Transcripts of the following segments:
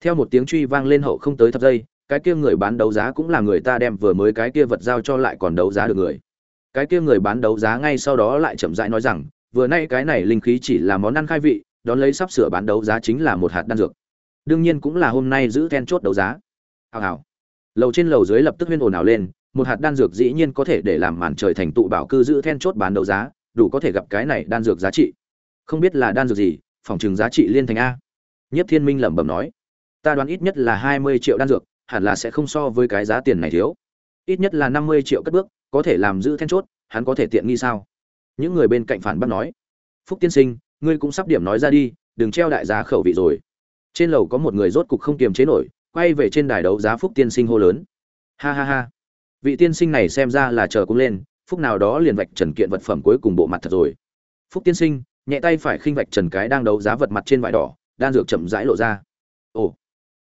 theo một tiếng truy vang lên hậu không tới thập giây, cái kia người bán đấu giá cũng là người ta đem vừa mới cái kia vật giao cho lại còn đấu giá được người. Cái kia người bán đấu giá ngay sau đó lại chậm rãi nói rằng, vừa nay cái này linh khí chỉ là món ăn khai vị, đón lấy sắp sửa bán đấu giá chính là một hạt đan dược. Đương nhiên cũng là hôm nay giữ then chốt đấu giá. Hào hào. Lầu trên lầu dưới lập tức huyên ồn ào lên, một hạt đan dược dĩ nhiên có thể để làm màn trời thành tụ bảo cư giữ then chốt bán đấu giá, đủ có thể gặp cái này đan dược giá trị. Không biết là đan dược gì, phòng chừng giá trị liên thành a. Nhất thiên minh lẩm bẩm nói ta đoán ít nhất là hai mươi triệu đan dược, hẳn là sẽ không so với cái giá tiền này thiếu. Ít nhất là năm mươi triệu cất bước, có thể làm giữ then chốt, hắn có thể tiện nghi sao? Những người bên cạnh phản bác nói. Phúc tiên sinh, ngươi cũng sắp điểm nói ra đi, đừng treo đại giá khẩu vị rồi. Trên lầu có một người rốt cục không kiềm chế nổi, quay về trên đài đấu giá phúc tiên sinh hô lớn. Ha ha ha. Vị tiên sinh này xem ra là chờ cũng lên, phúc nào đó liền vạch trần kiện vật phẩm cuối cùng bộ mặt thật rồi. Phúc tiên sinh, nhẹ tay phải khinh vạch trần cái đang đấu giá vật mặt trên vải đỏ, đan dược chậm rãi lộ ra. Ồ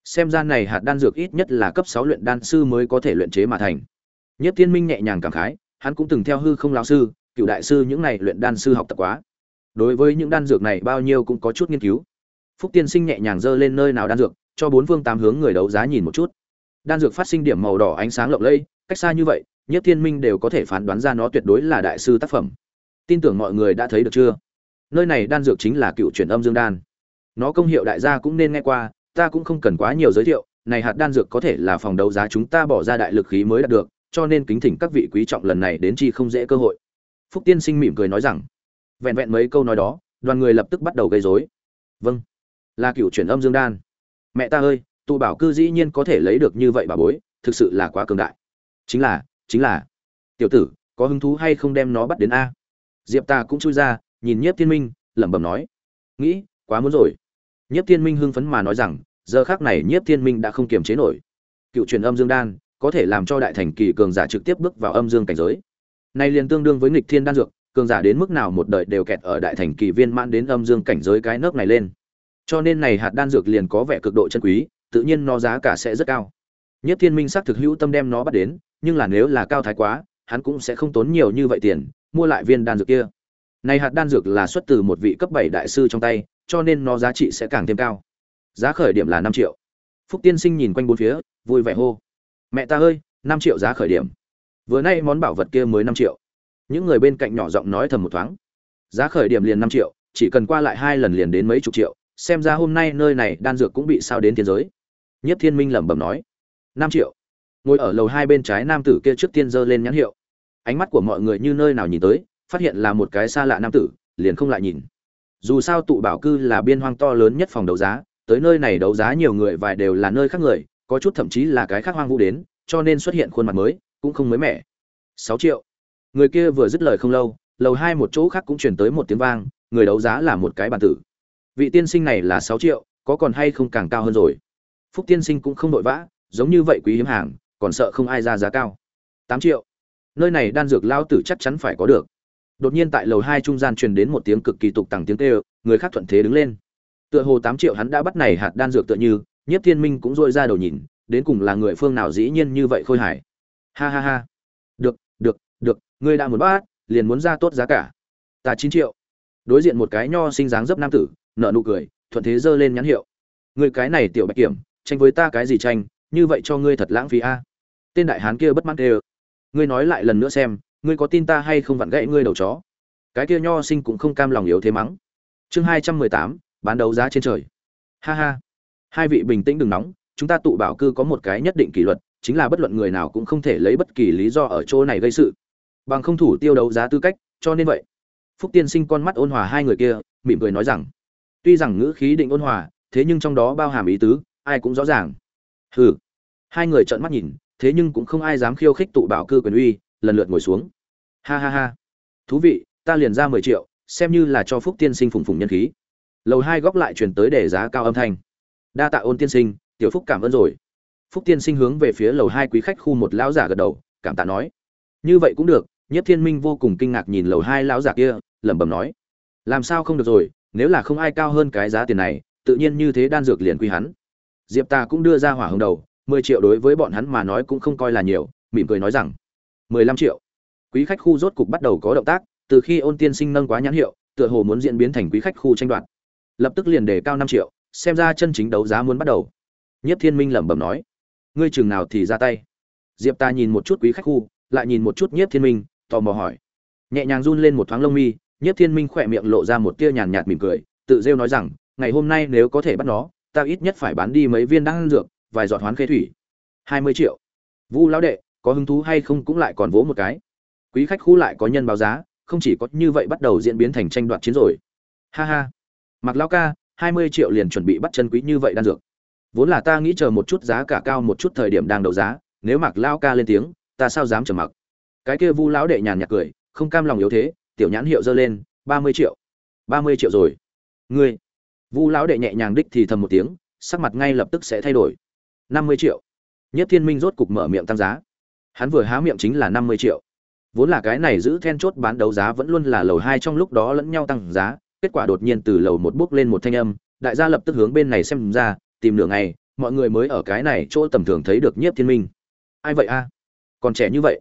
xem ra này hạt đan dược ít nhất là cấp sáu luyện đan sư mới có thể luyện chế mà thành. Nhất thiên minh nhẹ nhàng cảm khái, hắn cũng từng theo hư không lão sư, cựu đại sư những này luyện đan sư học tập quá. Đối với những đan dược này bao nhiêu cũng có chút nghiên cứu. Phúc tiên sinh nhẹ nhàng giơ lên nơi nào đan dược, cho bốn phương tám hướng người đấu giá nhìn một chút. Đan dược phát sinh điểm màu đỏ ánh sáng lộng lẫy, cách xa như vậy, nhất thiên minh đều có thể phán đoán ra nó tuyệt đối là đại sư tác phẩm. Tin tưởng mọi người đã thấy được chưa? Nơi này đan dược chính là cựu truyền âm dương đan. Nó công hiệu đại gia cũng nên nghe qua ta cũng không cần quá nhiều giới thiệu, này hạt đan dược có thể là phòng đấu giá chúng ta bỏ ra đại lực khí mới đạt được, cho nên kính thỉnh các vị quý trọng lần này đến chi không dễ cơ hội. Phúc tiên sinh mỉm cười nói rằng. Vẹn vẹn mấy câu nói đó, đoàn người lập tức bắt đầu gây rối. Vâng là cựu chuyển âm dương đan. Mẹ ta ơi, tụ bảo cư dĩ nhiên có thể lấy được như vậy bà bối, thực sự là quá cường đại. Chính là chính là. Tiểu tử, có hứng thú hay không đem nó bắt đến a? Diệp ta cũng chui ra, nhìn nhiếp thiên minh, lẩm bẩm nói. Nghĩ, quá muốn rồi nhiếp thiên minh hưng phấn mà nói rằng, giờ khắc này nhiếp thiên minh đã không kiềm chế nổi. Cựu truyền âm dương đan, có thể làm cho đại thành kỳ cường giả trực tiếp bước vào âm dương cảnh giới. Nay liền tương đương với nghịch thiên đan dược, cường giả đến mức nào một đời đều kẹt ở đại thành kỳ viên mãn đến âm dương cảnh giới cái nấc này lên. Cho nên này hạt đan dược liền có vẻ cực độ chân quý, tự nhiên nó giá cả sẽ rất cao. Nhất thiên minh xác thực hữu tâm đem nó bắt đến, nhưng là nếu là cao thái quá, hắn cũng sẽ không tốn nhiều như vậy tiền mua lại viên đan dược kia. Này hạt đan dược là xuất từ một vị cấp bảy đại sư trong tay cho nên nó giá trị sẽ càng thêm cao. Giá khởi điểm là năm triệu. Phúc tiên sinh nhìn quanh bốn phía, vui vẻ hô. Mẹ ta ơi, năm triệu giá khởi điểm. Vừa nay món bảo vật kia mới năm triệu. Những người bên cạnh nhỏ giọng nói thầm một thoáng. Giá khởi điểm liền năm triệu, chỉ cần qua lại hai lần liền đến mấy chục triệu, xem ra hôm nay nơi này đan dược cũng bị sao đến thiên giới. Nhất thiên minh lẩm bẩm nói. Năm triệu. Ngồi ở lầu hai bên trái nam tử kia trước tiên giơ lên nhãn hiệu. Ánh mắt của mọi người như nơi nào nhìn tới, phát hiện là một cái xa lạ nam tử, liền không lại nhìn dù sao tụ bảo cư là biên hoang to lớn nhất phòng đấu giá, tới nơi này đấu giá nhiều người vài đều là nơi khác người, có chút thậm chí là cái khác hoang vu đến, cho nên xuất hiện khuôn mặt mới, cũng không mới mẻ. Sáu triệu. Người kia vừa dứt lời không lâu, lầu hai một chỗ khác cũng chuyển tới một tiếng vang, người đấu giá là một cái bàn tử. Vị tiên sinh này là sáu triệu, có còn hay không càng cao hơn rồi? Phúc tiên sinh cũng không vội vã, giống như vậy quý hiếm hàng, còn sợ không ai ra giá cao. Tám triệu. Nơi này đan dược lao tử chắc chắn phải có được đột nhiên tại lầu hai trung gian truyền đến một tiếng cực kỳ tục tằng tiếng kêu, người khác thuận thế đứng lên. Tựa hồ tám triệu hắn đã bắt này hạt đan dược tựa như, nhiếp thiên minh cũng dội ra đầu nhìn, đến cùng là người phương nào dĩ nhiên như vậy khôi hải ha ha ha. Được được được, ngươi đã muốn bắt, liền muốn ra tốt giá cả. Ta chín triệu. Đối diện một cái nho sinh dáng dấp nam tử nợ nụ cười, thuận thế giơ lên nhãn hiệu. Ngươi cái này tiểu bạch kiểm, tranh với ta cái gì tranh, như vậy cho ngươi thật lãng phí a. Tên đại hán kia bất mãn kêu. Ngươi nói lại lần nữa xem ngươi có tin ta hay không vặn gãy ngươi đầu chó? Cái kia nho sinh cũng không cam lòng yếu thế mắng. Chương hai trăm mười tám, bán đấu giá trên trời. Ha ha. Hai vị bình tĩnh đừng nóng, chúng ta tụ bảo cư có một cái nhất định kỷ luật, chính là bất luận người nào cũng không thể lấy bất kỳ lý do ở chỗ này gây sự. Bằng không thủ tiêu đấu giá tư cách, cho nên vậy. Phúc tiên sinh con mắt ôn hòa hai người kia, mỉm cười nói rằng, tuy rằng ngữ khí định ôn hòa, thế nhưng trong đó bao hàm ý tứ, ai cũng rõ ràng. Hừ. Hai người trợn mắt nhìn, thế nhưng cũng không ai dám khiêu khích tụ bảo cư quyền uy, lần lượt ngồi xuống ha ha ha. Thú vị, ta liền ra mười triệu, xem như là cho phúc tiên sinh phùng phùng nhân khí. Lầu hai góc lại chuyển tới để giá cao âm thanh. Đa tạ ôn tiên sinh, tiểu phúc cảm ơn rồi. Phúc tiên sinh hướng về phía lầu hai quý khách khu một lão giả gật đầu, cảm tạ nói. Như vậy cũng được, nhất thiên minh vô cùng kinh ngạc nhìn lầu hai lão giả kia, lẩm bẩm nói. Làm sao không được rồi, nếu là không ai cao hơn cái giá tiền này, tự nhiên như thế đan dược liền quy hắn. Diệp ta cũng đưa ra hỏa hồng đầu, mười triệu đối với bọn hắn mà nói cũng không coi là nhiều, mỉm cười nói rằng. mười lăm triệu quý khách khu rốt cục bắt đầu có động tác từ khi ôn tiên sinh nâng quá nhãn hiệu tựa hồ muốn diễn biến thành quý khách khu tranh đoạt lập tức liền đề cao năm triệu xem ra chân chính đấu giá muốn bắt đầu Nhất Thiên Minh lẩm bẩm nói, ngươi chừng nào thì ra tay. Diệp Ta nhìn một chút quý khách khu, lại nhìn một chút Nhất Thiên Minh, tò mò hỏi. Nhẹ nhàng run lên một thoáng lông mi, Nhất Thiên Minh khỏe miệng lộ ra một tia nhàn nhạt mỉm cười, tự rêu nói rằng, ngày hôm nay nếu có thể bắt nó, ta ít nhất phải bán đi mấy viên đan dược, vài giọt hoán khê thủy. hai mươi triệu. Vu lão đệ, có hứng thú hay không cũng lại còn vỗ một cái. Quý khách khu lại có nhân báo giá, không chỉ có như vậy bắt đầu diễn biến thành tranh đoạt chiến rồi. Ha ha. Mặc lão ca, hai mươi triệu liền chuẩn bị bắt chân quý như vậy đan dược. Vốn là ta nghĩ chờ một chút giá cả cao một chút thời điểm đang đấu giá, nếu Mặc lão ca lên tiếng, ta sao dám chờ mặc. Cái kia Vu lão đệ nhàn nhạt cười, không cam lòng yếu thế, tiểu nhãn hiệu giơ lên, ba mươi triệu. ba mươi triệu rồi. Ngươi. Vu lão đệ nhẹ nhàng đích thì thầm một tiếng, sắc mặt ngay lập tức sẽ thay đổi. năm mươi triệu. Nhất Thiên Minh rốt cục mở miệng tăng giá. Hắn vừa há miệng chính là năm mươi triệu. Vốn là cái này giữ then chốt bán đấu giá vẫn luôn là lầu hai trong lúc đó lẫn nhau tăng giá, kết quả đột nhiên từ lầu một bước lên một thanh âm, đại gia lập tức hướng bên này xem ra, tìm nửa ngày, mọi người mới ở cái này chỗ tầm thường thấy được Nhiếp Thiên Minh. Ai vậy a? Còn trẻ như vậy.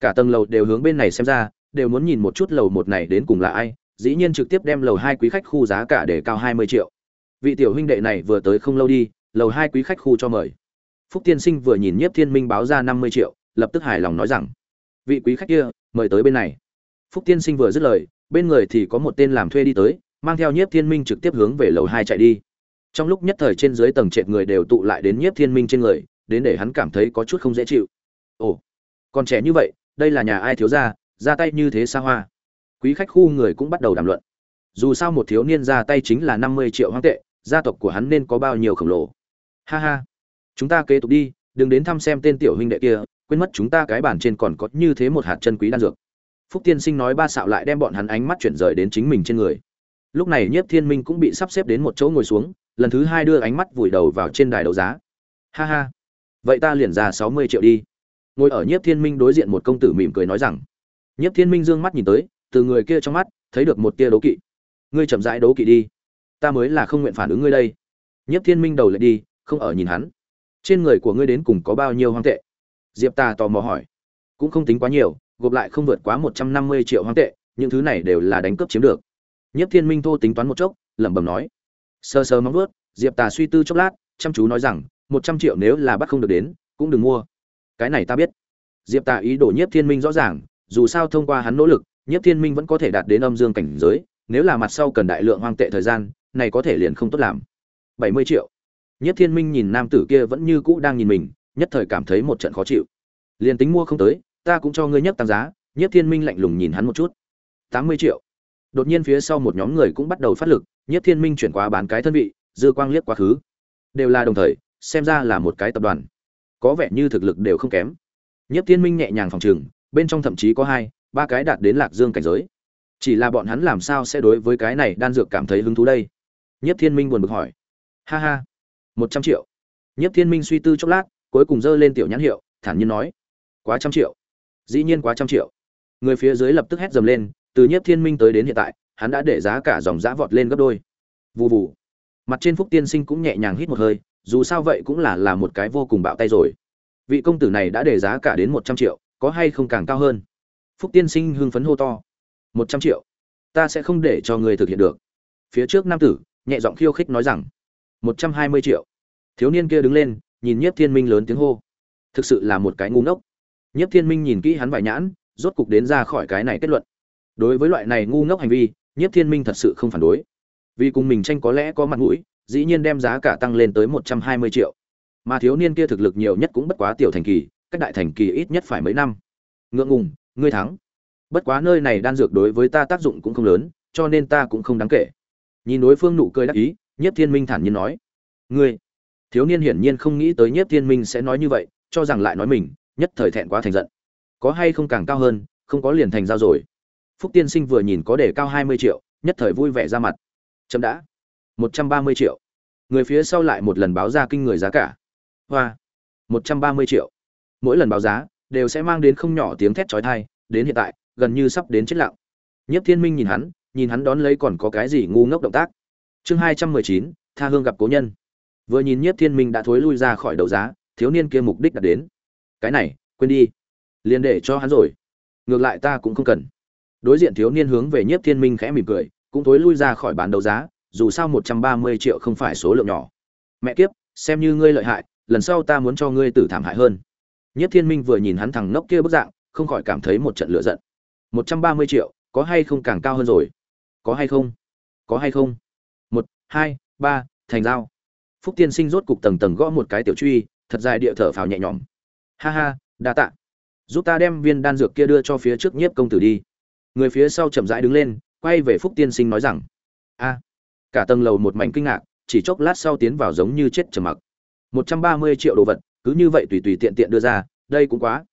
Cả tầng lầu đều hướng bên này xem ra, đều muốn nhìn một chút lầu một này đến cùng là ai, dĩ nhiên trực tiếp đem lầu hai quý khách khu giá cả để cao hai mươi triệu. Vị tiểu huynh đệ này vừa tới không lâu đi, lầu hai quý khách khu cho mời. Phúc Tiên Sinh vừa nhìn Nhiếp Thiên Minh báo ra năm mươi triệu, lập tức hài lòng nói rằng: "Vị quý khách kia, mời tới bên này." Phúc Tiên Sinh vừa dứt lời, bên người thì có một tên làm thuê đi tới, mang theo Nhiếp Thiên Minh trực tiếp hướng về lầu hai chạy đi. Trong lúc nhất thời trên dưới tầng trệt người đều tụ lại đến Nhiếp Thiên Minh trên người, đến để hắn cảm thấy có chút không dễ chịu. Ồ, còn trẻ như vậy, đây là nhà ai thiếu gia, ra tay như thế xa hoa. Quý khách khu người cũng bắt đầu đàm luận. Dù sao một thiếu niên ra tay chính là năm mươi triệu hoang tệ, gia tộc của hắn nên có bao nhiêu khổng lồ. Ha ha, chúng ta kế tục đi, đừng đến thăm xem tên tiểu huynh đệ kia, quên mất chúng ta cái bàn trên còn có như thế một hạt chân quý đan dược. Phúc Tiên Sinh nói ba xạo lại đem bọn hắn ánh mắt chuyển rời đến chính mình trên người. Lúc này Nhiếp Thiên Minh cũng bị sắp xếp đến một chỗ ngồi xuống, lần thứ hai đưa ánh mắt vùi đầu vào trên đài đấu giá. Ha ha, vậy ta liền ra sáu mươi triệu đi. Ngồi ở Nhiếp Thiên Minh đối diện một công tử mỉm cười nói rằng. Nhiếp Thiên Minh dương mắt nhìn tới, từ người kia trong mắt thấy được một tia đấu kỵ. Ngươi chậm rãi đấu kỵ đi, ta mới là không nguyện phản ứng ngươi đây. Nhiếp Thiên Minh đầu lại đi, không ở nhìn hắn. Trên người của ngươi đến cùng có bao nhiêu hoang tệ? Diệp Tà tò mò hỏi. Cũng không tính quá nhiều, gộp lại không vượt quá một trăm năm mươi triệu hoang tệ, những thứ này đều là đánh cướp chiếm được. Nhiếp Thiên Minh thô tính toán một chốc, lẩm bẩm nói. Sơ sơ móng vuốt, Diệp Tà suy tư chốc lát, chăm chú nói rằng, một trăm triệu nếu là bắt không được đến, cũng đừng mua. Cái này ta biết. Diệp Tà ý đồ Nhiếp Thiên Minh rõ ràng, dù sao thông qua hắn nỗ lực, Nhiếp Thiên Minh vẫn có thể đạt đến âm dương cảnh giới, nếu là mặt sau cần đại lượng hoang tệ thời gian, này có thể liền không tốt làm. Bảy mươi triệu. Nhiếp Thiên Minh nhìn nam tử kia vẫn như cũ đang nhìn mình, nhất thời cảm thấy một trận khó chịu. Liền tính mua không tới, ta cũng cho ngươi nhất tăng giá, Nhiếp Thiên Minh lạnh lùng nhìn hắn một chút. Tám mươi triệu. Đột nhiên phía sau một nhóm người cũng bắt đầu phát lực, Nhiếp Thiên Minh chuyển qua bán cái thân vị, dư quang liếc quá khứ. Đều là đồng thời, xem ra là một cái tập đoàn. Có vẻ như thực lực đều không kém. Nhiếp Thiên Minh nhẹ nhàng phòng trừng, bên trong thậm chí có hai, ba cái đạt đến Lạc Dương cảnh giới. Chỉ là bọn hắn làm sao sẽ đối với cái này đan dược cảm thấy hứng thú đây? Nhiếp Thiên Minh buồn bực hỏi. Ha ha, một trăm triệu. Nhiếp Thiên Minh suy tư chốc lát, cuối cùng giơ lên tiểu nhãn hiệu, thản nhiên nói: "Quá trăm triệu." Dĩ nhiên quá trăm triệu. Người phía dưới lập tức hét dầm lên, từ Nhiếp Thiên Minh tới đến hiện tại, hắn đã để giá cả dòng giá vọt lên gấp đôi. Vù vù. Mặt trên Phúc Tiên Sinh cũng nhẹ nhàng hít một hơi, dù sao vậy cũng là là một cái vô cùng bạo tay rồi. Vị công tử này đã để giá cả đến một trăm triệu, có hay không càng cao hơn? Phúc Tiên Sinh hưng phấn hô to. một trăm triệu, ta sẽ không để cho người thực hiện được. Phía trước nam tử, nhẹ giọng khiêu khích nói rằng, một trăm hai mươi triệu. Thiếu niên kia đứng lên, nhìn Nhiếp Thiên Minh lớn tiếng hô. Thực sự là một cái ngu ngốc. Nhiếp Thiên Minh nhìn kỹ hắn vài nhãn, rốt cục đến ra khỏi cái này kết luận. Đối với loại này ngu ngốc hành vi, Nhiếp Thiên Minh thật sự không phản đối. Vì cùng mình tranh có lẽ có mặt mũi, dĩ nhiên đem giá cả tăng lên tới một trăm hai mươi triệu. Mà thiếu niên kia thực lực nhiều nhất cũng bất quá tiểu thành kỳ, cách đại thành kỳ ít nhất phải mấy năm. Ngượng ngùng, ngươi thắng. Bất quá nơi này đan dược đối với ta tác dụng cũng không lớn, cho nên ta cũng không đáng kể. Nhìn đối phương nụ cười đắc ý, Nhiếp Thiên Minh thản nhiên nói: "Ngươi." Thiếu niên hiển nhiên không nghĩ tới Nhiếp Thiên Minh sẽ nói như vậy, cho rằng lại nói mình, nhất thời thẹn quá thành giận. Có hay không càng cao hơn, không có liền thành giao rồi. Phúc Tiên Sinh vừa nhìn có để cao hai mươi triệu, nhất thời vui vẻ ra mặt. chậm đã. một trăm ba mươi triệu. Người phía sau lại một lần báo ra kinh người giá cả. Hoa. một trăm ba mươi triệu. Mỗi lần báo giá đều sẽ mang đến không nhỏ tiếng thét chói tai, đến hiện tại, gần như sắp đến chết lặng. Nhiếp Thiên Minh nhìn hắn, nhìn hắn đón lấy còn có cái gì ngu ngốc động tác. Chương hai trăm mười chín tha hương gặp cố nhân. Vừa nhìn Nhiếp Thiên Minh đã thối lui ra khỏi đấu giá, thiếu niên kia mục đích đạt đến. Cái này, quên đi. Liền để cho hắn rồi. Ngược lại ta cũng không cần. Đối diện thiếu niên hướng về nhiếp thiên minh khẽ mỉm cười cũng thối lui ra khỏi bán đấu giá dù sao một trăm ba mươi triệu không phải số lượng nhỏ. Mẹ kiếp xem như ngươi lợi hại lần sau ta muốn cho ngươi tử thảm hại hơn. Nhất thiên minh vừa nhìn hắn thằng ngốc kia bức dạng không khỏi cảm thấy một trận lửa giận. một trăm ba mươi triệu có hay không càng cao hơn rồi? Có hay không? Có hay không? Một hai ba thành dao phúc tiên sinh rốt cục tầng tầng gõ một cái tiểu truy, thật dài địa thở phào nhẹ nhõm. Ha ha, đa tạ. Giúp ta đem viên đan dược kia đưa cho phía trước nhiếp công tử đi. Người phía sau chậm rãi đứng lên, quay về phúc tiên sinh nói rằng, a. Cả tầng lầu một mảnh kinh ngạc, chỉ chốc lát sau tiến vào giống như chết trầm mặc. Một trăm ba mươi triệu đồ vật, cứ như vậy tùy tùy tiện tiện đưa ra, đây cũng quá.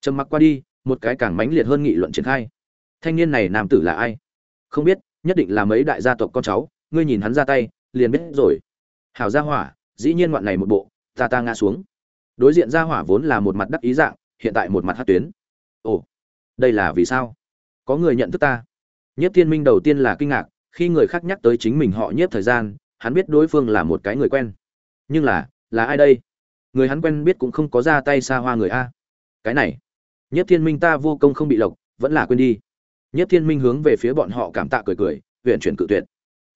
Trầm mặc qua đi, một cái càng mãnh liệt hơn nghị luận triển khai. Thanh niên này nam tử là ai? Không biết, nhất định là mấy đại gia tộc con cháu, ngươi nhìn hắn ra tay, liền biết rồi hảo gia hỏa, dĩ nhiên ngoạn này một bộ, ta ta ngã xuống. Đối diện gia hỏa vốn là một mặt đắc ý dạng, hiện tại một mặt hát tuyến. Ồ, đây là vì sao? Có người nhận thức ta. Nhất thiên minh đầu tiên là kinh ngạc, khi người khác nhắc tới chính mình họ nhất thời gian, hắn biết đối phương là một cái người quen. Nhưng là là ai đây? Người hắn quen biết cũng không có ra tay xa hoa người a. Cái này, nhất thiên minh ta vô công không bị lộc, vẫn là quên đi. Nhất thiên minh hướng về phía bọn họ cảm tạ cười cười, huyện chuyển cự tuyệt.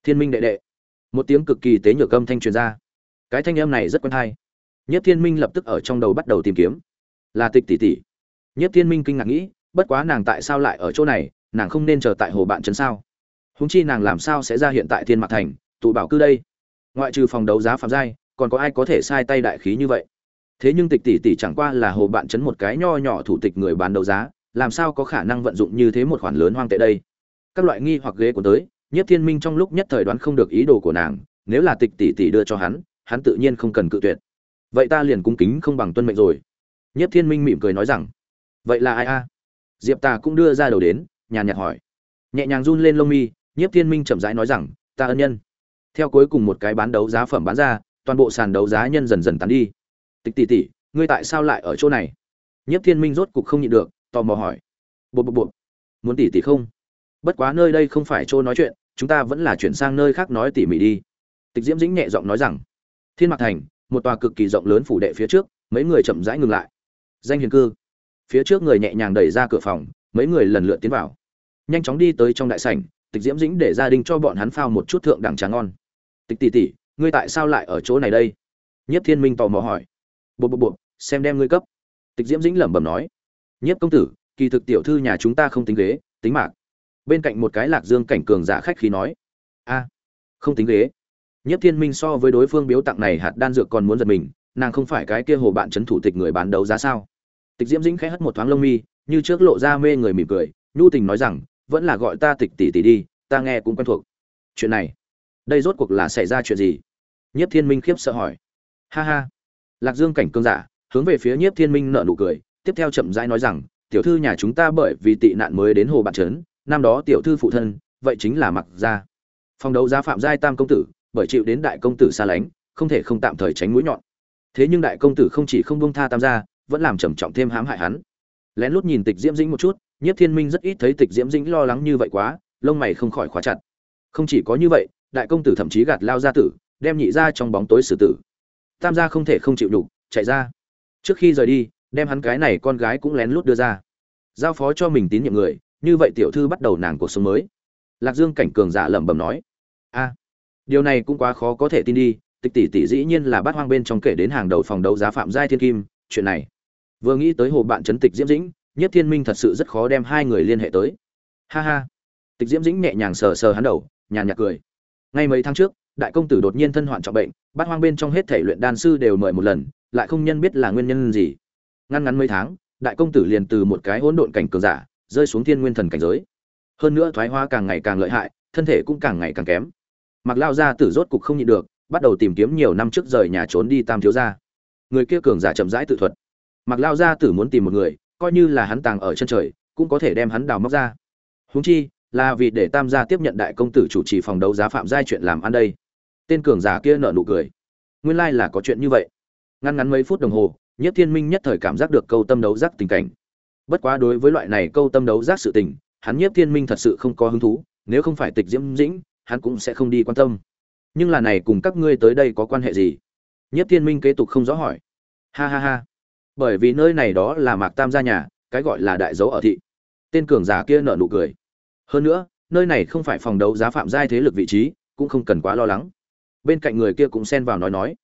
Thiên minh đệ đệ một tiếng cực kỳ tế nhược âm thanh truyền ra. Cái thanh âm này rất quen hay. Nhất thiên minh lập tức ở trong đầu bắt đầu tìm kiếm. Là tịch tỷ tỷ. Nhất thiên minh kinh ngạc nghĩ, bất quá nàng tại sao lại ở chỗ này, nàng không nên chờ tại hồ bạn trấn sao? Húng chi nàng làm sao sẽ ra hiện tại thiên mạc thành, tụ bảo cư đây? Ngoại trừ phòng đấu giá phạm giai, còn có ai có thể sai tay đại khí như vậy? Thế nhưng tịch tỷ tỷ chẳng qua là hồ bạn chấn một cái nho nhỏ thủ tịch người bán đấu giá, làm sao có khả năng vận dụng như thế một khoản lớn hoang tệ đây? Các loại nghi hoặc ghế của tới Nhiếp thiên minh trong lúc nhất thời đoán không được ý đồ của nàng, nếu là tịch tỷ tỷ đưa cho hắn hắn tự nhiên không cần cự tuyệt. Vậy ta liền cung kính không bằng tuân mệnh rồi. Nhiếp thiên minh mỉm cười nói rằng, vậy là ai a? Diệp tà cũng đưa ra đầu đến, nhàn nhạt hỏi. Nhẹ nhàng run lên lông mi, Nhiếp thiên minh chậm rãi nói rằng, ta ân nhân. Theo cuối cùng một cái bán đấu giá phẩm bán ra, toàn bộ sàn đấu giá nhân dần dần tán đi. Tịch tỷ tỷ, ngươi tại sao lại ở chỗ này? Nhiếp thiên minh rốt cục không nhịn được, tò mò hỏi. Bộ bộ bộ muốn tỷ tỷ không? Bất quá nơi đây không phải chỗ nói chuyện chúng ta vẫn là chuyển sang nơi khác nói tỉ mỉ đi. Tịch diễm dĩnh nhẹ giọng nói rằng, thiên mạc thành, một tòa cực kỳ rộng lớn phủ đệ phía trước, mấy người chậm rãi ngừng lại. Danh hiền cư. Phía trước người nhẹ nhàng đẩy ra cửa phòng, mấy người lần lượt tiến vào. Nhanh chóng đi tới trong đại sảnh, tịch diễm dĩnh để gia đình cho bọn hắn phao một chút thượng đẳng trà ngon. Tịch tỷ tỷ, ngươi tại sao lại ở chỗ này đây? Nhất thiên minh tò mò hỏi. Bộ bộ bộ xem đem ngươi cấp. Tịch diễm dĩnh lẩm bẩm nói. Nhất công tử, kỳ thực tiểu thư nhà chúng ta không tính ghế, tính mạc bên cạnh một cái lạc dương cảnh cường giả khách khí nói, a, không tính ghế. Nhất thiên minh so với đối phương biếu tặng này hạt đan dược còn muốn giật mình, nàng không phải cái kia hồ bạn trấn thủ tịch người bán đấu giá sao? Tịch diễm dĩnh khẽ hất một thoáng lông mi, như trước lộ ra mê người mỉm cười, nhu tình nói rằng, vẫn là gọi ta tịch tỷ tỷ đi, ta nghe cũng quen thuộc. Chuyện này, đây rốt cuộc là xảy ra chuyện gì? Nhất thiên minh khiếp sợ hỏi. Ha ha. Lạc dương cảnh cương giả, hướng về phía nhiếp thiên minh nợ nụ cười, tiếp theo chậm rãi nói rằng, tiểu thư nhà chúng ta bởi vì tị nạn mới đến hồ bạn trấn năm đó tiểu thư phụ thân, vậy chính là mặc gia. Phòng đấu giá phạm giai tam công tử, bởi chịu đến đại công tử xa lánh, không thể không tạm thời tránh mũi nhọn. Thế nhưng đại công tử không chỉ không buông tha tam gia, vẫn làm trầm trọng thêm hãm hại hắn. Lén lút nhìn tịch diễm dĩnh một chút, nhiếp thiên minh rất ít thấy tịch diễm dĩnh lo lắng như vậy quá, lông mày không khỏi khóa chặt. Không chỉ có như vậy, đại công tử thậm chí gạt lao gia tử, đem nhị ra trong bóng tối xử tử. Tam gia không thể không chịu đủ chạy ra. Trước khi rời đi, đem hắn cái này con gái cũng lén lút đưa ra. Giao phó cho mình tín nhiệm người như vậy tiểu thư bắt đầu nàng cuộc sống mới. Lạc dương cảnh cường giả lẩm bẩm nói. A, điều này cũng quá khó có thể tin đi, tịch tỷ tỷ dĩ nhiên là bát hoang bên trong kể đến hàng đầu phòng đấu giá phạm giai thiên kim, chuyện này. Vừa nghĩ tới hồ bạn trấn tịch diễm dĩnh, nhất thiên minh thật sự rất khó đem hai người liên hệ tới. Ha ha. Tịch diễm dĩnh nhẹ nhàng sờ sờ hắn đầu, nhàn nhạt cười. Ngay mấy tháng trước, đại công tử đột nhiên thân hoạn trọng bệnh, bát hoang bên trong hết thể luyện đan sư đều mời một lần, lại không nhân biết là nguyên nhân gì. Ngăn ngắn mấy tháng, đại công tử liền từ một cái hỗn độn cảnh cường giả rơi xuống thiên nguyên thần cảnh giới. Hơn nữa thoái hóa càng ngày càng lợi hại, thân thể cũng càng ngày càng kém. Mặc lao ra tử rốt cục không nhịn được, bắt đầu tìm kiếm nhiều năm trước rời nhà trốn đi tam thiếu gia. Người kia cường giả chậm rãi tự thuật. Mặc lao ra tử muốn tìm một người, coi như là hắn tàng ở chân trời, cũng có thể đem hắn đào móc ra. Huống chi, là vì để tam gia tiếp nhận đại công tử chủ trì phòng đấu giá phạm giai chuyện làm ăn đây. Tên cường giả kia nở nụ cười. Nguyên lai là có chuyện như vậy. Ngăn ngắn mấy phút đồng hồ, nhất thiên minh nhất thời cảm giác được câu tâm đấu giác tình cảnh bất quá đối với loại này câu tâm đấu giác sự tình, hắn nhất thiên minh thật sự không có hứng thú, nếu không phải tịch diễm dĩnh, hắn cũng sẽ không đi quan tâm. Nhưng là này cùng các ngươi tới đây có quan hệ gì? Nhất thiên minh kế tục không rõ hỏi. Ha ha ha. Bởi vì nơi này đó là mạc tam gia nhà, cái gọi là đại dấu ở thị. Tên cường giả kia nở nụ cười. Hơn nữa, nơi này không phải phòng đấu giá phạm giai thế lực vị trí, cũng không cần quá lo lắng. Bên cạnh người kia cũng xen vào nói nói.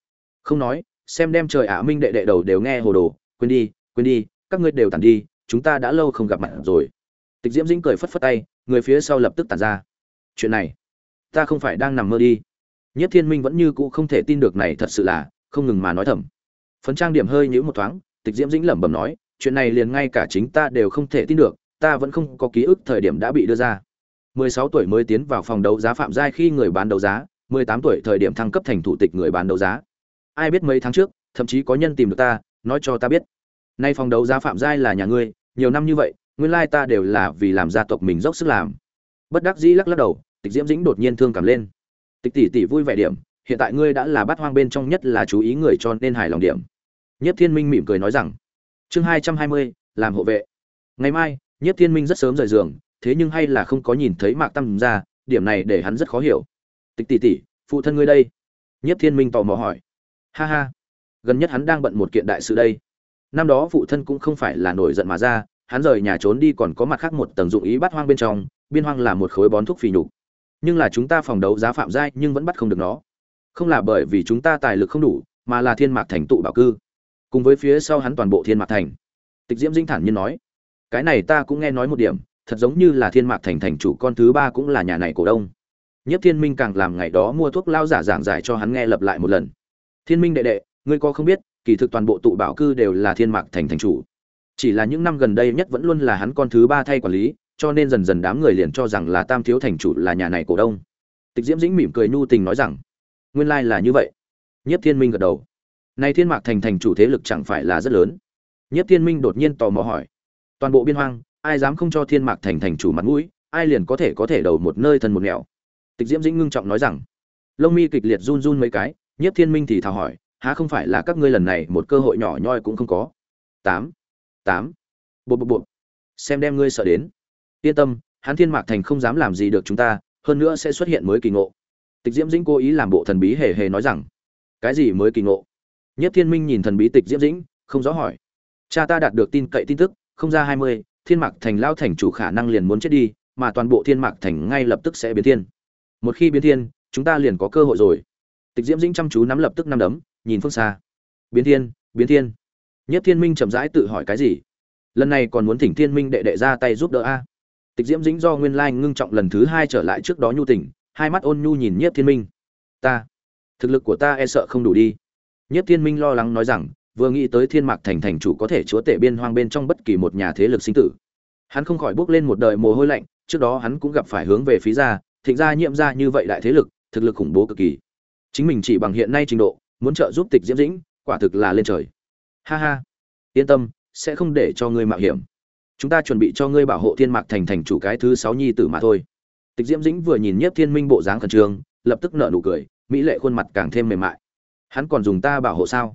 Không nói, xem đem trời ả minh đệ đệ đầu đều nghe hồ đồ. Quên đi quên đi, các ngươi đều tàn đi chúng ta đã lâu không gặp mặt rồi. Tịch diễm dĩnh cười phất phất tay, người phía sau lập tức tản ra. Chuyện này, ta không phải đang nằm mơ đi. Nhất thiên minh vẫn như cũ không thể tin được này thật sự là, không ngừng mà nói thầm. Phấn trang điểm hơi nhữ một thoáng, tịch diễm dĩnh lẩm bẩm nói, chuyện này liền ngay cả chính ta đều không thể tin được, ta vẫn không có ký ức thời điểm đã bị đưa ra. 16 tuổi mới tiến vào phòng đấu giá phạm giai khi người bán đấu giá 18 tuổi thời điểm thăng cấp thành thủ tịch người bán đấu giá. Ai biết mấy tháng trước, thậm chí có nhân tìm được ta, nói cho ta biết nay phòng đấu giá phạm giai là nhà ngươi, nhiều năm như vậy, nguyên lai ta đều là vì làm gia tộc mình dốc sức làm. Bất đắc dĩ lắc lắc đầu, tịch diễm dĩnh đột nhiên thương cảm lên. Tịch tỷ tỷ vui vẻ điểm, hiện tại ngươi đã là bát hoang bên trong nhất là chú ý người cho nên hài lòng điểm. Nhất thiên minh mỉm cười nói rằng, chương hai trăm hai mươi, làm hộ vệ. Ngày mai, nhất thiên minh rất sớm rời giường, thế nhưng hay là không có nhìn thấy mạc tâm ra điểm này để hắn rất khó hiểu. Tịch tỷ tỷ, phụ thân ngươi đây. Nhất thiên minh tò mò hỏi. Ha ha, gần nhất hắn đang bận một kiện đại sự đây năm đó phụ thân cũng không phải là nổi giận mà ra, hắn rời nhà trốn đi còn có mặt khác một tầng dụng ý bắt hoang bên trong, biên hoang là một khối bón thuốc phì nhục. Nhưng là chúng ta phòng đấu giá phạm giai nhưng vẫn bắt không được nó. Không là bởi vì chúng ta tài lực không đủ, mà là thiên mạc thành tụ bảo cư. Cùng với phía sau hắn toàn bộ thiên mạc thành. Tịch diễm dinh thản nhiên nói, cái này ta cũng nghe nói một điểm, thật giống như là thiên mạc thành thành chủ con thứ ba cũng là nhà này cổ đông. Nhất thiên minh càng làm ngày đó mua thuốc lao giả giảng giải cho hắn nghe lặp lại một lần. Thiên minh đệ đệ, ngươi có không biết kỳ thực toàn bộ tụ bảo cư đều là thiên mạc thành thành chủ. Chỉ là những năm gần đây nhất vẫn luôn là hắn con thứ ba thay quản lý, cho nên dần dần đám người liền cho rằng là tam thiếu thành chủ là nhà này cổ đông. Tịch diễm dĩnh mỉm cười nhu tình nói rằng, nguyên lai là như vậy. Nhất thiên minh gật đầu. Nay thiên mạc thành thành chủ thế lực chẳng phải là rất lớn? Nhất thiên minh đột nhiên tò mò hỏi. Toàn bộ biên hoang, ai dám không cho thiên mạc thành thành chủ mặt mũi, ai liền có thể có thể đầu một nơi thần một nghèo tịch diễm dĩnh ngưng trọng nói rằng. Lông mi kịch liệt run run mấy cái nhất thiên minh thì thào hỏi há không phải là các ngươi lần này một cơ hội nhỏ nhoi cũng không có. Tám tám bộ bộ bộ xem đem ngươi sợ đến. Yên tâm, hắn thiên mạc thành không dám làm gì được chúng ta, hơn nữa sẽ xuất hiện mới kỳ ngộ. Tịch diễm dĩnh cố ý làm bộ thần bí hề hề nói rằng, cái gì mới kỳ ngộ? Nhất thiên minh nhìn thần bí tịch diễm dĩnh, không rõ hỏi, cha ta đạt được tin cậy tin tức, không ra hai mươi, thiên mạc thành lao thành chủ khả năng liền muốn chết đi, mà toàn bộ thiên mạc thành ngay lập tức sẽ biến thiên. Một khi biến thiên, chúng ta liền có cơ hội rồi. Tịch diễm dĩnh chăm chú nắm lập tức năm đấm nhìn phương xa. Biến thiên biến thiên. Nhất thiên minh chậm rãi tự hỏi cái gì? Lần này còn muốn thỉnh thiên minh đệ đệ ra tay giúp đỡ a? Tịch diễm dĩnh do nguyên lai ngưng trọng lần thứ hai trở lại trước đó nhu tỉnh hai mắt ôn nhu nhìn nhất thiên minh. Ta, thực lực của ta e sợ không đủ đi. Nhất thiên minh lo lắng nói rằng, vừa nghĩ tới thiên mạc thành thành chủ có thể chúa tể biên hoang bên trong bất kỳ một nhà thế lực sinh tử. Hắn không khỏi bước lên một đời mồ hôi lạnh, trước đó hắn cũng gặp phải hướng về phía ra thịnh gia nhiệm ra như vậy đại thế lực, thực lực khủng bố cực kỳ. Chính mình chỉ bằng hiện nay trình độ muốn trợ giúp tịch diễm dĩnh, quả thực là lên trời. Ha ha. Yên tâm, sẽ không để cho ngươi mạo hiểm. Chúng ta chuẩn bị cho ngươi bảo hộ thiên mạc thành thành chủ cái thứ sáu nhi tử mà thôi. Tịch diễm dĩnh vừa nhìn nhất thiên minh bộ dáng khẩn trương, lập tức nở nụ cười, mỹ lệ khuôn mặt càng thêm mềm mại. Hắn còn dùng ta bảo hộ sao?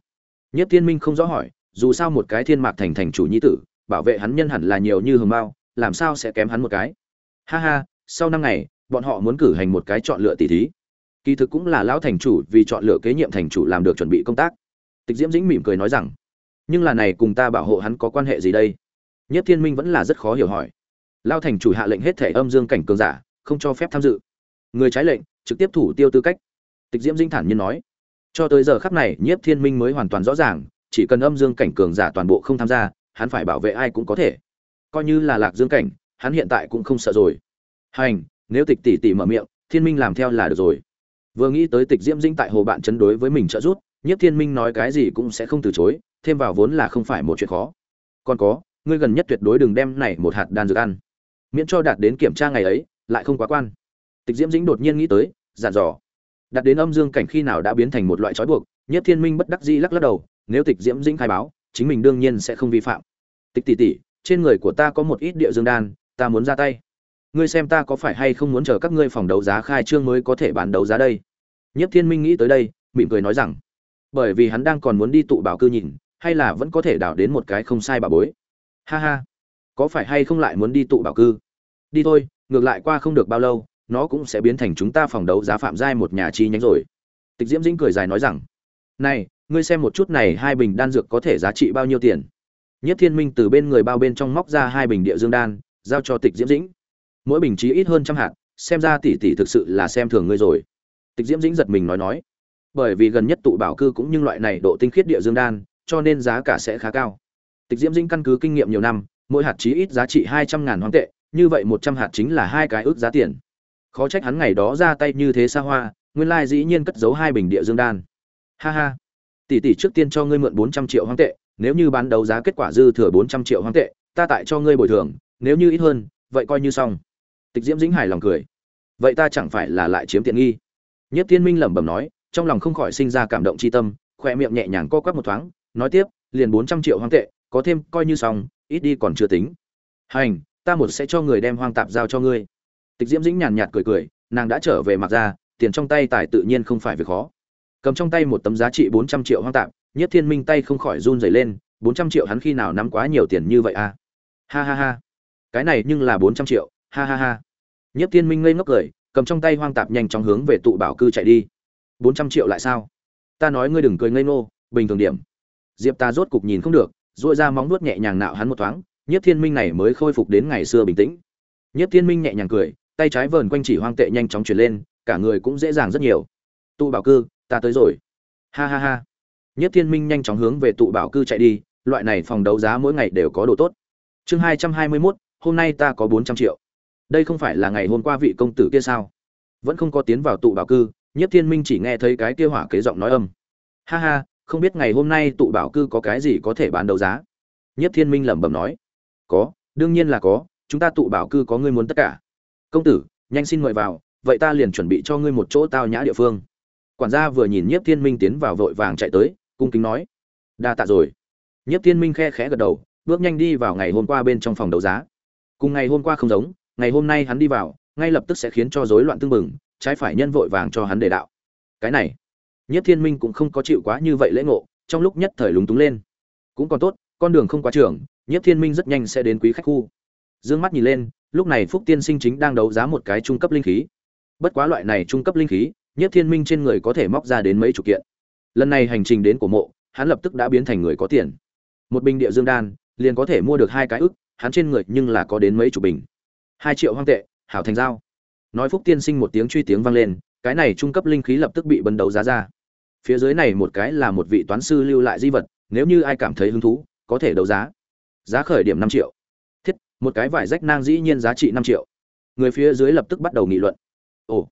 Nhất thiên minh không rõ hỏi, dù sao một cái thiên mạc thành thành chủ nhi tử, bảo vệ hắn nhân hẳn là nhiều như hường bao làm sao sẽ kém hắn một cái? Ha ha, sau năm ngày, bọn họ muốn cử hành một cái chọn lựa tỷ thí kỳ thực cũng là lão thành chủ vì chọn lựa kế nhiệm thành chủ làm được chuẩn bị công tác. Tịch diễm dĩnh mỉm cười nói rằng, nhưng là này cùng ta bảo hộ hắn có quan hệ gì đây? Nhất thiên minh vẫn là rất khó hiểu hỏi. Lao thành chủ hạ lệnh hết thể âm dương cảnh cường giả, không cho phép tham dự. Người trái lệnh, trực tiếp thủ tiêu tư cách. Tịch diễm dinh thản nhiên nói. Cho tới giờ khắc này nhiếp thiên minh mới hoàn toàn rõ ràng, chỉ cần âm dương cảnh cường giả toàn bộ không tham gia, hắn phải bảo vệ ai cũng có thể. Coi như là lạc dương cảnh, hắn hiện tại cũng không sợ rồi. Hành, nếu tịch tỷ tỷ mở miệng, thiên minh làm theo là được rồi vừa nghĩ tới tịch diễm dinh tại hồ bạn chấn đối với mình trợ giúp, nhiếp thiên minh nói cái gì cũng sẽ không từ chối, thêm vào vốn là không phải một chuyện khó. Còn có, ngươi gần nhất tuyệt đối đừng đem này một hạt đan dược ăn. Miễn cho đạt đến kiểm tra ngày ấy, lại không quá quan. Tịch diễm dĩnh đột nhiên nghĩ tới, dặn dò. Đạt đến âm dương cảnh khi nào đã biến thành một loại trói buộc nhất thiên minh bất đắc dĩ lắc lắc đầu, nếu tịch diễm dĩnh khai báo, chính mình đương nhiên sẽ không vi phạm. Tịch tỷ tỷ, trên người của ta có một ít địa dương đan, ta muốn ra tay ngươi xem ta có phải hay không muốn chờ các ngươi phòng đấu giá khai trương mới có thể bán đấu giá đây? Nhất thiên minh nghĩ tới đây, mỉm cười nói rằng, bởi vì hắn đang còn muốn đi tụ bảo cư nhìn, hay là vẫn có thể đào đến một cái không sai bà bối? Ha ha, có phải hay không lại muốn đi tụ bảo cư? Đi thôi, ngược lại qua không được bao lâu, nó cũng sẽ biến thành chúng ta phòng đấu giá phạm giai một nhà chi nhánh rồi. Tịch diễm dĩnh cười dài nói rằng, này, ngươi xem một chút này hai bình đan dược có thể giá trị bao nhiêu tiền? Nhất thiên minh từ bên người bao bên trong móc ra hai bình địa dương đan, giao cho tịch diễm dĩnh mỗi bình chí ít hơn trăm hạt, xem ra tỷ tỷ thực sự là xem thường ngươi rồi. Tịch diễm dĩnh giật mình nói nói. Bởi vì gần nhất tụ bảo cư cũng như loại này độ tinh khiết địa dương đan, cho nên giá cả sẽ khá cao. Tịch diễm Dĩnh căn cứ kinh nghiệm nhiều năm, mỗi hạt chí ít giá trị hai trăm ngàn hoang tệ, như vậy một trăm hạt chính là hai cái ước giá tiền. Khó trách hắn ngày đó ra tay như thế xa hoa, nguyên lai dĩ nhiên cất giấu hai bình địa dương đan. Ha ha. Tỷ tỷ trước tiên cho ngươi mượn bốn trăm triệu hoang tệ, nếu như bán đấu giá kết quả dư thừa bốn trăm triệu hoang tệ, ta tại cho ngươi bồi thường, nếu như ít hơn, vậy coi như xong tịch diễm dĩnh hài lòng cười. Vậy ta chẳng phải là lại chiếm tiện nghi? Nhất thiên minh lẩm bẩm nói, trong lòng không khỏi sinh ra cảm động c h i tâm khoe miệng nhẹ nhàng co quắp một thoáng, nói tiếp, liền bốn trăm triệu hoang tệ, có thêm coi như xong, ít đi còn chưa tính. Hành, ta một sẽ cho người đem hoang tạp giao cho ngươi. Tịch diễm dĩnh nhàn nhạt cười cười, nàng đã trở về mặc ra, tiền trong tay tài tự nhiên không phải việc khó. Cầm trong tay một tấm giá trị bốn trăm triệu hoang tạp nhất thiên minh tay không khỏi run rẩy lên, bốn trăm triệu hắn khi nào nắm quá nhiều tiền như vậy à? Ha ha ha. Cái này nhưng là bốn trăm triệu ha ha ha. Nhất thiên minh ngây ngốc cười, cầm trong tay hoang tạp nhanh chóng hướng về tụ bảo cư chạy đi. Bốn trăm triệu lại sao? Ta nói ngươi đừng cười ngây ngô, bình thường điểm. Diệp ta rốt cục nhìn không được dội ra móng nuốt nhẹ nhàng nạo hắn một thoáng nhất thiên minh này mới khôi phục đến ngày xưa bình tĩnh. Nhất thiên minh nhẹ nhàng cười, tay trái vờn quanh chỉ hoang tệ nhanh chóng chuyển lên, cả người cũng dễ dàng rất nhiều. Tụ bảo cư, ta tới rồi. Ha ha ha. Nhất thiên minh nhanh chóng hướng về tụ bảo cư chạy đi, loại này phòng đấu giá mỗi ngày đều có đồ tốt. Chương hai trăm hai mươi mốt, hôm nay ta có bốn trăm triệu đây không phải là ngày hôm qua vị công tử kia sao? Vẫn không có tiến vào tụ bảo cư nhất thiên minh chỉ nghe thấy cái kia hỏa kế giọng nói âm. Ha ha, không biết ngày hôm nay tụ bảo cư có cái gì có thể bán đấu giá? Nhất thiên minh lẩm bẩm nói. Có, đương nhiên là có, chúng ta tụ bảo cư có ngươi muốn tất cả. Công tử, nhanh xin mời vào, vậy ta liền chuẩn bị cho ngươi một chỗ tao nhã địa phương. Quản gia vừa nhìn nhiếp thiên minh tiến vào vội vàng chạy tới, cung kính nói. Đa tạ rồi. Nhiếp thiên minh khe khẽ gật đầu, bước nhanh đi vào ngày hôm qua bên trong phòng đấu giá. Cùng ngày hôm qua không giống ngày hôm nay hắn đi vào, ngay lập tức sẽ khiến cho rối loạn tương bừng, trái phải nhân vội vàng cho hắn đề đạo. Cái này nhiếp thiên minh cũng không có chịu quá như vậy lễ ngộ, trong lúc nhất thời lúng túng lên. Cũng còn tốt, con đường không quá trường nhiếp thiên minh rất nhanh sẽ đến quý khách khu. D ư ơ n g mắt nhìn lên, lúc này phúc tiên sinh chính đang đấu giá một cái trung cấp linh khí. Bất quá loại này trung cấp linh khí nhiếp thiên minh trên người có thể móc ra đến mấy chục kiện. Lần này hành trình đến cổ mộ, hắn lập tức đã biến thành người có tiền. Một bình địa dương đan, liền có thể mua được hai cái ức, hắn trên người nhưng là có đến mấy chục bình hai triệu hoang tệ, hảo thành giao. Nói phúc tiên sinh một tiếng truy tiếng vang lên, cái này trung cấp linh khí lập tức bị bấn đấu giá ra. Phía dưới này một cái là một vị toán sư lưu lại di vật, nếu như ai cảm thấy hứng thú, có thể đấu giá. Giá khởi điểm năm triệu. Thiết, một cái vải rách nang dĩ nhiên giá trị năm triệu. Người phía dưới lập tức bắt đầu nghị luận. Ồ,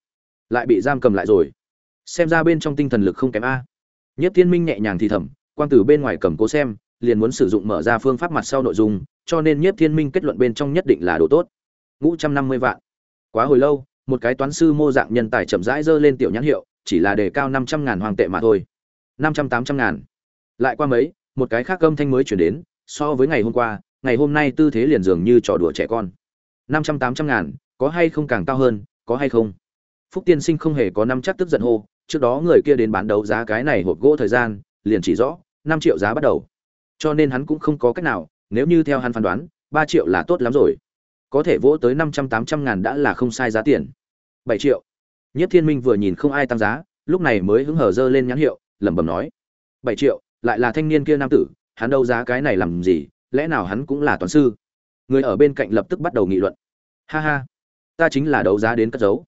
lại bị giam cầm lại rồi. Xem ra bên trong tinh thần lực không kém a. Nhất thiên minh nhẹ nhàng thì thầm quan tử bên ngoài cầm cố xem, liền muốn sử dụng mở ra phương pháp mặt sau nội dung, cho nên nhất thiên minh kết luận bên trong nhất định là đồ tốt ngũ trăm năm mươi vạn. Quá hồi lâu, một cái toán sư mô dạng nhân tài chậm rãi dơ lên tiểu nhãn hiệu, chỉ là đề cao năm trăm ngàn hoàng tệ mà thôi. Năm trăm tám trăm ngàn. Lại qua mấy, một cái khác âm thanh mới chuyển đến, so với ngày hôm qua, ngày hôm nay tư thế liền dường như trò đùa trẻ con. Năm trăm tám trăm ngàn, có hay không càng cao hơn, có hay không? Phúc tiên sinh không hề có năm chắc tức giận hô, trước đó người kia đến bán đấu giá cái này hộp gỗ thời gian, liền chỉ rõ, năm triệu giá bắt đầu. Cho nên hắn cũng không có cách nào, nếu như theo hắn phán đoán, ba triệu là tốt lắm rồi có thể vỗ tới năm trăm tám trăm ngàn đã là không sai giá tiền. Bảy triệu. Nhất thiên minh vừa nhìn không ai tăng giá, lúc này mới hứng hở dơ lên nhãn hiệu, lẩm bẩm nói. Bảy triệu, lại là thanh niên kia nam tử, hắn đâu giá cái này làm gì, lẽ nào hắn cũng là toán sư? Người ở bên cạnh lập tức bắt đầu nghị luận. Ha ha, ta chính là đấu giá đến cất giấu.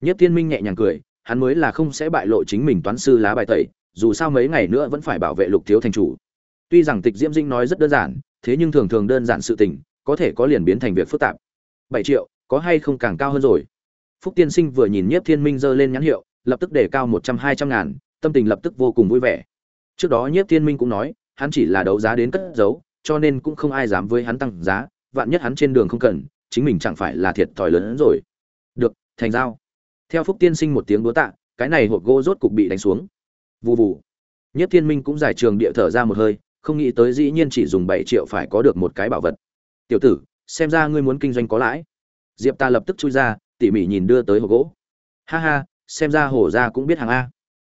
Nhất thiên minh nhẹ nhàng cười, hắn mới là không sẽ bại lộ chính mình toán sư lá bài tẩy, dù sao mấy ngày nữa vẫn phải bảo vệ lục thiếu thành chủ. Tuy rằng tịch diễm dinh nói rất đơn giản, thế nhưng thường thường đơn giản sự tình, có thể có liền biến thành việc phức tạp bảy triệu, có hay không càng cao hơn rồi? Phúc tiên sinh vừa nhìn nhiếp thiên minh giơ lên nhãn hiệu, lập tức để cao một trăm hai trăm ngàn, tâm tình lập tức vô cùng vui vẻ. Trước đó nhiếp thiên minh cũng nói, hắn chỉ là đấu giá đến cất giấu, cho nên cũng không ai dám với hắn tăng giá, vạn nhất hắn trên đường không cần, chính mình chẳng phải là thiệt thòi lớn hơn rồi. Được, thành giao. Theo phúc tiên sinh một tiếng đúa tạ, cái này hộp gỗ rốt cục bị đánh xuống. Vù vù. Nhất thiên minh cũng giải trường địa thở ra một hơi, không nghĩ tới dĩ nhiên chỉ dùng bảy triệu phải có được một cái bảo vật. Tiểu tử xem ra ngươi muốn kinh doanh có lãi. Diệp ta lập tức chui ra, tỉ mỉ nhìn đưa tới hộp gỗ. Ha ha, xem ra hổ ra cũng biết hàng a.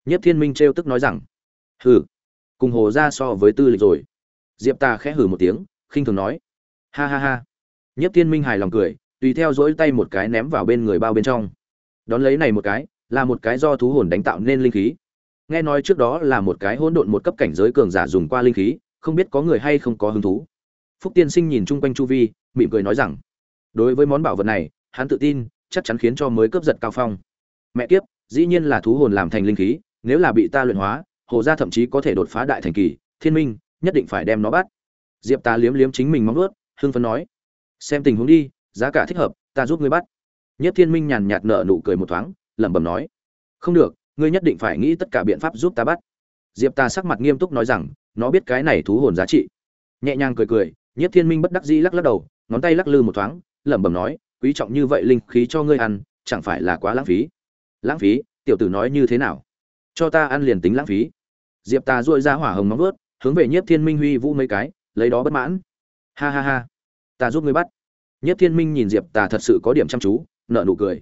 Nhất thiên minh trêu tức nói rằng, hừ, cùng hồ ra so với tư lịch rồi. Diệp ta khẽ hử một tiếng, khinh thường nói, ha ha ha. Nhất thiên minh hài lòng cười, tùy theo dỗi tay một cái ném vào bên người bao bên trong. Đón lấy này một cái, là một cái do thú hồn đánh tạo nên linh khí. Nghe nói trước đó là một cái hỗn độn một cấp cảnh giới cường giả dùng qua linh khí, không biết có người hay không có hứng thú phúc tiên sinh nhìn chung quanh chu vi, mỉm cười nói rằng, đối với món bảo vật này, hắn tự tin, chắc chắn khiến cho mới cướp giật cao phong. Mẹ kiếp, dĩ nhiên là thú hồn làm thành linh khí, nếu là bị ta luyện hóa, hồ gia thậm chí có thể đột phá đại thành kỳ, thiên minh, nhất định phải đem nó bắt. Diệp ta liếm liếm chính mình móng ướt hưng phấn nói, xem tình huống đi, giá cả thích hợp, ta giúp ngươi bắt. Nhất thiên minh nhàn nhạt nở nụ cười một thoáng, lẩm bẩm nói, không được, ngươi nhất định phải nghĩ tất cả biện pháp giúp ta bắt. Diệp ta sắc mặt nghiêm túc nói rằng, nó biết cái này thú hồn giá trị. Nhẹ nhàng cười cười nhất thiên minh bất đắc dĩ lắc lắc đầu, ngón tay lắc lư một thoáng, lẩm bẩm nói, quý trọng như vậy linh khí cho ngươi ăn, chẳng phải là quá lãng phí? Lãng phí? Tiểu tử nói như thế nào? Cho ta ăn liền tính lãng phí. Diệp Tà duỗi ra hỏa hồng nóng vớt hướng về nhiếp thiên minh huy vũ mấy cái, lấy đó bất mãn. Ha ha ha, ta giúp ngươi bắt. Nhiếp thiên minh nhìn diệp Tà thật sự có điểm chăm chú, nở nụ cười.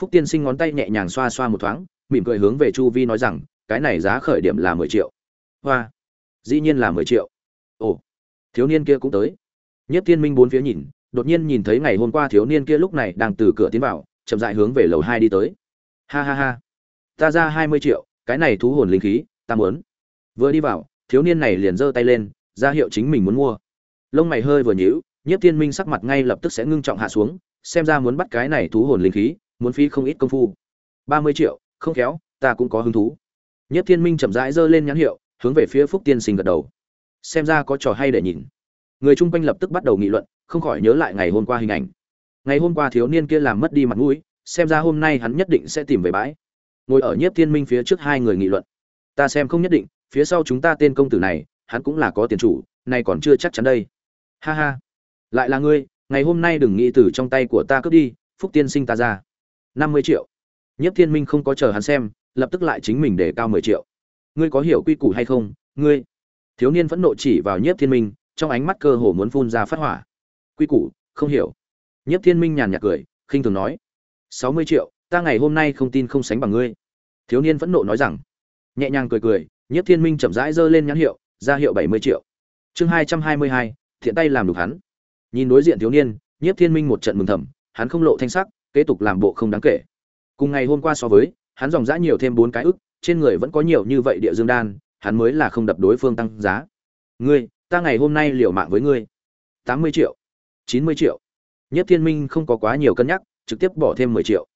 Phúc tiên sinh ngón tay nhẹ nhàng xoa xoa một thoáng, mỉm cười hướng về chu vi nói rằng, cái này giá khởi điểm là mười triệu. Hoa, dĩ nhiên là mười triệu. Ồ thiếu niên kia cũng tới. Nhất thiên minh bốn phía nhìn, đột nhiên nhìn thấy ngày hôm qua thiếu niên kia lúc này đang từ cửa tiến vào, chậm dại hướng về lầu hai đi tới. Ha ha ha. Ta ra hai mươi triệu, cái này thú hồn linh khí, ta muốn. Vừa đi vào, thiếu niên này liền giơ tay lên, ra hiệu chính mình muốn mua. Lông mày hơi vừa nhíu, nhiếp thiên minh sắc mặt ngay lập tức sẽ ngưng trọng hạ xuống, xem ra muốn bắt cái này thú hồn linh khí, muốn phí không ít công phu. ba mươi triệu, không khéo, ta cũng có hứng thú. Nhiếp thiên minh chậm rãi giơ lên nhãn hiệu, hướng về phía phúc tiên sinh gật đầu xem ra có trò hay để nhìn. Người chung quanh lập tức bắt đầu nghị luận, không khỏi nhớ lại ngày hôm qua hình ảnh. Ngày hôm qua thiếu niên kia làm mất đi mặt mũi, xem ra hôm nay hắn nhất định sẽ tìm về bãi. Ngồi ở nhiếp thiên minh phía trước hai người nghị luận. Ta xem không nhất định, phía sau chúng ta tên công tử này, hắn cũng là có tiền chủ, nay còn chưa chắc chắn đây. Ha ha. Lại là ngươi, ngày hôm nay đừng nghĩ từ trong tay của ta cướp đi, phúc tiên sinh ta ra. Năm mươi triệu. Nhiếp thiên minh không có chờ hắn xem, lập tức lại chính mình để cao mười triệu. Ngươi có hiểu quy củ hay không? Ngươi thiếu niên phẫn nộ chỉ vào nhiếp thiên minh, trong ánh mắt cơ hồ muốn phun ra phát hỏa. Quy củ, không hiểu. Nhiếp thiên minh nhàn nhạt cười, khinh thường nói, sáu mươi triệu, ta ngày hôm nay không tin không sánh bằng ngươi. Thiếu niên phẫn nộ nói rằng, nhẹ nhàng cười cười, nhiếp thiên minh chậm rãi giơ lên nhãn hiệu, ra hiệu bảy mươi triệu. Chương hai trăm hai mươi hai, thiện tay làm đục hắn. Nhìn đối diện thiếu niên, nhiếp thiên minh một trận mừng thầm, hắn không lộ thanh sắc, kế tục làm bộ không đáng kể. Cùng ngày hôm qua so với, hắn dòng dã nhiều thêm bốn cái ức, trên người vẫn có nhiều như vậy địa dương đan hắn mới là không đập đối phương tăng giá. Ngươi, ta ngày hôm nay liều mạng với ngươi. Tám mươi triệu. Chín mươi triệu. Nhất thiên minh không có quá nhiều cân nhắc, trực tiếp bỏ thêm mười triệu.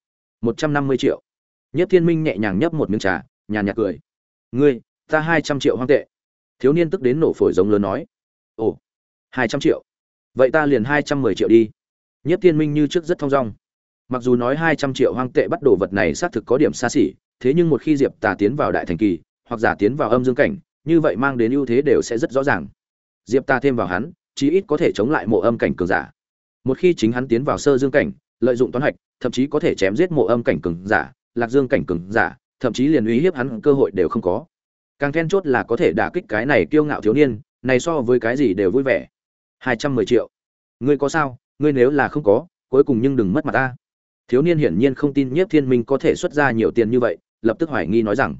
Một trăm năm mươi triệu. Nhất thiên minh nhẹ nhàng nhấp một miếng trà, nhàn nhạt cười. Ngươi, ta hai trăm triệu hoang tệ. Thiếu niên tức đến nổ phổi giống lớn nói. Ồ, hai trăm triệu. Vậy ta liền hai trăm mười triệu đi. Nhất thiên minh như trước rất thong dong. Mặc dù nói hai trăm triệu hoang tệ bắt đồ vật này xác thực có điểm xa xỉ, thế nhưng một khi diệp tà tiến vào đại thành kỳ hoặc giả tiến vào âm dương cảnh, như vậy mang đến ưu thế đều sẽ rất rõ ràng. Diệp ta thêm vào hắn, chí ít có thể chống lại mộ âm cảnh cường giả. Một khi chính hắn tiến vào sơ dương cảnh, lợi dụng toán hạch, thậm chí có thể chém giết mộ âm cảnh cường giả, lạc dương cảnh cường giả, thậm chí liền uy hiếp hắn cơ hội đều không có. Càng then chốt là có thể đả kích cái này kiêu ngạo thiếu niên, này so với cái gì đều vui vẻ. Hai trăm mười triệu. Ngươi có sao? Ngươi nếu là không có, cuối cùng nhưng đừng mất mặt ta. Thiếu niên hiển nhiên không tin nhiếp thiên minh có thể xuất ra nhiều tiền như vậy, lập tức hoài nghi nói rằng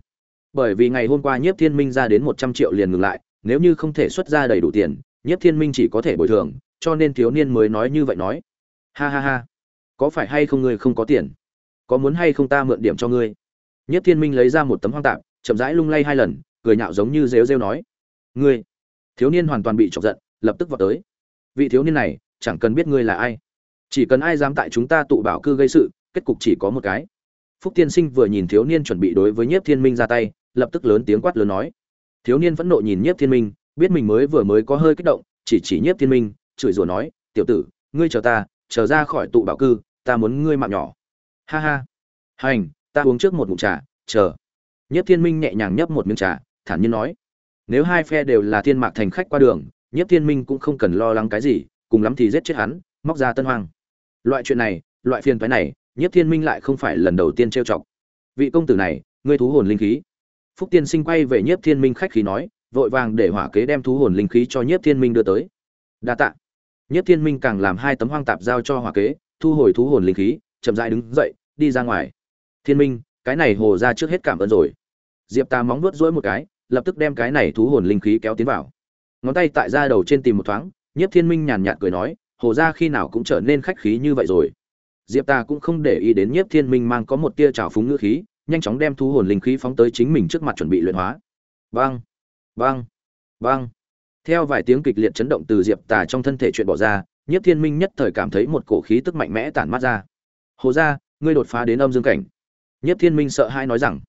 bởi vì ngày hôm qua nhiếp thiên minh ra đến một trăm triệu liền ngừng lại, nếu như không thể xuất ra đầy đủ tiền, nhiếp thiên minh chỉ có thể bồi thường, cho nên thiếu niên mới nói như vậy nói. Ha ha ha, có phải hay không ngươi không có tiền? Có muốn hay không ta mượn điểm cho ngươi? Nhiếp thiên minh lấy ra một tấm hoang tạp, chậm rãi lung lay hai lần, cười nhạo giống như rêu rêu nói. Ngươi, thiếu niên hoàn toàn bị chọc giận, lập tức vào tới. Vị thiếu niên này, chẳng cần biết ngươi là ai. Chỉ cần ai dám tại chúng ta tụ bảo cư gây sự, kết cục chỉ có một cái. Phúc tiên sinh vừa nhìn thiếu niên chuẩn bị đối với nhiếp thiên minh ra tay lập tức lớn tiếng quát lớn nói. Thiếu niên vẫn nộ nhìn nhiếp thiên minh, biết mình mới vừa mới có hơi kích động, chỉ chỉ nhiếp thiên minh, chửi rủa nói, tiểu tử, ngươi chờ ta, chờ ra khỏi tụ bảo cư, ta muốn ngươi mạng nhỏ. Ha ha. Hành, ta uống trước một ngụm trà, chờ. Nhiếp thiên minh nhẹ nhàng nhấp một miếng trà, thản nhiên nói. Nếu hai phe đều là thiên mạc thành khách qua đường, nhiếp thiên minh cũng không cần lo lắng cái gì, cùng lắm thì giết chết hắn, móc ra tân hoang. Loại chuyện này, loại phiền toái này, nhiếp thiên minh lại không phải lần đầu tiên trêu chọc. Vị công tử này, ngươi thú hồn linh khí phúc tiên sinh quay về nhiếp thiên minh khách khí nói, vội vàng để hỏa kế đem thú hồn linh khí cho nhiếp thiên minh đưa tới. Đa tạ. Nhiếp thiên minh càng làm hai tấm hoang tạp giao cho hỏa kế, thu hồi thú hồn linh khí, chậm rãi đứng dậy, đi ra ngoài. Thiên minh, cái này hồ ra trước hết cảm ơn rồi. Diệp ta móng nuốt rỗi một cái, lập tức đem cái này thú hồn linh khí kéo tiến vào. Ngón tay tại ra đầu trên tìm một thoáng, nhiếp thiên minh nhàn nhạt cười nói, hồ ra khi nào cũng trở nên khách khí như vậy rồi. Diệp ta cũng không để ý đến nhiếp thiên minh mang có một tia trào phúng ngữ khí nhanh chóng đem thu hồn linh khí phóng tới chính mình trước mặt chuẩn bị luyện hóa. Vang vang vang theo vài tiếng kịch liệt chấn động từ diệp tà trong thân thể chuyện bỏ ra, nhiếp thiên minh nhất thời cảm thấy một cổ khí tức mạnh mẽ tản mát ra. Hồ ra ngươi đột phá đến âm dương cảnh. Nhiếp thiên minh sợ hai nói rằng.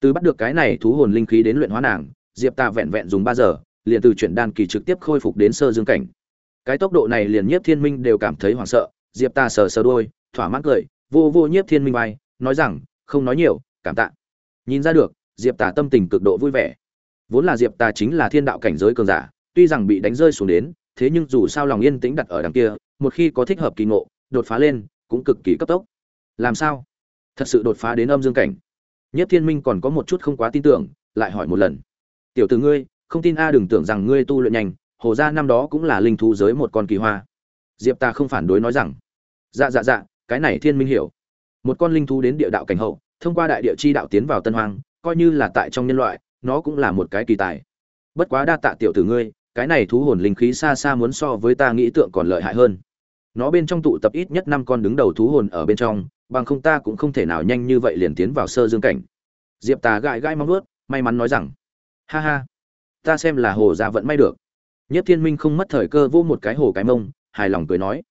Từ bắt được cái này thú hồn linh khí đến luyện hóa nàng, diệp tà vẹn vẹn dùng ba giờ, liền từ chuyển đan kỳ trực tiếp khôi phục đến sơ dương cảnh. Cái tốc độ này liền nhiếp thiên minh đều cảm thấy hoảng sợ, diệp tà sờ sờ đôi thỏa mãn cười, vô vô nhiếp thiên minh vai, nói rằng, không nói nhiều cảm tạ. Nhìn ra được, diệp tà tâm tình cực độ vui vẻ. Vốn là diệp tà chính là thiên đạo cảnh giới cường giả, tuy rằng bị đánh rơi xuống đến, thế nhưng dù sao lòng yên tĩnh đặt ở đằng kia, một khi có thích hợp kỳ ngộ, đột phá lên, cũng cực kỳ cấp tốc. Làm sao? Thật sự đột phá đến âm dương cảnh. Nhất thiên minh còn có một chút không quá tin tưởng, lại hỏi một lần. Tiểu tử ngươi, không tin a à, đừng tưởng rằng ngươi tu luyện nhanh, hồ gia năm đó cũng là linh thú giới một con kỳ hoa. Diệp ta không phản đối nói rằng. Dạ dạ dạ cái này thiên minh hiểu. Một con linh thú đến địa đạo cảnh hậu thông qua đại địa chi đạo tiến vào tân hoang, coi như là tại trong nhân loại, nó cũng là một cái kỳ tài. Bất quá đa tạ tiểu tử ngươi, cái này thú hồn linh khí xa xa muốn so với ta nghĩ tượng còn lợi hại hơn. Nó bên trong tụ tập ít nhất năm con đứng đầu thú hồn ở bên trong, bằng không ta cũng không thể nào nhanh như vậy liền tiến vào sơ dương cảnh. Diệp tà gãi gãi mong ướt may mắn nói rằng, ha ha, ta xem là hồ gia vẫn may được. Nhất thiên minh không mất thời cơ vô một cái hồ cái mông, hài lòng cười nói,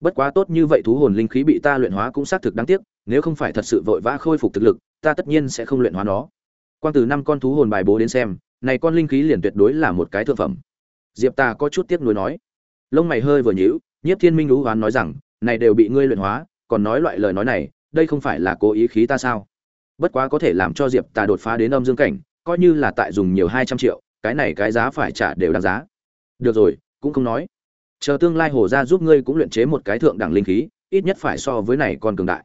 bất quá tốt như vậy thú hồn linh khí bị ta luyện hóa cũng xác thực đáng tiếc nếu không phải thật sự vội vã khôi phục thực lực, ta tất nhiên sẽ không luyện hóa nó. Quan từ năm con thú hồn bài bố đến xem, này con linh khí liền tuyệt đối là một cái thượng phẩm. Diệp ta có chút tiếc nuối nói. Lông mày hơi vừa nhíu, nhiếp thiên minh lũ hoán nói rằng, này đều bị ngươi luyện hóa, còn nói loại lời nói này, đây không phải là cố ý khí ta sao? Bất quá có thể làm cho diệp ta đột phá đến âm dương cảnh, coi như là tại dùng nhiều hai trăm triệu, cái này cái giá phải trả đều đáng giá. Được rồi, cũng không nói. Chờ tương lai hồ gia giúp ngươi cũng luyện chế một cái thượng đẳng linh khí, ít nhất phải so với này còn cường đại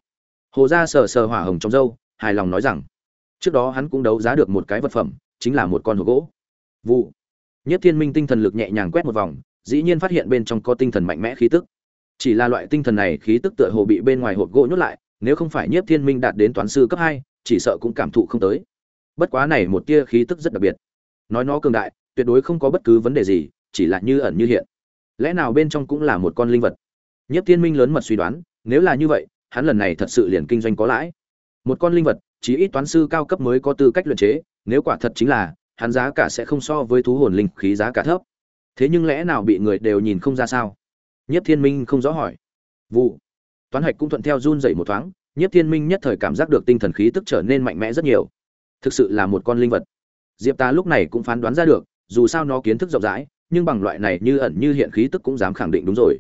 hồ gia sờ sờ hỏa hồng trong dâu hài lòng nói rằng, trước đó hắn cũng đấu giá được một cái vật phẩm, chính là một con hồ gỗ. Vụ. Nhất thiên minh tinh thần lực nhẹ nhàng quét một vòng, dĩ nhiên phát hiện bên trong có tinh thần mạnh mẽ khí tức. Chỉ là loại tinh thần này khí tức tựa hồ bị bên ngoài hộp gỗ nhốt lại, nếu không phải nhiếp thiên minh đạt đến toán sư cấp hai, chỉ sợ cũng cảm thụ không tới. Bất quá này một tia khí tức rất đặc biệt. Nói nó cường đại, tuyệt đối không có bất cứ vấn đề gì, chỉ là như ẩn như hiện. Lẽ nào bên trong cũng là một con linh vật? Nhiếp thiên minh lớn mật suy đoán, nếu là như vậy hắn lần này thật sự liền kinh doanh có lãi. Một con linh vật chỉ ít toán sư cao cấp mới có tư cách luyện chế, nếu quả thật chính là, hắn giá cả sẽ không so với thú hồn linh khí giá cả thấp. Thế nhưng lẽ nào bị người đều nhìn không ra sao? Nhất thiên minh không rõ hỏi. Vụ. Toán hạch cũng thuận theo run dậy một thoáng, nhất thiên minh nhất thời cảm giác được tinh thần khí tức trở nên mạnh mẽ rất nhiều. Thực sự là một con linh vật. Diệp ta lúc này cũng phán đoán ra được, dù sao nó kiến thức rộng rãi, nhưng bằng loại này như ẩn như hiện khí tức cũng dám khẳng định đúng rồi.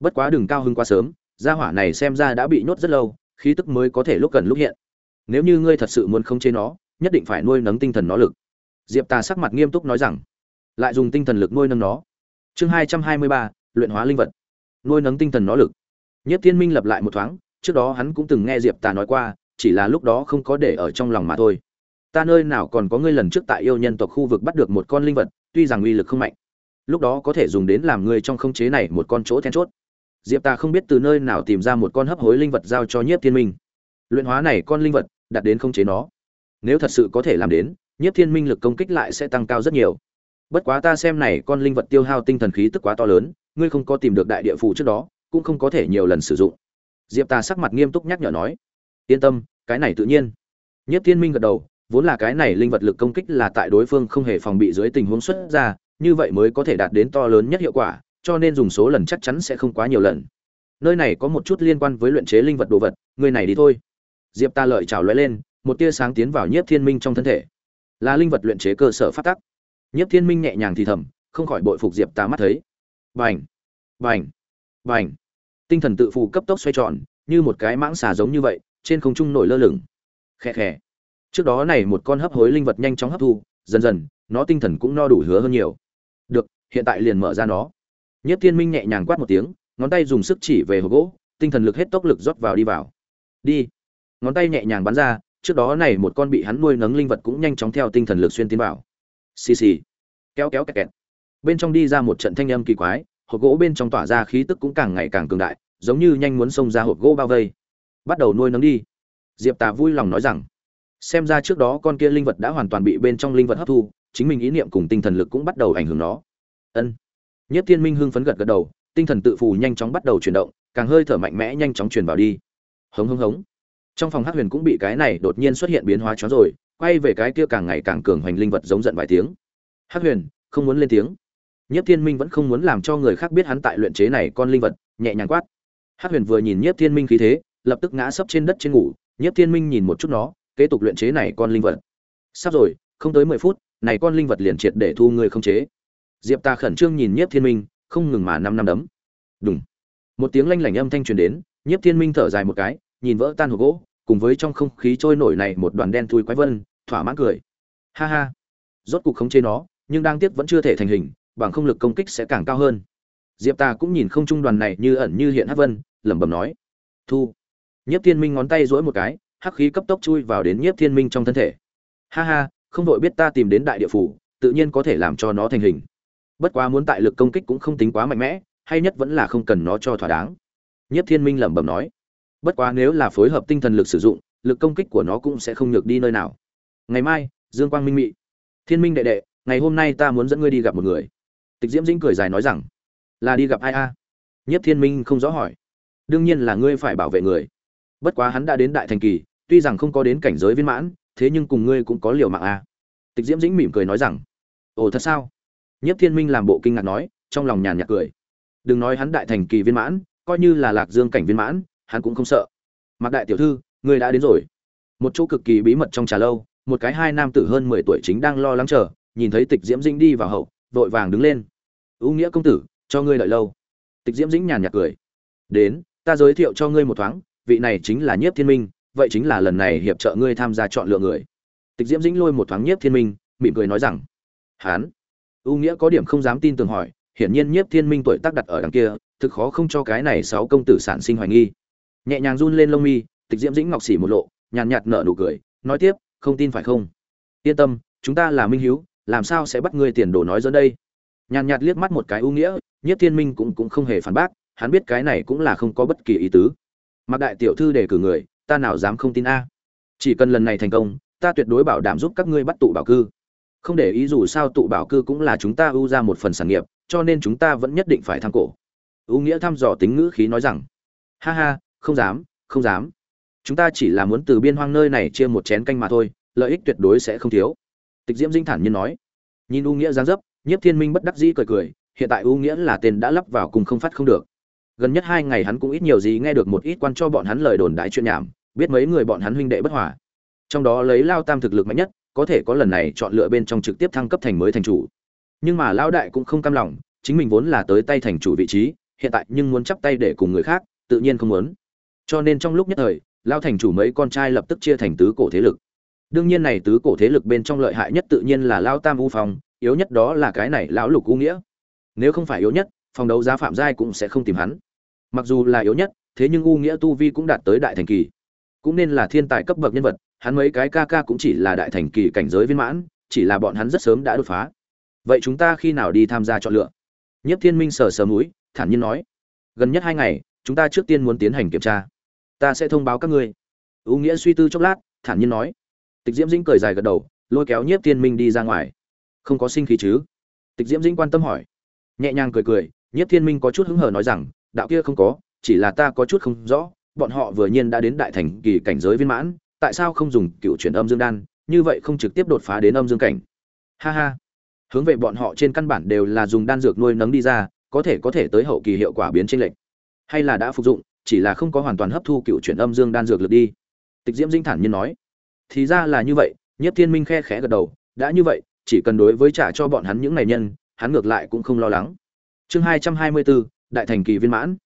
Bất quá đừng cao hứng quá sớm gia hỏa này xem ra đã bị nhốt rất lâu, khí tức mới có thể lúc cần lúc hiện. Nếu như ngươi thật sự muốn khống chế nó, nhất định phải nuôi nấng tinh thần nó lực. Diệp ta sắc mặt nghiêm túc nói rằng. Lại dùng tinh thần lực nuôi nấng nó. Chương hai trăm hai mươi ba, luyện hóa linh vật. Nuôi nấng tinh thần nó lực. Nhất tiên minh lập lại một thoáng, trước đó hắn cũng từng nghe diệp tà nói qua, chỉ là lúc đó không có để ở trong lòng mà thôi. Ta nơi nào còn có ngươi lần trước tại yêu nhân tộc khu vực bắt được một con linh vật, tuy rằng uy lực không mạnh, lúc đó có thể dùng đến làm ngươi trong khống chế này một con chỗ then chốt diệp ta không biết từ nơi nào tìm ra một con hấp hối linh vật giao cho nhiếp thiên minh. Luyện hóa này con linh vật đặt đến không chế nó. Nếu thật sự có thể làm đến, nhiếp thiên minh lực công kích lại sẽ tăng cao rất nhiều. Bất quá ta xem này con linh vật tiêu hao tinh thần khí tức quá to lớn, ngươi không có tìm được đại địa phủ trước đó, cũng không có thể nhiều lần sử dụng. Diệp ta sắc mặt nghiêm túc nhắc nhở nói. Yên tâm, cái này tự nhiên. Nhất thiên minh gật đầu, vốn là cái này linh vật lực công kích là tại đối phương không hề phòng bị dưới tình huống xuất ra, như vậy mới có thể đạt đến to lớn nhất hiệu quả cho nên dùng số lần chắc chắn sẽ không quá nhiều lần. Nơi này có một chút liên quan với luyện chế linh vật đồ vật, người này đi thôi. Diệp ta lợi chào lóe lên, một tia sáng tiến vào nhiếp thiên minh trong thân thể. Là linh vật luyện chế cơ sở phát tắc. Nhiếp thiên minh nhẹ nhàng thì thầm, không khỏi bội phục diệp ta mắt thấy. Vành vành vành tinh thần tự phụ cấp tốc xoay tròn, như một cái mãng xà giống như vậy, trên không trung nổi lơ lửng. Khẽ khẽ trước đó này một con hấp hối linh vật nhanh chóng hấp thu, dần dần, nó tinh thần cũng no đủ hứa hơn nhiều. Được, hiện tại liền mở ra nó nhất thiên minh nhẹ nhàng quát một tiếng, ngón tay dùng sức chỉ về hộp gỗ, tinh thần lực hết tốc lực rót vào đi vào. Đi. Ngón tay nhẹ nhàng bắn ra, trước đó này một con bị hắn nuôi nấng linh vật cũng nhanh chóng theo tinh thần lực xuyên tiến vào. Xì xì. Kéo kéo kẹt kẹt. Bên trong đi ra một trận thanh âm kỳ quái, hộp gỗ bên trong tỏa ra khí tức cũng càng ngày càng cường đại, giống như nhanh muốn xông ra hộp gỗ bao vây. Bắt đầu nuôi nấng đi. Diệp tà vui lòng nói rằng, xem ra trước đó con kia linh vật đã hoàn toàn bị bên trong linh vật hấp thu, chính mình ý niệm cùng tinh thần lực cũng bắt đầu ảnh hưởng nó. Ân nhất thiên minh hưng phấn gật gật đầu tinh thần tự phù nhanh chóng bắt đầu chuyển động càng hơi thở mạnh mẽ nhanh chóng truyền vào đi. Hống hống hống. Trong phòng Hắc huyền cũng bị cái này đột nhiên xuất hiện biến hóa chó rồi quay về cái kia càng ngày càng cường hoành linh vật giống giận vài tiếng. Hắc huyền không muốn lên tiếng. Nhiếp Thiên Minh vẫn không muốn làm cho người khác biết hắn tại luyện chế này con linh vật, nhẹ nhàng quát. Hắc Huyền vừa nhìn Nhiếp Thiên Minh khí thế, lập tức ngã sấp trên đất trên ngủ, Nhiếp Thiên Minh nhìn một chút nó, kế tục luyện chế này con linh vật. sắp rồi không tới mười phút này con linh vật liền triệt để thu người không chế diệp ta khẩn trương nhìn nhiếp thiên minh, không ngừng mà năm năm đấm. Đúng một tiếng lanh lảnh âm thanh truyền đến, nhiếp thiên minh thở dài một cái, nhìn vỡ tan hộp gỗ, cùng với trong không khí trôi nổi này một đoàn đen thui quái vân, thỏa mãn cười. Ha ha. Rốt cục khống chế nó, nhưng đang tiếc vẫn chưa thể thành hình, bằng không lực công kích sẽ càng cao hơn. Diệp ta cũng nhìn không trung đoàn này như ẩn như hiện hắc vân, lẩm bẩm nói. Thu. Nhiếp thiên minh ngón tay duỗi một cái, hắc khí cấp tốc chui vào đến nhiếp thiên minh trong thân thể. Ha ha, không đội biết ta tìm đến đại địa phủ, tự nhiên có thể làm cho nó thành hình bất quá muốn tại lực công kích cũng không tính quá mạnh mẽ, hay nhất vẫn là không cần nó cho thỏa đáng. Nhất thiên minh lẩm bẩm nói, bất quá nếu là phối hợp tinh thần lực sử dụng, lực công kích của nó cũng sẽ không nhược đi nơi nào. Ngày mai, dương quang minh mị. Thiên minh đệ đệ, ngày hôm nay ta muốn dẫn ngươi đi gặp một người. Tịch diễm dĩnh cười dài nói rằng, là đi gặp ai a? Nhất thiên minh không rõ hỏi, đương nhiên là ngươi phải bảo vệ người. Bất quá hắn đã đến đại thành kỳ, tuy rằng không có đến cảnh giới viên mãn, thế nhưng cùng ngươi cũng có liều mạng a. Tịch diễm dĩnh mỉm cười nói rằng, ồ, thật sao? Nhất thiên minh làm bộ kinh ngạc nói, trong lòng nhàn nhạt cười. Đừng nói hắn đại thành kỳ viên mãn, coi như là lạc dương cảnh viên mãn, hắn cũng không sợ. Mặc đại tiểu thư, người đã đến rồi. Một chỗ cực kỳ bí mật trong trà lâu, một cái hai nam tử hơn mười tuổi chính đang lo lắng chờ, nhìn thấy tịch diễm dĩnh đi vào hậu, vội vàng đứng lên. "Ú nghĩa công tử, cho ngươi đợi lâu. Tịch diễm dĩnh nhàn nhạt cười. Đến, ta giới thiệu cho ngươi một thoáng, vị này chính là nhiếp thiên minh, vậy chính là lần này hiệp trợ ngươi tham gia chọn lựa người. Tịch diễm dĩnh lôi một thoáng nhiếp thiên minh, mỉm cười nói rằng, hắn. U nghĩa có điểm không dám tin tưởng hỏi, hiển nhiên nhiếp thiên minh tuổi tác đặt ở đằng kia, thực khó không cho cái này sáu công tử sản sinh hoài nghi. Nhẹ nhàng run lên lông mi, tịch diễm dĩnh ngọc xỉ một lộ, nhàn nhạt nở nụ cười, nói tiếp, không tin phải không? Yên tâm, chúng ta là minh hiếu, làm sao sẽ bắt ngươi tiền đồ nói giỡn đây? Nhàn nhạt liếc mắt một cái U nghĩa, Nhiếp thiên minh cũng cũng không hề phản bác, hắn biết cái này cũng là không có bất kỳ ý tứ. Mặc đại tiểu thư đề cử người, ta nào dám không tin a? Chỉ cần lần này thành công, ta tuyệt đối bảo đảm giúp các ngươi bắt tụ bảo cư không để ý dù sao tụ bảo cư cũng là chúng ta ưu ra một phần sản nghiệp, cho nên chúng ta vẫn nhất định phải tham cổ. Ưu nghĩa thăm dò tính ngữ khí nói rằng, ha ha, không dám không dám. Chúng ta chỉ là muốn từ biên hoang nơi này chia một chén canh mà thôi, lợi ích tuyệt đối sẽ không thiếu. Tịch diễm dinh thản nhiên nói. Nhìn u nghĩa giáng dấp, nhiếp thiên minh bất đắc dĩ cười cười, hiện tại u nghĩa là tên đã lắp vào cùng không phát không được. Gần nhất hai ngày hắn cũng ít nhiều gì nghe được một ít quan cho bọn hắn lời đồn đại chuyện nhảm, biết mấy người bọn hắn huynh đệ bất hòa. Trong đó lấy lao tam thực lực mạnh nhất có thể có lần này chọn lựa bên trong trực tiếp thăng cấp thành mới thành chủ. Nhưng mà Lão đại cũng không cam lòng, chính mình vốn là tới tay thành chủ vị trí, hiện tại nhưng muốn chắp tay để cùng người khác, tự nhiên không muốn. Cho nên trong lúc nhất thời lao thành chủ mấy con trai lập tức chia thành tứ cổ thế lực. Đương nhiên này tứ cổ thế lực bên trong lợi hại nhất tự nhiên là lao tam u phong, yếu nhất đó là cái này lão lục u nghĩa. Nếu không phải yếu nhất, phòng đấu giá phạm giai cũng sẽ không tìm hắn. Mặc dù là yếu nhất, thế nhưng u nghĩa tu vi cũng đạt tới đại thành kỳ cũng nên là thiên tài cấp bậc nhân vật, hắn mấy cái ca ca cũng chỉ là đại thành kỳ cảnh giới viên mãn, chỉ là bọn hắn rất sớm đã đột phá. Vậy chúng ta khi nào đi tham gia chọn lựa? Nhất thiên minh sờ sờ mũi, thản nhiên nói. Gần nhất hai ngày, chúng ta trước tiên muốn tiến hành kiểm tra. Ta sẽ thông báo các ngươi. U nghĩa suy tư chốc lát, thản nhiên nói. Tịch diễm dĩnh cười dài gật đầu, lôi kéo nhiếp thiên minh đi ra ngoài. Không có sinh khí chứ? Tịch diễm dĩnh quan tâm hỏi. Nhẹ nhàng cười cười, nhiếp thiên minh có chút hứng hờ nói rằng, đạo kia không có, chỉ là ta có chút không rõ bọn họ vừa nhiên đã đến đại thành kỳ cảnh giới viên mãn, tại sao không dùng cựu chuyển âm dương đan? Như vậy không trực tiếp đột phá đến âm dương cảnh. Ha ha. Hướng về bọn họ trên căn bản đều là dùng đan dược nuôi nấng đi ra, có thể có thể tới hậu kỳ hiệu quả biến chênh lệch. hay là đã phục dụng, chỉ là không có hoàn toàn hấp thu cựu chuyển âm dương đan dược lực đi. Tịch diễm dinh thản nhiên nói. Thì ra là như vậy, nhất thiên minh khe khẽ gật đầu. Đã như vậy, chỉ cần đối với trả cho bọn hắn những này nhân, hắn ngược lại cũng không lo lắng. Chương hai trăm hai mươi bốn, đại thành kỳ viên mãn.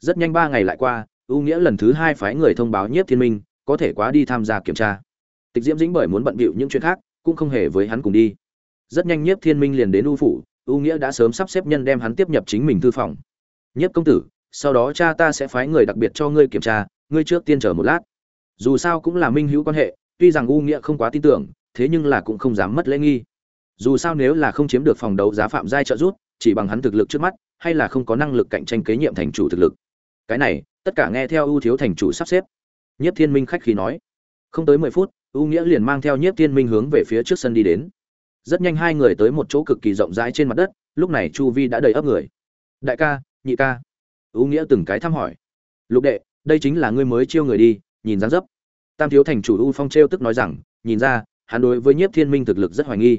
Rất nhanh ba ngày lại qua ưu nghĩa lần thứ hai phái người thông báo nhiếp thiên minh, có thể quá đi tham gia kiểm tra. Tịch diễm dĩnh bởi muốn bận bịu những chuyện khác, cũng không hề với hắn cùng đi. Rất nhanh nhiếp thiên minh liền đến ưu phủ ưu nghĩa đã sớm sắp xếp nhân đem hắn tiếp nhập chính mình thư phòng. Nhiếp công tử, sau đó cha ta sẽ phái người đặc biệt cho ngươi kiểm tra, ngươi trước tiên chờ một lát. Dù sao cũng là minh hữu quan hệ, tuy rằng u nghĩa không quá tin tưởng, thế nhưng là cũng không dám mất lễ nghi. Dù sao nếu là không chiếm được phòng đấu giá phạm giai trợ rút chỉ bằng hắn thực lực trước mắt, hay là không có năng lực cạnh tranh kế nhiệm thành chủ thực lực cái này, tất cả nghe theo ưu thiếu thành chủ sắp xếp. Nhất thiên minh khách khí nói. Không tới mười phút, ưu nghĩa liền mang theo nhất thiên minh hướng về phía trước sân đi đến. Rất nhanh hai người tới một chỗ cực kỳ rộng rãi trên mặt đất, lúc này chu vi đã đầy ấp người. Đại ca, nhị ca. Ưu nghĩa từng cái thăm hỏi. Lục đệ, đây chính là ngươi mới chiêu người đi, nhìn dáng dấp. Tam thiếu thành chủ u phong t r e o tức nói rằng, nhìn ra, hắn đối với nhiếp thiên minh thực lực rất hoài nghi.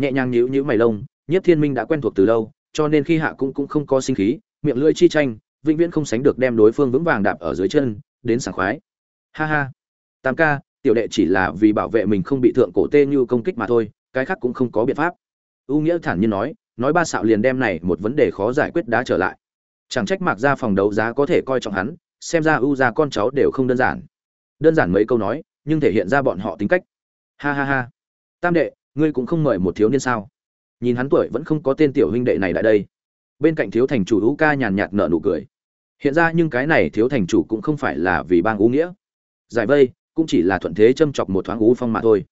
Nhẹ nhàng nhíu nhíu mày lông, nhiếp thiên minh đã quen thuộc từ lâu, cho nên khi hạ cũng cũng không có sinh khí, miệng lưỡi chi tranh vĩnh viễn không sánh được đem đối phương vững vàng đạp ở dưới chân, đến sảng khoái. Ha ha. Tam ca, tiểu đệ chỉ là vì bảo vệ mình không bị thượng cổ tê như công kích mà thôi, cái khác cũng không có biện pháp. Ưu nghĩa thản nhiên nói nói ba xạo liền đem này một vấn đề khó giải quyết đã trở lại. Chẳng trách mạc ra phòng đấu giá có thể coi trọng hắn, xem ra ưu ra con cháu đều không đơn giản. Đơn giản mấy câu nói, nhưng thể hiện ra bọn họ tính cách. Ha ha ha. Tam đệ, ngươi cũng không mời một thiếu niên sao? Nhìn hắn tuổi vẫn không có tên tiểu huynh đệ này lại đây. Bên cạnh thiếu thành chủ ưu ca nhàn nhạt nở nụ cười hiện ra nhưng cái này thiếu thành chủ cũng không phải là vì bang ú nghĩa. Giải vây cũng chỉ là thuận thế châm chọc một thoáng ú phong mà thôi.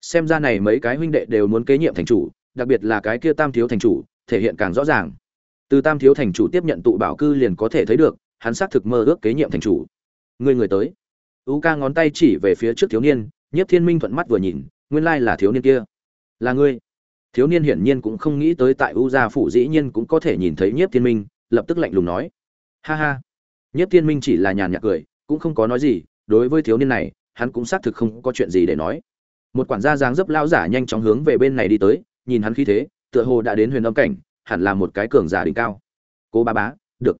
Xem ra này mấy cái huynh đệ đều muốn kế nhiệm thành chủ, đặc biệt là cái kia tam thiếu thành chủ, thể hiện càng rõ ràng. Từ tam thiếu thành chủ tiếp nhận tụ bảo cư liền có thể thấy được, hắn xác thực mơ ước kế nhiệm thành chủ. Người người tới. Ú ca ngón tay chỉ về phía trước thiếu niên, nhiếp thiên minh thuận mắt vừa nhìn, nguyên lai là thiếu niên kia. Là ngươi. Thiếu niên hiển nhiên cũng không nghĩ tới tại u gia phủ dĩ nhiên cũng có thể nhìn thấy nhiếp thiên minh, lập tức lạnh lùng nói ha ha. Nhất thiên minh chỉ là nhàn nhạt cười, cũng không có nói gì, đối với thiếu niên này, hắn cũng xác thực không có chuyện gì để nói. Một quản gia dáng dấp lao giả nhanh chóng hướng về bên này đi tới, nhìn hắn khí thế, tựa hồ đã đến huyền âm cảnh, hẳn là một cái cường giả đỉnh cao. Cố ba bá, được.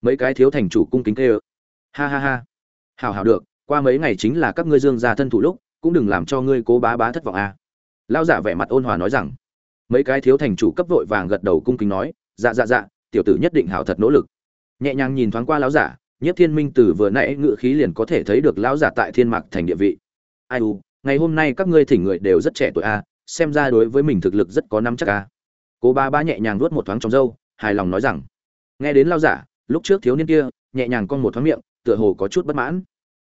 Mấy cái thiếu thành chủ cung kính kê ơ ha ha ha. Hào hào được, qua mấy ngày chính là các ngươi dương gia thân thủ lúc, cũng đừng làm cho ngươi cố bá bá thất vọng a à. lao giả vẻ mặt ôn hòa nói rằng. Mấy cái thiếu thành chủ cấp vội vàng gật đầu cung kính nói dạ dạ dạ tiểu tử nhất định hảo thật nỗ lực nhẹ nhàng nhìn thoáng qua lão giả nhất thiên minh từ vừa nãy ngự khí liền có thể thấy được lão giả tại thiên mạc thành địa vị. Ai u, ngày hôm nay các ngươi thỉnh người đều rất trẻ tuổi a, xem ra đối với mình thực lực rất có năm chắc a. Cố ba ba nhẹ nhàng nuốt một thoáng trong dâu hài lòng nói rằng, nghe đến lão giả, lúc trước thiếu niên kia, nhẹ nhàng con một thoáng miệng, tựa hồ có chút bất mãn.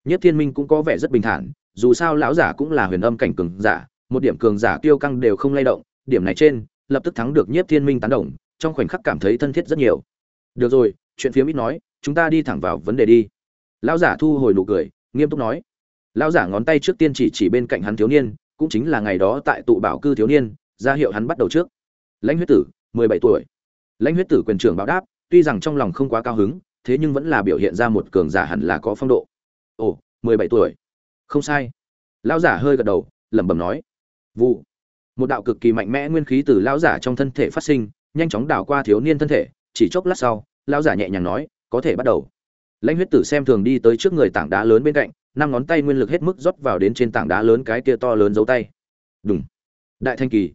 Nhất thiên minh cũng có vẻ rất bình thản, dù sao lão giả cũng là huyền âm cảnh cường giả, một điểm cường giả tiêu căng đều không lay động, điểm này trên, lập tức thắng được nhiếp thiên minh tán đồng, trong khoảnh khắc cảm thấy thân thiết rất nhiều. Được rồi chuyện phía ít nói, chúng ta đi thẳng vào vấn đề đi. Lão giả thu hồi nụ cười, nghiêm túc nói. Lão giả ngón tay trước tiên chỉ chỉ bên cạnh hắn thiếu niên, cũng chính là ngày đó tại tụ bảo cư thiếu niên, ra hiệu hắn bắt đầu trước. Lãnh huyết tử, mười bảy tuổi. Lãnh huyết tử quyền trưởng báo đáp, tuy rằng trong lòng không quá cao hứng, thế nhưng vẫn là biểu hiện ra một cường giả hẳn là có phong độ. Ồ, mười bảy tuổi. Không sai. Lão giả hơi gật đầu, lẩm bẩm nói. Vụ. Một đạo cực kỳ mạnh mẽ nguyên khí từ lão giả trong thân thể phát sinh, nhanh chóng đảo qua thiếu niên thân thể, chỉ chốc lát sau lão giả nhẹ nhàng nói, có thể bắt đầu. Lãnh huyết tử xem thường đi tới trước người tảng đá lớn bên cạnh, năm ngón tay nguyên lực hết mức rót vào đến trên tảng đá lớn cái kia to lớn dấu tay. Đúng đại thanh kỳ.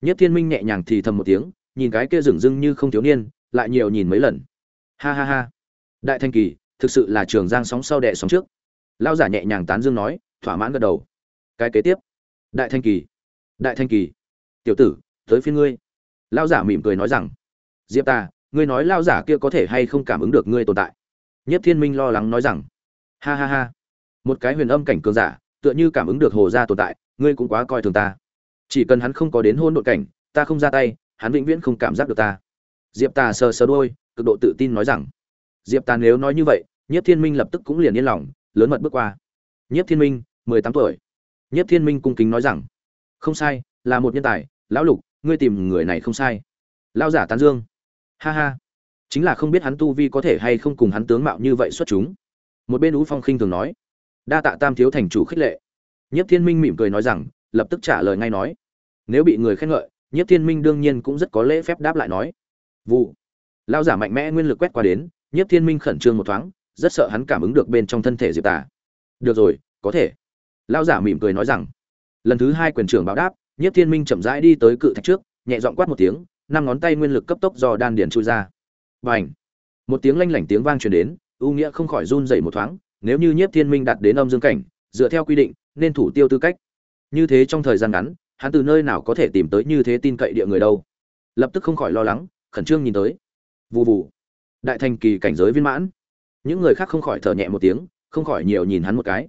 Nhất thiên minh nhẹ nhàng thì thầm một tiếng, nhìn cái kia rừng rưng như không thiếu niên, lại nhiều nhìn mấy lần. Ha ha ha. Đại thanh kỳ, thực sự là trường giang sóng sau đẻ sóng trước. Lão giả nhẹ nhàng tán dương nói, thỏa mãn gật đầu. Cái kế tiếp. Đại thanh kỳ. Đại thanh kỳ. Tiểu tử, tới phiên ngươi. Lão giả mỉm cười nói rằng, diệp ta ngươi nói lao giả kia có thể hay không cảm ứng được ngươi tồn tại? Nhất thiên minh lo lắng nói rằng, ha ha ha, một cái huyền âm cảnh cường giả, tựa như cảm ứng được hồ gia tồn tại, ngươi cũng quá coi thường ta. Chỉ cần hắn không có đến hôn đội cảnh, ta không ra tay, hắn vĩnh viễn không cảm giác được ta. Diệp Tà sờ sờ đôi, cực độ tự tin nói rằng, diệp Tà nếu nói như vậy, nhất thiên minh lập tức cũng liền yên lòng, lớn mật bước qua. Nhất thiên minh, mười tám tuổi. Nhất thiên minh cung kính nói rằng, không sai, là một nhân tài, lão lục, ngươi tìm người này không sai. Lao giả tán dương ha ha. Chính là không biết hắn tu vi có thể hay không cùng hắn tướng mạo như vậy xuất chúng. Một bên ú phong khinh thường nói. Đa tạ tam thiếu thành chủ khích lệ. Nhất thiên minh mỉm cười nói rằng, lập tức trả lời ngay nói. Nếu bị người khen ngợi nhất thiên minh đương nhiên cũng rất có lễ phép đáp lại nói. Vụ. Lao giả mạnh mẽ nguyên lực quét qua đến nhất thiên minh khẩn trương một thoáng, rất sợ hắn cảm ứng được bên trong thân thể diệp tả được rồi, có thể. Lao giả mỉm cười nói rằng. Lần thứ hai quyền trưởng báo đáp nhất thiên minh chậm rãi đi tới cự thạch trước, nhẹ giọng quát một tiếng năm ngón tay nguyên lực cấp tốc do đan điền chui ra. Bành! Một tiếng lanh lảnh tiếng vang truyền đến, U Nghĩa không khỏi run rẩy một thoáng, nếu như Nhiếp Thiên Minh đạt đến âm dương cảnh, dựa theo quy định, nên thủ tiêu tư cách. Như thế trong thời gian ngắn, hắn từ nơi nào có thể tìm tới như thế tin cậy địa người đâu? Lập tức không khỏi lo lắng, khẩn trương nhìn tới. Vù vù. Đại thành kỳ cảnh giới viên mãn. Những người khác không khỏi thở nhẹ một tiếng, không khỏi nhiều nhìn hắn một cái.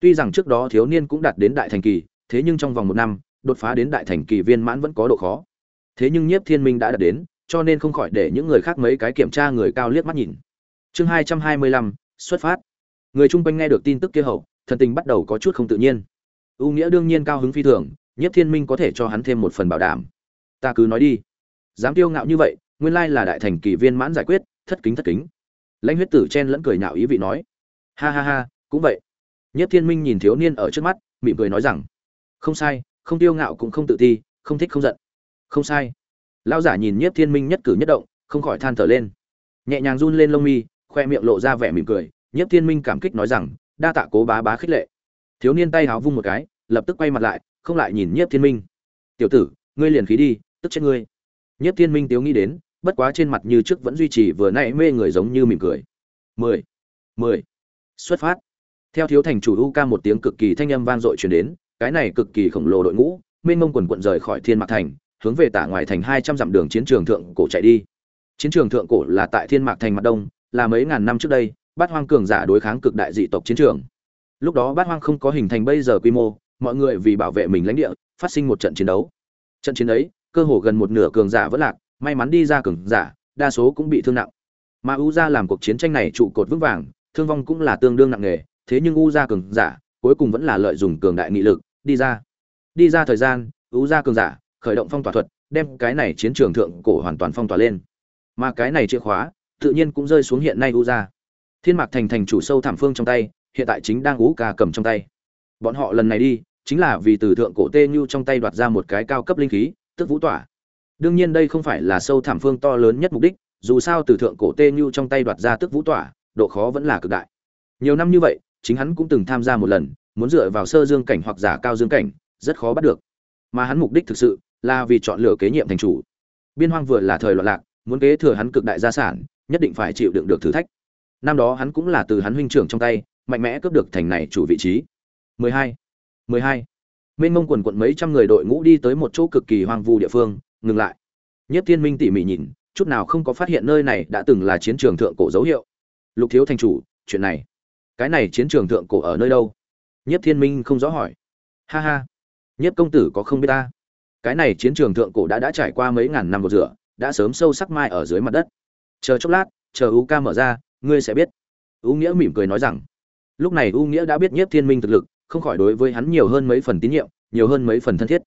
Tuy rằng trước đó thiếu niên cũng đạt đến đại thành kỳ, thế nhưng trong vòng một năm, đột phá đến đại thành kỳ viên mãn vẫn có độ khó thế nhưng nhiếp thiên minh đã đạt đến, cho nên không khỏi để những người khác mấy cái kiểm tra người cao liếc mắt nhìn. Chương hai trăm hai mươi lăm, xuất phát. Người chung quanh nghe được tin tức kia hậu, thần tình bắt đầu có chút không tự nhiên. U nghĩa đương nhiên cao hứng phi thường, nhiếp thiên minh có thể cho hắn thêm một phần bảo đảm. Ta cứ nói đi. Dám tiêu ngạo như vậy, nguyên lai là đại thành kỳ viên mãn giải quyết, thất kính thất kính. Lãnh huyết tử chen lẫn cười nhạo ý vị nói. Ha ha ha, cũng vậy. Nhất thiên minh nhìn thiếu niên ở trước mắt, mỉm cười nói rằng. Không sai, không tiêu ngạo cũng không tự ti, không thích không giận không sai. Lão giả nhìn nhiếp thiên minh nhất cử nhất động, không khỏi than thở lên. Nhẹ nhàng run lên lông mi, khoe miệng lộ ra vẻ mỉm cười. Nhiếp thiên minh cảm kích nói rằng, đa tạ cố bá bá khích lệ. Thiếu niên tay háo vung một cái, lập tức quay mặt lại, không lại nhìn nhiếp thiên minh. Tiểu tử, ngươi liền khí đi, tức chết ngươi. Nhiếp thiên minh tiếu nghĩ đến, bất quá trên mặt như trước vẫn duy trì vừa nãy mê người giống như mỉm cười. Mười mười. Xuất phát. Theo thiếu thành chủ u ca một tiếng cực kỳ thanh âm vang dội truyền đến, cái này cực kỳ khổng lồ đội ngũ, mênh mông quần quận rời khỏi thiên mạc thành hướng về tả ngoài thành hai trăm dặm đường chiến trường thượng cổ chạy đi. Chiến trường thượng cổ là tại thiên mạc thành mặt đông, là mấy ngàn năm trước đây, bát hoang cường giả đối kháng cực đại dị tộc chiến trường. Lúc đó bát hoang không có hình thành bây giờ quy mô, mọi người vì bảo vệ mình lãnh địa, phát sinh một trận chiến đấu. Trận chiến ấy, cơ hồ gần một nửa cường giả vẫn lạc, may mắn đi ra cường giả, đa số cũng bị thương nặng. Mà u gia làm cuộc chiến tranh này trụ cột vững vàng, thương vong cũng là tương đương nặng nề, thế nhưng u gia cường giả cuối cùng vẫn là lợi dụng cường đại nghị lực, đi ra. Đi ra thời gian, u gia cường giả khởi động phong tỏa thuật, đem cái này chiến trường thượng cổ hoàn toàn phong tỏa lên. Mà cái này chìa khóa, tự nhiên cũng rơi xuống hiện nay u gia thiên mạc thành thành chủ sâu thảm phương trong tay, hiện tại chính đang ú ca cầm trong tay. Bọn họ lần này đi, chính là vì từ thượng cổ tê như trong tay đoạt ra một cái cao cấp linh khí, tức vũ tỏa. Đương nhiên đây không phải là sâu thảm phương to lớn nhất mục đích, dù sao từ thượng cổ tê như trong tay đoạt ra tức vũ tỏa, độ khó vẫn là cực đại. Nhiều năm như vậy, chính hắn cũng từng tham gia một lần, muốn dựa vào sơ dương cảnh hoặc giả cao dương cảnh, rất khó bắt được. Mà hắn mục đích thực sự là vì chọn lựa kế nhiệm thành chủ biên hoang vừa là thời loạn lạc muốn kế thừa hắn cực đại gia sản nhất định phải chịu đựng được thử thách năm đó hắn cũng là từ hắn huynh trưởng trong tay mạnh mẽ cướp được thành này chủ vị trí 12. 12. Mênh mông quần quận mấy trăm người đội ngũ đi tới một chỗ cực kỳ hoang vu địa phương, ngừng lại. Nhất Thiên Minh tỉ mỉ nhìn, chút nào không có phát hiện nơi này đã từng là chiến trường thượng cổ dấu hiệu. Lục thiếu thành chủ, chuyện này, cái này chiến trường thượng cổ ở nơi đâu? Nhất Thiên Minh không rõ hỏi. Ha ha, Nhất công tử có không biết ta? Cái này chiến trường thượng cổ đã đã trải qua mấy ngàn năm một rửa, đã sớm sâu sắc mai ở dưới mặt đất. Chờ chốc lát, chờ U ca mở ra, ngươi sẽ biết. U Nghĩa mỉm cười nói rằng, lúc này U Nghĩa đã biết Nhất Thiên Minh thực lực, không khỏi đối với hắn nhiều hơn mấy phần tín nhiệm, nhiều hơn mấy phần thân thiết.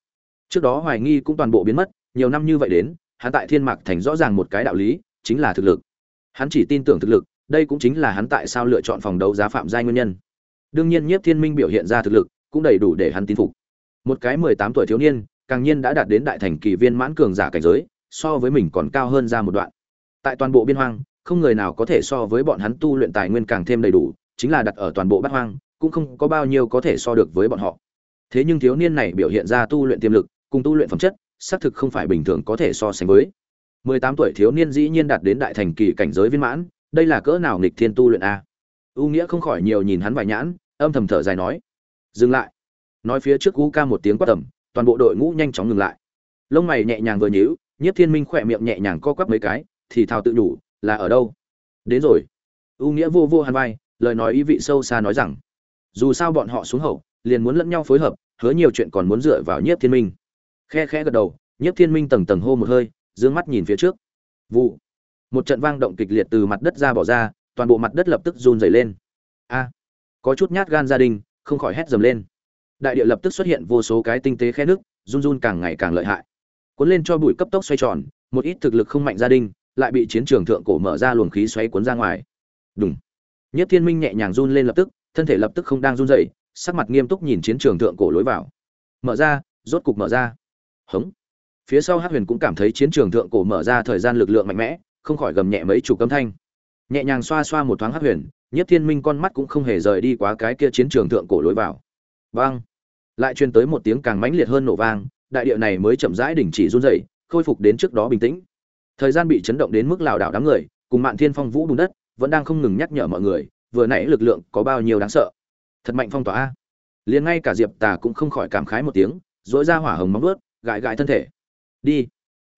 Trước đó hoài nghi cũng toàn bộ biến mất, nhiều năm như vậy đến, hắn tại Thiên Mạc thành rõ ràng một cái đạo lý, chính là thực lực. Hắn chỉ tin tưởng thực lực, đây cũng chính là hắn tại sao lựa chọn phòng đấu giá phạm giai nguyên nhân. Đương nhiên Nhiếp Thiên Minh biểu hiện ra thực lực, cũng đầy đủ để hắn tin phục. Một cái 18 tuổi thiếu niên, càng nhiên đã đạt đến đại thành kỳ viên mãn cường giả cảnh giới, so với mình còn cao hơn ra một đoạn. Tại toàn bộ biên hoang, không người nào có thể so với bọn hắn tu luyện tài nguyên càng thêm đầy đủ, chính là đặt ở toàn bộ bát hoang, cũng không có bao nhiêu có thể so được với bọn họ. Thế nhưng thiếu niên này biểu hiện ra tu luyện tiềm lực, cùng tu luyện phẩm chất, xác thực không phải bình thường có thể so sánh với. 18 tuổi thiếu niên dĩ nhiên đạt đến đại thành kỳ cảnh giới viên mãn, đây là cỡ nào nghịch thiên tu luyện a. U Nghĩa không khỏi nhiều nhìn hắn vài nhãn, âm thầm thở dài nói: "Dừng lại." Nói phía trước U ca một tiếng quát tầm, toàn bộ đội ngũ nhanh chóng ngừng lại. Lông mày nhẹ nhàng vừa nhíu, Nhiếp Thiên Minh khỏe miệng nhẹ nhàng co quắp mấy cái, thì thào tự nhủ, là ở đâu? Đến rồi. U Nghĩa vô vô hàn vai, lời nói ý vị sâu xa nói rằng, dù sao bọn họ xuống hậu liền muốn lẫn nhau phối hợp hứa nhiều chuyện còn muốn dựa vào nhiếp thiên minh khe khẽ gật đầu nhiếp thiên minh tầng tầng hô một hơi d ư ơ n g mắt nhìn phía trước vụ một trận vang động kịch liệt từ mặt đất ra bỏ ra toàn bộ mặt đất lập tức run dày lên a có chút nhát gan gia đình không khỏi hét dầm lên đại địa lập tức xuất hiện vô số cái tinh tế khe nước run run càng ngày càng lợi hại cuốn lên cho bụi cấp tốc xoay tròn một ít thực lực không mạnh gia đình lại bị chiến trường thượng cổ mở ra luồng khí xoáy cuốn ra ngoài đúng nhất thiên minh nhẹ nhàng run lên lập tức thân thể lập tức không đang run rẩy, sắc mặt nghiêm túc nhìn chiến trường thượng cổ lối vào. Mở ra, rốt cục mở ra. Hống. Phía sau Hắc Huyền cũng cảm thấy chiến trường thượng cổ mở ra thời gian lực lượng mạnh mẽ, không khỏi gầm nhẹ mấy chục âm thanh. Nhẹ nhàng xoa xoa một thoáng Hắc Huyền, Nhất Thiên Minh con mắt cũng không hề rời đi quá cái kia chiến trường thượng cổ lối vào. Vang. Lại truyền tới một tiếng càng mãnh liệt hơn nổ vang, đại địa này mới chậm rãi đình chỉ run rẩy, khôi phục đến trước đó bình tĩnh. Thời gian bị chấn động đến mức lảo đảo đám người, cùng Mạn Thiên Phong vũ bùn đất, vẫn đang không ngừng nhắc nhở mọi người, vừa nãy lực lượng có bao nhiêu đáng sợ. Thật mạnh phong tỏa a. Liền ngay cả diệp tà cũng không khỏi cảm khái một tiếng dỗi ra hỏa hồng móng ướt gãi gãi thân thể. Đi.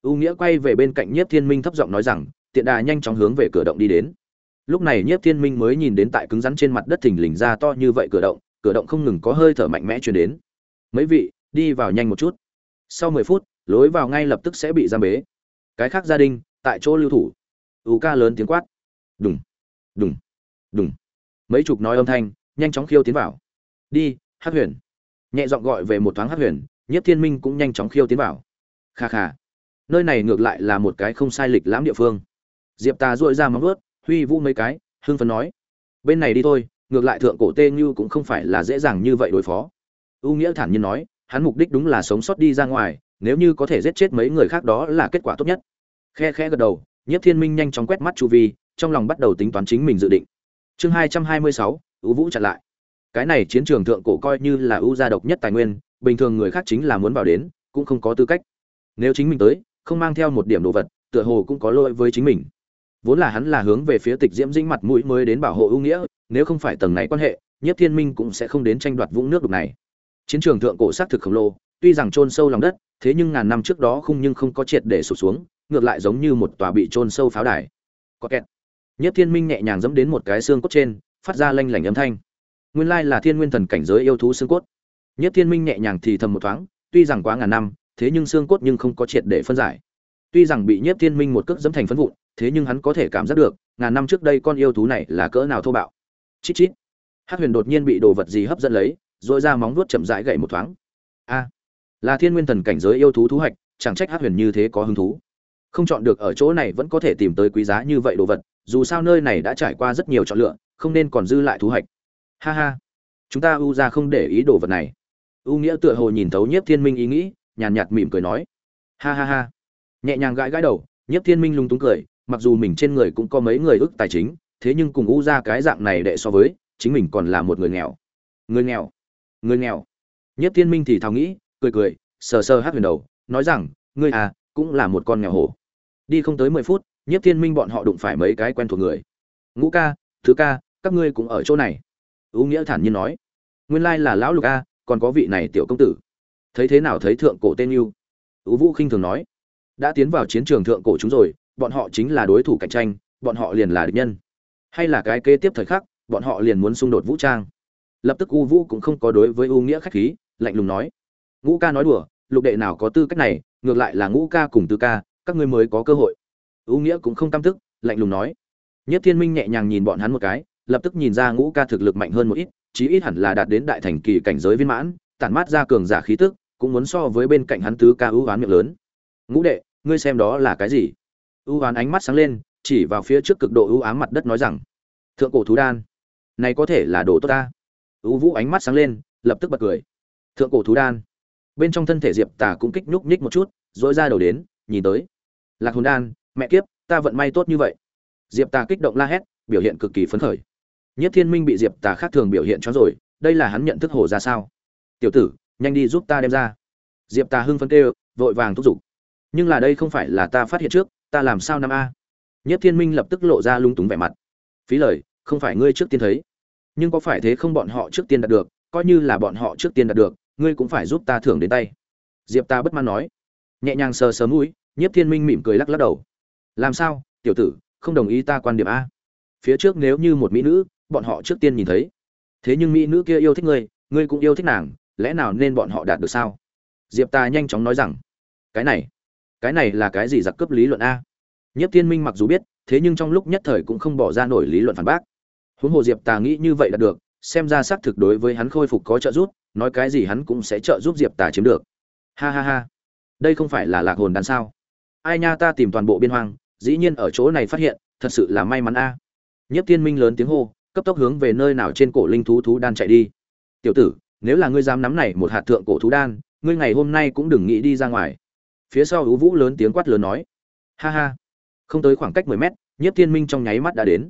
U nghĩa quay về bên cạnh nhiếp thiên minh thấp giọng nói rằng tiện đà nhanh chóng hướng về cửa động đi đến. Lúc này nhiếp thiên minh mới nhìn đến tại cứng rắn trên mặt đất thình lình ra to như vậy cửa động cửa động không ngừng có hơi thở mạnh mẽ truyền đến mấy vị, đi vào nhanh một chút. Sau mười phút, lối vào ngay lập tức sẽ bị giam bế. Cái khác gia đình, tại chỗ lưu thủ. U ca lớn tiếng quát. Đùng đùng đùng. Mấy chục nói âm thanh, nhanh chóng khiêu tiến vào. Đi hát huyền. Nhẹ giọng gọi về một thoáng hát huyền nhất thiên minh cũng nhanh chóng khiêu tiến vào. Kha kha, nơi này ngược lại là một cái không sai lịch lãm địa phương. Diệp tà dội ra móng ướt huy vũ mấy cái hương phấn nói. Bên này đi thôi, ngược lại thượng cổ tê như cũng không phải là dễ dàng như vậy đối phó u nghĩa thản nhiên nói, hắn mục đích đúng là sống sót đi ra ngoài, nếu như có thể giết chết mấy người khác đó là kết quả tốt nhất. Khe khe gật đầu nhất thiên minh nhanh chóng quét mắt chu vi, trong lòng bắt đầu tính toán chính mình dự định. Chương hai trăm hai mươi sáu ưu vũ chặn lại. Cái này chiến trường thượng cổ coi như là ưu gia độc nhất tài nguyên, bình thường người khác chính là muốn vào đến, cũng không có tư cách. Nếu chính mình tới, không mang theo một điểm đồ vật, tựa hồ cũng có lỗi với chính mình. Vốn là hắn là hướng về phía tịch diễm dĩnh mặt mũi mới đến bảo hộ ưu nghĩa, nếu không phải tầng này quan hệ nhất thiên minh cũng sẽ không đến tranh đoạt vũng nước đục này chiến trường thượng cổ xác thực khổng lồ, tuy rằng chôn sâu lòng đất, thế nhưng ngàn năm trước đó khung nhưng không có triệt để sụp xuống, ngược lại giống như một tòa bị chôn sâu pháo đài. Có kẹt. Nhất thiên minh nhẹ nhàng dẫm đến một cái xương cốt trên, phát ra lanh lảnh âm thanh. Nguyên lai là thiên nguyên thần cảnh giới yêu thú xương cốt. Nhất thiên minh nhẹ nhàng thì thầm một thoáng, tuy rằng quá ngàn năm, thế nhưng xương cốt nhưng không có triệt để phân giải. Tuy rằng bị nhất thiên minh một cước dẫm thành phân vụn, thế nhưng hắn có thể cảm giác được, ngàn năm trước đây con yêu thú này là cỡ nào thô bạo. Chít chít. Hắc huyền đột nhiên bị đồ vật gì hấp dẫn lấy dội ra móng vuốt chậm rãi gậy một thoáng. A, là thiên nguyên thần cảnh giới yêu thú thú hạch, chẳng trách hắc huyền như thế có hứng thú. Không chọn được ở chỗ này vẫn có thể tìm tới quý giá như vậy đồ vật, dù sao nơi này đã trải qua rất nhiều chọn lựa, không nên còn dư lại thú hạch. Ha ha, chúng ta u ra không để ý đồ vật này. U nghĩa tựa hồ nhìn thấu nhiếp thiên minh ý nghĩ, nhàn nhạt mỉm cười nói. Ha ha ha, nhẹ nhàng gãi gãi đầu, nhiếp thiên minh lung túng cười, mặc dù mình trên người cũng có mấy người ức tài chính, thế nhưng cùng u ra cái dạng này đệ so với, chính mình còn là một người nghèo. Người nghèo người nghèo. Nhiếp thiên minh thì thào nghĩ, cười cười, sờ sờ hát huyền đầu, nói rằng, ngươi à cũng là một con nghèo hổ. Đi không tới mười phút, nhiếp thiên minh bọn họ đụng phải mấy cái quen thuộc người. Ngũ ca, thứ ca, các ngươi cũng ở chỗ này. Ưu nghĩa thản nhiên nói. Nguyên lai là lão lục a, còn có vị này tiểu công tử. Thấy thế nào thấy thượng cổ tên yêu? Ưu vũ khinh thường nói. Đã tiến vào chiến trường thượng cổ chúng rồi, bọn họ chính là đối thủ cạnh tranh, bọn họ liền là địch nhân. Hay là cái kế tiếp thời khắc, bọn họ liền muốn xung đột vũ trang lập tức u vũ cũng không có đối với u nghĩa khách khí, lạnh lùng nói, ngũ ca nói đùa, lục đệ nào có tư cách này, ngược lại là ngũ ca cùng tư ca, các ngươi mới có cơ hội. U nghĩa cũng không căm tức, lạnh lùng nói. Nhất thiên minh nhẹ nhàng nhìn bọn hắn một cái, lập tức nhìn ra ngũ ca thực lực mạnh hơn một ít, chí ít hẳn là đạt đến đại thành kỳ cảnh giới viên mãn, tản mát ra cường giả khí tức, cũng muốn so với bên cạnh hắn tứ ca ưu oán miệng lớn. Ngũ đệ, ngươi xem đó là cái gì? Ưu oán ánh mắt sáng lên, chỉ vào phía trước cực độ ưu ám mặt đất nói rằng, thượng cổ thú đan, này có thể là đồ tốt ta. U vũ ánh mắt sáng lên, lập tức bật cười. Thượng cổ thú đan. Bên trong thân thể diệp tà cũng kích nhúc nhích một chút dỗi ra đầu đến, nhìn tới. Lạc hồn đan, mẹ kiếp, ta vận may tốt như vậy. Diệp tà kích động la hét, biểu hiện cực kỳ phấn khởi. Nhất thiên minh bị diệp tà khác thường biểu hiện cho rồi, đây là hắn nhận thức hồ ra sao? Tiểu tử, nhanh đi giúp ta đem ra. Diệp tà hưng phấn kêu, vội vàng thúc giục. Nhưng là đây không phải là ta phát hiện trước, ta làm sao năm a? Nhất thiên minh lập tức lộ ra lung túng vẻ mặt. Phí lời, không phải ngươi trước tiên thấy nhưng có phải thế không bọn họ trước tiên đạt được, coi như là bọn họ trước tiên đạt được, ngươi cũng phải giúp ta thưởng đến tay. Diệp ta bất mãn nói. Nhẹ nhàng sờ sờ mũi, nhiếp thiên minh mỉm cười lắc lắc đầu. Làm sao, tiểu tử, không đồng ý ta quan điểm a? Phía trước nếu như một mỹ nữ, bọn họ trước tiên nhìn thấy. Thế nhưng mỹ nữ kia yêu thích ngươi ngươi cũng yêu thích nàng, lẽ nào nên bọn họ đạt được sao? Diệp ta nhanh chóng nói rằng, cái này cái này là cái gì giặc cướp lý luận a? Nhiếp thiên minh mặc dù biết, thế nhưng trong lúc nhất thời cũng không bỏ ra nổi lý luận phản bác huống hồ diệp tà nghĩ như vậy là được, xem ra xác thực đối với hắn khôi phục có trợ giúp, nói cái gì hắn cũng sẽ trợ giúp diệp tà chiếm được. Ha ha ha. Đây không phải là lạc hồn đan sao? Ai nha ta tìm toàn bộ biên hoang, dĩ nhiên ở chỗ này phát hiện, thật sự là may mắn a. À. nhất thiên minh lớn tiếng hô, cấp tốc hướng về nơi nào trên cổ linh thú thú đan chạy đi. Tiểu tử, nếu là ngươi dám nắm này một hạt thượng cổ thú đan, ngươi ngày hôm nay cũng đừng nghĩ đi ra ngoài. Phía sau ú vũ lớn tiếng quát lớn nói. Ha ha. Không tới khoảng cách mười mét, nhất thiên minh trong nháy mắt đã đến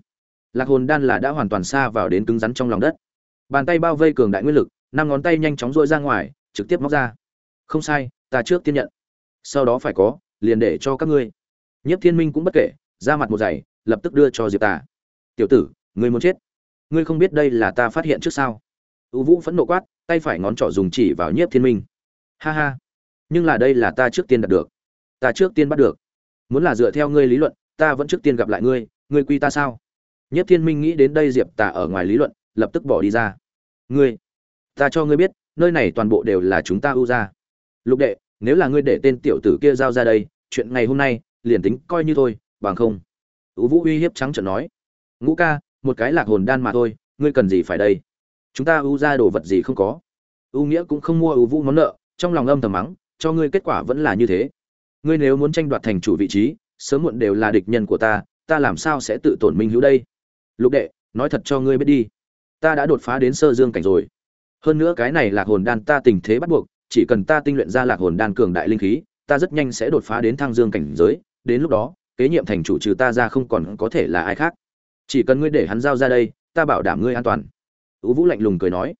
lạc hồn đan là đã hoàn toàn xa vào đến cứng rắn trong lòng đất. Bàn tay bao vây cường đại nguyên lực, năm ngón tay nhanh chóng dội ra ngoài, trực tiếp móc ra. Không sai, ta trước tiên nhận. Sau đó phải có, liền để cho các ngươi. Nhất thiên minh cũng bất kể, ra mặt một giày, lập tức đưa cho diệp tà. Tiểu tử, ngươi muốn chết. Ngươi không biết đây là ta phát hiện trước sao? Ưu vũ phẫn nộ quát, tay phải ngón trỏ dùng chỉ vào nhiếp thiên minh. Ha ha. Nhưng là đây là ta trước tiên đạt được. Ta trước tiên bắt được. Muốn là dựa theo ngươi lý luận, ta vẫn trước tiên gặp lại ngươi. Ngươi quy ta sao? Nhất thiên minh nghĩ đến đây diệp tà ở ngoài lý luận, lập tức bỏ đi ra. Ngươi, ta cho ngươi biết, nơi này toàn bộ đều là chúng ta ưu ra lục đệ, nếu là ngươi để tên tiểu tử kia giao ra đây, chuyện ngày hôm nay, liền tính coi như thôi, bằng không. U vũ uy hiếp trắng trợn nói. Ngũ ca, một cái lạc hồn đan mà thôi, ngươi cần gì phải đây? Chúng ta ưu ra đồ vật gì không có? Ưu nghĩa cũng không mua ưu vũ món nợ, trong lòng âm thầm mắng, cho ngươi kết quả vẫn là như thế. Ngươi nếu muốn tranh đoạt thành chủ vị trí, sớm muộn đều là địch nhân của ta ta làm sao sẽ tự tổn minh hữu đây? Lục đệ, nói thật cho ngươi biết đi. Ta đã đột phá đến sơ dương cảnh rồi. Hơn nữa cái này lạc hồn đan ta tình thế bắt buộc, chỉ cần ta tinh luyện ra lạc hồn đan cường đại linh khí, ta rất nhanh sẽ đột phá đến thang dương cảnh giới. Đến lúc đó, kế nhiệm thành chủ trừ ta ra không còn có thể là ai khác. Chỉ cần ngươi để hắn giao ra đây, ta bảo đảm ngươi an toàn. Ưu vũ lạnh lùng cười nói.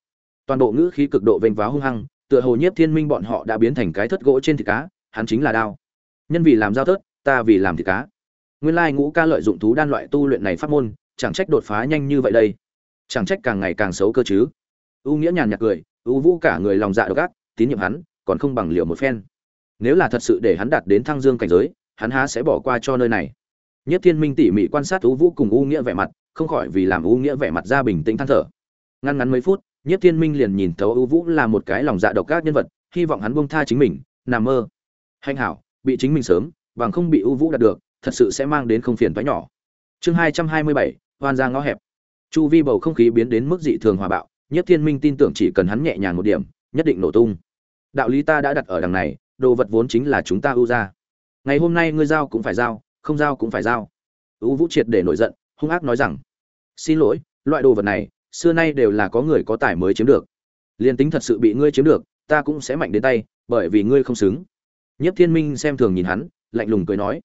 Toàn bộ ngữ khí cực độ vênh váo hung hăng, tựa hồ nhiếp thiên minh bọn họ đã biến thành cái thất gỗ trên thịt cá, hắn chính là đao. Nhân vì làm giao thớt, ta vì làm thịt cá. Nguyên lai ngũ ca lợi dụng thú đan loại tu luyện này pháp môn chẳng trách đột phá nhanh như vậy đây. Chẳng trách càng ngày càng xấu cơ chứ. U nghĩa nhàn nhạt cười, u vũ cả người lòng dạ độc ác, tín nhiệm hắn, còn không bằng liều một phen. Nếu là thật sự để hắn đạt đến thăng dương cảnh giới, hắn há sẽ bỏ qua cho nơi này. Nhất thiên minh tỉ mỉ quan sát u vũ cùng u nghĩa vẻ mặt, không khỏi vì làm u nghĩa vẻ mặt ra bình tĩnh than thở. Ngăn ngắn mấy phút, nhất thiên minh liền nhìn thấu u vũ là một cái lòng dạ độc ác nhân vật, hy vọng hắn buông tha chính mình, nằm mơ. Hành hảo, bị chính mình sớm, bằng không bị u vũ đạt được, thật sự sẽ mang đến không phiền toái nhỏ. Chương hai trăm hai mươi bảy hoan ra ngõ hẹp. Chu vi bầu không khí biến đến mức dị thường hòa bạo, nhất thiên minh tin tưởng chỉ cần hắn nhẹ nhàng một điểm, nhất định nổ tung. Đạo lý ta đã đặt ở đằng này, đồ vật vốn chính là chúng ta ưu ra. Ngày hôm nay ngươi giao cũng phải giao, không giao cũng phải giao. Ưu vũ triệt để nổi giận, hung ác nói rằng, xin lỗi, loại đồ vật này, xưa nay đều là có người có tài mới chiếm được. Liên tính thật sự bị ngươi chiếm được, ta cũng sẽ mạnh đến tay, bởi vì ngươi không xứng. Nhất thiên minh xem thường nhìn hắn, lạnh lùng cười nói,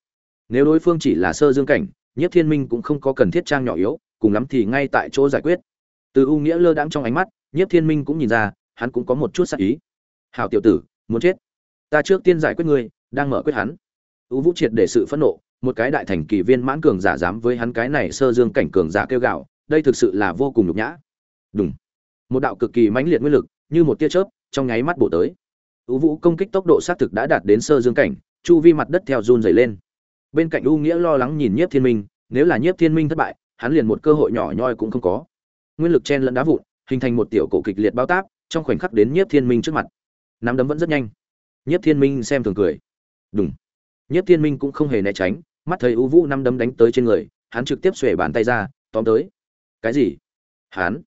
nếu đối phương chỉ là sơ dương cảnh Nhiếp thiên minh cũng không có cần thiết trang nhỏ yếu, cùng lắm thì ngay tại chỗ giải quyết. Từ u nghĩa lơ đãng trong ánh mắt, Nhiếp thiên minh cũng nhìn ra, hắn cũng có một chút sắc ý. Hào tiểu tử, muốn chết. Ta trước tiên giải quyết ngươi, đang mở quyết hắn. U vũ triệt để sự phẫn nộ, một cái đại thành kỳ viên mãn cường giả dám với hắn cái này sơ dương cảnh cường giả kêu gạo, đây thực sự là vô cùng nhục nhã. Đúng một đạo cực kỳ mãnh liệt nguyên lực, như một tia chớp, trong nháy mắt bổ tới. U vũ công kích tốc độ xác thực đã đạt đến sơ dương cảnh, chu vi mặt đất theo run dày lên bên cạnh u nghĩa lo lắng nhìn nhiếp thiên minh, nếu là nhiếp thiên minh thất bại, hắn liền một cơ hội nhỏ nhoi cũng không có. Nguyên lực chen lẫn đá vụn, hình thành một tiểu cổ kịch liệt bao táp, trong khoảnh khắc đến nhiếp thiên minh trước mặt. Nắm đấm vẫn rất nhanh. Nhiếp thiên minh xem thường cười. Đúng nhiếp thiên minh cũng không hề né tránh, mắt thấy u vũ năm đấm đánh tới trên người, hắn trực tiếp xuể bàn tay ra, tóm tới. Cái gì? Hắn?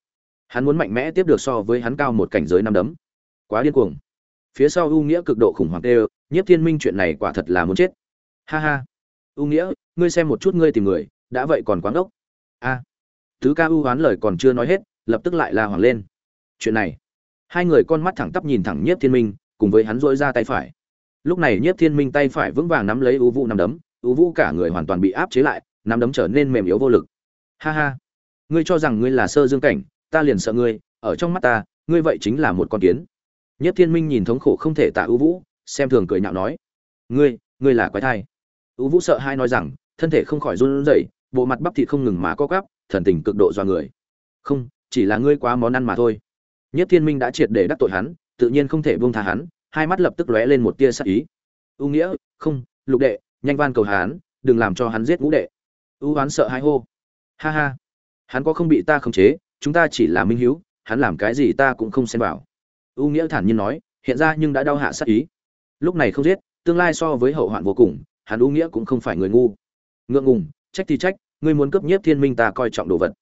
Hắn muốn mạnh mẽ tiếp được so với hắn cao một cảnh giới năm đấm. Quá điên cuồng. Phía sau u nghĩa cực độ khủng hoảng tê nhiếp thiên minh chuyện này quả thật là muốn chết. Ha ha u nghĩa, ngươi xem một chút ngươi tìm người, đã vậy còn quán ốc a. Tứ ca ưu hoán lời còn chưa nói hết, lập tức lại la hoàng lên. Chuyện này. Hai người con mắt thẳng tắp nhìn thẳng nhiếp thiên minh, cùng với hắn dỗi ra tay phải. Lúc này nhiếp thiên minh tay phải vững vàng nắm lấy u vũ nắm đấm, u vũ cả người hoàn toàn bị áp chế lại, nắm đấm trở nên mềm yếu vô lực. Ha ha. Ngươi cho rằng ngươi là sơ dương cảnh, ta liền sợ ngươi, ở trong mắt ta, ngươi vậy chính là một con kiến. Nhiếp thiên minh nhìn thống khổ không thể tạ u vũ, xem thường cười nhạo nói. Ngươi ngươi là quái thai u vũ sợ hai nói rằng, thân thể không khỏi run rẩy, bộ mặt bắp thịt không ngừng mà co quắp, thần tình cực độ do người. Không, chỉ là ngươi quá món ăn mà thôi. Nhất thiên minh đã triệt để đắc tội hắn, tự nhiên không thể buông tha hắn, hai mắt lập tức lóe lên một tia sát ý. U nghĩa, không, lục đệ, nhanh van cầu hắn đừng làm cho hắn giết ngũ đệ. U hoán sợ hai hô. Ha ha, hắn có không bị ta khống chế, chúng ta chỉ là minh hiếu, hắn làm cái gì ta cũng không xen vào. U nghĩa thản nhiên nói, hiện ra nhưng đã đau hạ sát ý. Lúc này không giết, tương lai so với hậu hoạn vô cùng hắn ú nghĩa cũng không phải người ngu. Ngượng ngùng trách thì trách ngươi muốn cướp nhiếp thiên minh ta coi trọng đồ vật.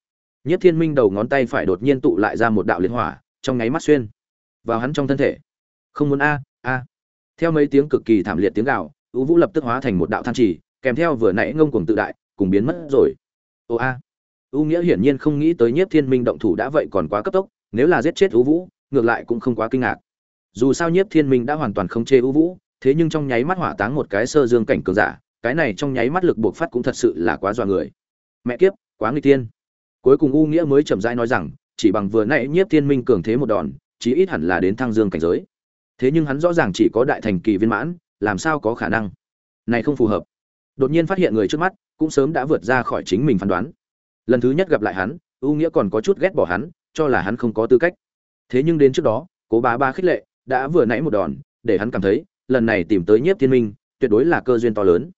Nhiếp thiên minh đầu ngón tay phải đột nhiên tụ lại ra một đạo liên hỏa trong nháy mắt xuyên vào hắn trong thân thể. Không muốn a a. Theo mấy tiếng cực kỳ thảm liệt tiếng gào ú vũ lập tức hóa thành một đạo than trì, kèm theo vừa nãy ngông cuồng tự đại cùng biến mất rồi. Ô a. Ú nghĩa hiển nhiên không nghĩ tới nhiếp thiên minh động thủ đã vậy còn quá cấp tốc nếu là giết chết ú vũ ngược lại cũng không quá kinh ngạc. Dù sao nhiếp thiên minh đã hoàn toàn không chê ú vũ thế nhưng trong nháy mắt hỏa táng một cái sơ dương cảnh cường giả, cái này trong nháy mắt lực buộc phát cũng thật sự là quá dọa người. Mẹ kiếp, quá nguy tiên cuối cùng u nghĩa mới chậm rãi nói rằng, chỉ bằng vừa nãy nhiếp thiên minh cường thế một đòn, chí ít hẳn là đến thăng dương cảnh giới. Thế nhưng hắn rõ ràng chỉ có đại thành kỳ viên mãn, làm sao có khả năng? Này không phù hợp. Đột nhiên phát hiện người trước mắt, cũng sớm đã vượt ra khỏi chính mình phán đoán. Lần thứ nhất gặp lại hắn, u nghĩa còn có chút ghét bỏ hắn, cho là hắn không có tư cách. Thế nhưng đến trước đó, cố bá ba khích lệ, đã vừa nãy một đòn, để hắn cảm thấy lần này tìm tới nhiếp thiên minh, tuyệt đối là cơ duyên to lớn.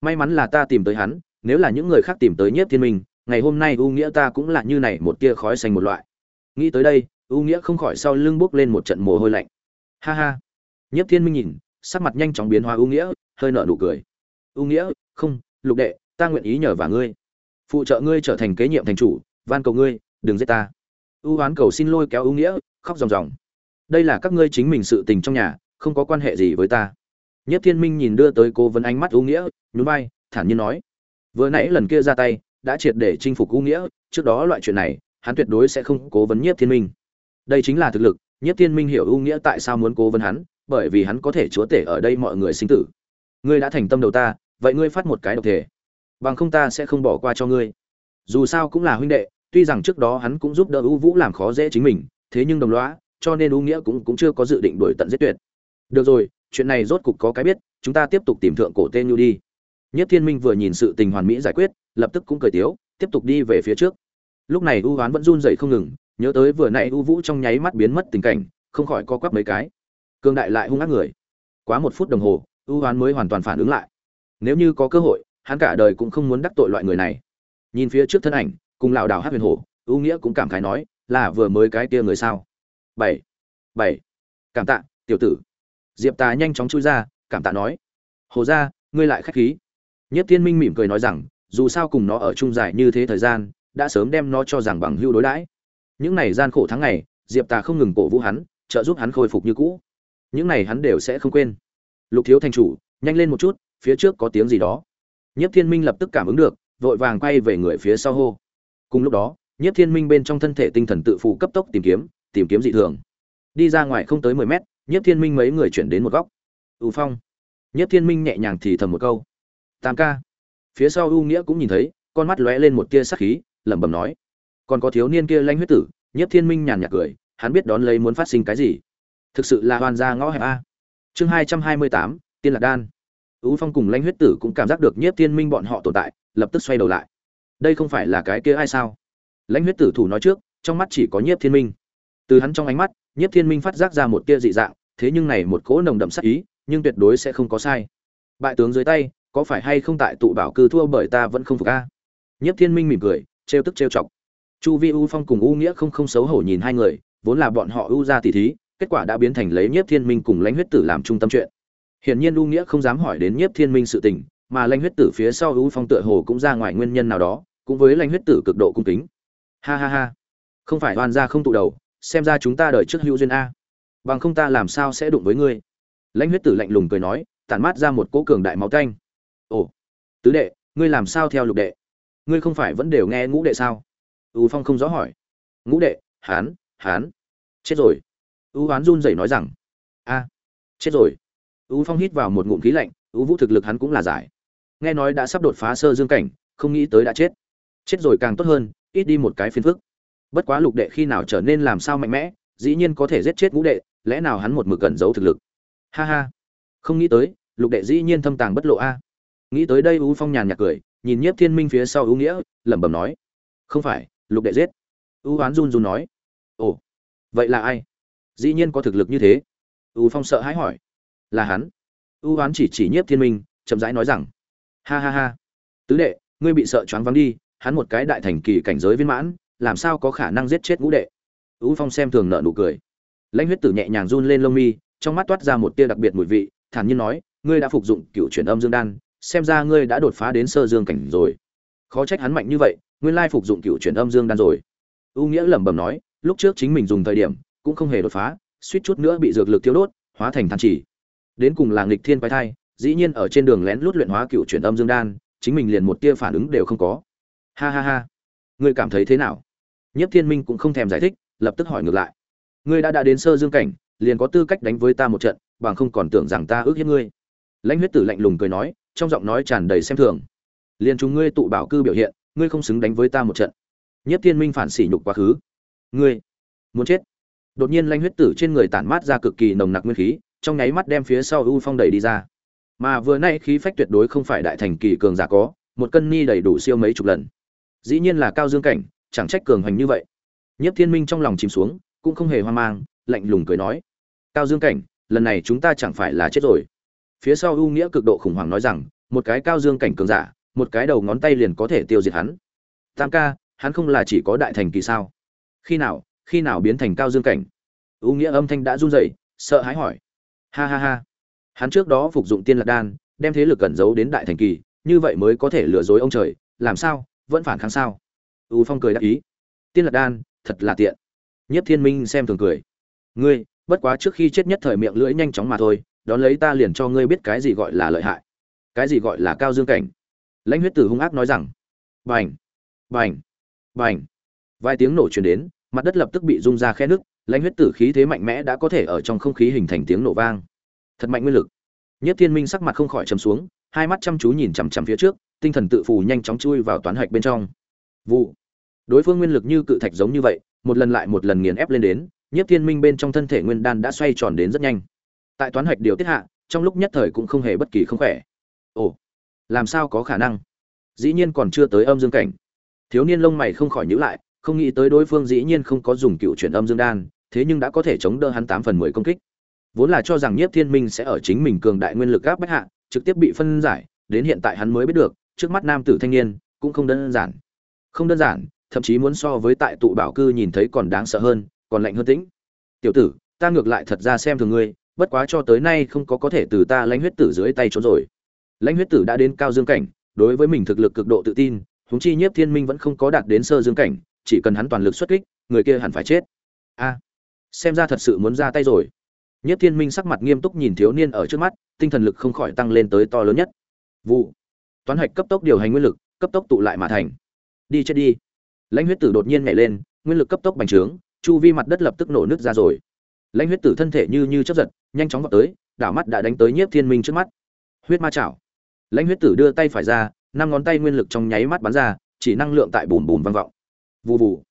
May mắn là ta tìm tới hắn, nếu là những người khác tìm tới nhiếp thiên minh, ngày hôm nay u nghĩa ta cũng là như này một tia khói xanh một loại. Nghĩ tới đây u nghĩa không khỏi sau lưng bốc lên một trận mồ hôi lạnh. Ha ha. Nhiếp thiên minh nhìn, sắc mặt nhanh chóng biến hóa u nghĩa, hơi nở nụ cười. U nghĩa, không, lục đệ, ta nguyện ý nhờ vào ngươi. Phụ trợ ngươi trở thành kế nhiệm thành chủ, van cầu ngươi, đừng giết ta. U oán cầu xin lôi kéo u nghĩa, khóc ròng ròng. Đây là các ngươi chính mình sự tình trong nhà không có quan hệ gì với ta. Nhất thiên minh nhìn đưa tới cô vấn ánh mắt u nghĩa, nhún vai, thản nhiên nói. Vừa nãy lần kia ra tay, đã triệt để chinh phục u nghĩa, trước đó loại chuyện này, hắn tuyệt đối sẽ không cố vấn nhiếp thiên minh. Đây chính là thực lực nhiếp thiên minh hiểu u nghĩa tại sao muốn cố vấn hắn, bởi vì hắn có thể chúa tể ở đây mọi người sinh tử. Ngươi đã thành tâm đầu ta, vậy ngươi phát một cái độc thể. Bằng không ta sẽ không bỏ qua cho ngươi. Dù sao cũng là huynh đệ, tuy rằng trước đó hắn cũng giúp đỡ ưu vũ làm khó dễ chính mình, thế nhưng đồng loá cho nên ưu nghĩa cũng cũng chưa có dự định đuổi tận giết tuyệt được rồi, chuyện này rốt cục có cái biết, chúng ta tiếp tục tìm thượng cổ tên nhu đi. Nhất thiên minh vừa nhìn sự tình hoàn mỹ giải quyết, lập tức cũng cười tiếu, tiếp tục đi về phía trước. Lúc này U hoán vẫn run dậy không ngừng, nhớ tới vừa nãy U vũ trong nháy mắt biến mất tình cảnh, không khỏi co quắp mấy cái. Cương đại lại hung ác người. Quá một phút đồng hồ, U hoán mới hoàn toàn phản ứng lại. Nếu như có cơ hội, hắn cả đời cũng không muốn đắc tội loại người này. Nhìn phía trước thân ảnh, cùng lảo đảo hát huyền hổ, U nghĩa cũng cảm khái nói, là vừa mới cái kia người sao? Bảy bảy. Cảm tạ, tiểu tử diệp tà nhanh chóng chui ra, cảm tạ nói. Hồ ra ngươi lại khách khí. Nhất thiên minh mỉm cười nói rằng, dù sao cùng nó ở chung dài như thế thời gian, đã sớm đem nó cho rằng bằng hưu đối đãi. Những này gian khổ tháng ngày, diệp tà không ngừng cổ vũ hắn, trợ giúp hắn khôi phục như cũ. Những này hắn đều sẽ không quên. Lục thiếu thành chủ, nhanh lên một chút, phía trước có tiếng gì đó. Nhất thiên minh lập tức cảm ứng được, vội vàng quay về người phía sau hô. Cùng lúc đó, nhất thiên minh bên trong thân thể tinh thần tự phụ cấp tốc tìm kiếm tìm kiếm dị thường. Đi ra ngoài không tới mười mét nhất thiên minh mấy người chuyển đến một góc. U phong. Nhất thiên minh nhẹ nhàng thì thầm một câu. Tam ca. Phía sau U nghĩa cũng nhìn thấy, con mắt lóe lên một tia sắc khí, lẩm bẩm nói. Còn có thiếu niên kia lanh huyết tử. Nhất thiên minh nhàn nhạt cười, hắn biết đón lấy muốn phát sinh cái gì. Thực sự là hoàn gia ngõ hẹp a. Chương hai trăm hai mươi tám, tiên lạc đan. U phong cùng lanh huyết tử cũng cảm giác được nhất thiên minh bọn họ tồn tại, lập tức xoay đầu lại. Đây không phải là cái kia ai sao? Lãnh huyết tử thủ nói trước, trong mắt chỉ có nhiếp thiên minh. Từ hắn trong ánh mắt Nhất thiên minh phát giác ra một tia dị dạng, thế nhưng này một cỗ nồng đậm sát ý, nhưng tuyệt đối sẽ không có sai. Bại tướng dưới tay, có phải hay không tại tụ bảo cư thua bởi ta vẫn không phục a? Nhất thiên minh mỉm cười, trêu tức trêu chọc. Chu vi u phong cùng u nghĩa không không xấu hổ nhìn hai người, vốn là bọn họ ưu ra tỷ thí, kết quả đã biến thành lấy nhiếp thiên minh cùng lãnh huyết tử làm trung tâm chuyện. Hiển nhiên u nghĩa không dám hỏi đến nhiếp thiên minh sự tình, mà lãnh huyết tử phía sau u phong tựa hồ cũng ra ngoài nguyên nhân nào đó, cũng với lãnh huyết tử cực độ cung kính. Ha ha ha. Không phải oan gia không tụ đầu xem ra chúng ta đợi trước hữu duyên a. Bằng không ta làm sao sẽ đụng với ngươi? Lãnh huyết tử lạnh lùng cười nói, tản mát ra một cỗ cường đại máu canh ồ, tứ đệ, ngươi làm sao theo lục đệ? Ngươi không phải vẫn đều nghe ngũ đệ sao? U phong không rõ hỏi. Ngũ đệ, hán hán. Chết rồi. U hoán run rẩy nói rằng. A, chết rồi. U phong hít vào một ngụm khí lạnh, u vũ thực lực hắn cũng là giải. Nghe nói đã sắp đột phá sơ dương cảnh, không nghĩ tới đã chết. Chết rồi càng tốt hơn, ít đi một cái phiền phức bất quá lục đệ khi nào trở nên làm sao mạnh mẽ, dĩ nhiên có thể giết chết ngũ đệ, lẽ nào hắn một mực cần giấu thực lực? Ha ha. Không nghĩ tới, lục đệ dĩ nhiên thâm tàng bất lộ a. Nghĩ tới đây u phong nhàn nhạt cười, nhìn nhiếp thiên minh phía sau u nghĩa, lẩm bẩm nói, không phải, lục đệ giết. U oán run run nói, ồ, vậy là ai? Dĩ nhiên có thực lực như thế. U phong sợ hãi hỏi, là hắn? U oán chỉ chỉ nhiếp thiên minh, chậm rãi nói rằng, ha ha ha. Tứ đệ, ngươi bị sợ choáng vắng đi, hắn một cái đại thành kỳ cảnh giới viên mãn làm sao có khả năng giết chết ngũ đệ? Ưu phong xem thường nợ nụ cười. Lãnh huyết tử nhẹ nhàng run lên lông mi, trong mắt toát ra một tia đặc biệt mùi vị, thản nhiên nói, ngươi đã phục dụng cựu chuyển âm dương đan, xem ra ngươi đã đột phá đến sơ dương cảnh rồi. Khó trách hắn mạnh như vậy, nguyên lai phục dụng cựu chuyển âm dương đan rồi. U nghĩa lẩm bẩm nói, lúc trước chính mình dùng thời điểm, cũng không hề đột phá, suýt chút nữa bị dược lực thiếu đốt, hóa thành than chỉ. Đến cùng là nghịch thiên quái thai, dĩ nhiên ở trên đường lén lút luyện hóa cựu chuyển âm dương đan, chính mình liền một tia phản ứng đều không có. Ha ha ha. Ngươi cảm thấy thế nào? Nhất thiên minh cũng không thèm giải thích, lập tức hỏi ngược lại. Ngươi đã đã đến sơ dương cảnh, liền có tư cách đánh với ta một trận, bằng không còn tưởng rằng ta ước hiếp ngươi. Lãnh huyết tử lạnh lùng cười nói, trong giọng nói tràn đầy xem thường. Liền chúng ngươi tụ bảo cư biểu hiện, ngươi không xứng đánh với ta một trận. Nhất thiên minh phản sỉ nhục quá khứ. Ngươi muốn chết. Đột nhiên lãnh huyết tử trên người tản mát ra cực kỳ nồng nặc nguyên khí, trong nháy mắt đem phía sau u phong đẩy đi ra. Mà vừa nay khí phách tuyệt đối không phải đại thành kỳ cường giả có, một cân ni đầy đủ siêu mấy chục lần. Dĩ nhiên là cao dương cảnh chẳng trách cường hành như vậy. Nhất thiên minh trong lòng chìm xuống, cũng không hề hoang mang, lạnh lùng cười nói, cao dương cảnh, lần này chúng ta chẳng phải là chết rồi. Phía sau ưu nghĩa cực độ khủng hoảng nói rằng, một cái cao dương cảnh cường giả, một cái đầu ngón tay liền có thể tiêu diệt hắn. Tam ca, hắn không là chỉ có đại thành kỳ sao? Khi nào khi nào biến thành cao dương cảnh? Ưu nghĩa âm thanh đã run rẩy, sợ hãi hỏi. Ha ha ha, hắn trước đó phục dụng tiên lạc đan, đem thế lực cẩn giấu đến đại thành kỳ, như vậy mới có thể lừa dối ông trời, làm sao, vẫn phản kháng sao? U phong cười đáp ý. Tiên lạc đan, thật là tiện. Nhất thiên minh xem thường cười. Ngươi, bất quá trước khi chết nhất thời miệng lưỡi nhanh chóng mà thôi, đón lấy ta liền cho ngươi biết cái gì gọi là lợi hại. Cái gì gọi là cao dương cảnh. Lãnh huyết tử hung ác nói rằng, bành bành bành. Vài tiếng nổ truyền đến, mặt đất lập tức bị rung ra khe nước lãnh huyết tử khí thế mạnh mẽ đã có thể ở trong không khí hình thành tiếng nổ vang. Thật mạnh nguyên lực. Nhất thiên minh sắc mặt không khỏi chầm xuống, hai mắt chăm chú nhìn chằm chằm phía trước, tinh thần tự phù nhanh chóng chui vào toán hạch bên trong vụ. Đối phương nguyên lực như cự thạch giống như vậy, một lần lại một lần nghiền ép lên đến, nhiếp thiên minh bên trong thân thể nguyên đan đã xoay tròn đến rất nhanh. Tại toán hoạch điều tiết hạ, trong lúc nhất thời cũng không hề bất kỳ không khỏe. Ồ, làm sao có khả năng? Dĩ nhiên còn chưa tới âm dương cảnh. Thiếu niên lông mày không khỏi nhữ lại, không nghĩ tới đối phương dĩ nhiên không có dùng cựu chuyển âm dương đan, thế nhưng đã có thể chống đỡ hắn tám phần mười công kích. Vốn là cho rằng nhiếp thiên minh sẽ ở chính mình cường đại nguyên lực gáp bách hạ, trực tiếp bị phân giải, đến hiện tại hắn mới biết được, trước mắt nam tử thanh niên, cũng không đơn giản không đơn giản, thậm chí muốn so với tại tụ bảo cư nhìn thấy còn đáng sợ hơn, còn lạnh hơn tĩnh. Tiểu tử, ta ngược lại thật ra xem thường ngươi, bất quá cho tới nay không có có thể từ ta lãnh huyết tử dưới tay trốn rồi. Lãnh huyết tử đã đến cao dương cảnh, đối với mình thực lực cực độ tự tin, huống chi nhiếp thiên minh vẫn không có đạt đến sơ dương cảnh, chỉ cần hắn toàn lực xuất kích, người kia hẳn phải chết. A, xem ra thật sự muốn ra tay rồi. Nhiếp thiên minh sắc mặt nghiêm túc nhìn thiếu niên ở trước mắt, tinh thần lực không khỏi tăng lên tới to lớn nhất. Vụ. Toán hạch cấp tốc điều hành nguyên lực, cấp tốc tụ lại mà thành đi chết đi. Lãnh huyết tử đột nhiên nhảy lên, nguyên lực cấp tốc bành trướng, chu vi mặt đất lập tức nổ nước ra rồi. Lãnh huyết tử thân thể như như chấp giật, nhanh chóng vào tới, đảo mắt đã đánh tới nhiếp thiên minh trước mắt. Huyết ma chảo. Lãnh huyết tử đưa tay phải ra, năm ngón tay nguyên lực trong nháy mắt bắn ra, chỉ năng lượng tại bùn bùn vang vọng. Vù vù.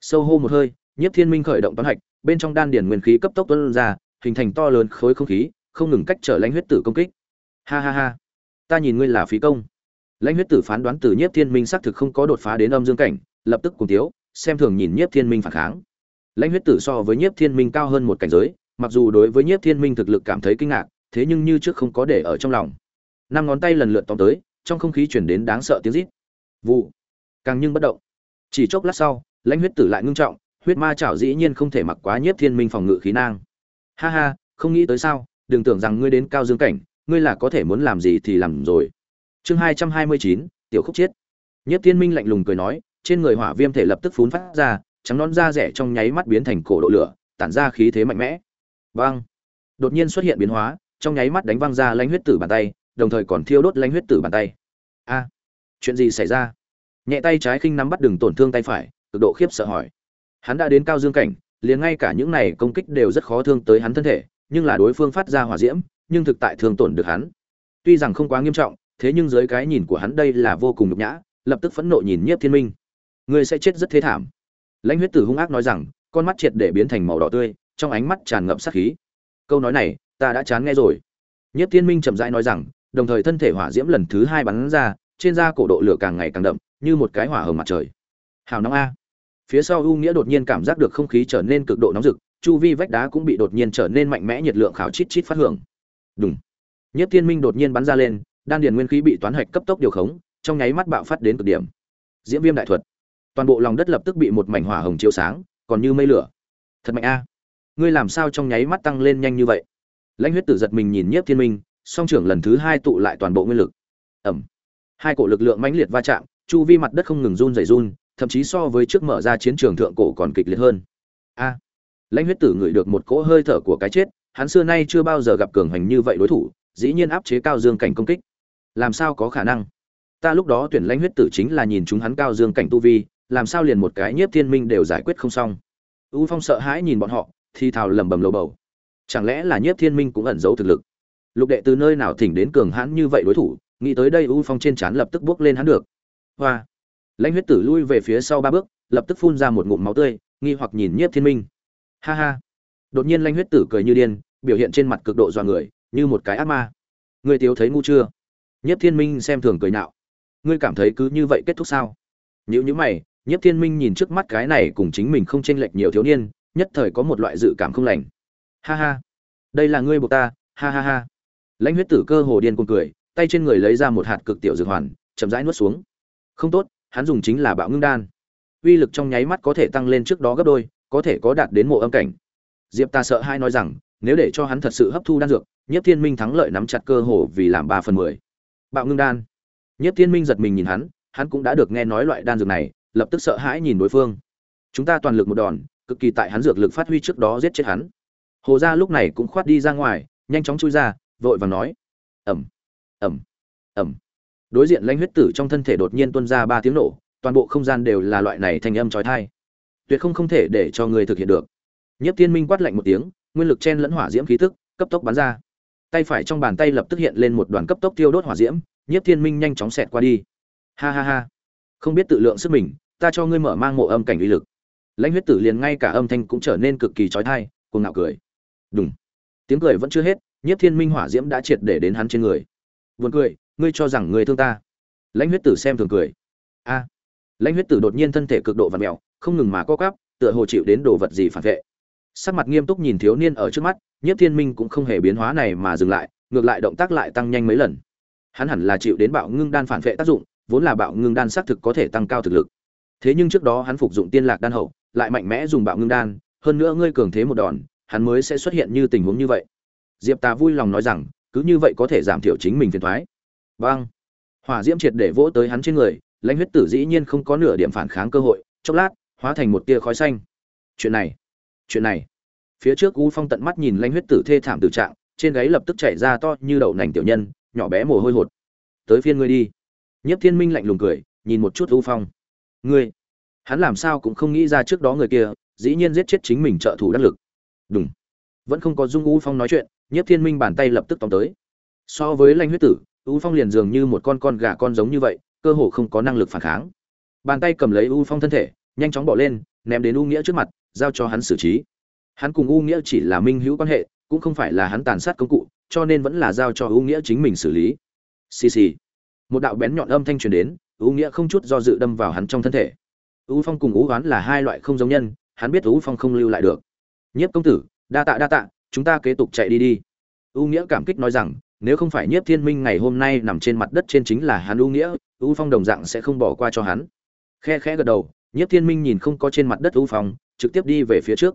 Sâu hô một hơi, nhiếp thiên minh khởi động toán hạch, bên trong đan điển nguyên khí cấp tốc tuân ra, hình thành to lớn khối không khí, không ngừng cách trở lãnh huyết tử công kích. Ha ha ha. Ta nhìn ngươi là phí công lãnh huyết tử phán đoán từ nhiếp thiên minh xác thực không có đột phá đến âm dương cảnh, lập tức cùng tiếu xem thường nhìn nhiếp thiên minh phản kháng. Lãnh huyết tử so với nhiếp thiên minh cao hơn một cảnh giới, mặc dù đối với nhiếp thiên minh thực lực cảm thấy kinh ngạc, thế nhưng như trước không có để ở trong lòng. Năm ngón tay lần lượt tóm tới, trong không khí chuyển đến đáng sợ tiếng rít. Vụ. Càng nhưng bất động. Chỉ chốc lát sau, lãnh huyết tử lại ngưng trọng, huyết ma chảo dĩ nhiên không thể mặc quá nhiếp thiên minh phòng ngự khí nang. Ha ha, không nghĩ tới sao, đừng tưởng rằng ngươi đến cao dương cảnh, ngươi là có thể muốn làm gì thì làm rồi chương hai trăm hai mươi chín, tiểu khúc chiết. Nhất thiên minh lạnh lùng cười nói, trên người hỏa viêm thể lập tức phun phát ra, trắng nón da rẻ trong nháy mắt biến thành cổ độ lửa, tản ra khí thế mạnh mẽ. Vang. Đột nhiên xuất hiện biến hóa, trong nháy mắt đánh văng ra lãnh huyết tử bàn tay, đồng thời còn thiêu đốt lãnh huyết tử bàn tay. A. Chuyện gì xảy ra? Nhẹ tay trái khinh nắm bắt đường tổn thương tay phải, cực độ khiếp sợ hỏi. Hắn đã đến cao dương cảnh, liền ngay cả những này công kích đều rất khó thương tới hắn thân thể, nhưng là đối phương phát ra hỏa diễm, nhưng thực tại thương tổn được hắn. Tuy rằng không quá nghiêm trọng thế nhưng dưới cái nhìn của hắn đây là vô cùng nhục nhã, lập tức phẫn nộ nhìn nhiếp thiên minh. Ngươi sẽ chết rất thế thảm. Lãnh huyết tử hung ác nói rằng, con mắt triệt để biến thành màu đỏ tươi, trong ánh mắt tràn ngập sát khí. Câu nói này, ta đã chán nghe rồi. Nhiếp thiên minh chậm rãi nói rằng, đồng thời thân thể hỏa diễm lần thứ hai bắn ra, trên da cổ độ lửa càng ngày càng đậm, như một cái hỏa hồng mặt trời. Hào nóng a. Phía sau u nghĩa đột nhiên cảm giác được không khí trở nên cực độ nóng rực, chu vi vách đá cũng bị đột nhiên trở nên mạnh mẽ, nhiệt lượng khảo chít chít phát hưởng. Đúng nhất thiên minh đột nhiên bắn ra lên đan điền nguyên khí bị toán hạch cấp tốc điều khống, trong nháy mắt bạo phát đến cực điểm. Diễm viêm đại thuật. Toàn bộ lòng đất lập tức bị một mảnh hỏa hồng chiếu sáng, còn như mây lửa. Thật mạnh a. Ngươi làm sao trong nháy mắt tăng lên nhanh như vậy? Lãnh huyết tử giật mình nhìn nhiếp thiên minh, song trưởng lần thứ hai tụ lại toàn bộ nguyên lực. Ẩm. Hai cổ lực lượng mãnh liệt va chạm, chu vi mặt đất không ngừng run rẩy run, thậm chí so với trước mở ra chiến trường thượng cổ còn kịch liệt hơn. A. Lãnh huyết tử ngửi được một cỗ hơi thở của cái chết, hắn xưa nay chưa bao giờ gặp cường hành như vậy đối thủ, dĩ nhiên áp chế cao dương cảnh công kích làm sao có khả năng? Ta lúc đó tuyển lãnh huyết tử chính là nhìn chúng hắn cao dương cảnh tu vi, làm sao liền một cái nhiếp thiên minh đều giải quyết không xong? U phong sợ hãi nhìn bọn họ, thì thào lẩm bẩm lầu bầu. Chẳng lẽ là nhiếp thiên minh cũng ẩn giấu thực lực? Lục đệ từ nơi nào thỉnh đến cường hãn như vậy đối thủ? Nghĩ tới đây u phong trên trán lập tức bước lên hắn được. Hoa! Lãnh huyết tử lui về phía sau ba bước, lập tức phun ra một ngụm máu tươi, nghi hoặc nhìn nhiếp thiên minh. Ha ha! Đột nhiên lãnh huyết tử cười như điên, biểu hiện trên mặt cực độ dọa người, như một cái ác ma. Người tiếu thấy ngu chưa? Nhiếp thiên minh xem thường cười nhạo. Ngươi cảm thấy cứ như vậy kết thúc sao? Nhíu nhíu mày, nhiếp thiên minh nhìn trước mắt cái này cùng chính mình không chênh lệch nhiều thiếu niên, nhất thời có một loại dự cảm không lành. Ha ha. Đây là ngươi buộc ta, ha ha ha. Lãnh huyết tử cơ hồ điên cuồng cười, tay trên người lấy ra một hạt cực tiểu dược hoàn, chậm rãi nuốt xuống. Không tốt, hắn dùng chính là bạo ngưng đan. Uy lực trong nháy mắt có thể tăng lên trước đó gấp đôi, có thể có đạt đến mộ âm cảnh. Diệp ta sợ hai nói rằng, nếu để cho hắn thật sự hấp thu đan dược nhất thiên minh thắng lợi nắm chặt cơ hồ vì làm ba phần mười bạo ngưng đan. Nhất thiên minh giật mình nhìn hắn hắn cũng đã được nghe nói loại đan dược này, lập tức sợ hãi nhìn đối phương. Chúng ta toàn lực một đòn, cực kỳ tại hắn dược lực phát huy trước đó giết chết hắn. Hồ gia lúc này cũng khoát đi ra ngoài, nhanh chóng chui ra, vội vàng nói. Ẩm ẩm ẩm đối diện lãnh huyết tử trong thân thể đột nhiên tuôn ra ba tiếng nổ, toàn bộ không gian đều là loại này thành âm trói thai tuyệt không không thể để cho người thực hiện được. Nhất Thiên minh quát lạnh một tiếng, nguyên lực chen lẫn hỏa diễm khí tức, cấp tốc bắn ra tay phải trong bàn tay lập tức hiện lên một đoàn cấp tốc tiêu đốt hỏa diễm, Nhiếp thiên minh nhanh chóng xẹt qua đi. Ha ha ha. Không biết tự lượng sức mình, ta cho ngươi mở mang mộ âm cảnh uy lực. Lãnh huyết tử liền ngay cả âm thanh cũng trở nên cực kỳ trói thai cuồng ngạo cười. Đúng tiếng cười vẫn chưa hết, nhiếp thiên minh hỏa diễm đã triệt để đến hắn trên người. Buồn cười, ngươi cho rằng ngươi thương ta. Lãnh huyết tử xem thường cười. A. Lãnh huyết tử đột nhiên thân thể cực độ vặn mẹo không ngừng mà co cắp tựa hồ chịu đến đồ vật gì phản vệ sắc mặt nghiêm túc nhìn thiếu niên ở trước mắt, nhiếp thiên minh cũng không hề biến hóa này mà dừng lại, ngược lại động tác lại tăng nhanh mấy lần. Hắn hẳn là chịu đến bạo ngưng đan phản vệ tác dụng, vốn là bạo ngưng đan xác thực có thể tăng cao thực lực. Thế nhưng trước đó hắn phục dụng tiên lạc đan hậu, lại mạnh mẽ dùng bạo ngưng đan, hơn nữa ngươi cường thế một đòn, hắn mới sẽ xuất hiện như tình huống như vậy. Diệp tà vui lòng nói rằng, cứ như vậy có thể giảm thiểu chính mình phiền thoái. Vâng. hỏa diễm triệt để vỗ tới hắn trên người, lãnh huyết tử dĩ nhiên không có nửa điểm phản kháng cơ hội, chốc lát, hóa thành một tia khói xanh. Chuyện này chuyện này. Phía trước u phong tận mắt nhìn lanh huyết tử thê thảm tử trạng, trên gáy lập tức chảy ra to như đậu nành tiểu nhân, nhỏ bé mồ hôi hột. Tới phiên ngươi đi. Nhiếp thiên minh lạnh lùng cười, nhìn một chút u phong. Ngươi? Hắn làm sao cũng không nghĩ ra trước đó người kia, dĩ nhiên giết chết chính mình trợ thủ đắc lực. Đúng vẫn không có dung u phong nói chuyện, nhiếp thiên minh bàn tay lập tức tóm tới. So với lanh huyết tử, u phong liền dường như một con con gà con giống như vậy, cơ hồ không có năng lực phản kháng. Bàn tay cầm lấy u phong thân thể, nhanh chóng bỏ lên, ném đến u nghĩa trước mặt giao cho hắn xử trí. Hắn cùng u nghĩa chỉ là minh hữu quan hệ, cũng không phải là hắn tàn sát công cụ, cho nên vẫn là giao cho u nghĩa chính mình xử lý. Xì xì. Một đạo bén nhọn âm thanh truyền đến, u nghĩa không chút do dự đâm vào hắn trong thân thể. U phong cùng u oán là hai loại không giống nhân, hắn biết u phong không lưu lại được. Nhiếp công tử, đa tạ đa tạ, chúng ta kế tục chạy đi đi. U nghĩa cảm kích nói rằng, nếu không phải nhiếp thiên minh ngày hôm nay nằm trên mặt đất trên chính là hắn u nghĩa, u phong đồng dạng sẽ không bỏ qua cho hắn. Khe khẽ gật đầu, nhiếp thiên minh nhìn không có trên mặt đất u phong trực tiếp đi về phía trước.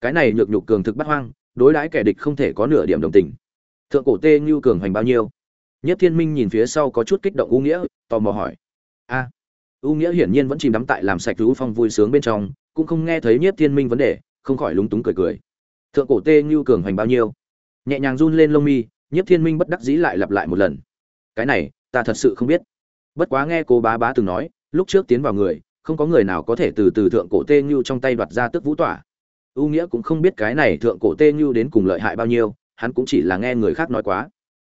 Cái này nhược nhục cường thực bắt hoang, đối đãi kẻ địch không thể có nửa điểm đồng tình. Thượng cổ tê như cường hoành bao nhiêu? Nhất thiên minh nhìn phía sau có chút kích động u nghĩa, tò mò hỏi. A, u nghĩa hiển nhiên vẫn chìm đắm tại làm sạch lũ phong vui sướng bên trong, cũng không nghe thấy Nhất thiên minh vấn đề, không khỏi lúng túng cười cười. Thượng cổ tê như cường hoành bao nhiêu? Nhẹ nhàng run lên lông mi, Nhất thiên minh bất đắc dĩ lại lặp lại một lần. Cái này, ta thật sự không biết. Bất quá nghe cô bá bá từng nói, lúc trước tiến vào người không có người nào có thể từ từ thượng cổ tê như trong tay đoạt ra tước vũ tỏa. U nghĩa cũng không biết cái này thượng cổ tê như đến cùng lợi hại bao nhiêu, hắn cũng chỉ là nghe người khác nói quá.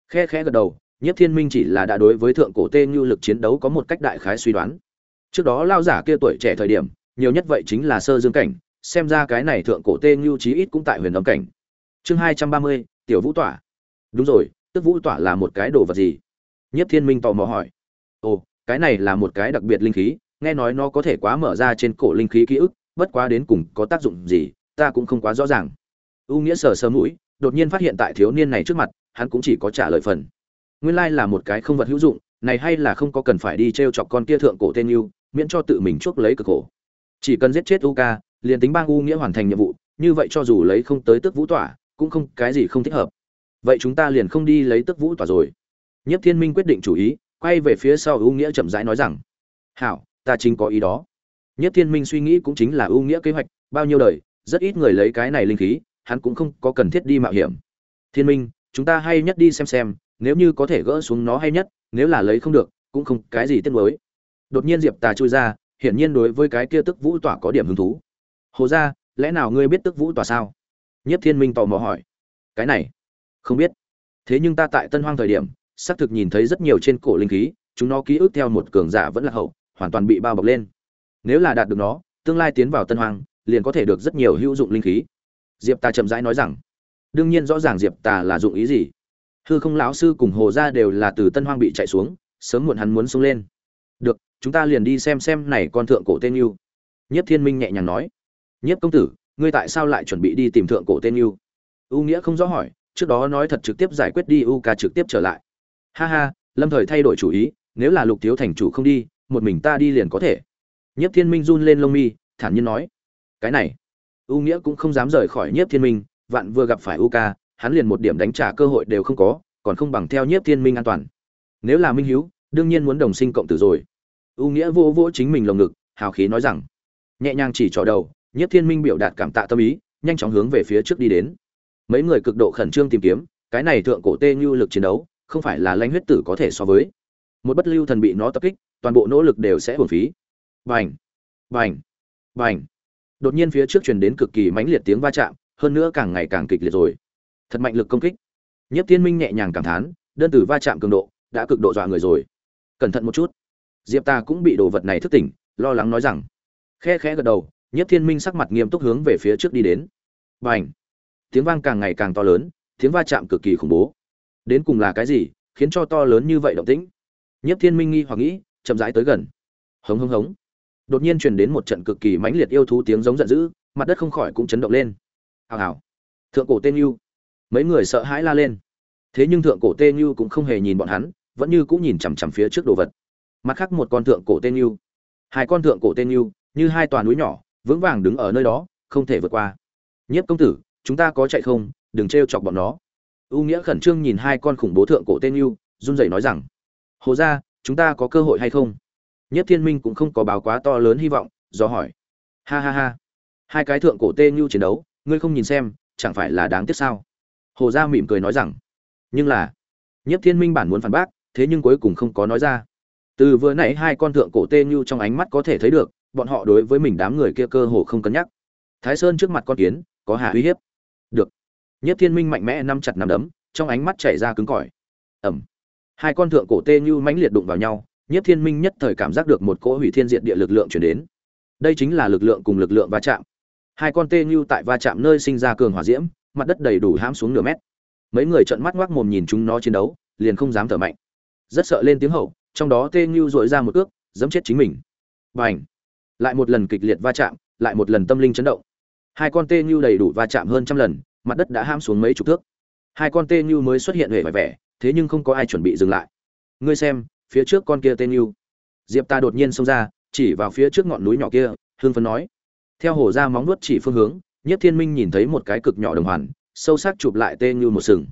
Khe khẽ gật đầu, nhiếp thiên minh chỉ là đã đối với thượng cổ tê như lực chiến đấu có một cách đại khái suy đoán. Trước đó lao giả kia tuổi trẻ thời điểm, nhiều nhất vậy chính là sơ dương cảnh, xem ra cái này thượng cổ tê như chí ít cũng tại huyền âm cảnh. Chương hai trăm ba mươi, tiểu vũ tỏa. Đúng rồi, tức vũ tỏa là một cái đồ vật gì? Nhất thiên minh tò mò hỏi. Ồ, cái này là một cái đặc biệt linh khí nghe nói nó có thể quá mở ra trên cổ linh khí ký ức, bất quá đến cùng có tác dụng gì, ta cũng không quá rõ ràng. U nghĩa sờ sờ mũi, đột nhiên phát hiện tại thiếu niên này trước mặt, hắn cũng chỉ có trả lời phần. Nguyên lai là một cái không vật hữu dụng, này hay là không có cần phải đi t r e o chọc con kia thượng cổ tên yêu, miễn cho tự mình chuốc lấy cực khổ. Chỉ cần giết chết u ca liền tính bang u nghĩa hoàn thành nhiệm vụ, như vậy cho dù lấy không tới tức vũ tỏa, cũng không, cái gì không thích hợp. Vậy chúng ta liền không đi lấy tức vũ tỏa rồi. Nhất thiên minh quyết định chủ ý, quay về phía sau U nghĩa chậm rãi nói rằng, hảo ta chính có ý đó. Nhất thiên minh suy nghĩ cũng chính là ưu nghĩa kế hoạch, bao nhiêu đời, rất ít người lấy cái này linh khí, hắn cũng không có cần thiết đi mạo hiểm. Thiên minh, chúng ta hay nhất đi xem xem, nếu như có thể gỡ xuống nó hay nhất, nếu là lấy không được, cũng không cái gì tiếc mới đột nhiên diệp tà chui ra, hiển nhiên đối với cái kia tức vũ tỏa có điểm hứng thú. Hồ ra lẽ nào ngươi biết tức vũ tỏa sao? Nhất thiên minh tò mò hỏi. Cái này, không biết. Thế nhưng ta tại tân hoang thời điểm, xác thực nhìn thấy rất nhiều trên cổ linh khí, chúng nó ký ức theo một cường giả vẫn là hậu hoàn toàn bị bao bọc lên. Nếu là đạt được nó, tương lai tiến vào tân hoàng liền có thể được rất nhiều hữu dụng linh khí. Diệp tà chậm rãi nói rằng, đương nhiên rõ ràng diệp tà là dụng ý gì? Hư không lão sư cùng hồ gia đều là từ tân hoang bị chạy xuống, sớm muộn hắn muốn xuống lên. Được, chúng ta liền đi xem xem này con thượng cổ tên yêu. Nhất thiên minh nhẹ nhàng nói nhất công tử, ngươi tại sao lại chuẩn bị đi tìm thượng cổ tên yêu? U nghĩa không rõ hỏi, trước đó nói thật trực tiếp giải quyết đi, u ca trực tiếp trở lại. Ha ha, lâm thời thay đổi chủ ý, nếu là lục thiếu thành chủ không đi một mình ta đi liền có thể. Nhiếp thiên minh run lên lông mi, thản nhiên nói, cái này. U nghĩa cũng không dám rời khỏi nhiếp thiên minh, vạn vừa gặp phải u ca hắn liền một điểm đánh trả cơ hội đều không có, còn không bằng theo nhiếp thiên minh an toàn. Nếu là minh hiếu, đương nhiên muốn đồng sinh cộng tử rồi. U nghĩa vô vỗ chính mình lồng ngực, hào khí nói rằng, nhẹ nhàng chỉ trỏ đầu, nhiếp thiên minh biểu đạt cảm tạ tâm ý, nhanh chóng hướng về phía trước đi đến. Mấy người cực độ khẩn trương tìm kiếm, cái này thượng cổ tê như lực chiến đấu, không phải là lãnh huyết tử có thể so với. Một bất lưu thần bị nó tập kích toàn bộ nỗ lực đều sẽ hưởng phí. Bành! Bành! Bành! Đột nhiên phía trước truyền đến cực kỳ mãnh liệt tiếng va chạm, hơn nữa càng ngày càng kịch liệt rồi. Thật mạnh lực công kích. Nhất tiên minh nhẹ nhàng cảm thán, đơn từ va chạm cường độ đã cực độ dọa người rồi. Cẩn thận một chút. Diệp ta cũng bị đồ vật này thức tỉnh, lo lắng nói rằng, khe khẽ gật đầu Nhất thiên minh sắc mặt nghiêm túc hướng về phía trước đi đến. B à n h tiếng vang càng ngày càng to lớn, tiếng va chạm cực kỳ khủng bố. Đến cùng là cái gì khiến cho to lớn như vậy động tĩnh? Nhất thiên minh nghi hoặc nghĩ chậm rãi tới gần. Hống hống hống. Đột nhiên truyền đến một trận cực kỳ mãnh liệt yêu thú tiếng giống giận dữ, mặt đất không khỏi cũng chấn động lên. Hào hào. Thượng cổ tên yêu. Mấy người sợ hãi la lên. Thế nhưng thượng cổ tên yêu cũng không hề nhìn bọn hắn, vẫn như cũng nhìn chằm chằm phía trước đồ vật. Mặt khác một con thượng cổ tên yêu. Hai con thượng cổ tên yêu, như hai tòa núi nhỏ, vững vàng đứng ở nơi đó, không thể vượt qua. Nhiếp công tử, chúng ta có chạy không? Đừng t chọc bọn nó. U nghĩa khẩn trương nhìn hai con khủng bố thượng cổ tên yêu, run rẩy nói rằng, hồ ra chúng ta có cơ hội hay không? Nhất thiên minh cũng không có báo quá to lớn hy vọng, do hỏi. Ha ha ha. Hai cái thượng cổ tên như chiến đấu, ngươi không nhìn xem, chẳng phải là đáng tiếc sao? Hồ gia mỉm cười nói rằng. Nhưng là, nhất thiên minh bản muốn phản bác, thế nhưng cuối cùng không có nói ra. Từ vừa nãy hai con thượng cổ tê như trong ánh mắt có thể thấy được, bọn họ đối với mình đám người kia cơ hồ không cân nhắc. Thái sơn trước mặt con kiến, có hạ uy hiếp. Được. Nhất thiên minh mạnh mẽ nắm chặt nắm đấm, trong ánh mắt chảy ra cứng cỏi. Ẩm hai con thượng cổ tê như mãnh liệt đụng vào nhau nhất thiên minh nhất thời cảm giác được một cỗ hủy thiên diện địa lực lượng chuyển đến. Đây chính là lực lượng cùng lực lượng va chạm. Hai con tê như tại va chạm nơi sinh ra cường hỏa diễm, mặt đất đầy đủ hãm xuống nửa mét. Mấy người trợn mắt ngoác mồm nhìn chúng nó chiến đấu, liền không dám thở mạnh. Rất sợ lên tiếng hậu, trong đó tê như dội ra một ước dẫm chết chính mình. Và h lại một lần kịch liệt va chạm, lại một lần tâm linh chấn động. Hai con tê như đầy đủ va chạm hơn trăm lần, mặt đất đã ham xuống mấy chục thước. Hai con tê như mới xuất hiện hề vải vẻ thế nhưng không có ai chuẩn bị dừng lại. Ngươi xem, phía trước con kia tên như diệp ta đột nhiên xông ra, chỉ vào phía trước ngọn núi nhỏ kia hương phấn nói. Theo hổ ra móng nuốt chỉ phương hướng, nhất thiên minh nhìn thấy một cái cực nhỏ đồng hoàn, sâu sắc chụp lại tên như một sừng.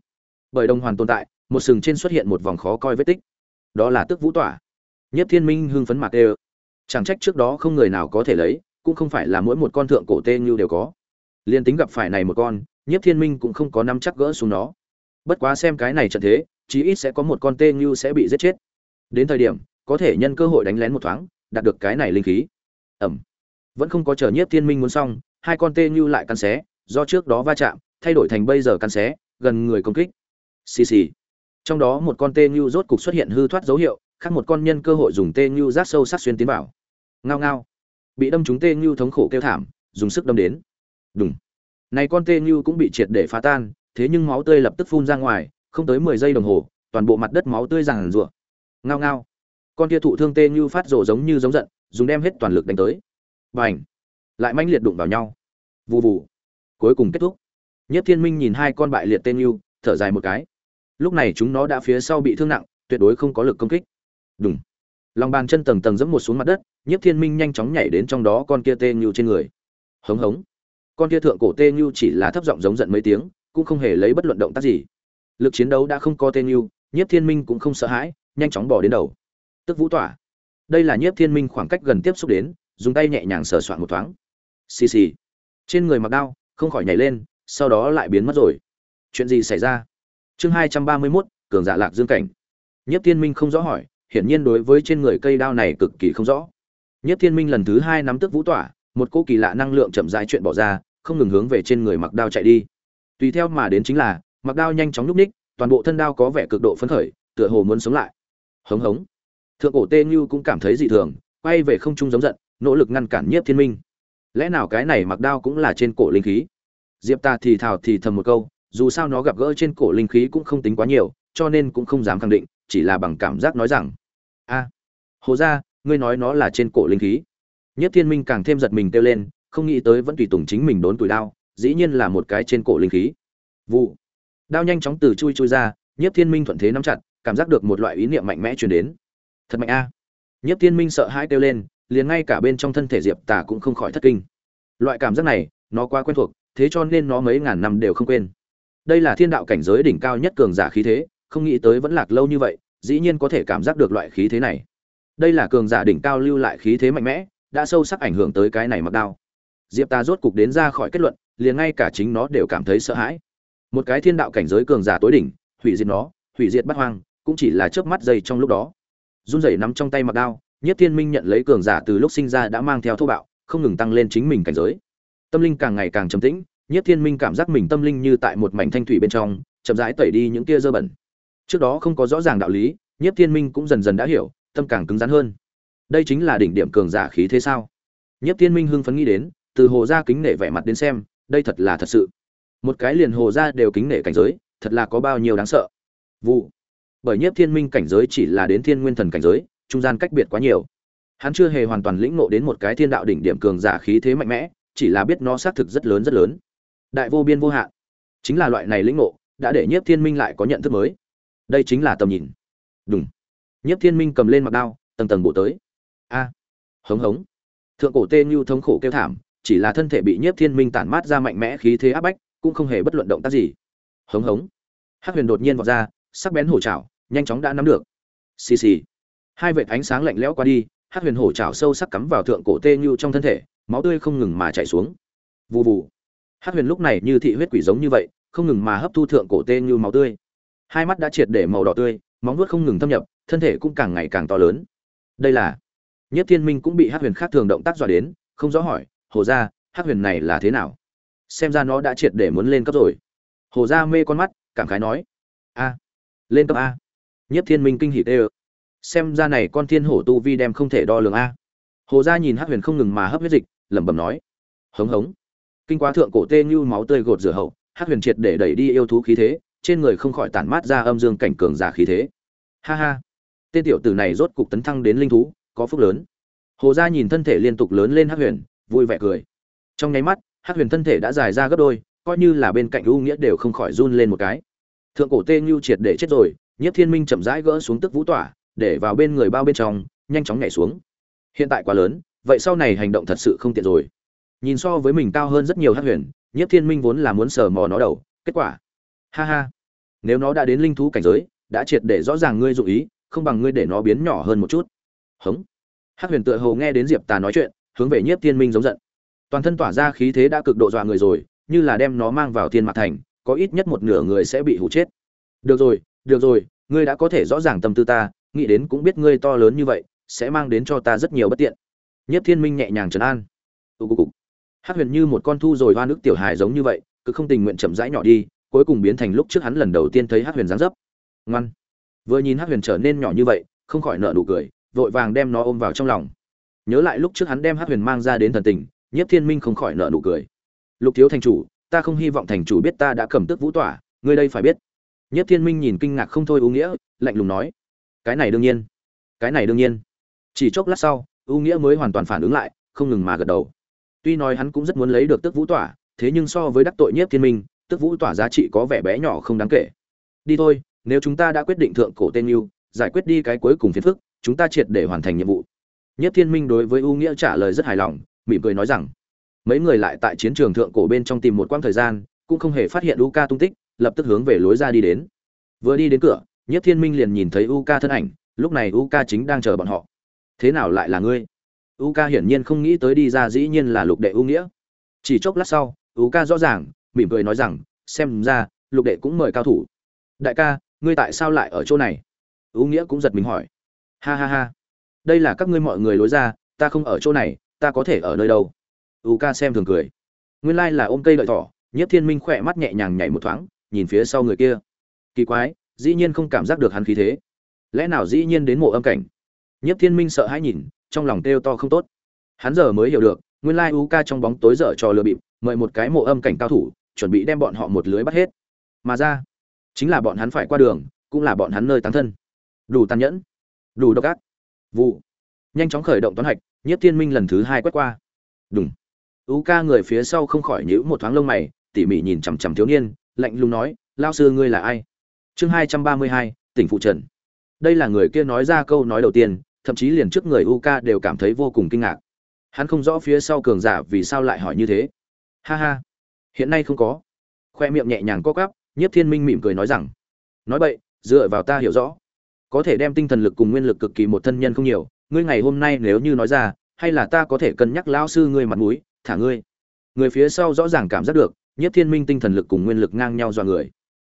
Bởi đồng hoàn tồn tại, một sừng trên xuất hiện một vòng khó coi vết tích. Đó là tức vũ tỏa. Nhất thiên minh hưng phấn mặt ê chẳng trách trước đó không người nào có thể lấy, cũng không phải là mỗi một con thượng cổ tê như đều có. Liên tính gặp phải này một con, nhất thiên minh cũng không có nắm chắc gỡ xuống nó. Bất quá xem cái này trận thế chí ít sẽ có một con tê như sẽ bị giết chết. Đến thời điểm, có thể nhân cơ hội đánh lén một thoáng, đạt được cái này linh khí. Ẩm. Vẫn không có chờ nhất thiên minh muốn xong, hai con tê như lại căn xé, do trước đó va chạm, thay đổi thành bây giờ căn xé, gần người công kích. Xì xì. Trong đó một con tê như rốt cục xuất hiện hư thoát dấu hiệu, khác một con nhân cơ hội dùng tê như rát sâu sát xuyên tiến vào. Ngao ngao. Bị đâm trúng tê như thống khổ kêu thảm, dùng sức đâm đến. Đúng này con tê như cũng bị triệt để phá tan, thế nhưng máu tươi lập tức phun ra ngoài không tới mười giây đồng hồ, toàn bộ mặt đất máu tươi ràng rụa. Ngao ngao. Con kia thụ thương tê như phát rộ giống như giống giận, dùng đem hết toàn lực đánh tới. Và ảnh lại manh liệt đụng vào nhau. Vù vù. Cuối cùng kết thúc. Nhất thiên minh nhìn hai con bại liệt tên như, thở dài một cái. Lúc này chúng nó đã phía sau bị thương nặng, tuyệt đối không có lực công kích. Đúng lòng bàn chân tầng tầng dẫm một xuống mặt đất nhiếp thiên minh nhanh chóng nhảy đến trong đó con kia tê như trên người. Hống hống. Con kia thượng cổ tê như chỉ là thấp giọng giống giận mấy tiếng, cũng không hề lấy bất luận động tác gì lực chiến đấu đã không có tên yêu, nhiếp thiên minh cũng không sợ hãi nhanh chóng bỏ đến đầu. Tức vũ tỏa. Đây là nhiếp thiên minh khoảng cách gần tiếp xúc đến dùng tay nhẹ nhàng sờ soạn một thoáng. Xì xì. Trên người mặc đao không khỏi nhảy lên sau đó lại biến mất rồi. Chuyện gì xảy ra? Chương hai trăm ba mươi mốt cường giả lạc dương cảnh. Nhất thiên minh không rõ hỏi hiển nhiên đối với trên người cây đao này cực kỳ không rõ. Nhất thiên minh lần thứ hai nắm tức vũ tỏa một cô kỳ lạ năng lượng chậm rãi chuyện bỏ ra không ngừng hướng về trên người mặc đao chạy đi. Tùy theo mà đến chính là mặc đao nhanh chóng nhúc ních, toàn bộ thân đao có vẻ cực độ phấn khởi, tựa hồ muốn sống lại. Hống hống. Thượng cổ tê như cũng cảm thấy dị thường, quay về không trung giống giận, nỗ lực ngăn cản nhiếp thiên minh. Lẽ nào cái này mặc đao cũng là trên cổ linh khí? Diệp ta thì thào thì thầm một câu, dù sao nó gặp gỡ trên cổ linh khí cũng không tính quá nhiều, cho nên cũng không dám khẳng định, chỉ là bằng cảm giác nói rằng, a, hồ ra ngươi nói nó là trên cổ linh khí. Nhất thiên minh càng thêm giật mình kêu lên, không nghĩ tới vẫn tùy tùng chính mình đốn tuổi đao, dĩ nhiên là một cái trên cổ linh khí. Vụ đao nhanh chóng từ chui chui ra nhất thiên minh thuận thế nắm chặt, cảm giác được một loại ý niệm mạnh mẽ truyền đến. Thật mạnh a. À. nhất thiên minh sợ hãi kêu lên, liền ngay cả bên trong thân thể diệp tả cũng không khỏi thất kinh. Loại cảm giác này, nó quá quen thuộc, thế cho nên nó mấy ngàn năm đều không quên. Đây là thiên đạo cảnh giới đỉnh cao nhất cường giả khí thế, không nghĩ tới vẫn lạc lâu như vậy, dĩ nhiên có thể cảm giác được loại khí thế này. Đây là cường giả đỉnh cao lưu lại khí thế mạnh mẽ, đã sâu sắc ảnh hưởng tới cái này mặc đao. Diệp ta rốt cục đến ra khỏi kết luận, liền ngay cả chính nó đều cảm thấy sợ hãi một cái thiên đạo cảnh giới cường giả tối đỉnh, hủy diệt nó, hủy diệt bắt hoang, cũng chỉ là chớp mắt giây trong lúc đó. Run rẩy nắm trong tay mặc đao, nhất thiên minh nhận lấy cường giả từ lúc sinh ra đã mang theo thô bạo, không ngừng tăng lên chính mình cảnh giới. Tâm linh càng ngày càng trầm tĩnh, nhất thiên minh cảm giác mình tâm linh như tại một mảnh thanh thủy bên trong, chậm rãi tẩy đi những tia dơ bẩn. Trước đó không có rõ ràng đạo lý, nhất thiên minh cũng dần dần đã hiểu, tâm càng cứng rắn hơn. Đây chính là đỉnh điểm cường giả khí thế sao? Nhất thiên minh hưng phấn nghĩ đến, từ hồ gia kính nể vẻ mặt đến xem, đây thật là thật sự một cái liền hồ ra đều kính nể cảnh giới, thật là có bao nhiêu đáng sợ. Vụ. Bởi nhiếp thiên minh cảnh giới chỉ là đến thiên nguyên thần cảnh giới, trung gian cách biệt quá nhiều. Hắn chưa hề hoàn toàn lĩnh ngộ đến một cái thiên đạo đỉnh điểm cường giả khí thế mạnh mẽ, chỉ là biết nó xác thực rất lớn rất lớn. Đại vô biên vô hạn. Chính là loại này lĩnh ngộ, đã để nhiếp thiên minh lại có nhận thức mới. Đây chính là tầm nhìn. Đúng nhiếp thiên minh cầm lên mặt đao, tầng tầng bộ tới. A. Hống hống. Thượng cổ tê như thống khổ kêu thảm, chỉ là thân thể bị nhiếp thiên minh tản mát ra mạnh mẽ khí thế áp bách cũng không hề bất luận động tác gì. Hống hống. Hắc huyền đột nhiên vọt ra sắc bén hổ trảo nhanh chóng đã nắm được. Xì xì. Hai vệt ánh sáng lạnh lẽo qua đi hắc huyền hổ trảo sâu sắc cắm vào thượng cổ tê như trong thân thể máu tươi không ngừng mà chảy xuống. Vù vù. Hắc huyền lúc này như thị huyết quỷ giống như vậy không ngừng mà hấp thu thượng cổ tê như máu tươi. Hai mắt đã triệt để màu đỏ tươi móng vuốt không ngừng thâm nhập thân thể cũng càng ngày càng to lớn. Đây là nhất thiên minh cũng bị hắc huyền khác thường động tác dọa đến không rõ hỏi hồ ra, hắc huyền này là thế nào? Xem ra nó đã triệt để muốn lên cấp rồi. Hồ gia mê con mắt, cảm khái nói, a, lên cấp a. Nhất thiên minh kinh hỉ tê ơ. Xem ra này con thiên hổ tu vi đem không thể đo lường a. Hồ gia nhìn hắc huyền không ngừng mà hấp huyết dịch, lẩm bẩm nói, hống hống. Kinh quá thượng cổ tê như máu tươi gột rửa hậu, hắc huyền triệt để đẩy đi yêu thú khí thế, trên người không khỏi tản mát ra âm dương cảnh cường giả khí thế. Ha ha. Tên tiểu tử này rốt cục tấn thăng đến linh thú, có phúc lớn. Hồ gia nhìn thân thể liên tục lớn lên hắc huyền, vui vẻ cười. Trong nháy mắt hắc huyền thân thể đã dài ra gấp đôi, coi như là bên cạnh u nghĩa đều không khỏi run lên một cái. Thượng cổ tê như triệt để chết rồi nhất thiên minh chậm rãi gỡ xuống tức vũ tỏa, để vào bên người bao bên trong, nhanh chóng nhảy xuống. Hiện tại quá lớn, vậy sau này hành động thật sự không tiện rồi. Nhìn so với mình cao hơn rất nhiều hắc huyền nhất thiên minh vốn là muốn sờ mò nó đầu, kết quả. Ha ha, nếu nó đã đến linh thú cảnh giới, đã triệt để rõ ràng ngươi dụ ý, không bằng ngươi để nó biến nhỏ hơn một chút. Hống. Hắc huyền tựa hồ nghe đến diệp tà nói chuyện, hướng về nhiếp thiên minh giống giận toàn thân tỏa ra khí thế đã cực độ dọa người rồi, như là đem nó mang vào thiên mạc thành, có ít nhất một nửa người sẽ bị hụ chết. Được rồi được rồi, ngươi đã có thể rõ ràng tâm tư ta, nghĩ đến cũng biết ngươi to lớn như vậy, sẽ mang đến cho ta rất nhiều bất tiện. Nhất thiên minh nhẹ nhàng trấn an. Hát hắc huyền như một con thu rồi hoa nước tiểu hài giống như vậy, cứ không tình nguyện chậm rãi nhỏ đi, cuối cùng biến thành lúc trước hắn lần đầu tiên thấy hắc huyền dáng dấp. Ngoan. Vừa nhìn hắc huyền trở nên nhỏ như vậy, không khỏi nợ nụ cười, vội vàng đem nó ôm vào trong lòng. Nhớ lại lúc trước hắn đem hắc huyền mang ra đến thần tình nhiếp thiên minh không khỏi nợ nụ cười. Lục thiếu thành chủ, ta không hy vọng thành chủ biết ta đã cầm tước vũ tỏa, ngươi đây phải biết. Nhiếp thiên minh nhìn kinh ngạc không thôi ưu nghĩa, lạnh lùng nói. Cái này đương nhiên. Cái này đương nhiên. Chỉ chốc lát sau ưu nghĩa mới hoàn toàn phản ứng lại, không ngừng mà gật đầu. Tuy nói hắn cũng rất muốn lấy được tước vũ tỏa, thế nhưng so với đắc tội nhiếp thiên minh, tước vũ tỏa giá trị có vẻ bé nhỏ không đáng kể. Đi thôi, nếu chúng ta đã quyết định thượng cổ tên yêu, giải quyết đi cái cuối cùng phiền phức, chúng ta triệt để hoàn thành nhiệm vụ. Nhất thiên minh đối với ưu nghĩa trả lời rất hài lòng mỉm cười nói rằng, mấy người lại tại chiến trường thượng cổ bên trong tìm một quãng thời gian, cũng không hề phát hiện u ca tung tích, lập tức hướng về lối ra đi đến. Vừa đi đến cửa nhất thiên minh liền nhìn thấy u ca thân ảnh, lúc này u ca chính đang chờ bọn họ. Thế nào lại là ngươi? U ca hiển nhiên không nghĩ tới đi ra dĩ nhiên là lục đệ u nghĩa. Chỉ chốc lát sau u ca rõ ràng, mỉm cười nói rằng, xem ra, lục đệ cũng mời cao thủ. Đại ca, ngươi tại sao lại ở chỗ này? U nghĩa cũng giật mình hỏi. Ha ha ha, đây là các ngươi mọi người lối ra, ta không ở chỗ này ta có thể ở nơi đâu? U ca xem thường cười. Nguyên lai là ôm cây lợi thỏ nhất thiên minh khỏe mắt nhẹ nhàng nhảy một thoáng, nhìn phía sau người kia. Kỳ quái, dĩ nhiên không cảm giác được hắn khí thế. Lẽ nào dĩ nhiên đến mộ âm cảnh? Nhất thiên minh sợ hãi nhìn, trong lòng kêu to không tốt. Hắn giờ mới hiểu được, nguyên lai u ca trong bóng tối dở trò lừa bịp, mời một cái mộ âm cảnh cao thủ, chuẩn bị đem bọn họ một lưới bắt hết. Mà ra, chính là bọn hắn phải qua đường, cũng là bọn hắn nơi tán thân. Đủ tàn nhẫn, đủ độc ác. Vụ nhanh chóng khởi động toán hạch nhất thiên minh lần thứ hai quét qua. Đúng u ca người phía sau không khỏi nhữ một thoáng lông mày, tỉ mỉ nhìn chằm chằm thiếu niên, lạnh lùng nói, lao sư ngươi là ai? Chương hai trăm ba mươi hai, tỉnh phụ trần. Đây là người kia nói ra câu nói đầu tiên, thậm chí liền trước người u ca đều cảm thấy vô cùng kinh ngạc. Hắn không rõ phía sau cường giả vì sao lại hỏi như thế. Ha ha, hiện nay không có. Khoe miệng nhẹ nhàng co cắp nhiếp thiên minh mỉm cười nói rằng, nói vậy dựa vào ta hiểu rõ, có thể đem tinh thần lực cùng nguyên lực cực kỳ một thân nhân không nhiều ngươi ngày hôm nay nếu như nói ra, hay là ta có thể cân nhắc lão sư ngươi mặt mũi, thả ngươi. Người phía sau rõ ràng cảm giác được nhất thiên minh tinh thần lực cùng nguyên lực ngang nhau do người.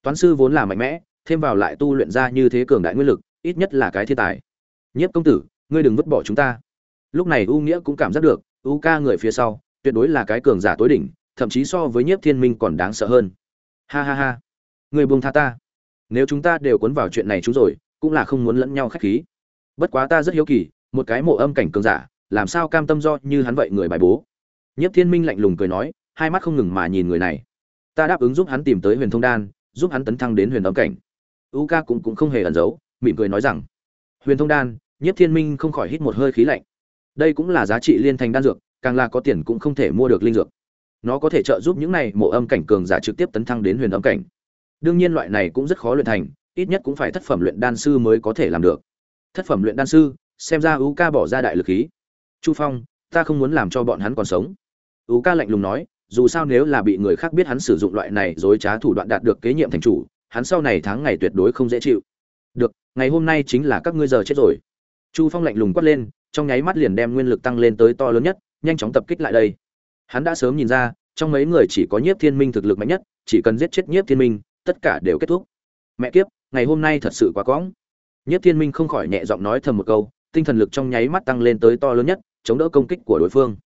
Toán sư vốn là mạnh mẽ, thêm vào lại tu luyện ra như thế cường đại nguyên lực, ít nhất là cái thiên tài. Nhất công tử, ngươi đừng vứt bỏ chúng ta. Lúc này u nghĩa cũng cảm giác được, u ca người phía sau, tuyệt đối là cái cường giả tối đỉnh, thậm chí so với nhiếp thiên minh còn đáng sợ hơn. Ha ha ha. Người buông tha ta. Nếu chúng ta đều cuốn vào chuyện này chúng rồi, cũng là không muốn lẫn nhau khách khí. Bất quá ta rất hiếu kỳ một cái mộ âm cảnh cường giả, làm sao cam tâm do như hắn vậy người bài bố? Nhất thiên minh lạnh lùng cười nói, hai mắt không ngừng mà nhìn người này. Ta đáp ứng giúp hắn tìm tới huyền thông đan, giúp hắn tấn thăng đến huyền âm cảnh. U ca cũng cũng không hề ẩn giấu, mỉm cười nói rằng, huyền thông đan? Nhất thiên minh không khỏi hít một hơi khí lạnh. Đây cũng là giá trị liên thành đan dược, càng là có tiền cũng không thể mua được linh dược. Nó có thể trợ giúp những này mộ âm cảnh cường giả trực tiếp tấn thăng đến huyền âm cảnh. Đương nhiên loại này cũng rất khó luyện thành, ít nhất cũng phải thất phẩm luyện đan sư mới có thể làm được. Thất phẩm luyện đan sư xem ra u ca bỏ ra đại lực khí. Chu phong, ta không muốn làm cho bọn hắn còn sống. U ca lạnh lùng nói, dù sao nếu là bị người khác biết hắn sử dụng loại này dối trá thủ đoạn đạt được kế nhiệm thành chủ, hắn sau này tháng ngày tuyệt đối không dễ chịu. Được, ngày hôm nay chính là các ngươi giờ chết rồi. Chu phong lạnh lùng quát lên, trong nháy mắt liền đem nguyên lực tăng lên tới to lớn nhất, nhanh chóng tập kích lại đây. Hắn đã sớm nhìn ra, trong mấy người chỉ có nhiếp thiên minh thực lực mạnh nhất, chỉ cần giết chết nhiếp thiên minh, tất cả đều kết thúc. Mẹ kiếp, ngày hôm nay thật sự quá cóng nhiếp thiên minh không khỏi nhẹ giọng nói thầm một câu tinh thần lực trong nháy mắt tăng lên tới to lớn nhất, chống đỡ công kích của đối phương.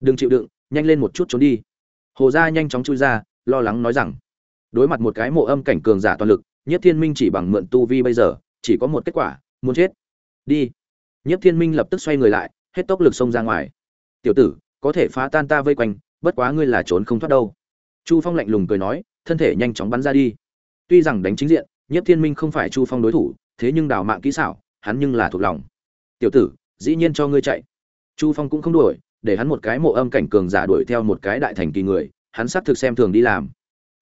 Đừng chịu đựng, nhanh lên một chút trốn đi. Hồ gia nhanh chóng chui ra, lo lắng nói rằng, đối mặt một cái mộ âm cảnh cường giả toàn lực nhất thiên minh chỉ bằng mượn tu vi bây giờ, chỉ có một kết quả, muốn chết. Đi. Nhất thiên minh lập tức xoay người lại, hết tốc lực xông ra ngoài. Tiểu tử, có thể phá tan ta vây quanh, bất quá ngươi là trốn không thoát đâu. Chu phong lạnh lùng cười nói, thân thể nhanh chóng bắn ra đi. Tuy rằng đánh chính diện nhất thiên minh không phải chu phong đối thủ, thế nhưng đào mạng kỹ xảo, hắn nhưng là thuộc lòng tiểu tử, dĩ nhiên cho ngươi chạy. Chu phong cũng không đuổi, để hắn một cái mộ âm cảnh cường giả đuổi theo một cái đại thành kỳ người, hắn xác thực xem thường đi làm.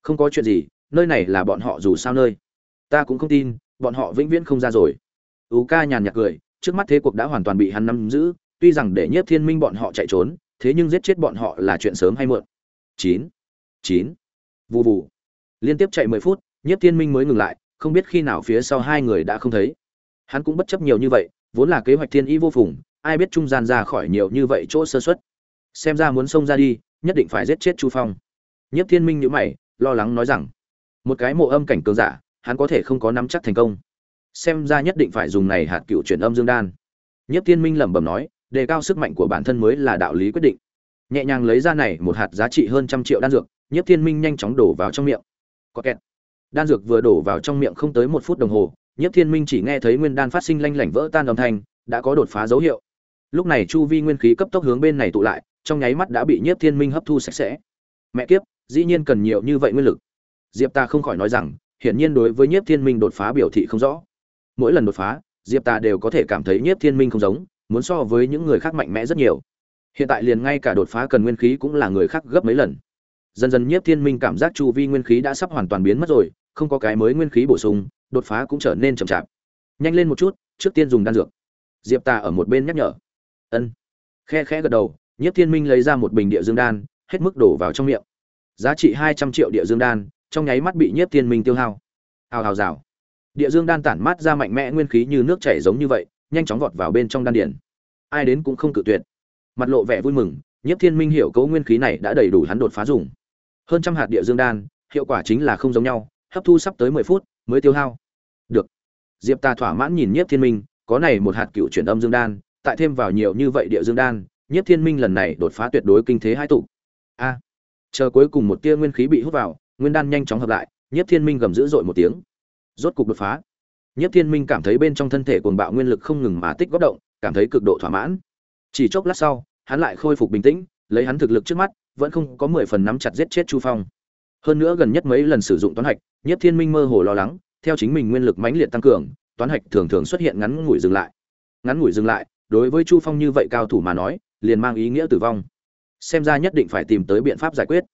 Không có chuyện gì, nơi này là bọn họ dù sao nơi. Ta cũng không tin, bọn họ vĩnh viễn không ra rồi. Ú ca nhàn nhạt cười, trước mắt thế cuộc đã hoàn toàn bị hắn nắm giữ, tuy rằng để nhiếp thiên minh bọn họ chạy trốn, thế nhưng giết chết bọn họ là chuyện sớm hay muộn. Chín chín vụ vụ liên tiếp chạy mười phút, nhiếp thiên minh mới ngừng lại, không biết khi nào phía sau hai người đã không thấy. Hắn cũng bất chấp nhiều như vậy vốn là kế hoạch thiên ý vô phùng, ai biết trung gian ra khỏi nhiều như vậy chỗ sơ xuất xem ra muốn xông ra đi, nhất định phải giết chết chu phong. Nhất thiên minh nhữ mày, lo lắng nói rằng, một cái mộ âm cảnh cường giả, hắn có thể không có nắm chắc thành công. Xem ra nhất định phải dùng này hạt cựu chuyển âm dương đan. Nhất thiên minh lẩm bẩm nói, đề cao sức mạnh của bản thân mới là đạo lý quyết định. Nhẹ nhàng lấy ra này một hạt giá trị hơn trăm triệu đan dược nhất thiên minh nhanh chóng đổ vào trong miệng. Có kẹt. Đan dược vừa đổ vào trong miệng không tới một phút đồng hồ Nhiếp thiên minh chỉ nghe thấy nguyên đan phát sinh lanh lảnh vỡ tan âm thanh, đã có đột phá dấu hiệu. Lúc này chu vi nguyên khí cấp tốc hướng bên này tụ lại, trong nháy mắt đã bị nhiếp thiên minh hấp thu sạch sẽ. Mẹ kiếp, dĩ nhiên cần nhiều như vậy nguyên lực. Diệp ta không khỏi nói rằng, hiển nhiên đối với nhiếp thiên minh đột phá biểu thị không rõ. Mỗi lần đột phá, diệp ta đều có thể cảm thấy nhiếp thiên minh không giống, muốn so với những người khác mạnh mẽ rất nhiều. Hiện tại liền ngay cả đột phá cần nguyên khí cũng là người khác gấp mấy lần. Dần dần nhiếp thiên minh cảm giác chu vi nguyên khí đã sắp hoàn toàn biến mất rồi, không có cái mới nguyên khí bổ sung đột phá cũng trở nên chậm chạp. Nhanh lên một chút, trước tiên dùng đan dược. Diệp tà ở một bên nhắc nhở. Ân. Khe khẽ gật đầu nhất thiên minh lấy ra một bình địa dương đan, hết mức đổ vào trong miệng. Giá trị hai trăm triệu địa dương đan, trong nháy mắt bị nhất thiên minh tiêu hao. Hào hào rào. Địa dương đan tản mát ra mạnh mẽ nguyên khí như nước chảy giống như vậy, nhanh chóng vọt vào bên trong đan điển ai đến cũng không cự tuyệt. Mặt lộ vẻ vui mừng nhất thiên minh hiểu cấu nguyên khí này đã đầy đủ hắn đột phá dùng. Hơn trăm hạt địa dương đan, hiệu quả chính là không giống nhau, hấp thu sắp tới mười phút mới tiêu hao diệp ta thỏa mãn nhìn nhiếp thiên minh, có này một hạt cựu chuyển âm dương đan, tại thêm vào nhiều như vậy địa dương đan, nhiếp thiên minh lần này đột phá tuyệt đối kinh thế hai tụ. A, chờ cuối cùng một tia nguyên khí bị hút vào, nguyên đan nhanh chóng hợp lại, nhiếp thiên minh gầm dữ dội một tiếng. Rốt cục đột phá. Nhiếp thiên minh cảm thấy bên trong thân thể cuồng bạo nguyên lực không ngừng mà tích góp động, cảm thấy cực độ thỏa mãn. Chỉ chốc lát sau, hắn lại khôi phục bình tĩnh, lấy hắn thực lực trước mắt, vẫn không có mười phần nắm chặt giết chết chu phong. Hơn nữa gần nhất mấy lần sử dụng toán hạch, nhiếp thiên minh mơ hồ lo lắng theo chính mình nguyên lực mãnh liệt tăng cường, toán hạch thường thường xuất hiện ngắn ngủi dừng lại. Ngắn ngủi dừng lại, đối với chu phong như vậy cao thủ mà nói, liền mang ý nghĩa tử vong. Xem ra nhất định phải tìm tới biện pháp giải quyết.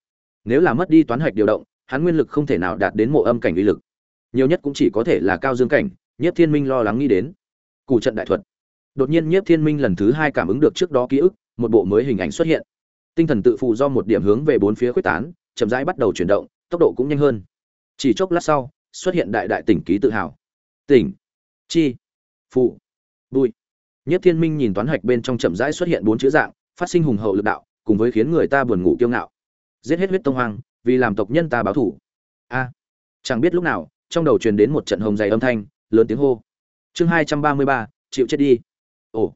Nếu là mất đi toán hạch điều động, hắn nguyên lực không thể nào đạt đến mộ âm cảnh uy lực. Nhiều nhất cũng chỉ có thể là cao dương cảnh, nhiếp thiên minh lo lắng nghĩ đến. Cụ trận đại thuật. Đột nhiên nhiếp thiên minh lần thứ hai cảm ứng được trước đó ký ức, một bộ mới hình ảnh xuất hiện. Tinh thần tự phụ do một điểm hướng về bốn phía khuếch tán, chậm rãi bắt đầu chuyển động, tốc độ cũng nhanh hơn. Chỉ chốc lát sau xuất hiện đại đại tỉnh ký tự hào. Tỉnh, chi, phụ, bụi. Nhất thiên minh nhìn toán hạch bên trong chậm rãi xuất hiện bốn chữ dạng, phát sinh hùng hậu lực đạo, cùng với khiến người ta buồn ngủ kiêu ngạo. Giết hết huyết tông hoang, vì làm tộc nhân ta báo thủ. A, chẳng biết lúc nào, trong đầu truyền đến một trận hồng dày âm thanh, lớn tiếng hô. Chương hai trăm ba mươi ba, chịu chết đi. Ồ,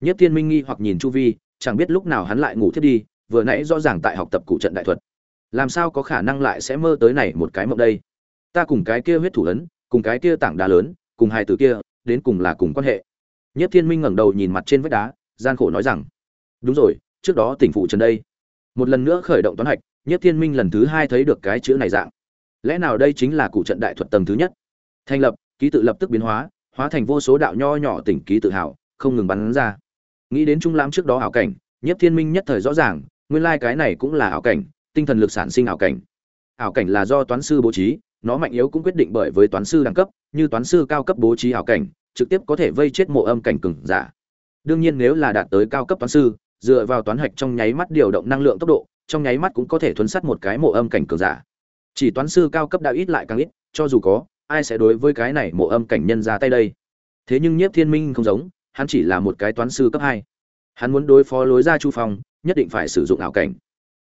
nhất thiên minh nghi hoặc nhìn chu vi, chẳng biết lúc nào hắn lại ngủ thiết đi, vừa nãy rõ ràng tại học tập cụ trận đại thuật. Làm sao có khả năng lại sẽ mơ tới này một cái mộng đây? Ta cùng cái kia huyết thủ ấn cùng cái kia tảng đá lớn cùng hai từ kia đến cùng là cùng quan hệ Nhất Thiên Minh ngẩng đầu nhìn mặt trên vách đá, gian khổ nói rằng: "Đúng rồi, trước đó tỉnh phụ trần đây." Một lần nữa khởi động toán hạch, Nhất Thiên Minh lần thứ hai thấy được cái chữ này dạng. Lẽ nào đây chính là cụ trận đại thuật tầng thứ nhất? Thành lập, ký tự lập tức biến hóa, hóa thành vô số đạo nho nhỏ tỉnh ký tự hào, không ngừng bắn ra. Nghĩ đến trung lãm trước đó ảo cảnh, Nhất Thiên Minh nhất thời rõ ràng, nguyên lai cái này cũng là ảo cảnh, tinh thần lực sản sinh ảo cảnh. Ảo cảnh là do toán sư bố trí, nó mạnh yếu cũng quyết định bởi với toán sư đẳng cấp, như toán sư cao cấp bố trí ảo cảnh, trực tiếp có thể vây chết mộ âm cảnh cường giả. Đương nhiên nếu là đạt tới cao cấp toán sư, dựa vào toán hạch trong nháy mắt điều động năng lượng tốc độ, trong nháy mắt cũng có thể thuấn sát một cái mộ âm cảnh cường giả. Chỉ toán sư cao cấp đã ít lại càng ít, cho dù có, ai sẽ đối với cái này mộ âm cảnh nhân ra tay đây. Thế nhưng Nhiếp Thiên Minh không giống, hắn chỉ là một cái toán sư cấp hai. Hắn muốn đối phó lối ra Chu Phong, nhất định phải sử dụng ảo cảnh.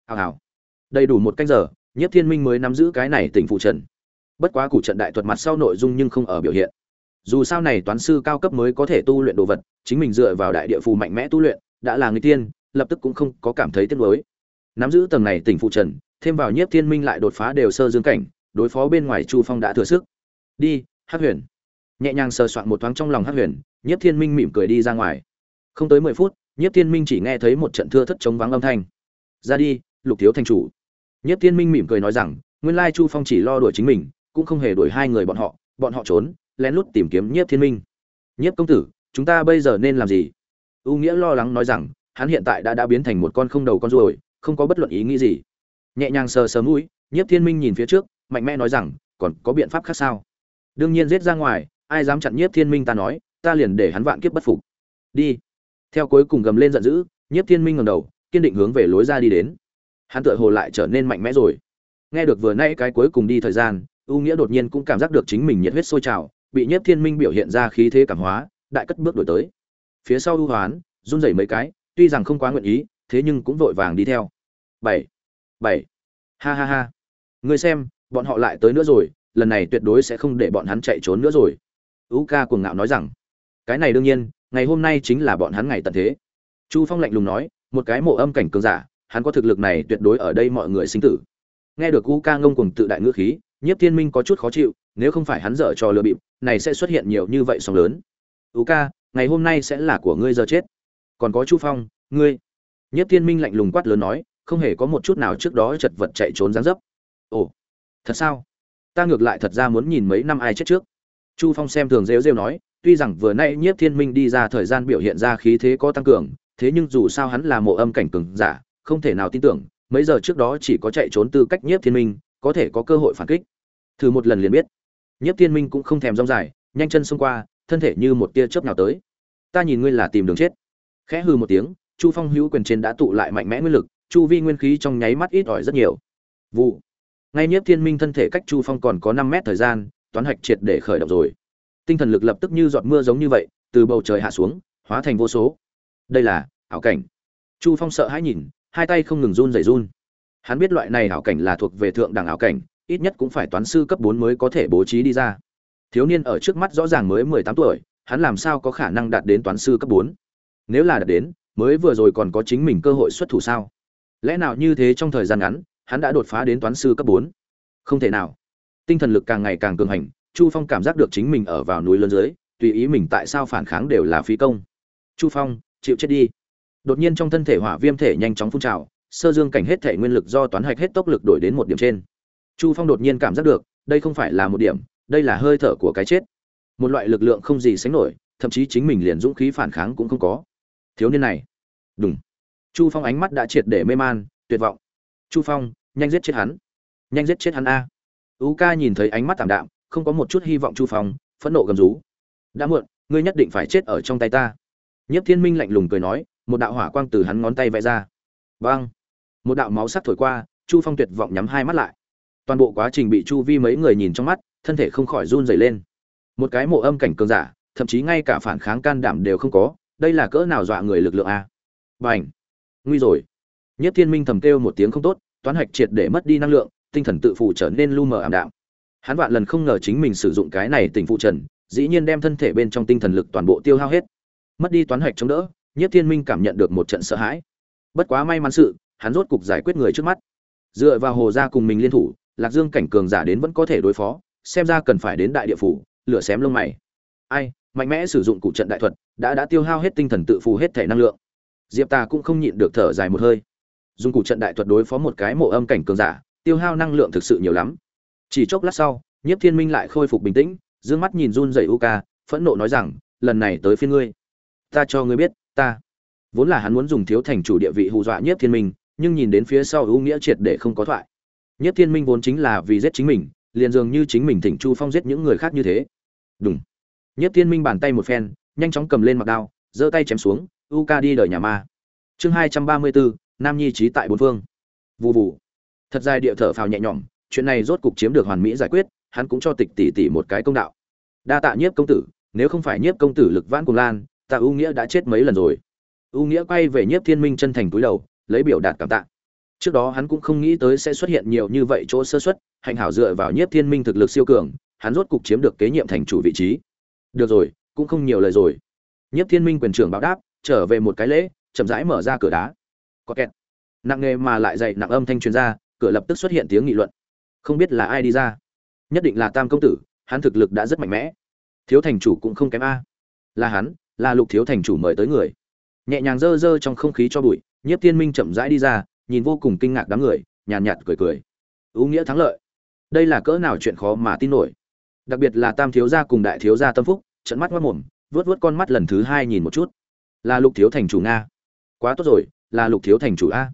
Ảo ảo. Đầy đủ một canh giờ, Nhiếp Thiên Minh mới nắm giữ cái này tỉnh phụ trận. Bất quá cụ trận đại thuật mặt sau nội dung nhưng không ở biểu hiện. Dù sao này toán sư cao cấp mới có thể tu luyện đồ vật, chính mình dựa vào đại địa phù mạnh mẽ tu luyện, đã là người tiên, lập tức cũng không có cảm thấy tiếc nuối. Nắm giữ tầng này tỉnh phụ trần thêm vào Nhiếp Thiên Minh lại đột phá đều sơ dương cảnh, đối phó bên ngoài Chu Phong đã thừa sức. Đi, Hắc Huyền. Nhẹ nhàng sờ soạn một thoáng trong lòng Hắc Huyền, Nhiếp Thiên Minh mỉm cười đi ra ngoài. Không tới mười phút, Nhiếp Thiên Minh chỉ nghe thấy một trận thưa thất chống vắng âm thanh. "Ra đi, Lục thiếu thành chủ." Nhiếp Thiên Minh mỉm cười nói rằng, nguyên lai Chu Phong chỉ lo đuổi chính mình, cũng không hề đuổi hai người bọn họ, bọn họ trốn, lén lút tìm kiếm Nhiếp Thiên Minh. "Nhiếp công tử, chúng ta bây giờ nên làm gì?" U Nghĩa lo lắng nói rằng, hắn hiện tại đã đã biến thành một con không đầu con ruồi, không có bất luận ý nghĩ gì. Nhẹ nhàng sờ sờ mũi, Nhiếp Thiên Minh nhìn phía trước, mạnh mẽ nói rằng, còn có biện pháp khác sao? Đương nhiên giết ra ngoài, ai dám chặn Nhiếp Thiên Minh ta nói, ta liền để hắn vạn kiếp bất phục. Đi. Theo cuối cùng gầm lên giận dữ, Nhiếp Thiên Minh ngẩng đầu, kiên định hướng về lối ra đi đến. Hắn tựa hồ lại trở nên mạnh mẽ rồi. Nghe được vừa nãy cái cuối cùng đi thời gian, U Nghĩa đột nhiên cũng cảm giác được chính mình nhiệt huyết sôi trào, bị Nhiếp Thiên Minh biểu hiện ra khí thế cảm hóa, đại cất bước đổi tới. Phía sau U Hoán, run rẩy mấy cái, tuy rằng không quá nguyện ý, thế nhưng cũng vội vàng đi theo. Bảy, bảy, Ha ha ha. Ngươi xem, bọn họ lại tới nữa rồi, lần này tuyệt đối sẽ không để bọn hắn chạy trốn nữa rồi. U ca cuồng ngạo nói rằng, cái này đương nhiên, ngày hôm nay chính là bọn hắn ngày tận thế. Chu Phong lạnh lùng nói, một cái mộ âm cảnh cường giả, hắn có thực lực này tuyệt đối ở đây mọi người sinh tử. Nghe được U ca ngông cuồng tự đại ngữ khí, Nhiếp Thiên Minh có chút khó chịu, nếu không phải hắn dở trò lừa bịp, này sẽ xuất hiện nhiều như vậy sóng lớn. U ca, ngày hôm nay sẽ là của ngươi giờ chết. Còn có Chu Phong, ngươi. Nhiếp Thiên Minh lạnh lùng quát lớn nói, không hề có một chút nào trước đó chật vật chạy trốn dáng dấp. Ồ, thật sao? Ta ngược lại thật ra muốn nhìn mấy năm ai chết trước. Chu Phong xem thường rêu rêu nói, tuy rằng vừa nay Nhiếp Thiên Minh đi ra thời gian biểu hiện ra khí thế có tăng cường, thế nhưng dù sao hắn là mộ âm cảnh cường giả, không thể nào tin tưởng, mấy giờ trước đó chỉ có chạy trốn tư cách Nhiếp Thiên Minh, có thể có cơ hội phản kích. Thử một lần liền biết. Nhiếp Thiên Minh cũng không thèm rong dài, nhanh chân xông qua, thân thể như một tia chớp nào tới. Ta nhìn ngươi là tìm đường chết. Khẽ hừ một tiếng, Chu Phong hữu quyền trên đã tụ lại mạnh mẽ nguyên lực, chu vi nguyên khí trong nháy mắt ít ỏi rất nhiều. Vụ. Ngay Nhiếp Thiên Minh thân thể cách Chu Phong còn có năm mét thời gian, toán hạch triệt để khởi động rồi tinh thần lực lập tức như giọt mưa giống như vậy từ bầu trời hạ xuống hóa thành vô số đây là ảo cảnh chu phong sợ hãi nhìn hai tay không ngừng run rẩy run hắn biết loại này ảo cảnh là thuộc về thượng đẳng ảo cảnh, ít nhất cũng phải toán sư cấp bốn mới có thể bố trí đi ra. Thiếu niên ở trước mắt rõ ràng mới mười tám tuổi, hắn làm sao có khả năng đạt đến toán sư cấp bốn? Nếu là đạt đến, mới vừa rồi còn có chính mình cơ hội xuất thủ sao? Lẽ nào như thế trong thời gian ngắn, hắn đã đột phá đến toán sư cấp bốn? Không thể nào. Tinh thần lực càng ngày càng cường hành, chu phong cảm giác được chính mình ở vào núi lớn dưới, tùy ý mình tại sao phản kháng đều là phí công. Chu phong, chịu chết đi. Đột nhiên trong thân thể hỏa viêm thể nhanh chóng phun trào sơ dương cảnh hết thể nguyên lực do toán hạch hết tốc lực đổi đến một điểm trên. Chu phong đột nhiên cảm giác được, đây không phải là một điểm, đây là hơi thở của cái chết. Một loại lực lượng không gì sánh nổi, thậm chí chính mình liền dũng khí phản kháng cũng không có. Thiếu niên này. Đúng chu phong ánh mắt đã triệt để mê man, tuyệt vọng. Chu phong, nhanh giết chết hắn. Nhanh giết chết hắn a. U ca nhìn thấy ánh mắt tảm đạm, không có một chút hy vọng chu phong, phẫn nộ gầm rú. Đã muộn, ngươi nhất định phải chết ở trong tay ta. Nhất thiên minh lạnh lùng cười nói, một đạo hỏa quang từ hắn ngón tay vẽ ra. Vang một đạo máu sắc thổi qua, chu phong tuyệt vọng nhắm hai mắt lại. Toàn bộ quá trình bị chu vi mấy người nhìn trong mắt, thân thể không khỏi run rẩy lên. Một cái mộ âm cảnh cường giả, thậm chí ngay cả phản kháng can đảm đều không có, đây là cỡ nào dọa người lực lượng a? Bành! Nguy rồi. Nhất thiên minh thầm kêu một tiếng không tốt, toán hạch triệt để mất đi năng lượng, tinh thần tự phụ trở nên lu mờ ảm đạm. Hắn vạn lần không ngờ chính mình sử dụng cái này tình phụ trần, dĩ nhiên đem thân thể bên trong tinh thần lực toàn bộ tiêu hao hết. Mất đi toán hạch chống đỡ, nhất thiên minh cảm nhận được một trận sợ hãi. Bất quá may mắn sự hắn rốt cục giải quyết người trước mắt. Dựa vào hồ gia cùng mình liên thủ, lạc dương cảnh cường giả đến vẫn có thể đối phó, xem ra cần phải đến đại địa phủ, lửa xém lông mày. Ai, mạnh mẽ sử dụng cụ trận đại thuật, đã đã tiêu hao hết tinh thần tự phù hết thể năng lượng. Diệp tà cũng không nhịn được thở dài một hơi. Dùng cụ trận đại thuật đối phó một cái mộ âm cảnh cường giả, tiêu hao năng lượng thực sự nhiều lắm. Chỉ chốc lát sau, nhiếp thiên minh lại khôi phục bình tĩnh d ư ơ n g mắt nhìn run dày u ca phẫn nộ nói rằng, lần này tới phiên ngươi. Ta cho ngươi biết, ta. Vốn là hắn muốn dùng thiếu thành chủ địa vị hù dọa nhiếp thiên minh nhưng nhìn đến phía sau ưu nghĩa triệt để không có thoại. Nhất thiên minh vốn chính là vì giết chính mình, liền dường như chính mình thỉnh chu phong giết những người khác như thế. Đúng nhất thiên minh bàn tay một phen, nhanh chóng cầm lên mặt đao, giơ tay chém xuống u ca đi đời nhà ma. Chương hai trăm ba mươi bốn nam nhi trí tại bốn phương. Vụ vụ thật dài địa thở phào nhẹ nhõm, chuyện này rốt cục chiếm được hoàn mỹ giải quyết, hắn cũng cho tịch tỷ tỷ một cái công đạo. Đa tạ nhiếp công tử, nếu không phải nhiếp công tử lực vãn cùng lan tạ ưu nghĩa đã chết mấy lần rồi. Ưu nghĩa quay về nhiếp thiên minh chân thành túi đầu lấy biểu đạt cảm tạ. Trước đó hắn cũng không nghĩ tới sẽ xuất hiện nhiều như vậy chỗ sơ xuất hạnh hảo dựa vào nhiếp thiên minh thực lực siêu cường, hắn rốt cục chiếm được kế nhiệm thành chủ vị trí. Được rồi, cũng không nhiều lời rồi. Nhiếp thiên minh quyền trưởng báo đáp, trở về một cái lễ, chậm rãi mở ra cửa đá. Có kẹt. Nặng nghề mà lại dậy nặng âm thanh truyền ra, cửa lập tức xuất hiện tiếng nghị luận. Không biết là ai đi ra. Nhất định là tam công tử, hắn thực lực đã rất mạnh mẽ. Thiếu thành chủ cũng không kém a. Là hắn, là lục thiếu thành chủ mời tới người. Nhẹ nhàng dơ dơ trong không khí cho bụi nhiếp thiên minh chậm rãi đi ra nhìn vô cùng kinh ngạc đám người nhàn nhạt, nhạt cười cười. Ưu nghĩa thắng lợi. Đây là cỡ nào chuyện khó mà tin nổi. Đặc biệt là tam thiếu gia cùng đại thiếu gia tâm phúc trận mắt mất mồm vớt vớt con mắt lần thứ hai nhìn một chút. Là lục thiếu thành chủ nga. Quá tốt rồi là lục thiếu thành chủ a.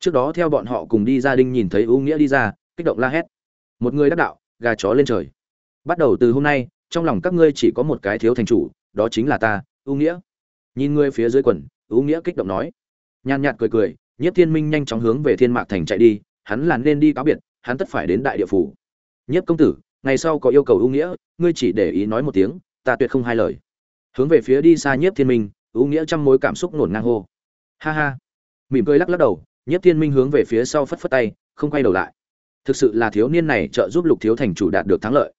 Trước đó theo bọn họ cùng đi gia đình nhìn thấy ưu nghĩa đi ra kích động la hét. Một người đắc đạo gà chó lên trời. Bắt đầu từ hôm nay trong lòng các ngươi chỉ có một cái thiếu thành chủ đó chính là ta ưu nghĩa. Nhìn ngươi phía dưới quần ưu nghĩa kích động nói nhàn nhạt cười cười nhất thiên minh nhanh chóng hướng về thiên mạc thành chạy đi, hắn là nên đi cáo biệt, hắn tất phải đến đại địa phủ. Nhất công tử, ngày sau có yêu cầu ưu nghĩa, ngươi chỉ để ý nói một tiếng, ta tuyệt không hai lời. Hướng về phía đi xa nhất thiên minh, ưu nghĩa trăm mối cảm xúc nổn ngang hô. Ha ha. Mỉm cười lắc lắc đầu nhất thiên minh hướng về phía sau phất phất tay, không quay đầu lại. Thực sự là thiếu niên này trợ giúp lục thiếu thành chủ đạt được thắng lợi.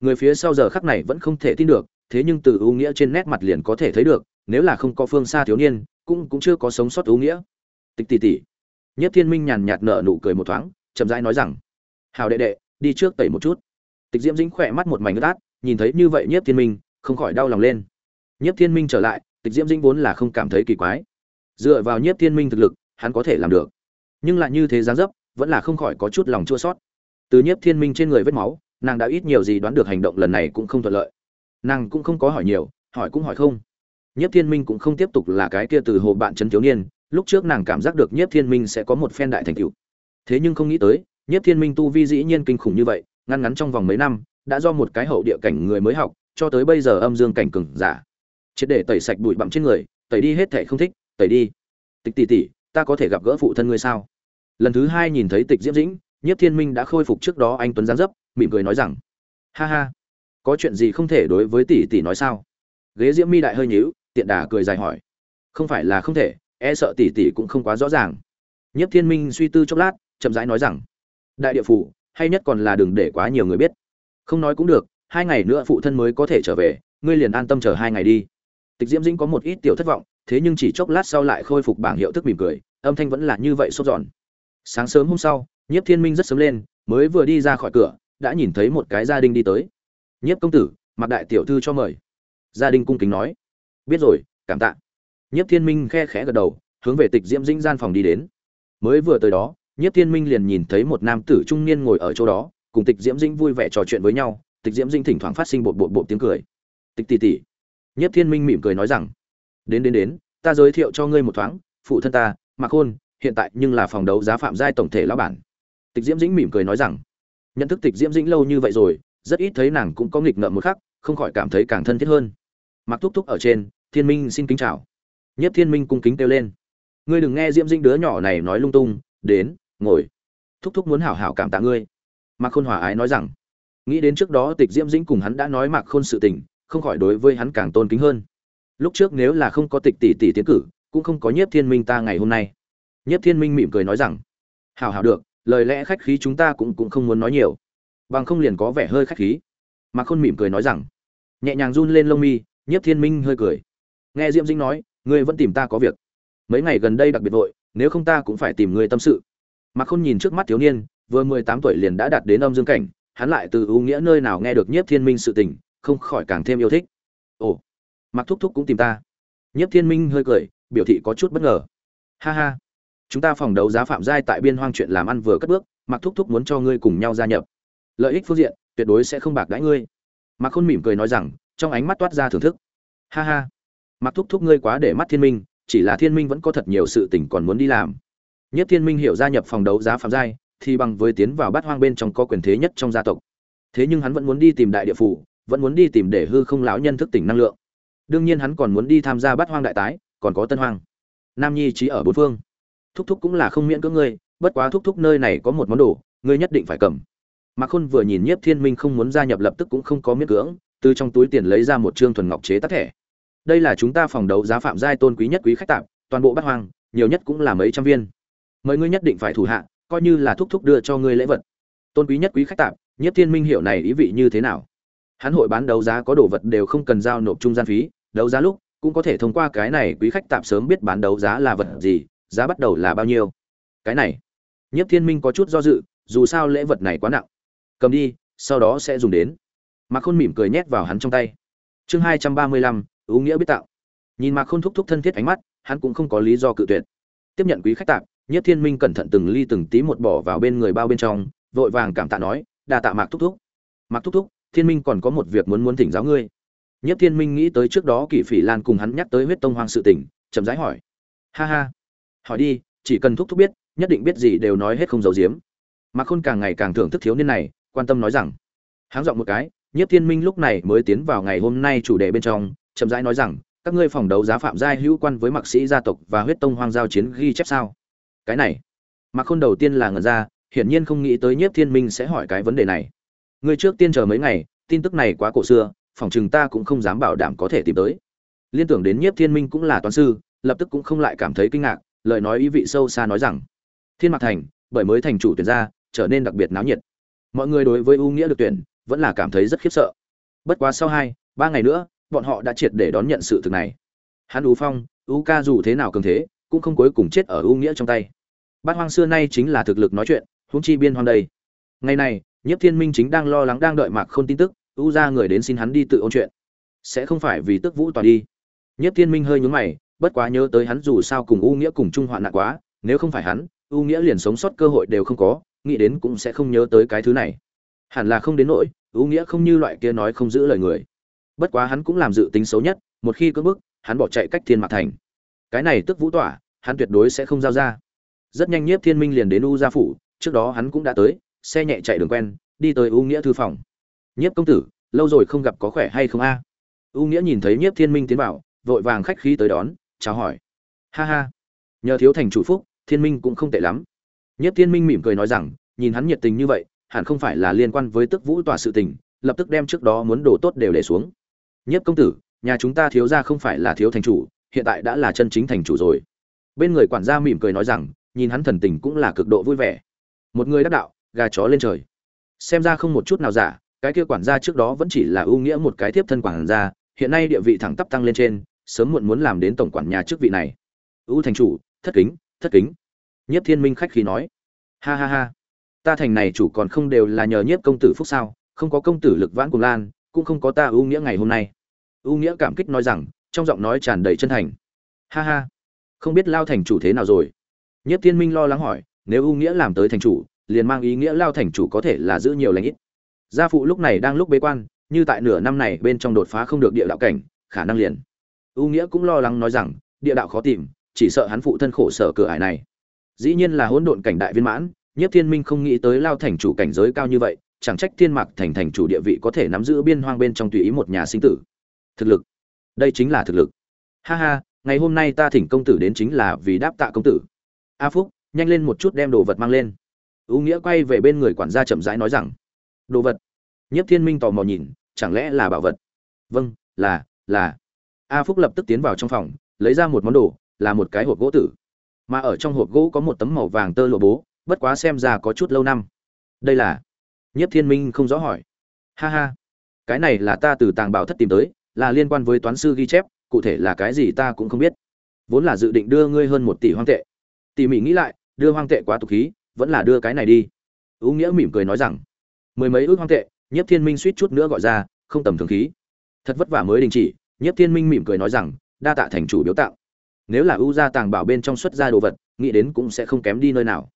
Người phía sau giờ khắc này vẫn không thể tin được, thế nhưng từ ưu nghĩa trên nét mặt liền có thể thấy được, nếu là không có phương xa thiếu niên cũng cũng chưa có sống sót ưu nghĩa. Tịch tỷ tỷ. Nhất thiên minh nhàn nhạt nở nụ cười một thoáng, chậm rãi nói rằng hào đệ đệ, đi trước tẩy một chút. Tịch diễm dĩnh khỏe mắt một mảnh ướt át, nhìn thấy như vậy nhất thiên minh, không khỏi đau lòng lên. Nhất thiên minh trở lại, tịch diễm dĩnh vốn là không cảm thấy kỳ quái. Dựa vào nhất thiên minh thực lực, hắn có thể làm được. Nhưng lại như thế gián dấp, vẫn là không khỏi có chút lòng chua sót từ Nhất thiên minh trên người vết máu, nàng đã ít nhiều gì đoán được hành động lần này cũng không thuận lợi. Nàng cũng không có hỏi nhiều, hỏi cũng hỏi không nhiếp thiên minh cũng không tiếp tục là cái kia từ hồ bạn trấn thiếu niên, lúc trước nàng cảm giác được nhiếp thiên minh sẽ có một phen đại thành tựu. Thế nhưng không nghĩ tới, nhiếp thiên minh tu vi dĩ nhiên kinh khủng như vậy, ngăn ngắn trong vòng mấy năm, đã do một cái hậu địa cảnh người mới học, cho tới bây giờ âm dương cảnh cường giả. Chết để tẩy sạch bụi bặm trên người, tẩy đi hết thể không thích, tẩy đi. Tịch tỷ tỷ, ta có thể gặp gỡ phụ thân ngươi sao? Lần thứ hai nhìn thấy tịch diễm dĩnh, nhiếp thiên minh đã khôi phục trước đó anh tuấn dáng dấp, mỉm cười nói rằng, ha ha, có chuyện gì không thể đối với tỷ tỷ nói sao? Ghế diễm mi đại hơi nhíu tiện đà cười dài hỏi. Không phải là không thể e sợ tỷ tỷ cũng không quá rõ ràng. Nhiếp thiên minh suy tư chốc lát, chậm rãi nói rằng, đại địa phủ, hay nhất còn là đừng để quá nhiều người biết. Không nói cũng được, hai ngày nữa phụ thân mới có thể trở về, ngươi liền an tâm chờ hai ngày đi. Tịch diễm dĩnh có một ít tiểu thất vọng, thế nhưng chỉ chốc lát sau lại khôi phục bảng hiệu thức mỉm cười, âm thanh vẫn là như vậy sốt giòn sáng sớm hôm sau, nhiếp thiên minh rất sớm lên, mới vừa đi ra khỏi cửa, đã nhìn thấy một cái gia đình đi tới. Nhiếp công tử, mặc đại tiểu thư cho mời. Gia đình cung kính nói biết rồi, cảm tạ. Nhiếp thiên minh khe khẽ gật đầu, hướng về tịch diễm dĩnh gian phòng đi đến. Mới vừa tới đó, nhiếp thiên minh liền nhìn thấy một nam tử trung niên ngồi ở chỗ đó, cùng tịch diễm dĩnh vui vẻ trò chuyện với nhau. Tịch diễm dĩnh thỉnh thoảng phát sinh bột bột bột tiếng cười. Tịch tỷ tỷ. Nhiếp thiên minh mỉm cười nói rằng, đến đến đến, ta giới thiệu cho ngươi một thoáng, phụ thân ta, mạc khôn hiện tại nhưng là phòng đấu giá phạm giai tổng thể lão bản. Tịch diễm dĩnh mỉm cười nói rằng, nhận thức tịch diễm dĩnh lâu như vậy rồi, rất ít thấy nàng cũng có nghịch ngợm một khắc, không khỏi cảm thấy càng thân thiết hơn mặc thúc thúc ở trên, thiên minh xin kính chào. Nhất thiên minh cung kính kêu lên. Ngươi đừng nghe diễm dĩnh đứa nhỏ này nói lung tung, đến, ngồi. Thúc thúc muốn hảo hảo cảm tạ ngươi. Mạc khôn hòa ái nói rằng, nghĩ đến trước đó tịch diễm dĩnh cùng hắn đã nói mạc khôn sự tình, không khỏi đối với hắn càng tôn kính hơn. Lúc trước nếu là không có tịch tỷ tỷ tiến cử, cũng không có nhiếp thiên minh ta ngày hôm nay. Nhiếp thiên minh mỉm cười nói rằng, hảo hảo được, lời lẽ khách khí chúng ta cũng cũng không muốn nói nhiều. Bằng không liền có vẻ hơi khách khí. Mạc khôn mỉm cười nói rằng, nhẹ nhàng run lên lông mi nhiếp thiên minh hơi cười. Nghe diễm dĩnh nói, ngươi vẫn tìm ta có việc. Mấy ngày gần đây đặc biệt vội, nếu không ta cũng phải tìm ngươi tâm sự. Mà khôn nhìn trước mắt thiếu niên, vừa mười tám tuổi liền đã đạt đến âm dương cảnh, hắn lại từ ưu nghĩa nơi nào nghe được nhiếp thiên minh sự tình, không khỏi càng thêm yêu thích. Ồ mặc thúc thúc cũng tìm ta. Nhiếp thiên minh hơi cười, biểu thị có chút bất ngờ. Ha ha, chúng ta phòng đấu giá phạm giai tại biên hoang chuyện làm ăn vừa cất bước mặc thúc thúc muốn cho ngươi cùng nhau gia nhập. Lợi ích phương diện, tuyệt đối sẽ không bạc đãi ngươi. Mặc khôn mỉm cười nói rằng trong ánh mắt toát ra thưởng thức. Ha ha. Mặc thúc thúc ngươi quá để mắt thiên minh, chỉ là thiên minh vẫn có thật nhiều sự tình còn muốn đi làm. Nhất thiên minh hiểu gia nhập phòng đấu giá phạm giai, thì bằng với tiến vào bát hoang bên trong có quyền thế nhất trong gia tộc. Thế nhưng hắn vẫn muốn đi tìm đại địa phủ, vẫn muốn đi tìm để hư không lão nhân thức tỉnh năng lượng. Đương nhiên hắn còn muốn đi tham gia bát hoang đại tái, còn có tân hoang. Nam nhi trí ở bốn phương. Thúc thúc cũng là không miễn cưỡng ngươi, bất quá thúc thúc nơi này có một món đồ, ngươi nhất định phải cầm. Mạc khôn vừa nhìn nhiếp thiên minh không muốn gia nhập lập tức cũng không có miễn cưỡng từ trong túi tiền lấy ra một trương thuần ngọc chế tác thẻ. Đây là chúng ta phòng đấu giá phạm giai tôn quý nhất quý khách tạm toàn bộ bát hoang, nhiều nhất cũng là mấy trăm viên. Mời ngươi nhất định phải thủ hạ, coi như là thúc thúc đưa cho ngươi lễ vật. Tôn quý nhất quý khách tạm nhất thiên minh hiệu này ý vị như thế nào? Hắn hội bán đấu giá có đồ vật đều không cần giao nộp trung gian phí, đấu giá lúc cũng có thể thông qua cái này quý khách tạm sớm biết bán đấu giá là vật gì, giá bắt đầu là bao nhiêu. Cái này nhất thiên minh có chút do dự, dù sao lễ vật này quá nặng. Cầm đi, sau đó sẽ dùng đến mạc khôn mỉm cười nhét vào hắn trong tay. Chương hai trăm ba mươi lăm ưu nghĩa biết tạo. Nhìn mạc khôn thúc thúc thân thiết ánh mắt, hắn cũng không có lý do cự tuyệt. Tiếp nhận quý khách tạp nhất thiên minh cẩn thận từng ly từng tí một bỏ vào bên người bao bên trong, vội vàng cảm tạ nói, đa tạ mạc thúc thúc. Mạc thúc thúc, thiên minh còn có một việc muốn muốn thỉnh giáo ngươi. Nhất thiên minh nghĩ tới trước đó kỷ phỉ lan cùng hắn nhắc tới huyết tông hoang sự tình, chậm rãi hỏi. Ha ha. Hỏi đi, chỉ cần thúc thúc biết, nhất định biết gì đều nói hết không giấu giếm. Mạc khôn càng ngày càng thưởng thức thiếu niên này, quan tâm nói rằng. Háng giọng một cái Nhiếp thiên minh lúc này mới tiến vào ngày hôm nay chủ đề bên trong, chậm rãi nói rằng, các ngươi phòng đấu giá phạm giai hữu quan với mạc sĩ gia tộc và huyết tông hoang giao chiến ghi chép sao? Cái này, mạc khôn đầu tiên là ngẩn ra, hiển nhiên không nghĩ tới nhiếp thiên minh sẽ hỏi cái vấn đề này. Người trước tiên chờ mấy ngày, tin tức này quá cổ xưa, phòng trường ta cũng không dám bảo đảm có thể tìm tới. Liên tưởng đến nhiếp thiên minh cũng là toán sư, lập tức cũng không lại cảm thấy kinh ngạc, lời nói ý vị sâu xa nói rằng, thiên mạc thành, bởi mới thành chủ tuyển ra trở nên đặc biệt náo nhiệt. Mọi người đối với ưu nghĩa được tuyển vẫn là cảm thấy rất khiếp sợ. Bất quá sau hai, ba ngày nữa, bọn họ đã triệt để đón nhận sự thực này. Hắn ú phong ú ca dù thế nào cường thế, cũng không cuối cùng chết ở ưu nghĩa trong tay. Bát hoang xưa nay chính là thực lực nói chuyện, huống chi biên hoang đây. Ngày này, nhiếp thiên minh chính đang lo lắng đang đợi mạc khôn tin tức ưu ra người đến xin hắn đi tự ôn chuyện. Sẽ không phải vì tức vũ tòa đi. Nhiếp thiên minh hơi nhướng mày, bất quá nhớ tới hắn dù sao cùng ưu nghĩa cùng chung hoạn nạn quá, nếu không phải hắn ưu nghĩa liền sống sót cơ hội đều không có, nghĩ đến cũng sẽ không nhớ tới cái thứ này hẳn là không đến nỗi, ưu nghĩa không như loại kia nói không giữ lời người. Bất quá hắn cũng làm dự tính xấu nhất, một khi cưỡng bức, hắn bỏ chạy cách thiên mạc thành. Cái này tức vũ tỏa, hắn tuyệt đối sẽ không giao ra. Rất nhanh nhiếp thiên minh liền đến u gia phủ, trước đó hắn cũng đã tới, xe nhẹ chạy đường quen, đi tới u nghĩa thư phòng. Nhiếp công tử, lâu rồi không gặp có khỏe hay không a? U nghĩa nhìn thấy nhiếp thiên minh tiến vào, vội vàng khách khí tới đón, chào hỏi. Ha ha. Nhờ thiếu thành chủ phúc, thiên minh cũng không tệ lắm. Nhiếp thiên minh mỉm cười nói rằng, nhìn hắn nhiệt tình như vậy hẳn không phải là liên quan với tức vũ tòa sự tình, lập tức đem trước đó muốn đổ tốt đều để xuống. Nhiếp công tử, nhà chúng ta thiếu ra không phải là thiếu thành chủ, hiện tại đã là chân chính thành chủ rồi. Bên người quản gia mỉm cười nói rằng, nhìn hắn thần tình cũng là cực độ vui vẻ. Một người đắc đạo, gà chó lên trời. Xem ra không một chút nào giả, cái kia quản gia trước đó vẫn chỉ là ưu nghĩa một cái tiếp thân quản gia, hiện nay địa vị thẳng tắp tăng lên trên, sớm muộn muốn làm đến tổng quản nhà chức vị này. Ưu thành chủ, thất kính thất kính. Nhất thiên minh khách khí nói. Ha ha ha ta thành này chủ còn không đều là nhờ nhiếp công tử phúc sao, không có công tử lực vãn cùng lan, cũng không có ta ưu nghĩa ngày hôm nay. Ưu nghĩa cảm kích nói rằng, trong giọng nói tràn đầy chân thành. Ha ha, không biết lao thành chủ thế nào rồi? Nhất thiên minh lo lắng hỏi, nếu ưu nghĩa làm tới thành chủ, liền mang ý nghĩa lao thành chủ có thể là giữ nhiều lãnh ít. Gia phụ lúc này đang lúc bế quan, như tại nửa năm này bên trong đột phá không được địa đạo cảnh, khả năng liền. Ưu nghĩa cũng lo lắng nói rằng, địa đạo khó tìm, chỉ sợ hắn phụ thân khổ sở cửa ải này. Dĩ nhiên là hỗn độn cảnh đại viên mãn Nhiếp thiên minh không nghĩ tới lao thành chủ cảnh giới cao như vậy, chẳng trách thiên mạc thành thành chủ địa vị có thể nắm giữ biên hoang bên trong tùy ý một nhà sinh tử. Thực lực. Đây chính là thực lực. Ha ha, ngày hôm nay ta thỉnh công tử đến chính là vì đáp tạ công tử. A phúc, nhanh lên một chút đem đồ vật mang lên. Ưu nghĩa quay về bên người quản gia chậm rãi nói rằng, đồ vật? Nhiếp thiên minh tò mò nhìn, chẳng lẽ là bảo vật? Vâng là là. A phúc lập tức tiến vào trong phòng, lấy ra một món đồ, là một cái hộp gỗ tử. Mà ở trong hộp gỗ có một tấm màu vàng tơ lụa bố bất quá xem ra có chút lâu năm. Đây là? Nhất thiên minh không rõ hỏi. Ha ha. Cái này là ta từ tàng bảo thất tìm tới là liên quan với toán sư ghi chép cụ thể là cái gì ta cũng không biết. Vốn là dự định đưa ngươi hơn một tỷ hoang tệ. Tỉ mỉ nghĩ lại đưa hoang tệ quá tục khí vẫn là đưa cái này đi. Ú nghĩa mỉm cười nói rằng mười mấy ước hoang tệ nhất thiên minh suýt chút nữa gọi ra không tầm thường khí. Thật vất vả mới đình chỉ Nhiếp Thiên Minh mỉm cười nói rằng, đa tạ thành chủ biểu tạo. Nếu là ưu gia tàng bảo bên trong xuất ra đồ vật, nghĩ đến cũng sẽ không kém đi nơi nào.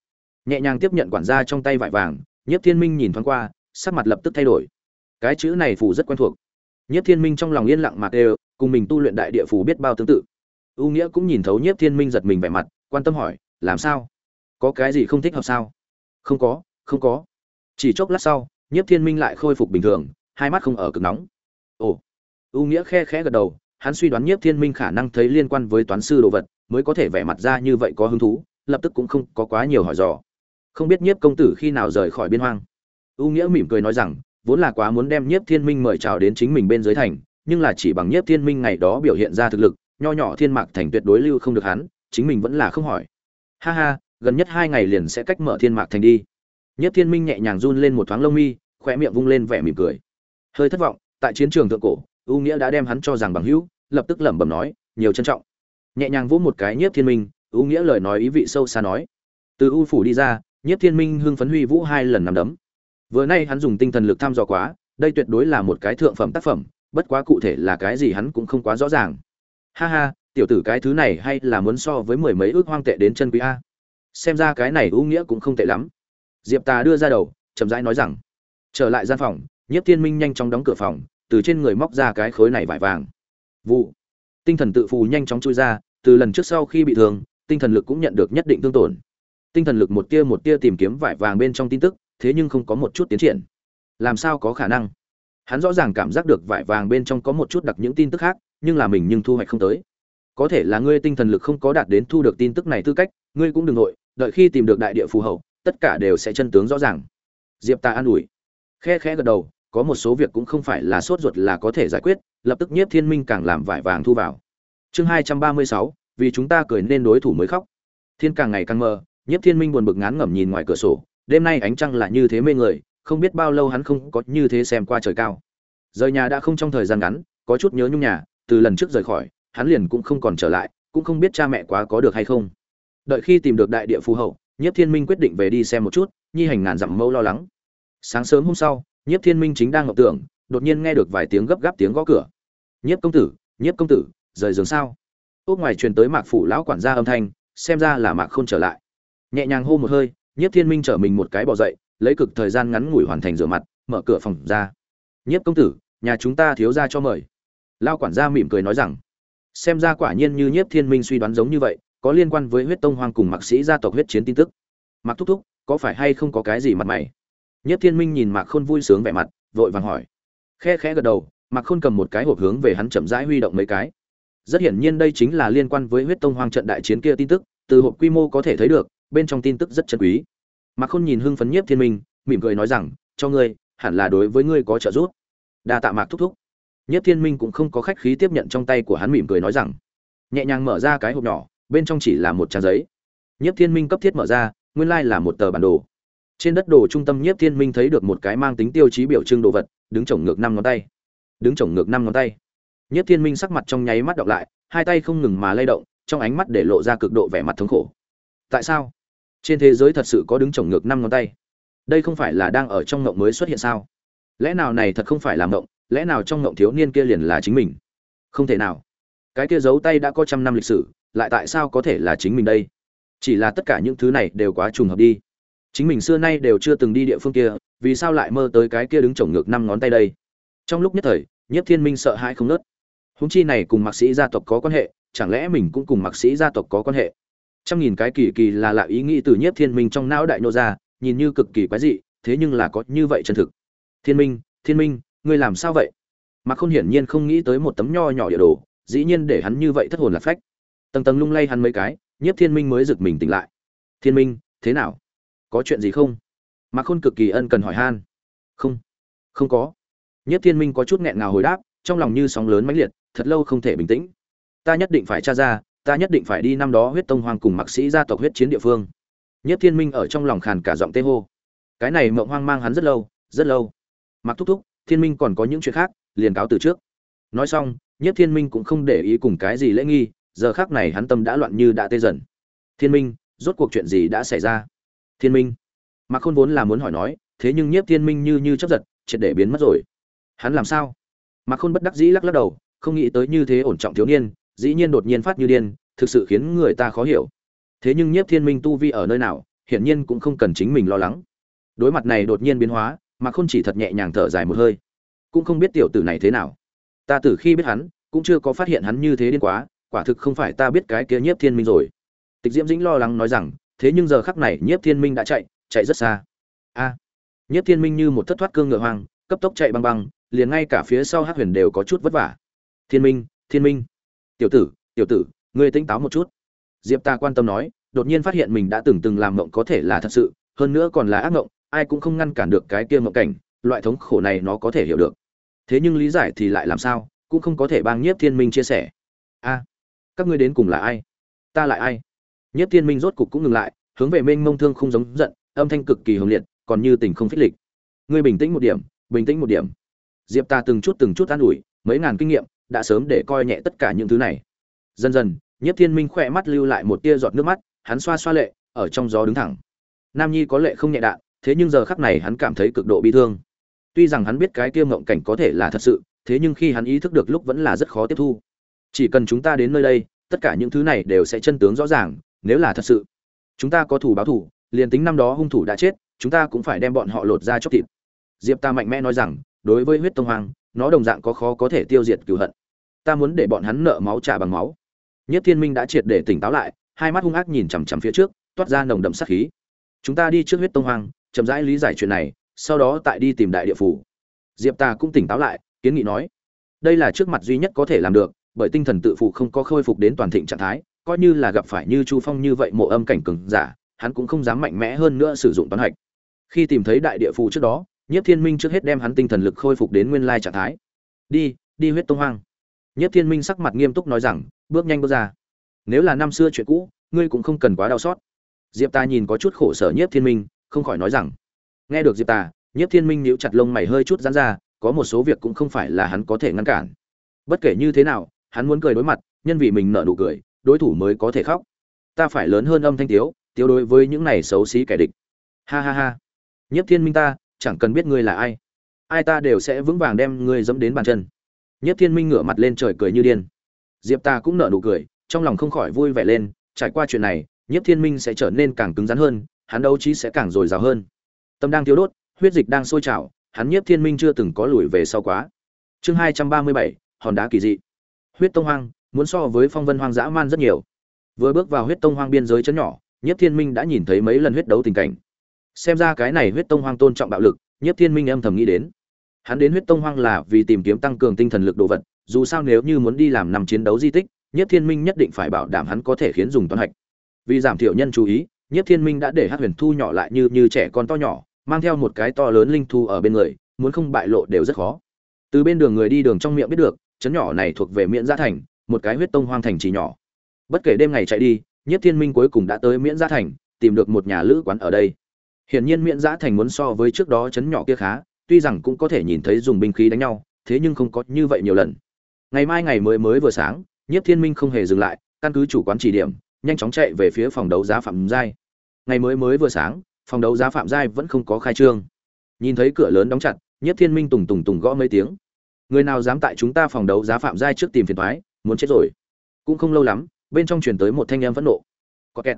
Nhẹ nhàng tiếp nhận quản gia trong tay vải vàng, Nhiếp Thiên Minh nhìn thoáng qua, sắc mặt lập tức thay đổi. Cái chữ này phù rất quen thuộc. Nhiếp Thiên Minh trong lòng yên lặng mà đều, cùng mình tu luyện đại địa phù biết bao tương tự. U Nghĩa cũng nhìn thấu Nhiếp Thiên Minh giật mình vẻ mặt, quan tâm hỏi, làm sao? Có cái gì không thích hợp sao? Không có, không có. Chỉ chốc lát sau, Nhiếp Thiên Minh lại khôi phục bình thường, hai mắt không ở cực nóng. Ồ. U Nghĩa khe khẽ gật đầu, hắn suy đoán Nhiếp Thiên Minh khả năng thấy liên quan với toán sư đồ vật, mới có thể vẻ mặt ra như vậy có hứng thú, lập tức cũng không có quá nhiều hỏi dò. Không biết Nhiếp công tử khi nào rời khỏi biên hoang. U Nghĩa mỉm cười nói rằng, vốn là quá muốn đem Nhiếp Thiên Minh mời chào đến chính mình bên dưới thành, nhưng là chỉ bằng Nhiếp Thiên Minh ngày đó biểu hiện ra thực lực, nho nhỏ Thiên Mạc thành tuyệt đối lưu không được hắn, chính mình vẫn là không hỏi. Ha ha, gần nhất hai ngày liền sẽ cách mở Thiên Mạc thành đi. Nhiếp Thiên Minh nhẹ nhàng run lên một thoáng lông mi, khoe miệng vung lên vẻ mỉm cười. Hơi thất vọng, tại chiến trường thượng cổ, U Nghĩa đã đem hắn cho rằng bằng hữu, lập tức lẩm bẩm nói, nhiều trân trọng. Nhẹ nhàng vỗ một cái Nhiếp Thiên Minh, U Nghĩa lời nói ý vị sâu xa nói. Từ U phủ đi ra, Nhiếp Thiên Minh hưng phấn huy vũ hai lần nằm đấm. Vừa nay hắn dùng tinh thần lực thăm dò quá, đây tuyệt đối là một cái thượng phẩm tác phẩm, bất quá cụ thể là cái gì hắn cũng không quá rõ ràng. Ha ha, tiểu tử cái thứ này hay là muốn so với mười mấy ước hoang tệ đến chân quý a. Xem ra cái này ưu Nghĩa cũng không tệ lắm. Diệp Tà đưa ra đầu, chậm rãi nói rằng. Trở lại gian phòng, Nhiếp Thiên Minh nhanh chóng đóng cửa phòng, từ trên người móc ra cái khối này vải vàng. Vụ. Tinh thần tự phù nhanh chóng chui ra, từ lần trước sau khi bị thương, tinh thần lực cũng nhận được nhất định thương tổn. Tinh thần lực một tia một tia tìm kiếm vải vàng bên trong tin tức, thế nhưng không có một chút tiến triển. Làm sao có khả năng? Hắn rõ ràng cảm giác được vải vàng bên trong có một chút đặc những tin tức khác, nhưng là mình nhưng thu hoạch không tới. Có thể là ngươi tinh thần lực không có đạt đến thu được tin tức này tư cách, ngươi cũng đừng nội, đợi khi tìm được đại địa phù hậu, tất cả đều sẽ chân tướng rõ ràng. Diệp Ta an ủi. Khe khẽ gật đầu, có một số việc cũng không phải là sốt ruột là có thể giải quyết, lập tức Nhiếp Thiên Minh càng làm vải vàng thu vào. Chương hai trăm ba mươi sáu, vì chúng ta cười nên đối thủ mới khóc. Thiên càng ngày càng mờ, Nhiếp Thiên Minh buồn bực ngán ngẩm nhìn ngoài cửa sổ, đêm nay ánh trăng là như thế mê người, không biết bao lâu hắn không có như thế xem qua trời cao. Rời nhà đã không trong thời gian ngắn, có chút nhớ nhung nhà, từ lần trước rời khỏi, hắn liền cũng không còn trở lại, cũng không biết cha mẹ quá có được hay không. Đợi khi tìm được đại địa phù hậu, Nhiếp Thiên Minh quyết định về đi xem một chút, nhi hành ngàn dặm mâu lo lắng. Sáng sớm hôm sau, Nhiếp Thiên Minh chính đang ngập tưởng, đột nhiên nghe được vài tiếng gấp gáp tiếng gõ cửa. "Nhiếp công tử, Nhiếp công tử, rời giường sao?" Ốc ngoài truyền tới Mạc phủ lão quản gia âm thanh, xem ra là Mạc Khôn trở lại. Nhẹ nhàng hô một hơi, Nhiếp Thiên Minh trở mình một cái bỏ dậy, lấy cực thời gian ngắn ngủi hoàn thành rửa mặt, mở cửa phòng ra. "Nhiếp công tử, nhà chúng ta thiếu gia cho mời." lao quản gia mỉm cười nói rằng, xem ra quả nhiên như Nhiếp Thiên Minh suy đoán giống như vậy, có liên quan với huyết tông hoang cùng Mạc sĩ gia tộc huyết chiến tin tức. mặc thúc thúc, có phải hay không có cái gì mặt mày? Nhất Thiên Minh nhìn Mạc Khôn vui sướng vẻ mặt, vội vàng hỏi. Khe khẽ gật đầu, Mạc Khôn cầm một cái hộp hướng về hắn chậm rãi huy động mấy cái. Rất hiển nhiên đây chính là liên quan với huyết tông hoang trận đại chiến kia tin tức, từ hộp quy mô có thể thấy được, bên trong tin tức rất chân quý. Mạc Khôn nhìn hưng phấn Nhiếp Thiên Minh, mỉm cười nói rằng, cho ngươi, hẳn là đối với ngươi có trợ giúp. Đa tạ Mạc thúc thúc. Nhiếp Thiên Minh cũng không có khách khí tiếp nhận trong tay của hắn mỉm cười nói rằng, nhẹ nhàng mở ra cái hộp nhỏ, bên trong chỉ là một trang giấy. Nhiếp Thiên Minh cấp thiết mở ra, nguyên lai là một tờ bản đồ trên đất đồ trung tâm nhiếp thiên minh thấy được một cái mang tính tiêu chí biểu trưng đồ vật đứng chồng ngược năm ngón tay đứng chồng ngược năm ngón tay nhiếp thiên minh sắc mặt trong nháy mắt đọc lại hai tay không ngừng mà lay động trong ánh mắt để lộ ra cực độ vẻ mặt thống khổ tại sao? Trên thế giới thật sự có đứng chồng ngược năm ngón tay. Đây không phải là đang ở trong ngộng mới xuất hiện sao? Lẽ nào này thật không phải là ngộng, lẽ nào trong ngộng thiếu niên kia liền là chính mình? Không thể nào. Cái kia giấu tay đã có trăm năm lịch sử, lại tại sao có thể là chính mình đây? Chỉ là tất cả những thứ này đều quá trùng hợp đi. Chính mình xưa nay đều chưa từng đi địa phương kia, vì sao lại mơ tới cái kia đứng chồng ngược năm ngón tay đây? Trong lúc nhất thời, nhiếp thiên minh sợ hãi không nớt húng chi này cùng mạc sĩ gia tộc có quan hệ, chẳng lẽ mình cũng cùng mạc sĩ gia tộc có quan hệ? Trăm nghìn cái kỳ kỳ là lạ ý nghĩ từ nhiếp thiên minh trong não đại nô ra, nhìn như cực kỳ quái dị, thế nhưng là có như vậy chân thực. Thiên minh thiên minh, ngươi làm sao vậy? Mà không hiển nhiên không nghĩ tới một tấm nho nhỏ địa đồ, dĩ nhiên để hắn như vậy thất hồn lạc phách. Tầng tầng lung lay hắn mấy cái, nhiếp thiên minh mới giật mình tỉnh lại. Thiên minh, thế nào? Có chuyện gì không? Mà khôn cực kỳ ân cần hỏi han. Không không có. Nhất thiên minh có chút nghẹn ngào hồi đáp, trong lòng như sóng lớn mãnh liệt, thật lâu không thể bình tĩnh. Ta nhất định phải tra ra ta nhất định phải đi năm đó huyết tông hoang cùng mạc sĩ gia tộc huyết chiến địa phương. Nhất thiên minh ở trong lòng khàn cả giọng tê hô. Cái này mộng hoang mang hắn rất lâu rất lâu. Mặc thúc thúc, thiên minh còn có những chuyện khác, liền cáo từ trước. Nói xong nhất thiên minh cũng không để ý cùng cái gì lễ nghi, giờ khác này hắn tâm đã loạn như đã tê dần. Thiên minh, rốt cuộc chuyện gì đã xảy ra? Thiên minh. Mặc khôn vốn là muốn hỏi nói, thế nhưng nhiếp thiên minh như như chấp giật, triệt để biến mất rồi. Hắn làm sao? Mặc khôn bất đắc dĩ lắc lắc đầu, không nghĩ tới như thế ổn trọng thiếu niên dĩ nhiên đột nhiên phát như điên, thực sự khiến người ta khó hiểu. Thế nhưng nhiếp thiên minh tu vi ở nơi nào, hiển nhiên cũng không cần chính mình lo lắng. Đối mặt này đột nhiên biến hóa mà không chỉ thật nhẹ nhàng thở dài một hơi. Cũng không biết tiểu tử này thế nào. Ta từ khi biết hắn, cũng chưa có phát hiện hắn như thế điên quá, quả thực không phải ta biết cái kia nhiếp thiên minh rồi. Tịch diễm dĩnh lo lắng nói rằng, thế nhưng giờ khắc này nhiếp thiên minh đã chạy chạy rất xa. A! Nhiếp thiên minh như một thất thoát cương ngựa hoang, cấp tốc chạy băng băng, liền ngay cả phía sau hắc huyền đều có chút vất vả. Thiên minh thiên minh! Tiểu tử tiểu tử, ngươi tỉnh táo một chút. Diệp ta quan tâm nói, đột nhiên phát hiện mình đã từng từng làm mộng có thể là thật sự, hơn nữa còn là ác mộng, ai cũng không ngăn cản được cái kia mộng cảnh, loại thống khổ này nó có thể hiểu được. Thế nhưng lý giải thì lại làm sao, cũng không có thể bang nhiếp thiên minh chia sẻ. A, các ngươi đến cùng là ai? Ta lại ai? Nhiếp thiên minh rốt cục cũng ngừng lại, hướng về mênh mông thương không giống giận, âm thanh cực kỳ hồng liệt, còn như tình không phích lịch. Ngươi bình tĩnh một điểm, bình tĩnh một điểm. Diệp ta từng chút từng chút an ủi, mấy ngàn kinh nghiệm đã sớm để coi nhẹ tất cả những thứ này. Dần dần, nhiếp thiên minh khỏe mắt lưu lại một tia giọt nước mắt, hắn xoa xoa lệ, ở trong gió đứng thẳng. Nam nhi có lệ không nhẹ đạn, thế nhưng giờ khắc này hắn cảm thấy cực độ bi thương. Tuy rằng hắn biết cái kia mộng cảnh có thể là thật sự, thế nhưng khi hắn ý thức được lúc vẫn là rất khó tiếp thu. Chỉ cần chúng ta đến nơi đây, tất cả những thứ này đều sẽ chân tướng rõ ràng, nếu là thật sự, chúng ta có thủ báo thủ, liền tính năm đó hung thủ đã chết, chúng ta cũng phải đem bọn họ lột ra chóc thịt. Diệp ta mạnh mẽ nói rằng, đối với huyết tông hoàng nó đồng dạng có khó có thể tiêu diệt cửu hận. Ta muốn để bọn hắn nợ máu trả bằng máu. Nhất thiên minh đã triệt để tỉnh táo lại, hai mắt hung ác nhìn chằm chằm phía trước, toát ra nồng đậm sát khí. Chúng ta đi trước huyết tông hoàng chậm rãi lý giải chuyện này, sau đó tại đi tìm đại địa phủ. Diệp ta cũng tỉnh táo lại, kiến nghị nói, đây là trước mặt duy nhất có thể làm được, bởi tinh thần tự phụ không có khôi phục đến toàn thịnh trạng thái, coi như là gặp phải như chu phong như vậy mộ âm cảnh cường giả, hắn cũng không dám mạnh mẽ hơn nữa sử dụng toán hạch. Khi tìm thấy đại địa phù trước đó Nhiếp thiên minh trước hết đem hắn tinh thần lực khôi phục đến nguyên lai trạng thái. Đi đi huyết tông hoang. Nhiếp thiên minh sắc mặt nghiêm túc nói rằng, bước nhanh bước ra. Nếu là năm xưa chuyện cũ, ngươi cũng không cần quá đau xót. Diệp ta nhìn có chút khổ sở Nhiếp thiên minh, không khỏi nói rằng, nghe được diệp ta Nhiếp thiên minh níu chặt lông mày hơi chút giãn ra, có một số việc cũng không phải là hắn có thể ngăn cản. Bất kể như thế nào, hắn muốn cười đối mặt, nhân vì mình nợ nụ cười, đối thủ mới có thể khóc. Ta phải lớn hơn âm thanh tiếu tiếu đối với những này xấu xí kẻ địch. Ha ha ha. Nhiếp thiên minh ta chẳng cần biết ngươi là ai. Ai ta đều sẽ vững vàng đem ngươi dẫm đến bàn chân. Nhất thiên minh ngửa mặt lên trời cười như điên. Diệp ta cũng nở nụ cười, trong lòng không khỏi vui vẻ lên, trải qua chuyện này, nhất thiên minh sẽ trở nên càng cứng rắn hơn, hắn đấu trí sẽ càng dồi dào hơn. Tâm đang thiếu đốt, huyết dịch đang sôi trào, hắn nhất thiên minh chưa từng có lùi về sau quá. Chương hai trăm ba mươi bảy, hòn đá kỳ dị. Huyết tông hoang, muốn so với phong vân hoang dã man rất nhiều. Vừa bước vào huyết tông hoang biên giới chấn nhỏ, nhất thiên minh đã nhìn thấy mấy lần huyết đấu tình cảnh xem ra cái này huyết tông hoang tôn trọng bạo lực nhất thiên minh âm thầm nghĩ đến. Hắn đến huyết tông hoang là vì tìm kiếm tăng cường tinh thần lực đồ vật, dù sao nếu như muốn đi làm năm chiến đấu di tích nhất thiên minh nhất định phải bảo đảm hắn có thể khiến dùng toán hạch. Vì giảm thiểu nhân chú ý nhất thiên minh đã để hát huyền thu nhỏ lại như như trẻ con to nhỏ, mang theo một cái to lớn linh thu ở bên người, muốn không bại lộ đều rất khó. Từ bên đường người đi đường trong miệng biết được, chấn nhỏ này thuộc về miễn gia thành, một cái huyết tông hoang thành chỉ nhỏ. Bất kể đêm ngày chạy đi nhất thiên minh cuối cùng đã tới miễn gia thành, tìm được một nhà lữ quán ở đây hiển nhiên miễn giã thành muốn so với trước đó chấn nhỏ kia khá tuy rằng cũng có thể nhìn thấy dùng binh khí đánh nhau thế nhưng không có như vậy nhiều lần. Ngày mai ngày mới mới vừa sáng nhất thiên minh không hề dừng lại căn cứ chủ quán chỉ điểm nhanh chóng chạy về phía phòng đấu giá phạm giai. Ngày mới mới vừa sáng phòng đấu giá phạm giai vẫn không có khai trương. Nhìn thấy cửa lớn đóng chặt nhất thiên minh tùng tùng tùng gõ mấy tiếng. Người nào dám tại chúng ta phòng đấu giá phạm giai trước tìm phiền toái, muốn chết rồi. Cũng không lâu lắm bên trong truyền tới một thanh âm phẫn nộ. Có kẹt.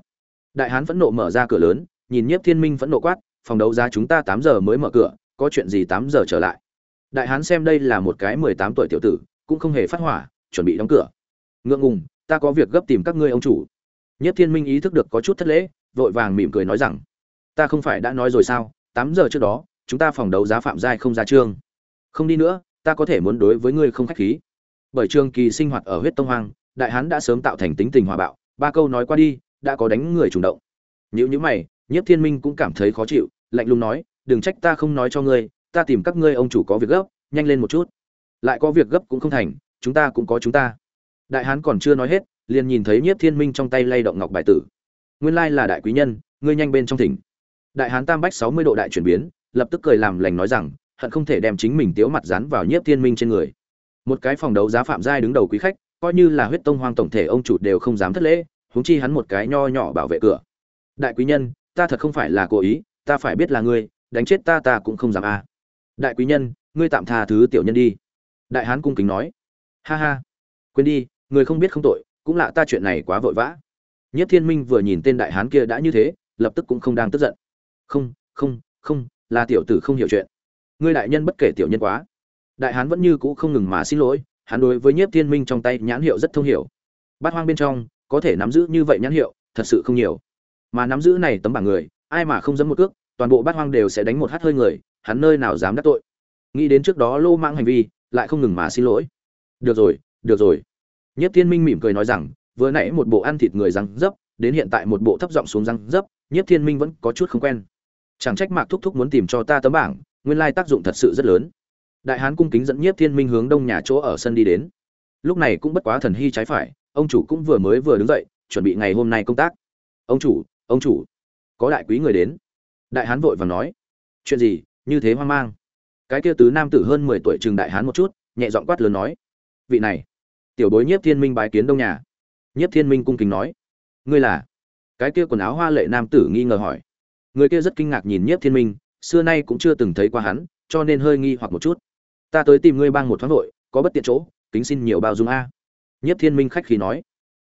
Đại hán phẫn nộ mở ra cửa lớn nhìn nhiếp thiên minh phẫn nộ quát, phòng đấu giá chúng ta tám giờ mới mở cửa, có chuyện gì tám giờ trở lại? Đại hán xem đây là một cái mười tám tuổi tiểu tử, cũng không hề phát hỏa, chuẩn bị đóng cửa. Ngượng ngùng, ta có việc gấp tìm các ngươi ông chủ. Nhất thiên minh ý thức được có chút thất lễ, vội vàng mỉm cười nói rằng, ta không phải đã nói rồi sao, tám giờ trước đó, chúng ta phòng đấu giá phạm giai không ra trương không đi nữa, ta có thể muốn đối với ngươi không khách khí. Bởi trường kỳ sinh hoạt ở huyết tông hoang, đại hán đã sớm tạo thành tính tình hòa bạo, ba câu nói qua đi, đã có đánh người chủ động. Nếu như mày nhiếp thiên minh cũng cảm thấy khó chịu, lạnh lùng nói, đừng trách ta không nói cho ngươi, ta tìm các ngươi ông chủ có việc gấp, nhanh lên một chút. Lại có việc gấp cũng không thành, chúng ta cũng có chúng ta. Đại hán còn chưa nói hết, liền nhìn thấy nhiếp thiên minh trong tay lay động ngọc bài tử. Nguyên lai là đại quý nhân, ngươi nhanh bên trong thỉnh. Đại hán tam bách sáu mươi độ đại chuyển biến, lập tức cười làm lành nói rằng, hận không thể đem chính mình tiếu mặt dán vào nhiếp thiên minh trên người. Một cái phòng đấu giá phạm giai đứng đầu quý khách, coi như là huyết tông hoang tổng thể ông chủ đều không dám thất lễ, huống chi hắn một cái nho nhỏ bảo vệ cửa. Đại quý nhân ta thật không phải là cố ý, ta phải biết là ngươi, đánh chết ta ta cũng không dám a đại quý nhân, ngươi tạm tha thứ tiểu nhân đi. Đại hán cung kính nói. Ha ha. Quên đi, người không biết không tội, cũng lạ ta chuyện này quá vội vã. Nhất thiên minh vừa nhìn tên đại hán kia đã như thế, lập tức cũng không đang tức giận. Không không không, là tiểu tử không hiểu chuyện. Ngươi đại nhân bất kể tiểu nhân quá. Đại hán vẫn như cũ không ngừng mà xin lỗi, hắn đối với nhiếp thiên minh trong tay nhãn hiệu rất thông hiểu. Bát hoang bên trong, có thể nắm giữ như vậy nhãn hiệu, thật sự không nhiều mà nắm giữ này tấm bảng người, ai mà không dám một cước, toàn bộ bát hoang đều sẽ đánh một hát hơi người, hắn nơi nào dám đắc tội. Nghĩ đến trước đó lô mang hành vi, lại không ngừng mà xin lỗi. Được rồi được rồi. Nhất thiên minh mỉm cười nói rằng, vừa nãy một bộ ăn thịt người răng dấp, đến hiện tại một bộ thấp giọng xuống răng dấp nhất thiên minh vẫn có chút không quen. Chẳng trách mạc thúc thúc muốn tìm cho ta tấm bảng, nguyên lai tác dụng thật sự rất lớn. Đại hán cung kính dẫn nhiếp thiên minh hướng đông nhà chỗ ở sân đi đến. Lúc này cũng bất quá thần hy trái phải, ông chủ cũng vừa mới vừa đứng dậy, chuẩn bị ngày hôm nay công tác. Ông chủ ông chủ có đại quý người đến. Đại hán vội và nói chuyện gì như thế hoang mang. Cái kia tứ nam tử hơn mười tuổi chừng đại hán một chút nhẹ giọng quát lớn nói vị này tiểu bối nhiếp thiên minh bái kiến đông nhà. Nhiếp thiên minh cung kính nói ngươi là? Cái kia quần áo hoa lệ nam tử nghi ngờ hỏi. Người kia rất kinh ngạc nhìn nhiếp thiên minh xưa nay cũng chưa từng thấy qua hắn cho nên hơi nghi hoặc một chút. Ta tới tìm ngươi bang một thoáng vội, có bất tiện chỗ kính xin nhiều bao dung a. Nhiếp thiên minh khách khí nói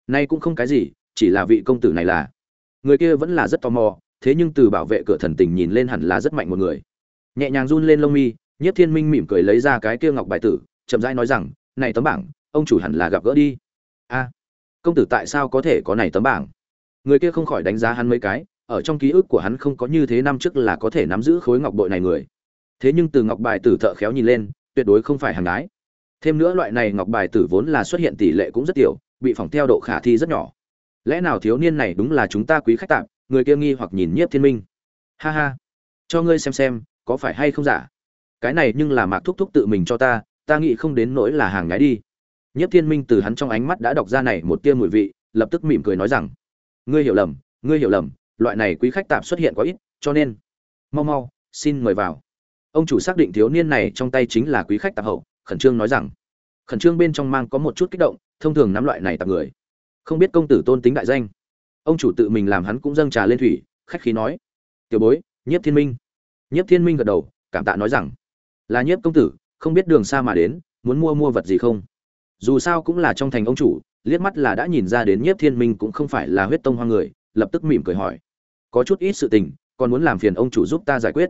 nay cũng không cái gì chỉ là vị công tử này là người kia vẫn là rất tò mò, thế nhưng từ bảo vệ cửa thần tình nhìn lên hẳn là rất mạnh một người. Nhẹ nhàng run lên lông mi Nhất thiên minh mỉm cười lấy ra cái kia ngọc bài tử, chậm rãi nói rằng, này tấm bảng, ông chủ hẳn là gặp gỡ đi. A, công tử tại sao có thể có này tấm bảng? Người kia không khỏi đánh giá hắn mấy cái, ở trong ký ức của hắn không có như thế năm trước là có thể nắm giữ khối ngọc bội này người. Thế nhưng từ ngọc bài tử thợ khéo nhìn lên, tuyệt đối không phải hàng gái thêm nữa loại này ngọc bài tử vốn là xuất hiện tỷ lệ cũng rất tiểu, bị phỏng theo độ khả thi rất nhỏ lẽ nào thiếu niên này đúng là chúng ta quý khách tạm, người kia nghi hoặc nhìn nhiếp thiên minh? Ha ha. Cho ngươi xem xem, có phải hay không giả? Cái này nhưng là mạc thúc thúc tự mình cho ta ta nghĩ không đến nỗi là hàng nhái đi. Nhiếp thiên minh từ hắn trong ánh mắt đã đọc ra này một tia mùi vị, lập tức mỉm cười nói rằng, ngươi hiểu lầm, ngươi hiểu lầm, loại này quý khách tạm xuất hiện quá ít, cho nên mau mau, xin mời vào. Ông chủ xác định thiếu niên này trong tay chính là quý khách tạp hậu, khẩn trương nói rằng, khẩn trương bên trong mang có một chút kích động, thông thường nắm loại này tạp người không biết công tử tôn tính đại danh. Ông chủ tự mình làm hắn cũng dâng trà lên thủy, khách khí nói. Tiểu bối, nhiếp thiên minh. Nhiếp thiên minh gật đầu, cảm tạ nói rằng, là nhiếp công tử, không biết đường xa mà đến, muốn mua mua vật gì không? Dù sao cũng là trong thành ông chủ, liếc mắt là đã nhìn ra đến nhiếp thiên minh cũng không phải là huyết tông hoa người, lập tức mỉm cười hỏi. Có chút ít sự tình, còn muốn làm phiền ông chủ giúp ta giải quyết.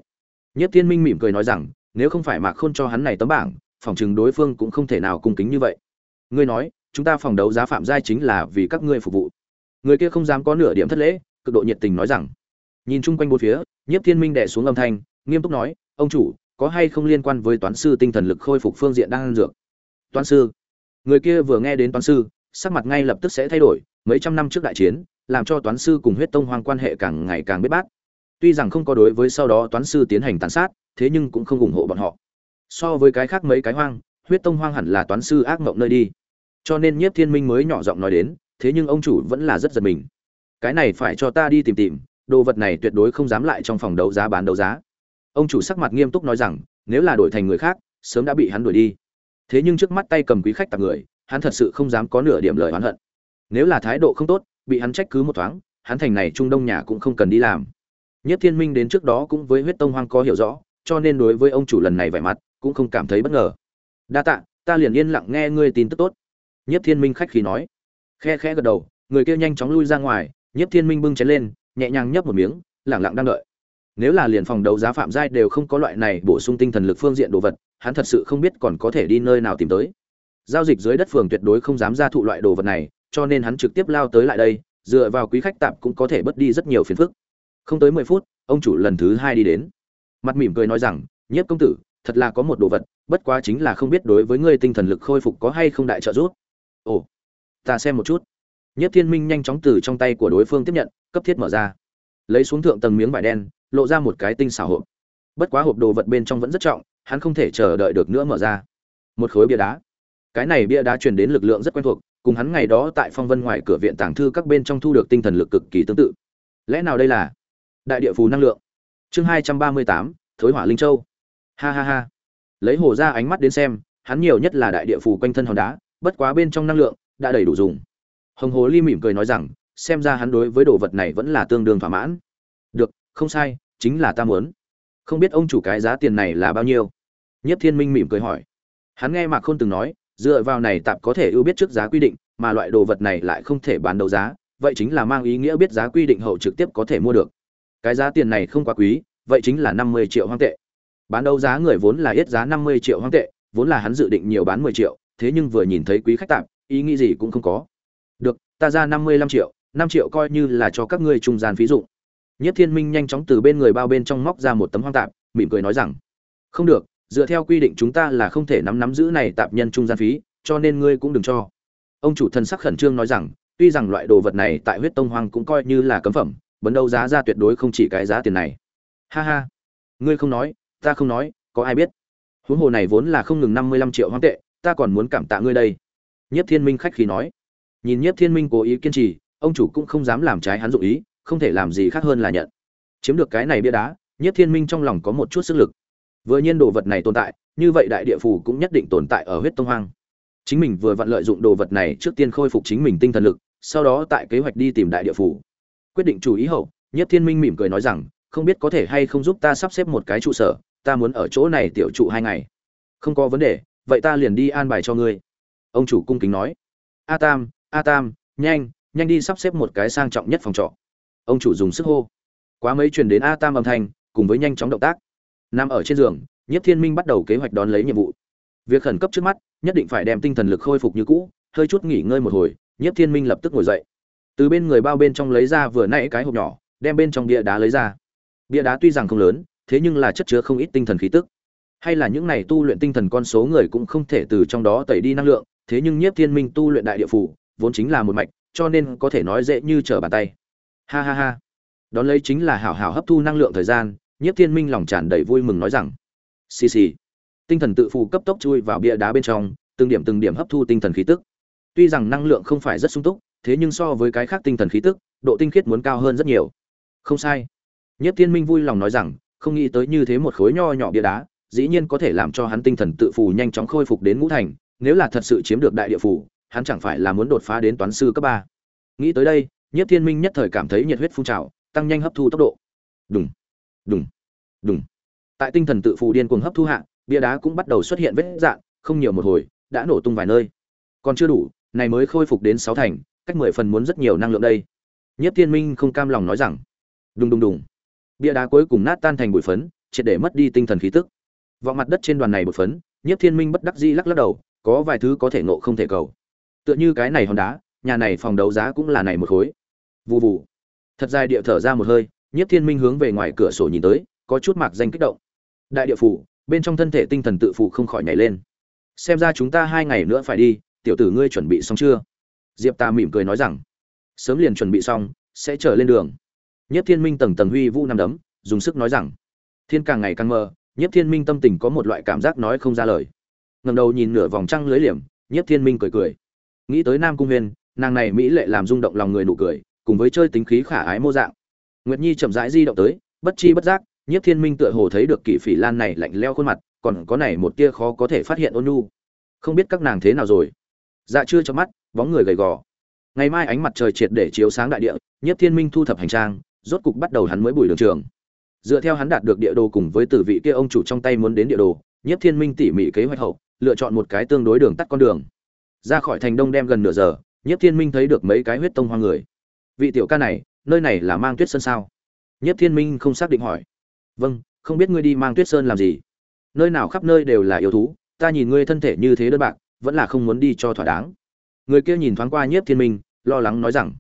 Nhiếp thiên minh mỉm cười nói rằng, nếu không phải mạc khôn cho hắn này tấm bảng phỏng chừng đối phương cũng không thể nào cung kính như vậy. Ngươi nói chúng ta phòng đấu giá phạm giai chính là vì các ngươi phục vụ. Người kia không dám có nửa điểm thất lễ, cực độ nhiệt tình nói rằng. Nhìn chung quanh bốn phía, nhiếp thiên minh đẻ xuống âm thanh, nghiêm túc nói, ông chủ, có hay không liên quan với toán sư tinh thần lực khôi phục phương diện đang ăn dược? Toán sư? Người kia vừa nghe đến toán sư, sắc mặt ngay lập tức sẽ thay đổi, mấy trăm năm trước đại chiến, làm cho toán sư cùng huyết tông hoang quan hệ càng ngày càng biết bát. Tuy rằng không có đối với sau đó toán sư tiến hành tàn sát, thế nhưng cũng không ủng hộ bọn họ. So với cái khác mấy cái hoang, huyết tông hoang hẳn là toán sư ác mộng nơi đi cho nên nhiếp thiên minh mới nhỏ giọng nói đến, thế nhưng ông chủ vẫn là rất giật mình. Cái này phải cho ta đi tìm tìm, đồ vật này tuyệt đối không dám lại trong phòng đấu giá bán đấu giá. Ông chủ sắc mặt nghiêm túc nói rằng, nếu là đổi thành người khác, sớm đã bị hắn đuổi đi. Thế nhưng trước mắt tay cầm quý khách tặng người, hắn thật sự không dám có nửa điểm lời oán hận. Nếu là thái độ không tốt, bị hắn trách cứ một thoáng, hắn thành này trung đông nhà cũng không cần đi làm. Nhất thiên minh đến trước đó cũng với huyết tông hoang có hiểu rõ, cho nên đối với ông chủ lần này vẻ mặt cũng không cảm thấy bất ngờ. Đa tạ, ta liền yên lặng nghe ngươi tin tức tốt. Nhiếp thiên minh khách khí nói. Khe khẽ gật đầu, người kia nhanh chóng lui ra ngoài, Nhiếp thiên minh bưng chén lên, nhẹ nhàng nhấp một miếng, lẳng lặng đang đợi. Nếu là liền phòng đấu giá phạm giai đều không có loại này bổ sung tinh thần lực phương diện đồ vật, hắn thật sự không biết còn có thể đi nơi nào tìm tới. Giao dịch dưới đất phường tuyệt đối không dám ra thụ loại đồ vật này, cho nên hắn trực tiếp lao tới lại đây, dựa vào quý khách tạm cũng có thể bớt đi rất nhiều phiền phức. Không tới mười phút, ông chủ lần thứ hai đi đến. Mặt mỉm cười nói rằng, nhiếp công tử, thật là có một đồ vật, bất quá chính là không biết đối với ngươi tinh thần lực khôi phục có hay không đại trợ giúp ồ, ta xem một chút. Nhất thiên minh nhanh chóng từ trong tay của đối phương tiếp nhận, cấp thiết mở ra. Lấy xuống thượng tầng miếng vải đen, lộ ra một cái tinh xảo hộp. Bất quá hộp đồ vật bên trong vẫn rất trọng, hắn không thể chờ đợi được nữa mở ra. Một khối bia đá. Cái này bia đá truyền đến lực lượng rất quen thuộc, cùng hắn ngày đó tại phong vân ngoài cửa viện tàng thư các bên trong thu được tinh thần lực cực kỳ tương tự. Lẽ nào đây là đại địa phù năng lượng? Chương hai trăm ba mươi tám, thối hỏa linh châu. Ha ha ha. Lấy hồ ra ánh mắt đến xem, hắn nhiều nhất là đại địa phù quanh thân hòn đá bất quá bên trong năng lượng đã đầy đủ dùng. Hồng hồ ly mỉm cười nói rằng, xem ra hắn đối với đồ vật này vẫn là tương đương thỏa mãn. Được, không sai, chính là ta muốn. Không biết ông chủ cái giá tiền này là bao nhiêu? Nhất thiên minh mỉm cười hỏi. Hắn nghe mạc khôn từng nói, dựa vào này tạp có thể ưu biết trước giá quy định, mà loại đồ vật này lại không thể bán đấu giá, vậy chính là mang ý nghĩa biết giá quy định hậu trực tiếp có thể mua được. Cái giá tiền này không quá quý, vậy chính là năm mươi triệu hoang tệ. Bán đấu giá người vốn là ít giá năm mươi triệu hoang tệ, vốn là hắn dự định nhiều bán mười triệu thế nhưng vừa nhìn thấy quý khách tạm ý nghĩ gì cũng không có. Được, ta ra năm mươi lăm triệu, năm triệu coi như là cho các ngươi trung gian phí dụng. Nhất thiên minh nhanh chóng từ bên người bao bên trong móc ra một tấm hoang tạm mỉm cười nói rằng, không được, dựa theo quy định chúng ta là không thể nắm nắm giữ này tạp nhân trung gian phí, cho nên ngươi cũng đừng cho. Ông chủ thần sắc khẩn trương nói rằng, tuy rằng loại đồ vật này tại huyết tông hoang cũng coi như là cấm phẩm, bấn đâu giá ra tuyệt đối không chỉ cái giá tiền này. Ha ha, ngươi không nói, ta không nói, có ai biết? Huống hồ này vốn là không ngừng năm mươi lăm triệu hoang tệ ta còn muốn cảm tạ ngươi đây. Nhất thiên minh khách khí nói. Nhìn nhất thiên minh cố ý kiên trì, ông chủ cũng không dám làm trái hắn dụ ý, không thể làm gì khác hơn là nhận. Chiếm được cái này bia đá nhất thiên minh trong lòng có một chút sức lực. Vừa nhiên đồ vật này tồn tại, như vậy đại địa phủ cũng nhất định tồn tại ở huyết tông hoang. Chính mình vừa vặn lợi dụng đồ vật này trước tiên khôi phục chính mình tinh thần lực, sau đó tại kế hoạch đi tìm đại địa phủ. Quyết định chủ ý hậu nhất thiên minh mỉm cười nói rằng, không biết có thể hay không giúp ta sắp xếp một cái trụ sở, ta muốn ở chỗ này tiểu trụ hai ngày. Không có vấn đề vậy ta liền đi an bài cho ngươi. Ông chủ cung kính nói. A tam a tam, nhanh nhanh đi sắp xếp một cái sang trọng nhất phòng trọ. Ông chủ dùng sức hô. Quá mấy truyền đến a tam âm thanh, cùng với nhanh chóng động tác. Nằm ở trên giường nhất thiên minh bắt đầu kế hoạch đón lấy nhiệm vụ. Việc khẩn cấp trước mắt, nhất định phải đem tinh thần lực khôi phục như cũ, hơi chút nghỉ ngơi một hồi nhất thiên minh lập tức ngồi dậy. Từ bên người bao bên trong lấy ra vừa nãy cái hộp nhỏ, đem bên trong bia đá lấy ra. Bia đá tuy rằng không lớn, thế nhưng là chất chứa không ít tinh thần khí tức hay là những này tu luyện tinh thần con số người cũng không thể từ trong đó tẩy đi năng lượng, thế nhưng nhiếp thiên minh tu luyện đại địa phủ, vốn chính là một mạch, cho nên có thể nói dễ như trở bàn tay. Ha ha ha. Đón lấy chính là hảo hảo hấp thu năng lượng thời gian, nhiếp thiên minh lòng tràn đầy vui mừng nói rằng, xì xì. Tinh thần tự phụ cấp tốc chui vào bia đá bên trong, từng điểm từng điểm hấp thu tinh thần khí tức. Tuy rằng năng lượng không phải rất sung túc, thế nhưng so với cái khác tinh thần khí tức, độ tinh khiết muốn cao hơn rất nhiều. Không sai. Nhất thiên minh vui lòng nói rằng, không nghĩ tới như thế một khối nho nhỏ bia đá dĩ nhiên có thể làm cho hắn tinh thần tự phù nhanh chóng khôi phục đến ngũ thành, nếu là thật sự chiếm được đại địa phủ, hắn chẳng phải là muốn đột phá đến toán sư cấp ba. Nghĩ tới đây nhất thiên minh nhất thời cảm thấy nhiệt huyết phun trào, tăng nhanh hấp thu tốc độ. Đúng đúng đúng tại tinh thần tự phù điên cuồng hấp thu hạ, bia đá cũng bắt đầu xuất hiện vết dạn không nhiều một hồi, đã nổ tung vài nơi. Còn chưa đủ, này mới khôi phục đến sáu thành, cách mười phần muốn rất nhiều năng lượng đây. Nhất thiên minh không cam lòng nói rằng, đùng đùng đùng. Bia đá cuối cùng nát tan thành bụi phấn, triệt để mất đi tinh thần khí tức vọng mặt đất trên đoàn này một phấn, nhiếp thiên minh bất đắc dĩ lắc lắc đầu, có vài thứ có thể nộ không thể cầu. Tựa như cái này hòn đá, nhà này phòng đấu giá cũng là này một khối. Vụ vụ thật dài địa thở ra một hơi, nhiếp thiên minh hướng về ngoài cửa sổ nhìn tới, có chút mạc danh kích động. Đại địa phủ, bên trong thân thể tinh thần tự phụ không khỏi nhảy lên. Xem ra chúng ta hai ngày nữa phải đi, tiểu tử ngươi chuẩn bị xong chưa? Diệp ta mỉm cười nói rằng, sớm liền chuẩn bị xong, sẽ trở lên đường. Nhất thiên minh tầng tầng huy vũ năm đấm, dùng sức nói rằng, thiên càng ngày càng mơ Nhiếp thiên minh tâm tình có một loại cảm giác nói không ra lời. Ngầm đầu nhìn nửa vòng trăng lưới liềm, Nhiếp thiên minh cười cười. Nghĩ tới nam cung huyền, nàng này mỹ lệ làm rung động lòng người nụ cười, cùng với chơi tính khí khả ái mô dạng. Nguyệt nhi chậm rãi di động tới, bất chi bất giác, Nhiếp thiên minh tựa hồ thấy được kỷ phỉ lan này lạnh leo khuôn mặt, còn có này một tia khó có thể phát hiện ôn nhu. Không biết các nàng thế nào rồi. Dạ chưa cho mắt, bóng người gầy gò. Ngày mai ánh mặt trời triệt để chiếu sáng đại địa, Nhiếp thiên minh thu thập hành trang, rốt cục bắt đầu hắn mới bùi đường trường dựa theo hắn đạt được địa đồ cùng với tử vị kia ông chủ trong tay muốn đến địa đồ nhất thiên minh tỉ mỉ kế hoạch hậu, lựa chọn một cái tương đối đường tắt con đường. Ra khỏi thành đông đem gần nửa giờ nhất thiên minh thấy được mấy cái huyết tông hoa người. Vị tiểu ca này, nơi này là mang tuyết sơn sao? Nhất thiên minh không xác định hỏi. Vâng không biết ngươi đi mang tuyết sơn làm gì? Nơi nào khắp nơi đều là yêu thú, ta nhìn ngươi thân thể như thế đơn bạc, vẫn là không muốn đi cho thỏa đáng. Người kia nhìn thoáng qua nhiếp thiên minh, lo lắng nói rằng,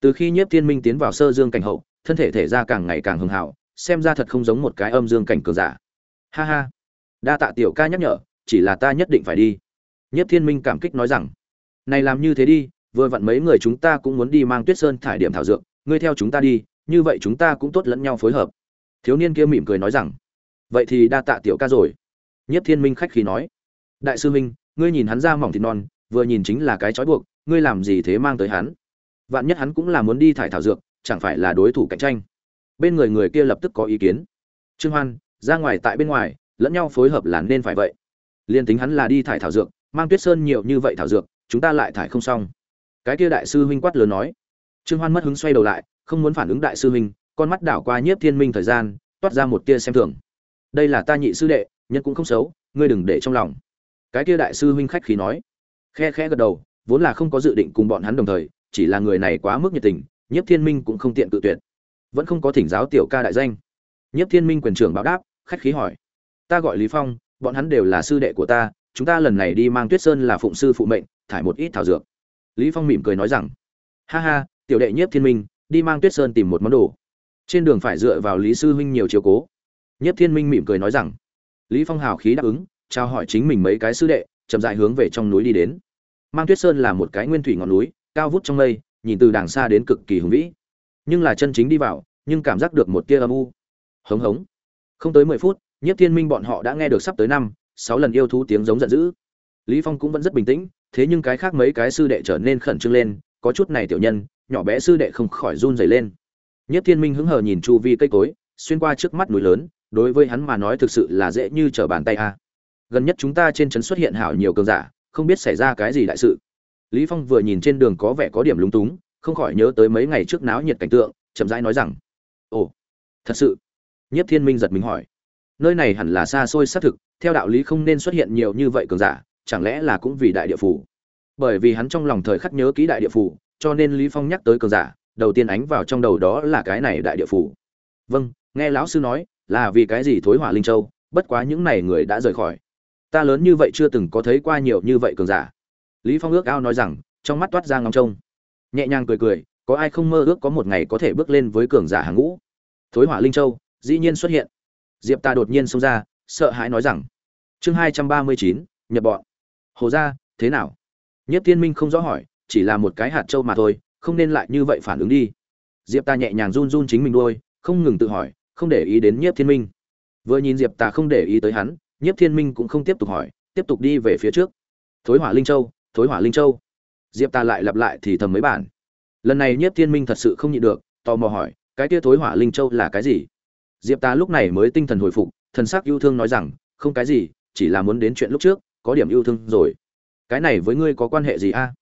từ khi nhiếp thiên minh tiến vào sơ dương cảnh hậu, thân thể thể ra càng ngày càng hưng hảo xem ra thật không giống một cái âm dương cảnh cường giả. Ha ha. Đa tạ tiểu ca nhắc nhở, chỉ là ta nhất định phải đi. Nhiếp thiên minh cảm kích nói rằng, này làm như thế đi, vừa vặn mấy người chúng ta cũng muốn đi mang tuyết sơn thải điểm thảo dược, ngươi theo chúng ta đi, như vậy chúng ta cũng tốt lẫn nhau phối hợp. Thiếu niên kia mỉm cười nói rằng, vậy thì đa tạ tiểu ca rồi. Nhất thiên minh khách khí nói, đại sư minh ngươi nhìn hắn ra mỏng thịt non, vừa nhìn chính là cái trói buộc, ngươi làm gì thế mang tới hắn? Vạn nhất hắn cũng là muốn đi thải thảo dược, chẳng phải là đối thủ cạnh tranh? Bên người người kia lập tức có ý kiến. Trương hoan, ra ngoài tại bên ngoài, lẫn nhau phối hợp là nên phải vậy. Liên tính hắn là đi thải thảo dược, mang tuyết sơn nhiều như vậy thảo dược, chúng ta lại thải không xong. Cái kia đại sư huynh quát lớn nói. Trương hoan mất hứng xoay đầu lại, không muốn phản ứng đại sư huynh, con mắt đảo qua nhiếp thiên minh thời gian, toát ra một tia xem thường. Đây là ta nhị sư đệ, nhân cũng không xấu, ngươi đừng để trong lòng. Cái kia đại sư huynh khách khí nói. Khe khẽ gật đầu, vốn là không có dự định cùng bọn hắn đồng thời, chỉ là người này quá mức nhiệt tình, nhiếp thiên minh cũng không tiện tự tuyệt vẫn không có thỉnh giáo tiểu ca đại danh. Nhất thiên minh quyền trưởng báo đáp, khách khí hỏi. Ta gọi lý phong, bọn hắn đều là sư đệ của ta, chúng ta lần này đi mang tuyết sơn là phụng sư phụ mệnh, thải một ít thảo dược. Lý phong mỉm cười nói rằng, ha ha, tiểu đệ nhiếp thiên minh, đi mang tuyết sơn tìm một món đồ. Trên đường phải dựa vào lý sư huynh nhiều chiếu cố. Nhiếp thiên minh mỉm cười nói rằng, lý phong hào khí đáp ứng trao hỏi chính mình mấy cái sư đệ, chậm rãi hướng về trong núi đi đến. Mang tuyết sơn là một cái nguyên thủy ngọn núi, cao vút trong mây, nhìn từ đàng xa đến cực kỳ hùng vĩ nhưng là chân chính đi vào, nhưng cảm giác được một tia âm u. Hống hống. Không tới mười phút, nhiếp thiên minh bọn họ đã nghe được sắp tới năm, sáu lần yêu thú tiếng giống giận dữ. Lý phong cũng vẫn rất bình tĩnh, thế nhưng cái khác mấy cái sư đệ trở nên khẩn trương lên, có chút này tiểu nhân, nhỏ bé sư đệ không khỏi run rẩy lên. Nhất thiên minh hứng hờ nhìn chu vi cây cối, xuyên qua trước mắt núi lớn, đối với hắn mà nói thực sự là dễ như trở bàn tay a. Gần nhất chúng ta trên trấn xuất hiện hảo nhiều cường giả, không biết xảy ra cái gì đại sự. Lý phong vừa nhìn trên đường có vẻ có điểm lúng túng không khỏi nhớ tới mấy ngày trước náo nhiệt cảnh tượng, chậm rãi nói rằng, ồ, thật sự? Nhất thiên minh giật mình hỏi. Nơi này hẳn là xa xôi xác thực, theo đạo lý không nên xuất hiện nhiều như vậy cường giả, chẳng lẽ là cũng vì đại địa phủ? Bởi vì hắn trong lòng thời khắc nhớ kỹ đại địa phủ, cho nên lý phong nhắc tới cường giả, đầu tiên ánh vào trong đầu đó là cái này đại địa phủ. Vâng nghe lão sư nói, là vì cái gì thối hỏa linh châu, bất quá những này người đã rời khỏi. Ta lớn như vậy chưa từng có thấy qua nhiều như vậy cường giả. Lý phong ước ao nói rằng, trong mắt toát ra ngóng trông nhẹ nhàng cười cười, có ai không mơ ước có một ngày có thể bước lên với cường giả hàng ngũ? Thối hỏa linh châu, dĩ nhiên xuất hiện. Diệp ta đột nhiên xông ra, sợ hãi nói rằng, chương hai trăm ba mươi chín, nhập bọn. Hồ gia, thế nào? Nhất tiên minh không rõ hỏi, chỉ là một cái hạt châu mà thôi, không nên lại như vậy phản ứng đi. Diệp ta nhẹ nhàng run run chính mình đôi không ngừng tự hỏi, không để ý đến nhiếp thiên minh. Vừa nhìn diệp ta không để ý tới hắn nhiếp thiên minh cũng không tiếp tục hỏi, tiếp tục đi về phía trước. Thối hỏa linh châu, thối hỏa linh châu diệp ta lại lặp lại thì thầm mấy bản. Lần này nhiếp thiên minh thật sự không nhịn được, tò mò hỏi, cái kia thối hỏa linh châu là cái gì? Diệp ta lúc này mới tinh thần hồi phục, thần sắc yêu thương nói rằng, không cái gì, chỉ là muốn đến chuyện lúc trước, có điểm yêu thương rồi. Cái này với ngươi có quan hệ gì a?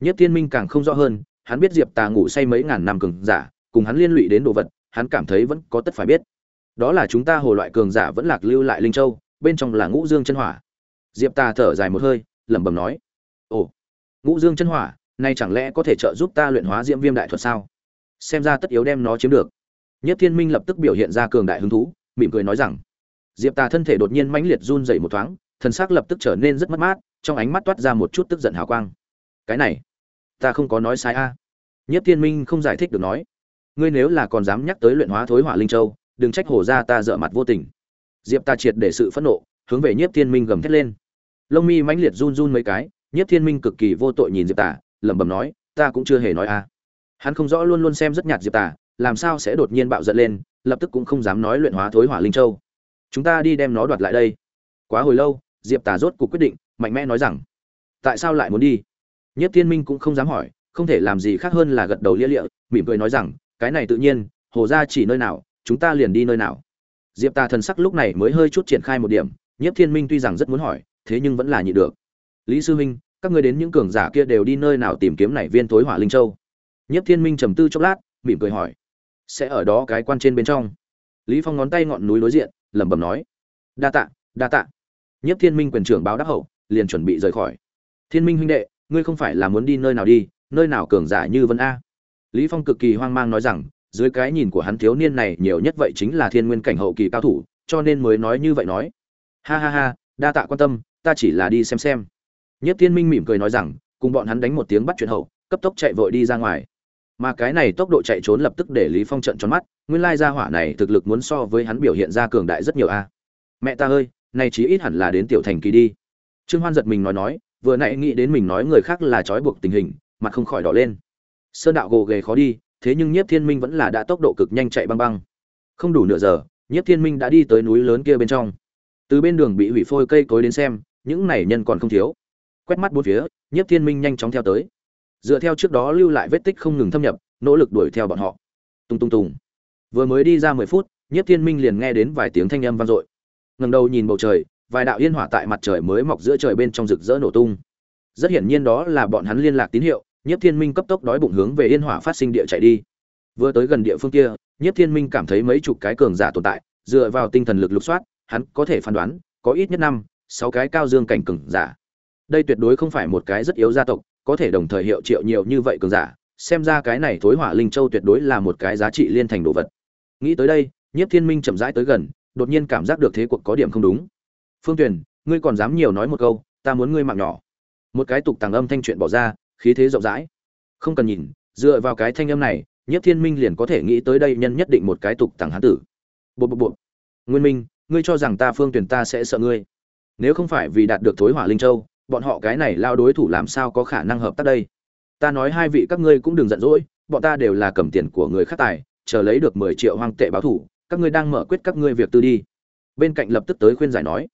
Nhất thiên minh càng không rõ hơn, hắn biết diệp tà ngủ say mấy ngàn năm cường giả, cùng hắn liên lụy đến đồ vật, hắn cảm thấy vẫn có tất phải biết. Đó là chúng ta hồ loại cường giả vẫn lạc lưu lại linh châu, bên trong là ngũ dương chân hỏa. Diệp tà thở dài một hơi, lẩm bẩm nói, ồ ngũ dương chân hỏa nay chẳng lẽ có thể trợ giúp ta luyện hóa diễm viêm đại thuật sao? Xem ra tất yếu đem nó chiếm được. Nhất thiên minh lập tức biểu hiện ra cường đại hứng thú, mỉm cười nói rằng, diệp tà thân thể đột nhiên mãnh liệt run dậy một thoáng, thần xác lập tức trở nên rất mất mát, trong ánh mắt toát ra một chút tức giận hào quang. Cái này, ta không có nói sai a. Nhất thiên minh không giải thích được nói, ngươi nếu là còn dám nhắc tới luyện hóa thối hỏa linh châu, đừng trách hổ ra ta dợ mặt vô tình. Diệp ta triệt để sự phẫn nộ, hướng về nhất thiên minh gầm thét lên. Lông mi mãnh liệt run run mấy cái nhất thiên minh cực kỳ vô tội nhìn diệp tả lẩm bẩm nói, ta cũng chưa hề nói a. Hắn không rõ luôn luôn xem rất nhạt diệp tả làm sao sẽ đột nhiên bạo giận lên, lập tức cũng không dám nói luyện hóa thối hỏa linh châu. Chúng ta đi đem nó đoạt lại đây. Quá hồi lâu, diệp tả rốt cuộc quyết định, mạnh mẽ nói rằng, tại sao lại muốn đi? Nhất thiên minh cũng không dám hỏi, không thể làm gì khác hơn là gật đầu lia lịa, mỉm cười nói rằng, cái này tự nhiên, hồ ra chỉ nơi nào, chúng ta liền đi nơi nào. Diệp tà thần sắc lúc này mới hơi chút triển khai một điểm nhất thiên minh tuy rằng rất muốn hỏi, thế nhưng vẫn là nhịn được lý sư huynh, các ngươi đến những cường giả kia đều đi nơi nào tìm kiếm này viên thối hỏa linh châu? Nhất thiên minh trầm tư chốc lát, mỉm cười hỏi. Sẽ ở đó cái quan trên bên trong. Lý phong ngón tay ngọn núi đối diện, lẩm bẩm nói. Đa tạ đa tạ. Nhất thiên minh quyền trưởng báo đáp hậu, liền chuẩn bị rời khỏi. Thiên minh huynh đệ, ngươi không phải là muốn đi nơi nào đi, nơi nào cường giả như vân a? Lý phong cực kỳ hoang mang nói rằng, dưới cái nhìn của hắn thiếu niên này nhiều nhất vậy chính là thiên nguyên cảnh hậu kỳ cao thủ, cho nên mới nói như vậy nói. Ha ha ha, đa tạ quan tâm, ta chỉ là đi xem xem. Nhiếp thiên minh mỉm cười nói rằng, cùng bọn hắn đánh một tiếng bắt chuyện hậu, cấp tốc chạy vội đi ra ngoài. Mà cái này tốc độ chạy trốn lập tức để lý phong trợn tròn mắt, nguyên lai gia hỏa này thực lực muốn so với hắn biểu hiện ra cường đại rất nhiều a. Mẹ ta ơi nay chí ít hẳn là đến tiểu thành kỳ đi. Trương hoan giật mình nói nói, vừa nãy nghĩ đến mình nói người khác là trói buộc tình hình, mặt không khỏi đỏ lên. Sơn đạo gồ ghề khó đi, thế nhưng nhiếp thiên minh vẫn là đã tốc độ cực nhanh chạy băng băng. Không đủ nửa giờ, nhiếp thiên minh đã đi tới núi lớn kia bên trong. Từ bên đường bị hủy phôi cây cối đến xem, những này nhân còn không thiếu quét mắt bốn phía, nhiếp thiên minh nhanh chóng theo tới. Dựa theo trước đó lưu lại vết tích không ngừng thâm nhập, nỗ lực đuổi theo bọn họ. Tung tung tùng. Vừa mới đi ra mười phút, nhiếp thiên minh liền nghe đến vài tiếng thanh âm vang dội. Ngẩng đầu nhìn bầu trời, vài đạo yên hỏa tại mặt trời mới mọc giữa trời bên trong rực rỡ nổ tung. Rất hiển nhiên đó là bọn hắn liên lạc tín hiệu nhất thiên minh cấp tốc đói bụng hướng về yên hỏa phát sinh địa chạy đi. Vừa tới gần địa phương kia nhất thiên minh cảm thấy mấy chục cái cường giả tồn tại, dựa vào tinh thần lực lục soát, hắn có thể phán đoán, có ít nhất năm, sáu cái cao dương cảnh cường giả đây tuyệt đối không phải một cái rất yếu gia tộc, có thể đồng thời hiệu triệu nhiều như vậy cường giả, xem ra cái này thối hỏa linh châu tuyệt đối là một cái giá trị liên thành đồ vật. Nghĩ tới đây, nhiếp thiên minh chậm rãi tới gần, đột nhiên cảm giác được thế cuộc có điểm không đúng. Phương tuyền, ngươi còn dám nhiều nói một câu, ta muốn ngươi mạng nhỏ. Một cái tục tàng âm thanh chuyện bỏ ra, khí thế rộng rãi. Không cần nhìn, dựa vào cái thanh âm này, nhiếp thiên minh liền có thể nghĩ tới đây nhân nhất định một cái tục tàng hán tử. Bộ bộ bộ nguyên minh, ngươi cho rằng ta phương Tuyền ta sẽ sợ ngươi. Nếu không phải vì đạt được thối hỏa linh châu bọn họ cái này lao đối thủ làm sao có khả năng hợp tác đây? Ta nói hai vị các ngươi cũng đừng giận dỗi, bọn ta đều là cầm tiền của người khác tài, chờ lấy được mười triệu hoang tệ báo thủ, các ngươi đang mở quyết các ngươi việc tư đi. Bên cạnh lập tức tới khuyên giải nói.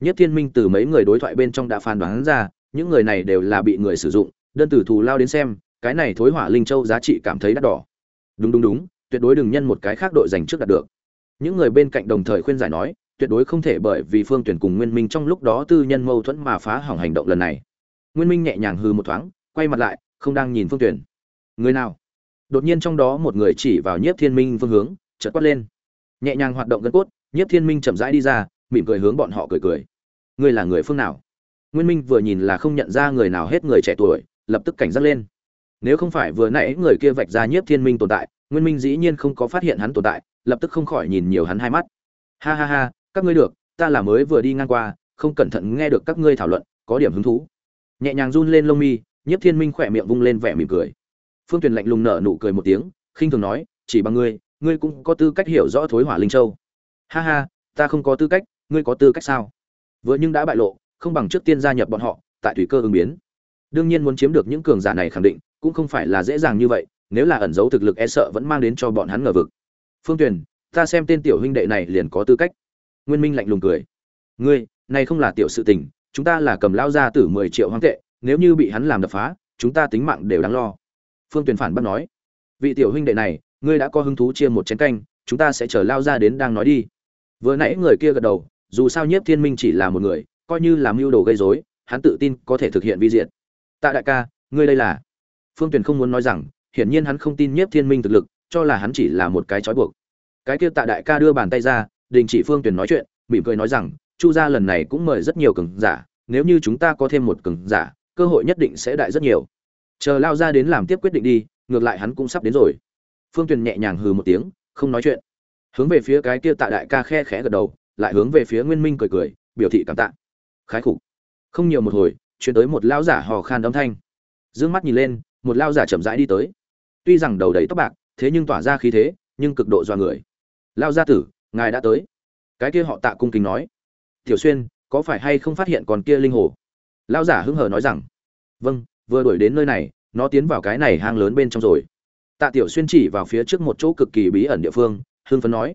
Nhất thiên minh từ mấy người đối thoại bên trong đã phán đoán ra, những người này đều là bị người sử dụng, đơn tử thù lao đến xem, cái này thối hỏa linh châu giá trị cảm thấy đắt đỏ. Đúng đúng đúng, tuyệt đối đừng nhân một cái khác đội giành trước đạt được. Những người bên cạnh đồng thời khuyên giải nói tuyệt đối không thể bởi vì phương tuyển cùng nguyên minh trong lúc đó tư nhân mâu thuẫn mà phá hỏng hành động lần này. Nguyên minh nhẹ nhàng hư một thoáng, quay mặt lại, không đang nhìn phương tuyển. Người nào? Đột nhiên trong đó một người chỉ vào nhiếp thiên minh phương hướng, chợt quát lên. Nhẹ nhàng hoạt động gân cốt, nhiếp thiên minh chậm rãi đi ra, mỉm cười hướng bọn họ cười cười. Ngươi là người phương nào? Nguyên minh vừa nhìn là không nhận ra người nào hết người trẻ tuổi, lập tức cảnh giác lên. Nếu không phải vừa nãy người kia vạch ra nhiếp thiên minh tồn tại, nguyên minh dĩ nhiên không có phát hiện hắn tồn tại, lập tức không khỏi nhìn nhiều hắn hai mắt. Ha ha ha các ngươi được, ta là mới vừa đi ngang qua, không cẩn thận nghe được các ngươi thảo luận, có điểm hứng thú. Nhẹ nhàng run lên lông mi, nhiếp thiên minh khỏe miệng vung lên vẻ mỉm cười. Phương tuyền lạnh lùng nở nụ cười một tiếng, khinh thường nói, chỉ bằng ngươi ngươi cũng có tư cách hiểu rõ thối hỏa linh châu. Ha ha, ta không có tư cách, ngươi có tư cách sao? Vừa nhưng đã bại lộ, không bằng trước tiên gia nhập bọn họ, tại thủy cơ ứng biến. Đương nhiên muốn chiếm được những cường giả này khẳng định, cũng không phải là dễ dàng như vậy, nếu là ẩn giấu thực lực e sợ vẫn mang đến cho bọn hắn ngờ vực. Phương tuyền, ta xem tên tiểu huynh đệ này liền có tư cách nguyên minh lạnh lùng cười. Ngươi, này không là tiểu sự tình, chúng ta là cầm lao ra tử mười triệu hoang tệ, nếu như bị hắn làm đập phá, chúng ta tính mạng đều đáng lo. Phương tuyền phản bác nói. Vị tiểu huynh đệ này, ngươi đã có hứng thú chia một chén canh, chúng ta sẽ chờ lao ra đến đang nói đi. Vừa nãy người kia gật đầu, dù sao nhiếp thiên minh chỉ là một người, coi như làm mưu đồ gây rối, hắn tự tin có thể thực hiện vi diện tạ đại ca, ngươi đây là? Phương tuyền không muốn nói rằng, hiển nhiên hắn không tin nhiếp thiên minh thực lực, cho là hắn chỉ là một cái trói buộc. Cái kia tạ đại ca đưa bàn tay ra đình chỉ phương tuyền nói chuyện, mỉm cười nói rằng, chu gia lần này cũng mời rất nhiều cường giả, nếu như chúng ta có thêm một cường giả, cơ hội nhất định sẽ đại rất nhiều. Chờ lao ra đến làm tiếp quyết định đi, ngược lại hắn cũng sắp đến rồi. Phương tuyền nhẹ nhàng hừ một tiếng, không nói chuyện. Hướng về phía cái kia tạ đại ca khe khẽ gật đầu, lại hướng về phía nguyên minh cười cười, biểu thị cảm tạ. Khái khục. Không nhiều một hồi, chuyển tới một lao giả hò khan âm thanh. D ư ơ n g mắt nhìn lên, một lao giả chậm rãi đi tới. Tuy rằng đầu đầy tóc bạc, thế nhưng tỏa ra khí thế, nhưng cực độ do người. Lao gia tử ngài đã tới. Cái kia họ tạ cung kính nói. Tiểu xuyên, có phải hay không phát hiện còn kia linh hồ? Lao giả hưng hờ nói rằng. Vâng vừa đuổi đến nơi này, nó tiến vào cái này hang lớn bên trong rồi. Tạ tiểu xuyên chỉ vào phía trước một chỗ cực kỳ bí ẩn địa phương, hưng phấn nói.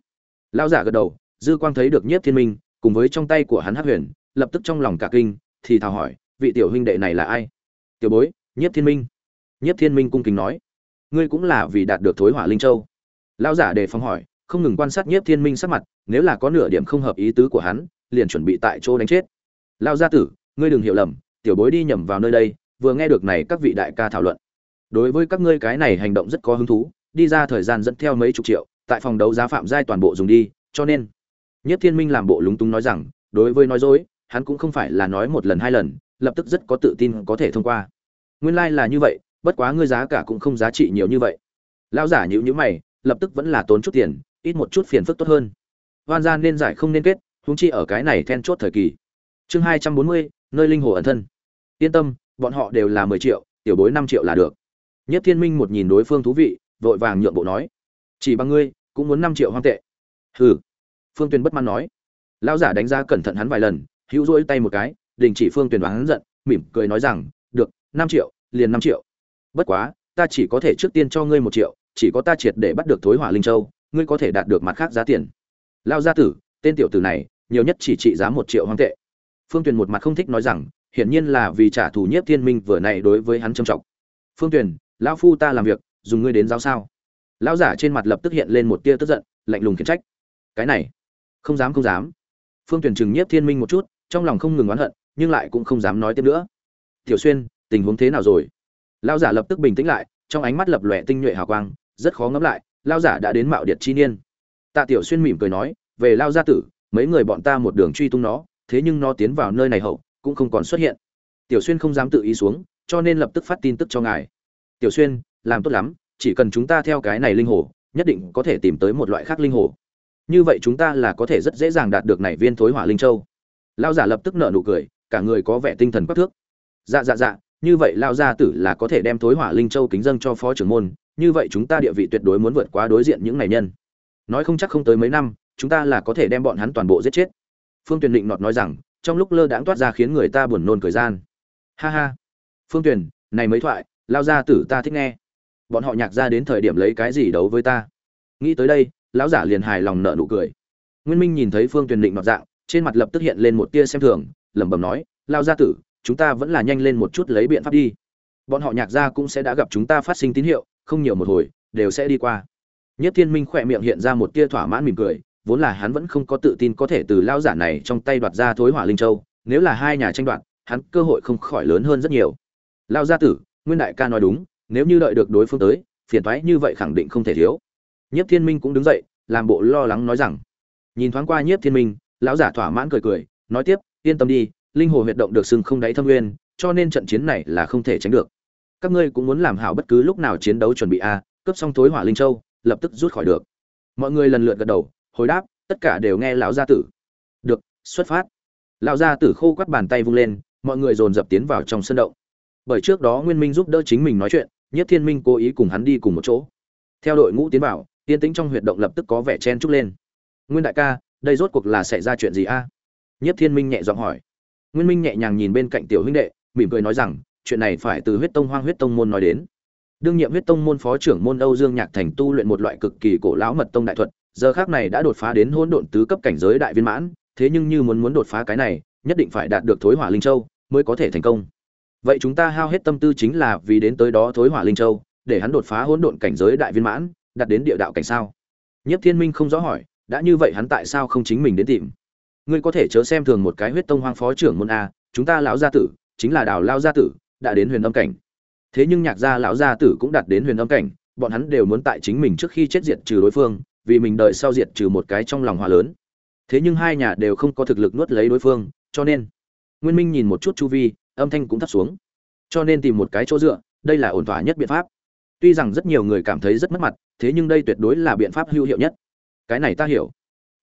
Lao giả gật đầu, dư quang thấy được nhiếp thiên minh, cùng với trong tay của hắn hắc huyền, lập tức trong lòng cả kinh, thì thào hỏi, vị tiểu huynh đệ này là ai? Tiểu bối, nhiếp thiên minh. Nhiếp thiên minh cung kính nói. Ngươi cũng là vì đạt được thối hỏa linh châu. Lao giả đề phòng hỏi không ngừng quan sát nhiếp thiên minh sắc mặt, nếu là có nửa điểm không hợp ý tứ của hắn, liền chuẩn bị tại chỗ đánh chết. Lao gia tử, ngươi đừng hiểu lầm, tiểu bối đi nhầm vào nơi đây, vừa nghe được này các vị đại ca thảo luận. Đối với các ngươi cái này hành động rất có hứng thú, đi ra thời gian dẫn theo mấy chục triệu, tại phòng đấu giá phạm giai toàn bộ dùng đi, cho nên nhất thiên minh làm bộ lúng túng nói rằng, đối với nói dối, hắn cũng không phải là nói một lần hai lần, lập tức rất có tự tin có thể thông qua. Nguyên lai、like、là như vậy, bất quá ngươi giá cả cũng không giá trị nhiều như vậy. Lão giả nhữ nhữ mày, lập tức vẫn là tốn chút tiền ít một chút phiền phức tốt hơn. Hoan gian nên giải không nên kết húng chi ở cái này then chốt thời kỳ. Chương hai trăm bốn mươi, nơi linh hồ ẩn thân. Yên tâm, bọn họ đều là mười triệu, tiểu bối năm triệu là được. Nhất thiên minh một nhìn đối phương thú vị, vội vàng nhượng bộ nói. Chỉ bằng ngươi, cũng muốn năm triệu hoang tệ. Hừ. Phương tuyền bất mãn nói. Lão giả đánh giá cẩn thận hắn vài lần, hữu rỗi tay một cái, đình chỉ phương tuyền đoán giận, mỉm cười nói rằng, được, năm triệu, liền năm triệu. Bất quá, ta chỉ có thể trước tiên cho ngươi một triệu, chỉ có ta triệt để bắt được thối hỏa linh châu ngươi có thể đạt được mặt khác giá tiền. Lao gia tử, tên tiểu tử này, nhiều nhất chỉ trị giá một triệu hoang tệ. Phương tuyền một mặt không thích nói rằng, hiển nhiên là vì trả thù nhiếp thiên minh vừa này đối với hắn trầm trọng. Phương tuyền, lão phu ta làm việc, dùng ngươi đến giáo sao? Lão giả trên mặt lập tức hiện lên một tia tức giận, lạnh lùng khiển trách. Cái này, không dám không dám. Phương Tuyền chừng nhiếp thiên minh một chút, trong lòng không ngừng oán hận, nhưng lại cũng không dám nói tiếp nữa. Tiểu xuyên, tình huống thế nào rồi? Lão giả lập tức bình tĩnh lại, trong ánh mắt lập lòe tinh nhuệ hào quang, rất khó ngẫm lại lão giả đã đến mạo điệt chi niên. Tạ tiểu xuyên mỉm cười nói, về lao gia tử, mấy người bọn ta một đường truy tung nó, thế nhưng nó tiến vào nơi này hậu, cũng không còn xuất hiện. Tiểu xuyên không dám tự ý xuống, cho nên lập tức phát tin tức cho ngài. Tiểu xuyên, làm tốt lắm, chỉ cần chúng ta theo cái này linh hồ, nhất định có thể tìm tới một loại khác linh hồ. Như vậy chúng ta là có thể rất dễ dàng đạt được này viên thối hỏa linh châu. Lao giả lập tức nợ nụ cười, cả người có vẻ tinh thần quắc thước. Dạ dạ dạ như vậy lao gia tử là có thể đem thối hỏa linh châu kính dâng cho phó trưởng môn, như vậy chúng ta địa vị tuyệt đối muốn vượt qua đối diện những này nhân. Nói không chắc không tới mấy năm, chúng ta là có thể đem bọn hắn toàn bộ giết chết. Phương tuyền định nọt nói rằng, trong lúc lơ đãng toát ra khiến người ta buồn nôn cười gian. Ha ha. Phương tuyền, này mới thoại lao gia tử ta thích nghe. Bọn họ nhạc ra đến thời điểm lấy cái gì đấu với ta? Nghĩ tới đây, lão giả liền hài lòng nợ nụ cười. Nguyên minh nhìn thấy phương tuyền định nọt dạng, trên mặt lập tức hiện lên một tia xem thường, lẩm bẩm nói lao gia tử chúng ta vẫn là nhanh lên một chút lấy biện pháp đi. Bọn họ nhạc gia cũng sẽ đã gặp chúng ta phát sinh tín hiệu, không nhiều một hồi, đều sẽ đi qua. Nhất thiên minh khỏe miệng hiện ra một tia thỏa mãn mỉm cười, vốn là hắn vẫn không có tự tin có thể từ lao giả này trong tay đoạt ra thối hỏa linh châu, nếu là hai nhà tranh đoạt, hắn cơ hội không khỏi lớn hơn rất nhiều. Lao gia tử, nguyên đại ca nói đúng, nếu như đợi được đối phương tới, phiền toái như vậy khẳng định không thể thiếu. Nhất thiên minh cũng đứng dậy, làm bộ lo lắng nói rằng, nhìn thoáng qua nhất thiên minh, lão giả thỏa mãn cười cười, nói tiếp, yên tâm đi linh hồ huyệt động được sừng không đáy thâm nguyên cho nên trận chiến này là không thể tránh được. Các ngươi cũng muốn làm hảo bất cứ lúc nào chiến đấu chuẩn bị a à, cấp xong tối hỏa linh châu lập tức rút khỏi được. Mọi người lần lượt gật đầu hồi đáp tất cả đều nghe lão gia tử. Được xuất phát. Lão gia tử khô quắt bàn tay vung lên mọi người dồn dập tiến vào trong sân động. Bởi trước đó nguyên minh giúp đỡ chính mình nói chuyện nhất thiên minh cố ý cùng hắn đi cùng một chỗ. Theo đội ngũ tiến vào tiên tĩnh trong huyệt động lập tức có vẻ chen trúc lên. Nguyên đại ca đây rốt cuộc là xảy ra chuyện gì a? Nhất thiên minh nhẹ giọng hỏi nguyên minh nhẹ nhàng nhìn bên cạnh tiểu huynh đệ, mỉm cười nói rằng, chuyện này phải từ huyết tông hoang huyết tông môn nói đến. Đương nhiệm huyết tông môn phó trưởng môn âu dương nhạc thành tu luyện một loại cực kỳ cổ lão mật tông đại thuật, giờ khắc này đã đột phá đến hỗn độn tứ cấp cảnh giới đại viên mãn, thế nhưng như muốn muốn đột phá cái này, nhất định phải đạt được thối hỏa linh châu mới có thể thành công. Vậy chúng ta hao hết tâm tư chính là vì đến tới đó thối hỏa linh châu, để hắn đột phá hỗn độn cảnh giới đại viên mãn, đạt đến địa đạo cảnh sao? Nhất thiên minh không rõ hỏi, đã như vậy hắn tại sao không chính mình đến tìm? Ngươi có thể chớ xem thường một cái huyết tông hoang phó trưởng môn a, chúng ta lão gia tử, chính là đào lao gia tử, đã đến huyền âm cảnh. Thế nhưng nhạc gia lão gia tử cũng đạt đến huyền âm cảnh, bọn hắn đều muốn tại chính mình trước khi chết diệt trừ đối phương, vì mình đợi sau diệt trừ một cái trong lòng hòa lớn. Thế nhưng hai nhà đều không có thực lực nuốt lấy đối phương, cho nên, nguyên minh nhìn một chút chu vi, âm thanh cũng thấp xuống. Cho nên tìm một cái chỗ dựa, đây là ổn thỏa nhất biện pháp. Tuy rằng rất nhiều người cảm thấy rất mất mặt, thế nhưng đây tuyệt đối là biện pháp hữu hiệu nhất. Cái này ta hiểu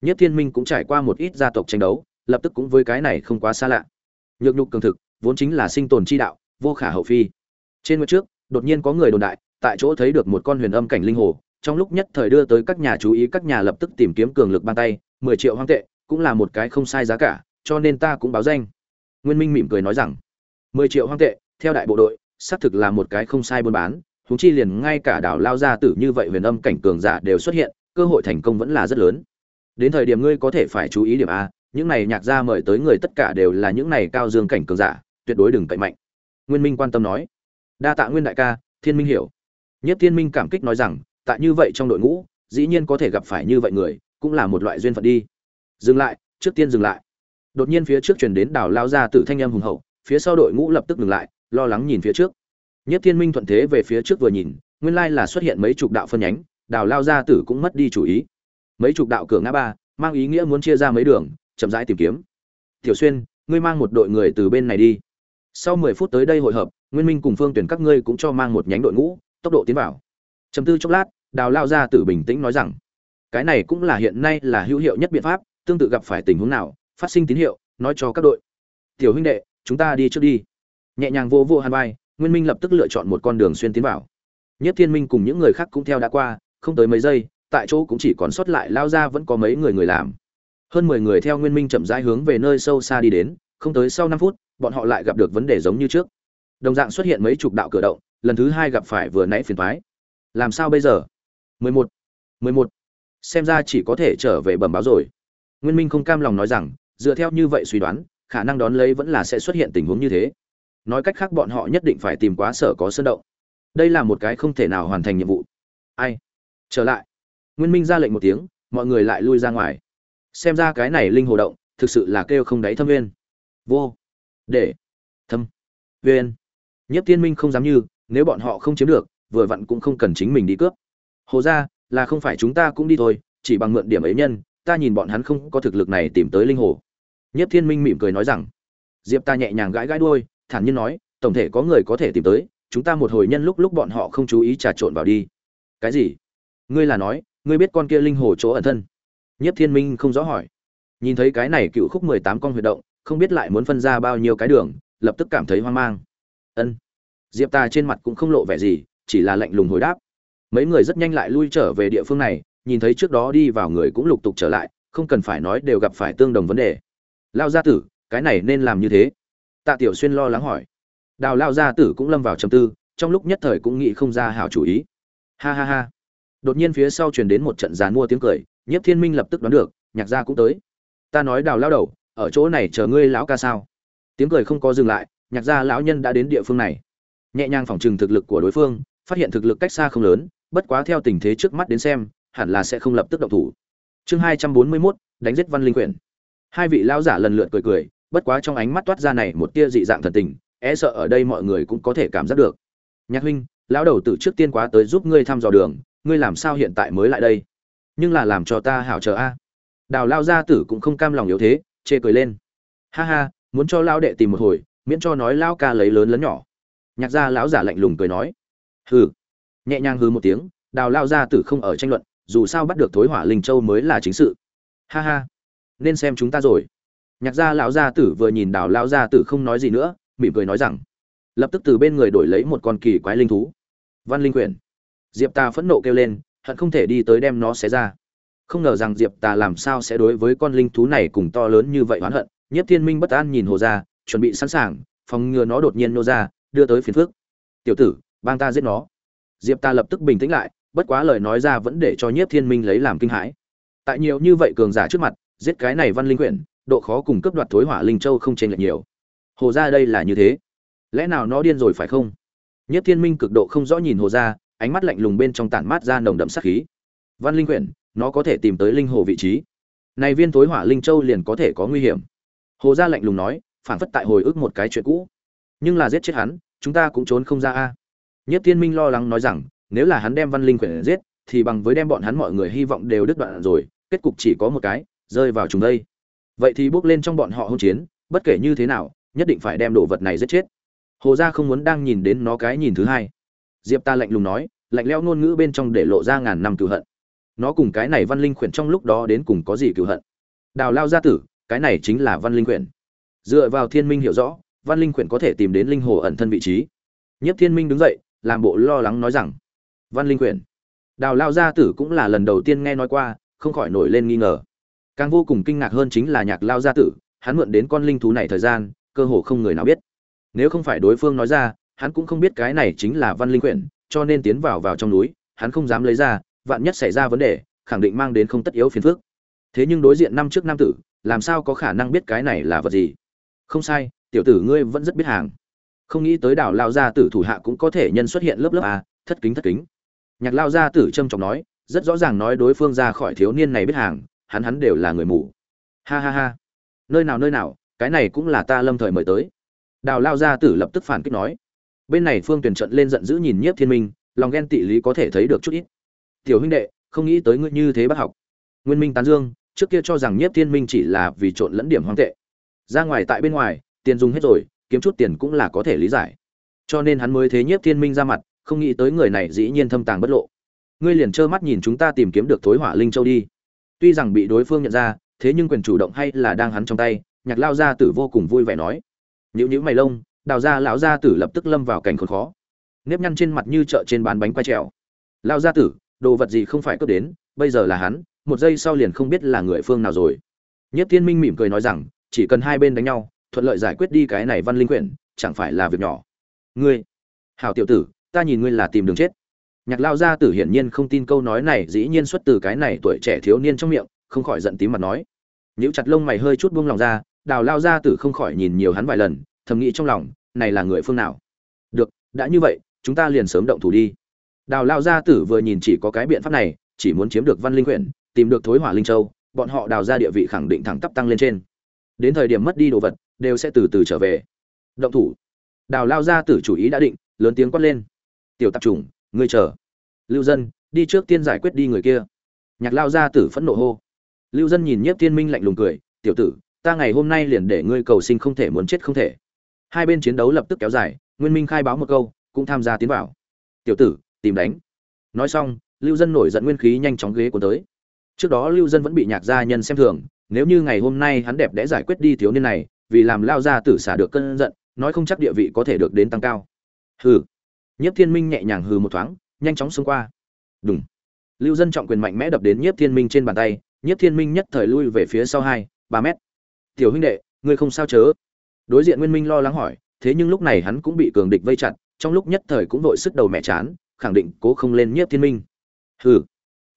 nhất thiên minh cũng trải qua một ít gia tộc tranh đấu, lập tức cũng với cái này không quá xa lạ. Nhược nhục cường thực, vốn chính là sinh tồn chi đạo, vô khả hậu phi. Trên nguyệt trước, đột nhiên có người đồn đại, tại chỗ thấy được một con huyền âm cảnh linh hồ, trong lúc nhất thời đưa tới các nhà chú ý, các nhà lập tức tìm kiếm cường lực ban tay, mười triệu hoang tệ, cũng là một cái không sai giá cả, cho nên ta cũng báo danh. Nguyên minh mỉm cười nói rằng, mười triệu hoang tệ, theo đại bộ đội, xác thực là một cái không sai buôn bán chúng chi liền ngay cả đảo lao gia tử như vậy huyền âm cảnh cường giả đều xuất hiện, cơ hội thành công vẫn là rất lớn đến thời điểm ngươi có thể phải chú ý điểm a, những này nhạc gia mời tới người tất cả đều là những này cao dương cảnh cường giả, tuyệt đối đừng cậy mạnh. Nguyên minh quan tâm nói. Đa tạ nguyên đại ca, thiên minh hiểu. Nhất thiên minh cảm kích nói rằng, tại như vậy trong đội ngũ, dĩ nhiên có thể gặp phải như vậy người, cũng là một loại duyên phận đi. Dừng lại, trước tiên dừng lại. Đột nhiên phía trước truyền đến đảo lao ra từ thanh em hùng hậu, phía sau đội ngũ lập tức dừng lại, lo lắng nhìn phía trước. Nhất thiên minh thuận thế về phía trước vừa nhìn, nguyên lai là xuất hiện mấy chục đạo phân nhánh, đảo lao gia tử cũng mất đi chủ ý mấy chục đạo cửa ngã ba, mang ý nghĩa muốn chia ra mấy đường, chậm rãi tìm kiếm. Tiểu xuyên, ngươi mang một đội người từ bên này đi. Sau mười phút tới đây hội hợp, nguyên minh cùng phương tuyển các ngươi cũng cho mang một nhánh đội ngũ, tốc độ tiến vào. Chấm tư chốc lát, đào lao ra tử bình tĩnh nói rằng, cái này cũng là hiện nay là hữu hiệu nhất biện pháp, tương tự gặp phải tình huống nào, phát sinh tín hiệu, nói cho các đội. Tiểu huynh đệ, chúng ta đi trước đi. Nhẹ nhàng vô vô hàn vai, nguyên minh lập tức lựa chọn một con đường xuyên tiến vào. Nhất thiên minh cùng những người khác cũng theo đã qua, không tới mấy giây tại chỗ cũng chỉ còn sót lại lao ra vẫn có mấy người người làm. Hơn mười người theo nguyên minh chậm rãi hướng về nơi sâu xa đi đến, không tới sau năm phút, bọn họ lại gặp được vấn đề giống như trước. Đồng dạng xuất hiện mấy chục đạo cửa động, lần thứ hai gặp phải vừa nãy phiền thoái làm sao bây giờ? Mười một. Mười một. Xem ra chỉ có thể trở về bẩm báo rồi. Nguyên minh không cam lòng nói rằng, dựa theo như vậy suy đoán, khả năng đón lấy vẫn là sẽ xuất hiện tình huống như thế. Nói cách khác bọn họ nhất định phải tìm quá sở có sơn động. Đây là một cái không thể nào hoàn thành nhiệm vụ. Ai? Trở lại nguyên minh ra lệnh một tiếng, mọi người lại lui ra ngoài. Xem ra cái này linh hồ động, thực sự là kêu không đáy thâm viên. Vô. Để. Thâm. Viên. Nhất tiên minh không dám như, nếu bọn họ không chiếm được, vừa vặn cũng không cần chính mình đi cướp. Hồ ra, là không phải chúng ta cũng đi thôi, chỉ bằng mượn điểm ấy nhân, ta nhìn bọn hắn không có thực lực này tìm tới linh hồ. Nhất thiên minh mỉm cười nói rằng, diệp ta nhẹ nhàng gãi gãi đuôi, thản nhiên nói, tổng thể có người có thể tìm tới, chúng ta một hồi nhân lúc lúc bọn họ không chú ý trà trộn vào đi. Cái gì? Ngươi là nói ngươi biết con kia linh hồ chỗ ẩn thân? Nhất thiên minh không rõ hỏi. Nhìn thấy cái này cựu khúc mười tám con huyệt động, không biết lại muốn phân ra bao nhiêu cái đường, lập tức cảm thấy hoang mang. Ân. Diệp ta trên mặt cũng không lộ vẻ gì, chỉ là lạnh lùng hồi đáp. Mấy người rất nhanh lại lui trở về địa phương này, nhìn thấy trước đó đi vào người cũng lục tục trở lại, không cần phải nói đều gặp phải tương đồng vấn đề. Lao gia tử, cái này nên làm như thế? Tạ tiểu xuyên lo lắng hỏi. Đào lao gia tử cũng lâm vào trầm tư, trong lúc nhất thời cũng nghĩ không ra hảo chủ ý. Ha ha ha đột nhiên phía sau truyền đến một trận giàn mua tiếng cười nhiếp thiên minh lập tức đoán được nhạc gia cũng tới. Ta nói đào lao đầu ở chỗ này chờ ngươi lão ca sao? Tiếng cười không có dừng lại nhạc gia lão nhân đã đến địa phương này. Nhẹ nhàng phỏng chừng thực lực của đối phương phát hiện thực lực cách xa không lớn bất quá theo tình thế trước mắt đến xem hẳn là sẽ không lập tức động thủ. Chương hai trăm bốn mươi 241, đánh giết văn linh quyển. Hai vị lão giả lần lượt cười cười bất quá trong ánh mắt toát ra này một tia dị dạng thần tình e sợ ở đây mọi người cũng có thể cảm giác được. Nhạc huynh lão đầu tử trước tiên quá tới giúp ngươi thăm dò đường ngươi làm sao hiện tại mới lại đây? Nhưng là làm cho ta hảo chờ a. Đào lao gia tử cũng không cam lòng yếu thế, chê cười lên. Ha ha, muốn cho lao đệ tìm một hồi, miễn cho nói lao ca lấy lớn lớn nhỏ. Nhạc gia lão giả lạnh lùng cười nói. Hừ. Nhẹ nhàng hừ một tiếng, đào lao gia tử không ở tranh luận, dù sao bắt được thối hỏa linh châu mới là chính sự. Ha ha. Nên xem chúng ta rồi. Nhạc gia lão gia tử vừa nhìn đào lao gia tử không nói gì nữa, mỉm cười nói rằng, lập tức từ bên người đổi lấy một con kỳ quái linh thú. Văn linh quyển diệp ta phẫn nộ kêu lên, hận không thể đi tới đem nó xé ra. Không ngờ rằng diệp ta làm sao sẽ đối với con linh thú này cùng to lớn như vậy oán hận. Nhất thiên minh bất an nhìn hồ ra, chuẩn bị sẵn sàng, phòng ngừa nó đột nhiên nô ra, đưa tới phiền phước tiểu tử, bang ta giết nó. Diệp ta lập tức bình tĩnh lại, bất quá lời nói ra vẫn để cho nhiếp thiên minh lấy làm kinh hãi. Tại nhiều như vậy cường giả trước mặt, giết cái này văn linh quyển, độ khó cùng cấp đoạt thối hỏa linh châu không chênh lệch nhiều. Hồ ra đây là như thế. Lẽ nào nó điên rồi phải không? Nhất thiên minh cực độ không rõ nhìn hồ ra ánh mắt lạnh lùng bên trong tản mát ra nồng đậm sát khí. Văn linh quyển, nó có thể tìm tới linh hồ vị trí. Này viên tối hỏa linh châu liền có thể có nguy hiểm. Hồ gia lạnh lùng nói phản phất tại hồi ức một cái chuyện cũ. Nhưng là giết chết hắn, chúng ta cũng trốn không ra a. Nhất thiên minh lo lắng nói rằng, nếu là hắn đem văn linh quyển giết, thì bằng với đem bọn hắn mọi người hy vọng đều đứt đoạn rồi, kết cục chỉ có một cái, rơi vào chúng đây. Vậy thì bước lên trong bọn họ hôn chiến, bất kể như thế nào, nhất định phải đem đồ vật này giết chết. Hồ gia không muốn đang nhìn đến nó cái nhìn thứ hai diệp ta lạnh lùng nói, lạnh leo ngôn ngữ bên trong để lộ ra ngàn năm cựu hận. Nó cùng cái này văn linh khuyển trong lúc đó đến cùng có gì cựu hận? Đào lao gia tử, cái này chính là văn linh khuyển. Dựa vào thiên minh hiểu rõ, văn linh khuyển có thể tìm đến linh hồ ẩn thân vị trí. Nhất thiên minh đứng dậy, làm bộ lo lắng nói rằng, văn linh khuyển. Đào lao gia tử cũng là lần đầu tiên nghe nói qua, không khỏi nổi lên nghi ngờ. Càng vô cùng kinh ngạc hơn chính là nhạc lao gia tử, hắn mượn đến con linh thú này thời gian, cơ hồ không người nào biết. Nếu không phải đối phương nói ra hắn cũng không biết cái này chính là văn linh quyển, cho nên tiến vào vào trong núi, hắn không dám lấy ra, vạn nhất xảy ra vấn đề, khẳng định mang đến không tất yếu phiền phức. Thế nhưng đối diện năm trước nam tử, làm sao có khả năng biết cái này là vật gì? Không sai, tiểu tử ngươi vẫn rất biết hàng. Không nghĩ tới đảo lao gia tử thủ hạ cũng có thể nhân xuất hiện lớp lớp a thất kính thất kính. Nhạc lao gia tử trâm trọng nói, rất rõ ràng nói đối phương ra khỏi thiếu niên này biết hàng, hắn hắn đều là người mù. Ha ha ha. Nơi nào nơi nào, cái này cũng là ta lâm thời mời tới. Đào lao gia tử lập tức phản kích nói bên này phương tuyển trận lên giận dữ nhìn nhiếp thiên minh, lòng ghen tị lý có thể thấy được chút ít. Tiểu huynh đệ, không nghĩ tới ngươi như thế bác học. Nguyên minh tán dương, trước kia cho rằng nhiếp thiên minh chỉ là vì trộn lẫn điểm hoang tệ. Ra ngoài tại bên ngoài, tiền dùng hết rồi, kiếm chút tiền cũng là có thể lý giải. Cho nên hắn mới thế nhiếp thiên minh ra mặt, không nghĩ tới người này dĩ nhiên thâm tàng bất lộ. Ngươi liền trơ mắt nhìn chúng ta tìm kiếm được thối hỏa linh châu đi. Tuy rằng bị đối phương nhận ra, thế nhưng quyền chủ động hay là đang hắn trong tay, nhạc lao gia tử vô cùng vui vẻ nói. Nhữ nhữ mày lông đào ra lão gia tử lập tức lâm vào cảnh khốn khó. Nếp nhăn trên mặt như chợ trên bán bánh quay trèo. Lão gia tử, đồ vật gì không phải cướp đến, bây giờ là hắn, một giây sau liền không biết là người phương nào rồi. Nhất thiên minh mỉm cười nói rằng, chỉ cần hai bên đánh nhau, thuận lợi giải quyết đi cái này văn linh quyển, chẳng phải là việc nhỏ. Ngươi, hảo tiểu tử, ta nhìn ngươi là tìm đường chết. Nhạc lao gia tử hiển nhiên không tin câu nói này, dĩ nhiên xuất từ cái này tuổi trẻ thiếu niên trong miệng, không khỏi giận tím mặt nói. Nhíu chặt lông mày hơi chút buông lòng ra, đào lao gia tử không khỏi nhìn nhiều hắn vài lần thầm nghĩ trong lòng, này là người phương nào? Được, đã như vậy, chúng ta liền sớm động thủ đi. Đào lao gia tử vừa nhìn chỉ có cái biện pháp này, chỉ muốn chiếm được văn linh quyển, tìm được thối hỏa linh châu, bọn họ đào ra địa vị khẳng định thẳng tắp tăng lên trên. Đến thời điểm mất đi đồ vật, đều sẽ từ từ trở về. Động thủ. Đào lao gia tử chủ ý đã định, lớn tiếng quát lên. Tiểu tạp trùng ngươi chờ. Lưu dân, đi trước tiên giải quyết đi người kia. Nhạc lao gia tử phẫn nộ hô. Lưu dân nhìn nhiếp tiên minh lạnh lùng cười, tiểu tử, ta ngày hôm nay liền để ngươi cầu sinh không thể muốn chết không thể hai bên chiến đấu lập tức kéo dài, nguyên minh khai báo một câu, cũng tham gia tiến vào. Tiểu tử, tìm đánh. Nói xong, lưu dân nổi giận nguyên khí nhanh chóng ghế cuốn tới. Trước đó lưu dân vẫn bị nhạc gia nhân xem thường, nếu như ngày hôm nay hắn đẹp đẽ giải quyết đi thiếu niên này, vì làm lao ra tử xả được cơn giận, nói không chắc địa vị có thể được đến tăng cao. Hừ. Nhiếp thiên minh nhẹ nhàng hừ một thoáng, nhanh chóng xông qua. Đúng lưu dân trọng quyền mạnh mẽ đập đến nhiếp thiên minh trên bàn tay, nhiếp thiên minh nhất thời lui về phía sau hai ba mét. Tiểu huynh đệ, ngươi không sao chớ đối diện nguyên minh lo lắng hỏi, thế nhưng lúc này hắn cũng bị cường địch vây chặt, trong lúc nhất thời cũng vội sức đầu mẹ chán, khẳng định cố không lên nhiếp thiên minh. Hừ,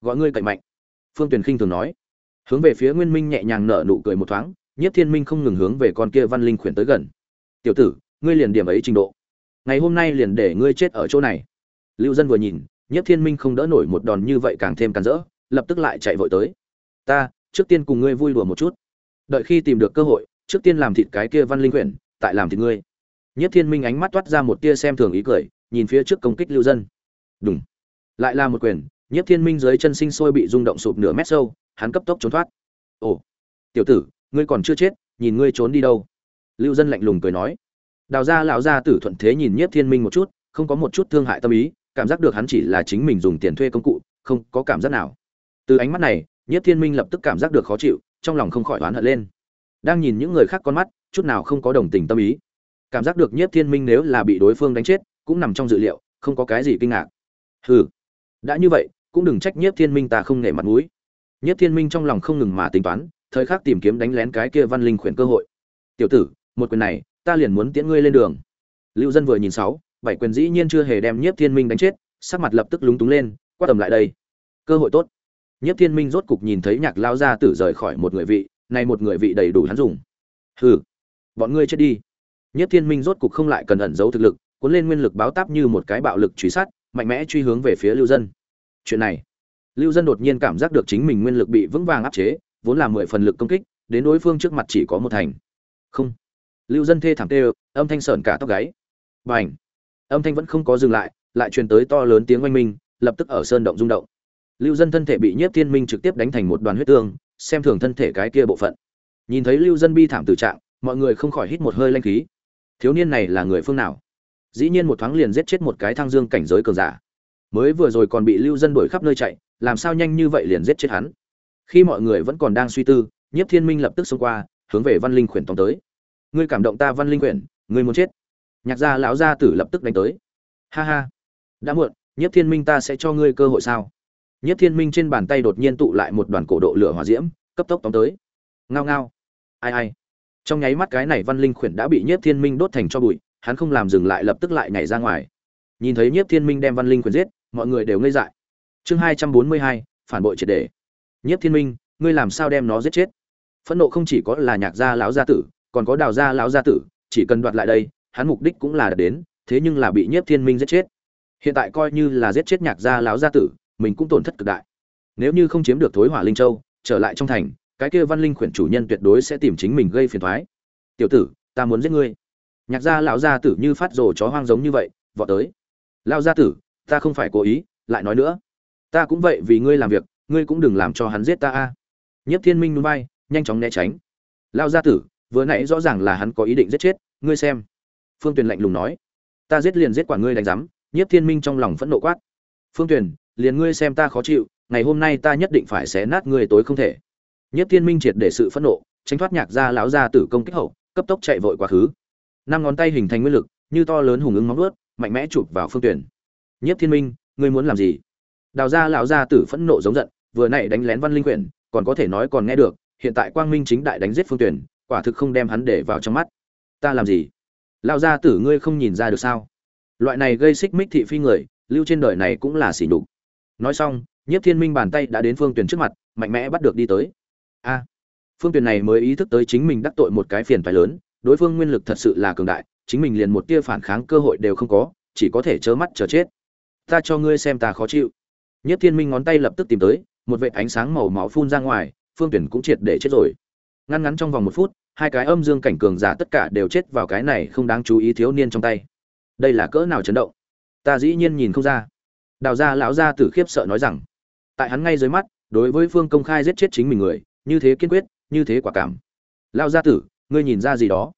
gọi ngươi cậy mạnh. Phương tuyền khinh thường nói. Hướng về phía nguyên minh nhẹ nhàng nở nụ cười một thoáng, nhiếp thiên minh không ngừng hướng về con kia văn linh khuyển tới gần. Tiểu tử, ngươi liền điểm ấy trình độ. Ngày hôm nay liền để ngươi chết ở chỗ này. Lưu dân vừa nhìn, nhiếp thiên minh không đỡ nổi một đòn như vậy càng thêm cắn rỡ, lập tức lại chạy vội tới. Ta, trước tiên cùng ngươi vui đùa một chút. Đợi khi tìm được cơ hội trước tiên làm thịt cái kia văn linh quyển, tại làm thịt ngươi. Nhất thiên minh ánh mắt toát ra một tia xem thường ý cười, nhìn phía trước công kích lưu dân. Đúng lại là một quyền, nhất thiên minh dưới chân sinh sôi bị rung động sụp nửa mét sâu, hắn cấp tốc trốn thoát. Ồ, tiểu tử, ngươi còn chưa chết, nhìn ngươi trốn đi đâu? Lưu dân lạnh lùng cười nói. Đào gia lão gia tử thuận thế nhìn nhất thiên minh một chút, không có một chút thương hại tâm ý, cảm giác được hắn chỉ là chính mình dùng tiền thuê công cụ, không có cảm giác nào. Từ ánh mắt này, nhất thiên minh lập tức cảm giác được khó chịu, trong lòng không khỏi oán hận lên đang nhìn những người khác con mắt, chút nào không có đồng tình tâm ý. Cảm giác được Nhiếp thiên minh nếu là bị đối phương đánh chết, cũng nằm trong dự liệu, không có cái gì kinh ngạc. Hừ, đã như vậy, cũng đừng trách Nhiếp thiên minh ta không nể mặt mũi. Nhiếp thiên minh trong lòng không ngừng mà tính toán, thời khắc tìm kiếm đánh lén cái kia văn linh khuyển cơ hội. Tiểu tử, một quyền này, ta liền muốn tiễn ngươi lên đường. Lưu dân vừa nhìn sáu, bảy quyền dĩ nhiên chưa hề đem nhiếp thiên minh đánh chết, sắc mặt lập tức lúng túng lên, quát tầm lại đây. Cơ hội tốt. Nhiếp thiên minh rốt cục nhìn thấy nhạc lao ra tử rời khỏi một người vị này một người vị đầy đủ hắn dùng. Hừ, bọn ngươi chết đi. Nhất thiên minh rốt cục không lại cần ẩn giấu thực lực, cuốn lên nguyên lực báo táp như một cái bạo lực truy sát, mạnh mẽ truy hướng về phía lưu dân. Chuyện này, lưu dân đột nhiên cảm giác được chính mình nguyên lực bị vững vàng áp chế, vốn là mười phần lực công kích, đến đối phương trước mặt chỉ có một thành. Không. Lưu dân thê thảm tê, âm thanh sởn cả tóc gáy. B à n h âm thanh vẫn không có dừng lại lại truyền tới to lớn tiếng oanh minh, lập tức ở sơn động rung động. Lưu dân thân thể bị nhiếp thiên minh trực tiếp đánh thành một đoàn huyết tương xem thường thân thể cái kia bộ phận. Nhìn thấy lưu dân bi thảm tử trạng, mọi người không khỏi hít một hơi lanh khí. Thiếu niên này là người phương nào? Dĩ nhiên một thoáng liền giết chết một cái thang dương cảnh giới cường giả. Mới vừa rồi còn bị lưu dân đuổi khắp nơi chạy, làm sao nhanh như vậy liền giết chết hắn? Khi mọi người vẫn còn đang suy tư, nhiếp thiên minh lập tức xông qua, hướng về văn linh khuyển tông tới. Ngươi cảm động ta văn linh khuyển ngươi muốn chết. Nhạc gia lão gia tử lập tức đánh tới. Ha ha. Đã muộn, nhiếp thiên minh ta sẽ cho ngươi cơ hội sao? Nhiếp thiên minh trên bàn tay đột nhiên tụ lại một đoàn cổ độ lửa hỏa diễm cấp tốc tóm tới. Ngao ngao. Ai ai. Trong nháy mắt cái này văn linh khuyển đã bị Nhiếp thiên minh đốt thành cho bụi hắn không làm dừng lại lập tức lại nhảy ra ngoài. Nhìn thấy Nhiếp thiên minh đem văn linh khuyển giết mọi người đều ngây dại. Chương hai trăm bốn mươi hai phản bội triệt đề Nhiếp thiên minh ngươi làm sao đem nó giết chết? Phẫn nộ không chỉ có là nhạc gia lão gia tử còn có đào gia lão gia tử chỉ cần đoạt lại đây hắn mục đích cũng là đạt đến, thế nhưng là bị Nhiếp Thiên Minh giết chết. Hiện tại coi như là giết chết nhạc gia lão gia tử, mình cũng tổn thất cực đại. Nếu như không chiếm được Thối Hỏa Linh Châu, trở lại trong thành, cái kia Văn Linh khuyển chủ nhân tuyệt đối sẽ tìm chính mình gây phiền toái. "Tiểu tử, ta muốn giết ngươi." Nhạc gia lão gia tử như phát rồ chó hoang giống như vậy, vọt tới. "Lão gia tử, ta không phải cố ý, lại nói nữa, ta cũng vậy vì ngươi làm việc, ngươi cũng đừng làm cho hắn giết ta a." Nhiếp Thiên Minh nhún vai, nhanh chóng né tránh. "Lão gia tử, vừa nãy rõ ràng là hắn có ý định giết chết, ngươi xem." phương tuyền lạnh lùng nói ta giết liền giết quả ngươi đánh rắm nhiếp thiên minh trong lòng phẫn nộ quát phương tuyền liền ngươi xem ta khó chịu, ngày hôm nay ta nhất định phải xé nát ngươi tối không thể. Nhất thiên minh triệt để sự phẫn nộ, tránh thoát nhạc ra lão ra tử công kích hậu, cấp tốc chạy vội quá khứ. Năm ngón tay hình thành nguyên lực, như to lớn hùng ứng móng ướt mạnh mẽ chụp vào phương tuyển. Nhất thiên minh, ngươi muốn làm gì? Đào ra lão ra tử phẫn nộ giống giận, vừa nãy đánh lén văn linh quyển, còn có thể nói còn nghe được, hiện tại quang minh chính đại đánh giết phương tuyển, quả thực không đem hắn để vào trong mắt. Ta làm gì? Lão gia tử ngươi không nhìn ra được sao? Loại này gây xích mích thị phi người, lưu trên đời này cũng là xỉ nhục nói xong, nhiếp thiên minh bàn tay đã đến phương tuyền trước mặt, mạnh mẽ bắt được đi tới. A! Phương tuyền này mới ý thức tới chính mình đắc tội một cái phiền phái lớn, đối phương nguyên lực thật sự là cường đại, chính mình liền một tia phản kháng cơ hội đều không có, chỉ có thể trơ mắt chờ chết. Ta cho ngươi xem ta khó chịu. Nhiếp thiên minh ngón tay lập tức tìm tới, một vệ ánh sáng màu máu phun ra ngoài, phương tuyển cũng triệt để chết rồi. Ngăn ngắn trong vòng một phút, hai cái âm dương cảnh cường giả tất cả đều chết vào cái này không đáng chú ý thiếu niên trong tay. Đây là cỡ nào chấn động? Ta dĩ nhiên nhìn không ra đào gia lão gia tử khiếp sợ nói rằng, tại hắn ngay dưới mắt, đối với phương công khai giết chết chính mình người, như thế kiên quyết, như thế quả cảm. Lão gia tử, ngươi nhìn ra gì đó?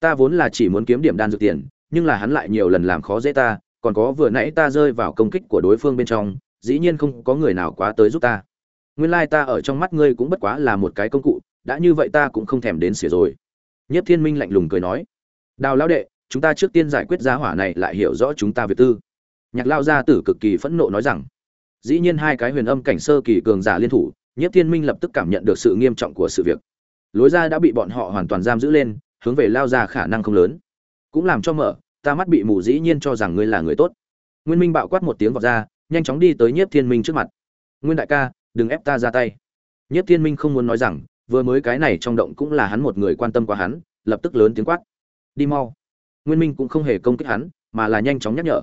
Ta vốn là chỉ muốn kiếm điểm đan dược tiền, nhưng là hắn lại nhiều lần làm khó dễ ta, còn có vừa nãy ta rơi vào công kích của đối phương bên trong, dĩ nhiên không có người nào quá tới giúp ta. Nguyên lai ta ở trong mắt ngươi cũng bất quá là một cái công cụ, đã như vậy ta cũng không thèm đến xỉa rồi. Nhất thiên minh lạnh lùng cười nói, đào lão đệ, chúng ta trước tiên giải quyết giá hỏa này lại hiểu rõ chúng ta việc tư nhạc lao gia tử cực kỳ phẫn nộ nói rằng, dĩ nhiên hai cái huyền âm cảnh sơ kỳ cường giả liên thủ nhất thiên minh lập tức cảm nhận được sự nghiêm trọng của sự việc. Lối ra đã bị bọn họ hoàn toàn giam giữ lên, hướng về lao ra khả năng không lớn. Cũng làm cho mở, ta mắt bị mù dĩ nhiên cho rằng ngươi là người tốt. Nguyên minh bạo quát một tiếng vọt ra, nhanh chóng đi tới nhiếp thiên minh trước mặt. Nguyên đại ca, đừng ép ta ra tay. Nhiếp thiên minh không muốn nói rằng, vừa mới cái này trong động cũng là hắn một người quan tâm qua hắn, lập tức lớn tiếng quát. Đi mau. Nguyên minh cũng không hề công kích hắn, mà là nhanh chóng nhắc nhở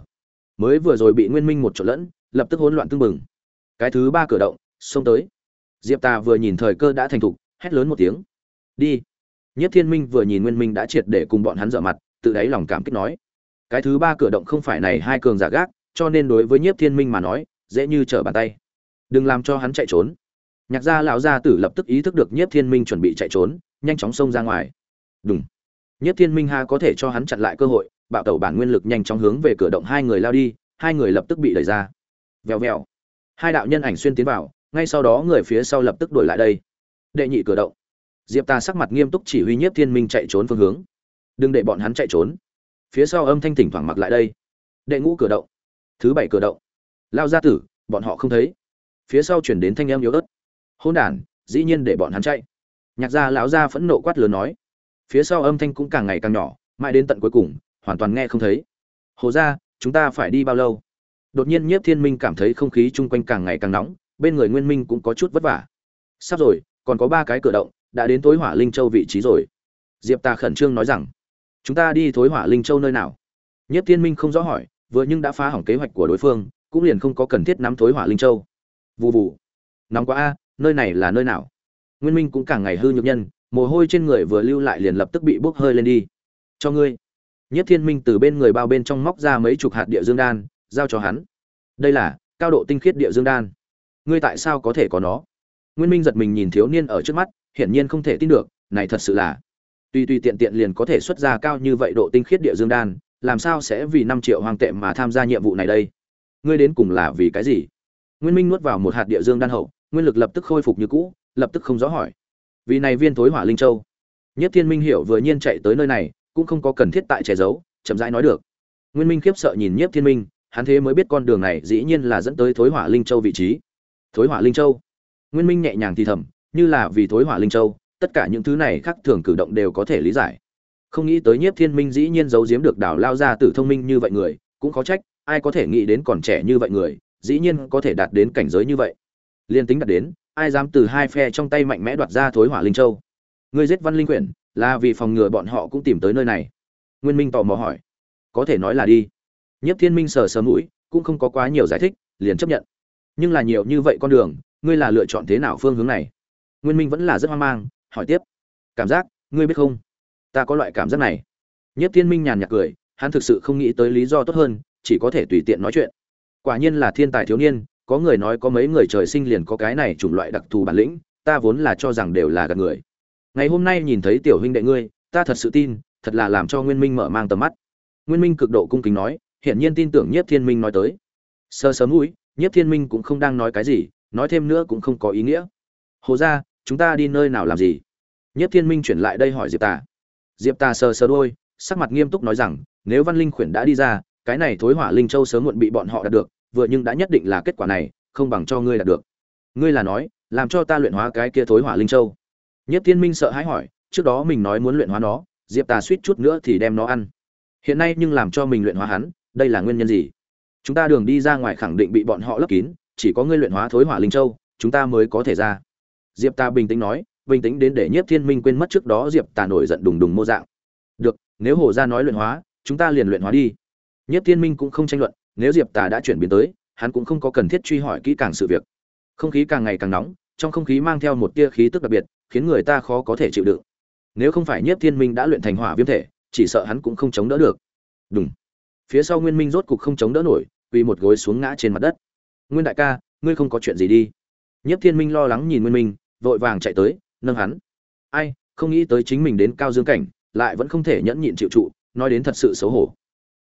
mới vừa rồi bị nguyên minh một chỗ lẫn, lập tức hỗn loạn tương bừng. Cái thứ ba cửa động, xông tới. Diệp tà vừa nhìn thời cơ đã thành thục, hét lớn một tiếng. Đi. Nhất thiên minh vừa nhìn nguyên minh đã triệt để cùng bọn hắn dở mặt, tự đáy lòng cảm kích nói. Cái thứ ba cửa động không phải này hai cường giả gác, cho nên đối với nhiếp thiên minh mà nói, dễ như trở bàn tay. Đừng làm cho hắn chạy trốn. Nhạc gia lão gia tử lập tức ý thức được nhiếp thiên minh chuẩn bị chạy trốn, nhanh chóng xông ra ngoài. Đúng nhiếp thiên minh ha có thể cho hắn chặn lại cơ hội bạo tẩu bản nguyên lực nhanh chóng hướng về cửa động hai người lao đi, hai người lập tức bị đẩy ra. Vèo vèo. Hai đạo nhân ảnh xuyên tiến vào, ngay sau đó người phía sau lập tức đuổi lại đây. Đệ nhị cửa động. Diệp ta sắc mặt nghiêm túc chỉ huy nhiếp thiên minh chạy trốn phương hướng. Đừng để bọn hắn chạy trốn. Phía sau âm thanh thỉnh thoảng mặc lại đây. Đệ ngũ cửa động. Thứ bảy cửa động. Lao ra tử, bọn họ không thấy. Phía sau chuyển đến thanh âm yếu ớt. Hôn đản, dĩ nhiên để bọn hắn chạy. Nhạc gia lão gia phẫn nộ quát lớn nói. Phía sau âm thanh cũng càng ngày càng nhỏ, mãi đến tận cuối cùng hoàn toàn nghe không thấy. Hồ ra, chúng ta phải đi bao lâu? Đột nhiên nhiếp thiên minh cảm thấy không khí chung quanh càng ngày càng nóng, bên người nguyên minh cũng có chút vất vả. Sắp rồi, còn có ba cái cửa động, đã đến tối hỏa linh châu vị trí rồi. Diệp ta khẩn trương nói rằng, chúng ta đi thối hỏa linh châu nơi nào? Nhất thiên minh không rõ hỏi, vừa nhưng đã phá hỏng kế hoạch của đối phương, cũng liền không có cần thiết nắm thối hỏa linh châu. Vụ vụ nóng quá a, nơi này là nơi nào? Nguyên minh cũng càng ngày hư nhược nhân, mồ hôi trên người vừa lưu lại liền lập tức bị bốc hơi lên đi. Cho ngươi nhất thiên minh từ bên người bao bên trong móc ra mấy chục hạt địa dương đan, giao cho hắn. Đây là cao độ tinh khiết địa dương đan. Ngươi tại sao có thể có nó? Nguyên minh giật mình nhìn thiếu niên ở trước mắt, hiển nhiên không thể tin được, này thật sự là. Tuy tuy tiện tiện liền có thể xuất ra cao như vậy độ tinh khiết địa dương đan, làm sao sẽ vì năm triệu hoàng tệ mà tham gia nhiệm vụ này đây? Ngươi đến cùng là vì cái gì? Nguyên minh nuốt vào một hạt địa dương đan hậu, nguyên lực lập tức khôi phục như cũ, lập tức không rõ hỏi. Vì này viên thối hỏa linh châu. Nhất thiên minh hiểu vừa nhiên chạy tới nơi này cũng không có cần thiết tại che giấu, chậm rãi nói được. Nguyên minh khiếp sợ nhìn nhiếp thiên minh, hắn thế mới biết con đường này dĩ nhiên là dẫn tới thối hỏa linh châu vị trí. Thối hỏa linh châu? Nguyên minh nhẹ nhàng thì thầm, như là vì thối hỏa linh châu, tất cả những thứ này khác thường cử động đều có thể lý giải. Không nghĩ tới nhiếp thiên minh dĩ nhiên giấu giếm được đảo lao ra tử thông minh như vậy người, cũng khó trách, ai có thể nghĩ đến còn trẻ như vậy người, dĩ nhiên có thể đạt đến cảnh giới như vậy. Liên tính đạt đến, ai dám từ hai phe trong tay mạnh mẽ đoạt ra thối hỏa linh châu? Ngươi giết văn linh quyển là vì phòng ngừa bọn họ cũng tìm tới nơi này. Nguyên minh tò mò hỏi. Có thể nói là đi. Nhất thiên minh sờ sờ mũi, cũng không có quá nhiều giải thích, liền chấp nhận. Nhưng là nhiều như vậy con đường, ngươi là lựa chọn thế nào phương hướng này? Nguyên minh vẫn là rất hoang mang, hỏi tiếp. Cảm giác, ngươi biết không? Ta có loại cảm giác này. Nhất thiên minh nhàn nhạt cười, hắn thực sự không nghĩ tới lý do tốt hơn, chỉ có thể tùy tiện nói chuyện. Quả nhiên là thiên tài thiếu niên, có người nói có mấy người trời sinh liền có cái này chủng loại đặc thù bản lĩnh, ta vốn là cho rằng đều là gạt người ngày hôm nay nhìn thấy tiểu huynh đệ ngươi, ta thật sự tin, thật là làm cho nguyên minh mở mang tầm mắt. Nguyên minh cực độ cung kính nói, hiển nhiên tin tưởng nhiếp thiên minh nói tới. Sơ sớm mũi, nhiếp thiên minh cũng không đang nói cái gì, nói thêm nữa cũng không có ý nghĩa. Hồ ra chúng ta đi nơi nào làm gì? Nhất thiên minh chuyển lại đây hỏi diệp tà. Diệp tà sờ sờ đôi, sắc mặt nghiêm túc nói rằng, nếu văn linh khuyển đã đi ra, cái này thối hỏa linh châu sớm muộn bị bọn họ đạt được, vừa nhưng đã nhất định là kết quả này, không bằng cho ngươi đạt được. Ngươi là nói, làm cho ta luyện hóa cái kia thối hỏa linh châu nhất thiên minh sợ hãi hỏi, trước đó mình nói muốn luyện hóa nó, diệp tà suýt chút nữa thì đem nó ăn. Hiện nay nhưng làm cho mình luyện hóa hắn, đây là nguyên nhân gì? Chúng ta đường đi ra ngoài khẳng định bị bọn họ lấp kín, chỉ có ngươi luyện hóa thối hỏa linh châu, chúng ta mới có thể ra. Diệp Tà bình tĩnh nói, bình tĩnh đến để nhiếp thiên minh quên mất trước đó diệp tà nổi giận đùng đùng mô dạng. Được, nếu hồ gia nói luyện hóa, chúng ta liền luyện hóa đi. Nhiếp thiên minh cũng không tranh luận, nếu diệp tà đã chuyển biến tới, hắn cũng không có cần thiết truy hỏi kỹ càng sự việc. Không khí càng ngày càng nóng, trong không khí mang theo một tia khí tức đặc biệt khiến người ta khó có thể chịu đựng. Nếu không phải nhiếp thiên minh đã luyện thành hỏa viêm thể, chỉ sợ hắn cũng không chống đỡ được. Đúng phía sau nguyên minh rốt cục không chống đỡ nổi, quỳ một gối xuống ngã trên mặt đất. Nguyên đại ca, ngươi không có chuyện gì đi. Nhất thiên minh lo lắng nhìn nguyên minh, vội vàng chạy tới, nâng hắn. Ai, không nghĩ tới chính mình đến cao dương cảnh, lại vẫn không thể nhẫn nhịn chịu trụ, nói đến thật sự xấu hổ.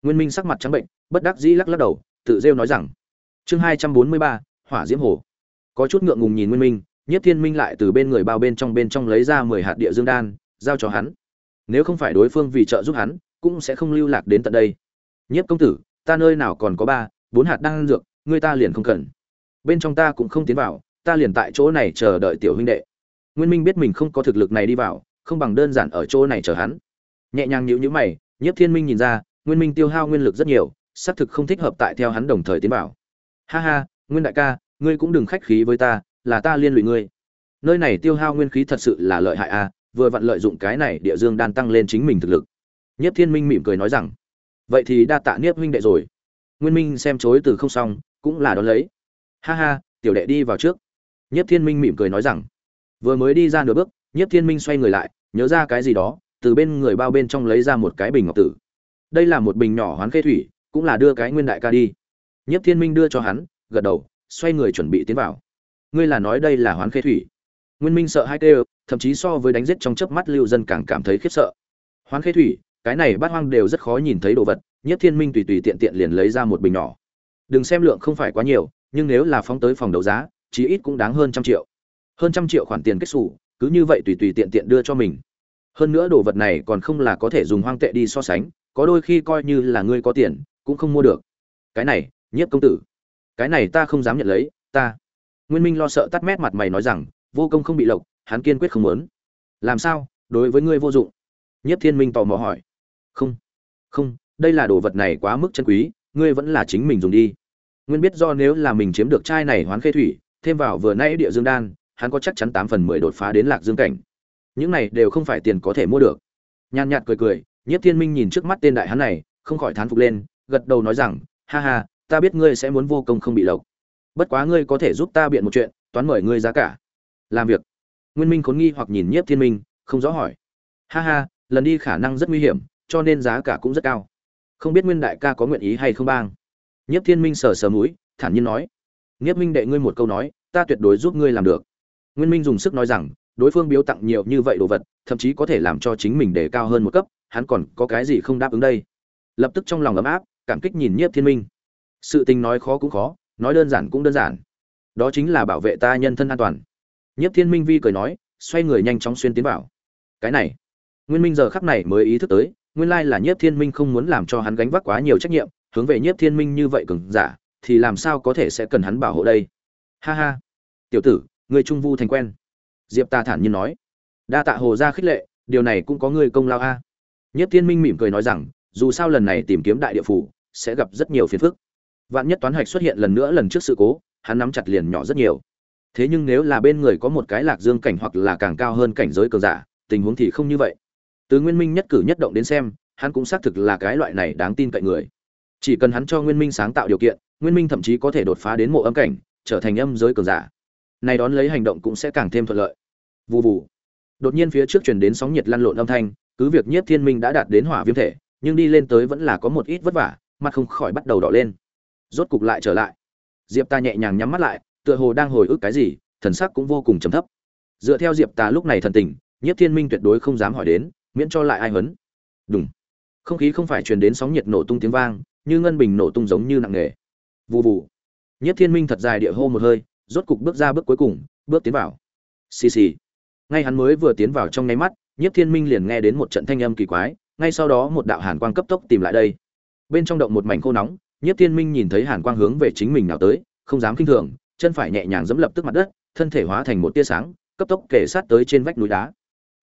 Nguyên minh sắc mặt trắng bệnh, bất đắc dĩ lắc lắc đầu, tự rêu nói rằng, chương hai trăm bốn mươi ba, hỏa diễm hồ. Có chút ngượng ngùng nhìn nguyên minh nhất thiên minh lại từ bên người bao bên trong bên trong lấy ra mười hạt địa dương đan, giao cho hắn. Nếu không phải đối phương vì trợ giúp hắn, cũng sẽ không lưu lạc đến tận đây. Nhất công tử, ta nơi nào còn có ba, bốn hạt đan dược, ngươi ta liền không cần. Bên trong ta cũng không tiến vào, ta liền tại chỗ này chờ đợi tiểu huynh đệ. Nguyên minh biết mình không có thực lực này đi vào, không bằng đơn giản ở chỗ này chờ hắn. Nhẹ nhàng nhíu nhíu mày nhất thiên minh nhìn ra, nguyên minh tiêu hao nguyên lực rất nhiều, xác thực không thích hợp tại theo hắn đồng thời tiến vào. Ha ha, nguyên đại ca, ngươi cũng đừng khách khí với ta là ta liên lụy ngươi. Nơi này tiêu hao nguyên khí thật sự là lợi hại a, vừa vặn lợi dụng cái này địa dương đan tăng lên chính mình thực lực. Nhất thiên minh mỉm cười nói rằng, vậy thì đa tạ niếp huynh đệ rồi. Nguyên minh xem chối từ không xong, cũng là đón lấy. Ha ha, tiểu đệ đi vào trước. Nhất thiên minh mỉm cười nói rằng, vừa mới đi ra nửa bước nhất thiên minh xoay người lại, nhớ ra cái gì đó, từ bên người bao bên trong lấy ra một cái bình ngọc tử. Đây là một bình nhỏ hoán khê thủy, cũng là đưa cái nguyên đại ca đi. Nhất thiên minh đưa cho hắn, gật đầu, xoay người chuẩn bị tiến vào ngươi là nói đây là hoán khê thủy. Nguyên minh sợ hai tê, thậm chí so với đánh giết trong chớp mắt lưu dân càng cảm thấy khiếp sợ. Hoán khê thủy, cái này bát hoang đều rất khó nhìn thấy đồ vật, nhất thiên minh tùy tùy tiện tiện liền lấy ra một bình nhỏ. Đừng xem lượng không phải quá nhiều, nhưng nếu là phóng tới phòng đấu giá, chí ít cũng đáng hơn trăm triệu. Hơn trăm triệu khoản tiền kết xù, cứ như vậy tùy tùy tiện tiện đưa cho mình. Hơn nữa đồ vật này còn không là có thể dùng hoang tệ đi so sánh, có đôi khi coi như là ngươi có tiền, cũng không mua được. Cái này, nhiếp công tử. Cái này ta không dám nhận lấy, ta nguyên minh lo sợ tắt mét mặt mày nói rằng, vô công không bị lộc, hắn kiên quyết không muốn. Làm sao? Đối với ngươi vô dụng. Nhiếp thiên minh tò mò hỏi. Không không, đây là đồ vật này quá mức chân quý, ngươi vẫn là chính mình dùng đi. Nguyên biết do nếu là mình chiếm được chai này hoán khê thủy, thêm vào vừa nãy địa dương đan, hắn có chắc chắn tám phần mười đột phá đến lạc dương cảnh. Những này đều không phải tiền có thể mua được. Nhàn nhạt cười cười, nhiếp thiên minh nhìn trước mắt tên đại hắn này, không khỏi thán phục lên, gật đầu nói rằng, ha ha, ta biết ngươi sẽ muốn vô công không bị lộc bất quá ngươi có thể giúp ta biện một chuyện, toán mời ngươi giá cả. Làm việc. Nguyên minh khốn nghi hoặc nhìn nhiếp thiên minh, không rõ hỏi. Ha ha, lần đi khả năng rất nguy hiểm, cho nên giá cả cũng rất cao. Không biết nguyên đại ca có nguyện ý hay không bang? Nhiếp thiên minh sờ sờ mũi, thản nhiên nói. Nhiếp minh đệ ngươi một câu nói, ta tuyệt đối giúp ngươi làm được. Nguyên minh dùng sức nói rằng, đối phương biếu tặng nhiều như vậy đồ vật, thậm chí có thể làm cho chính mình để cao hơn một cấp, hắn còn có cái gì không đáp ứng đây? Lập tức trong lòng ấm áp, cảm kích nhìn nhiếp thiên minh. Sự tình nói khó cũng khó nói đơn giản cũng đơn giản. Đó chính là bảo vệ ta nhân thân an toàn. Nhất thiên minh vi cười nói, xoay người nhanh chóng xuyên tiến vào. Cái này, nguyên minh giờ khắc này mới ý thức tới, nguyên lai là nhiếp thiên minh không muốn làm cho hắn gánh vác quá nhiều trách nhiệm, hướng về nhiếp thiên minh như vậy cường giả, thì làm sao có thể sẽ cần hắn bảo hộ đây? Ha ha. Tiểu tử, người trung vu thành quen. Diệp ta thản nhiên nói. Đa tạ hồ ra khích lệ, điều này cũng có người công lao a. Nhất thiên minh mỉm cười nói rằng, dù sao lần này tìm kiếm đại địa phủ, sẽ gặp rất nhiều phiền phức vạn nhất toán hạch xuất hiện lần nữa lần trước sự cố, hắn nắm chặt liền nhỏ rất nhiều. Thế nhưng nếu là bên người có một cái lạc dương cảnh hoặc là càng cao hơn cảnh giới cường giả, tình huống thì không như vậy. Từ nguyên minh nhất cử nhất động đến xem, hắn cũng xác thực là cái loại này đáng tin cậy người. Chỉ cần hắn cho nguyên minh sáng tạo điều kiện, nguyên minh thậm chí có thể đột phá đến mộ âm cảnh, trở thành âm giới cường giả. Này đón lấy hành động cũng sẽ càng thêm thuận lợi. Vù vù. Đột nhiên phía trước truyền đến sóng nhiệt lăn lộn âm thanh, cứ việc nhiếp thiên minh đã đạt đến hỏa viêm thể, nhưng đi lên tới vẫn là có một ít vất vả, mặt không khỏi bắt đầu đỏ lên rốt cục lại trở lại. Diệp ta nhẹ nhàng nhắm mắt lại, tựa hồ đang hồi ức cái gì, thần sắc cũng vô cùng trầm thấp. Dựa theo diệp ta lúc này thần tình, nhiếp thiên minh tuyệt đối không dám hỏi đến, miễn cho lại ai hấn đúng không khí không phải truyền đến sóng nhiệt nổ tung tiếng vang, như ngân bình nổ tung giống như nặng nề. Vù vù. Nhiếp thiên minh thật dài địa hô một hơi, rốt cục bước ra bước cuối cùng, bước tiến vào. Xì xì. Ngay hắn mới vừa tiến vào trong nháy mắt, nhiếp thiên minh liền nghe đến một trận thanh âm kỳ quái, ngay sau đó một đạo hàn quang cấp tốc tìm lại đây. Bên trong động một mảnh khô nóng nhiếp thiên minh nhìn thấy hàn quang hướng về chính mình nào tới, không dám kinh thường, chân phải nhẹ nhàng giẫm lập tức mặt đất, thân thể hóa thành một tia sáng, cấp tốc kề sát tới trên vách núi đá.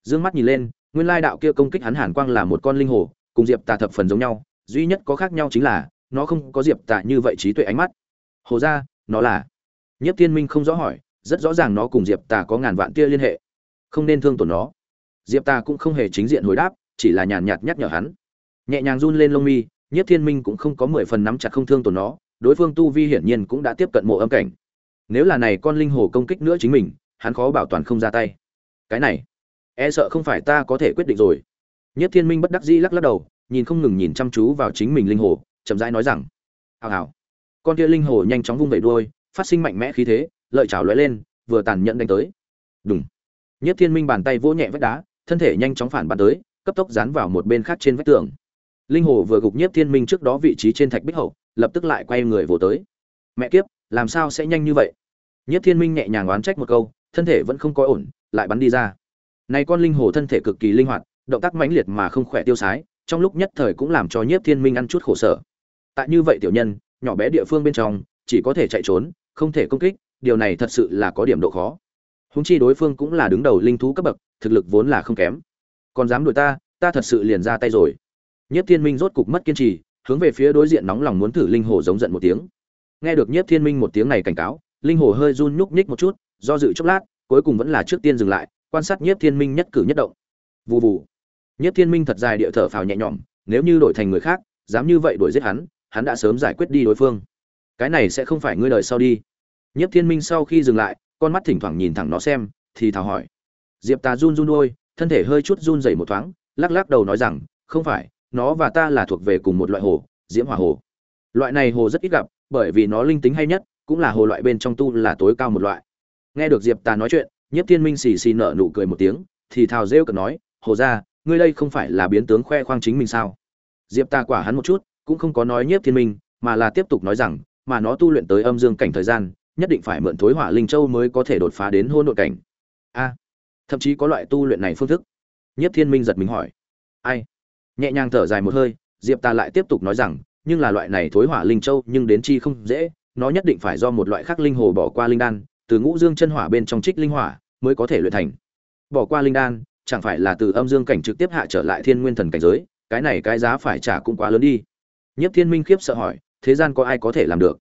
Dương mắt nhìn lên, nguyên lai đạo kia công kích hắn hàn quang là một con linh hồ, cùng diệp tà thập phần giống nhau, duy nhất có khác nhau chính là, nó không có diệp tà như vậy trí tuệ ánh mắt. Hồ ra nó là? Nhất thiên minh không rõ hỏi, rất rõ ràng nó cùng diệp tà có ngàn vạn tia liên hệ. Không nên thương tổn nó. Diệp tà cũng không hề chính diện hồi đáp, chỉ là nhàn nhạt nhắc nhở hắn. Nhẹ nhàng run lên lông mi nhất thiên minh cũng không có mười phần nắm chặt không thương tổn nó, đối phương tu vi hiển nhiên cũng đã tiếp cận mộ âm cảnh. Nếu là này con linh hồ công kích nữa chính mình, hắn khó bảo toàn không ra tay. Cái này e sợ không phải ta có thể quyết định rồi. Nhất thiên minh bất đắc dĩ lắc lắc đầu, nhìn không ngừng nhìn chăm chú vào chính mình linh hồ, chậm rãi nói rằng, hào hào. Con kia linh hồ nhanh chóng vung vẩy đuôi, phát sinh mạnh mẽ khí thế, lợi chảo lóe lên, vừa tàn nhẫn đánh tới. Đùng. nhất thiên minh bàn tay vỗ nhẹ vách đá, thân thể nhanh chóng phản bắn tới, cấp tốc dán vào một bên khác trên vách tường linh hồ vừa gục nhiếp thiên minh trước đó vị trí trên thạch bích hậu, lập tức lại quay người vồ tới. Mẹ kiếp, làm sao sẽ nhanh như vậy? Nhiếp thiên minh nhẹ nhàng oán trách một câu, thân thể vẫn không có ổn, lại bắn đi ra. Này con linh hồ thân thể cực kỳ linh hoạt, động tác mãnh liệt mà không khỏe tiêu sái, trong lúc nhất thời cũng làm cho nhiếp thiên minh ăn chút khổ sở. Tại như vậy tiểu nhân, nhỏ bé địa phương bên trong, chỉ có thể chạy trốn, không thể công kích, điều này thật sự là có điểm độ khó. Húng chi đối phương cũng là đứng đầu linh thú cấp bậc, thực lực vốn là không kém. Còn dám đuổi ta ta thật sự liền ra tay rồi. Nhiếp thiên minh rốt cục mất kiên trì, hướng về phía đối diện nóng lòng muốn thử linh hồ giống giận một tiếng. Nghe được Nhiếp thiên minh một tiếng này cảnh cáo, linh hồ hơi run nhúc nhích một chút, do dự chốc lát, cuối cùng vẫn là trước tiên dừng lại, quan sát Nhiếp thiên minh nhất cử nhất động. Vù vù. Nhiếp thiên minh thật dài địa thở phào nhẹ nhõm, nếu như đổi thành người khác, dám như vậy đuổi giết hắn hắn đã sớm giải quyết đi đối phương. Cái này sẽ không phải ngươi đời sau đi. Nhiếp thiên minh sau khi dừng lại, con mắt thỉnh thoảng nhìn thẳng nó xem, thì thào hỏi. Diệp tà run run đôi thân thể hơi chút run rẩy một thoáng, lắc lắc đầu nói rằng, không phải nó và ta là thuộc về cùng một loại hồ, diễm hỏa hồ. Loại này hồ rất ít gặp, bởi vì nó linh tính hay nhất, cũng là hồ loại bên trong tu là tối cao một loại. Nghe được diệp tà nói chuyện nhất thiên minh xì xì nở nụ cười một tiếng, thì thào rêu cợt nói, hồ ra ngươi đây không phải là biến tướng khoe khoang chính mình sao? Diệp tà quả hắn một chút, cũng không có nói nhiếp thiên minh, mà là tiếp tục nói rằng, mà nó tu luyện tới âm dương cảnh thời gian, nhất định phải mượn thối hỏa linh châu mới có thể đột phá đến hôn nội cảnh. A, thậm chí có loại tu luyện này phương thức. Nhất thiên minh giật mình hỏi, ai? Nhẹ nhàng thở dài một hơi, diệp ta lại tiếp tục nói rằng, nhưng là loại này thối hỏa linh châu nhưng đến chi không dễ, nó nhất định phải do một loại khác linh hồ bỏ qua linh đan, từ ngũ dương chân hỏa bên trong trích linh hỏa mới có thể luyện thành. Bỏ qua linh đan, chẳng phải là từ âm dương cảnh trực tiếp hạ trở lại thiên nguyên thần cảnh giới, cái này cái giá phải trả cũng quá lớn đi. Nhất thiên minh khiếp sợ hỏi, thế gian có ai có thể làm được?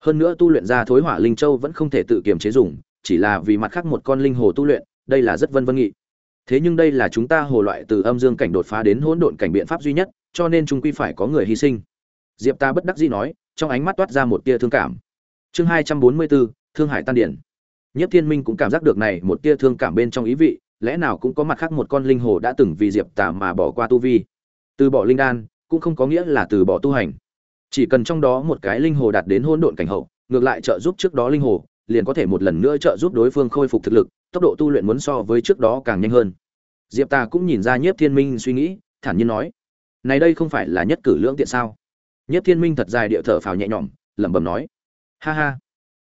Hơn nữa tu luyện ra thối hỏa linh châu vẫn không thể tự kiềm chế dùng, chỉ là vì mặt khác một con linh hồ tu luyện, đây là rất vân vân nghị thế nhưng đây là chúng ta hồ loại từ âm dương cảnh đột phá đến hỗn độn cảnh biện pháp duy nhất, cho nên chúng quy phải có người hy sinh. Diệp ta bất đắc dĩ nói, trong ánh mắt toát ra một tia thương cảm. Chương hai trăm bốn mươi bốn thương hải tan điển. Nhất thiên minh cũng cảm giác được này một tia thương cảm bên trong ý vị, lẽ nào cũng có mặt khác một con linh hồ đã từng vì diệp tà mà bỏ qua tu vi. Từ bỏ linh đan, cũng không có nghĩa là từ bỏ tu hành. Chỉ cần trong đó một cái linh hồ đạt đến hỗn độn cảnh hậu, ngược lại trợ giúp trước đó linh hồ, liền có thể một lần nữa trợ giúp đối phương khôi phục thực lực tốc độ tu luyện muốn so với trước đó càng nhanh hơn. Diệp ta cũng nhìn ra nhiếp thiên minh suy nghĩ, thản nhiên nói, này đây không phải là nhất cử lưỡng tiện sao? Nhiếp thiên minh thật dài địa thở phào nhẹ nhõm, lẩm bẩm nói, ha ha,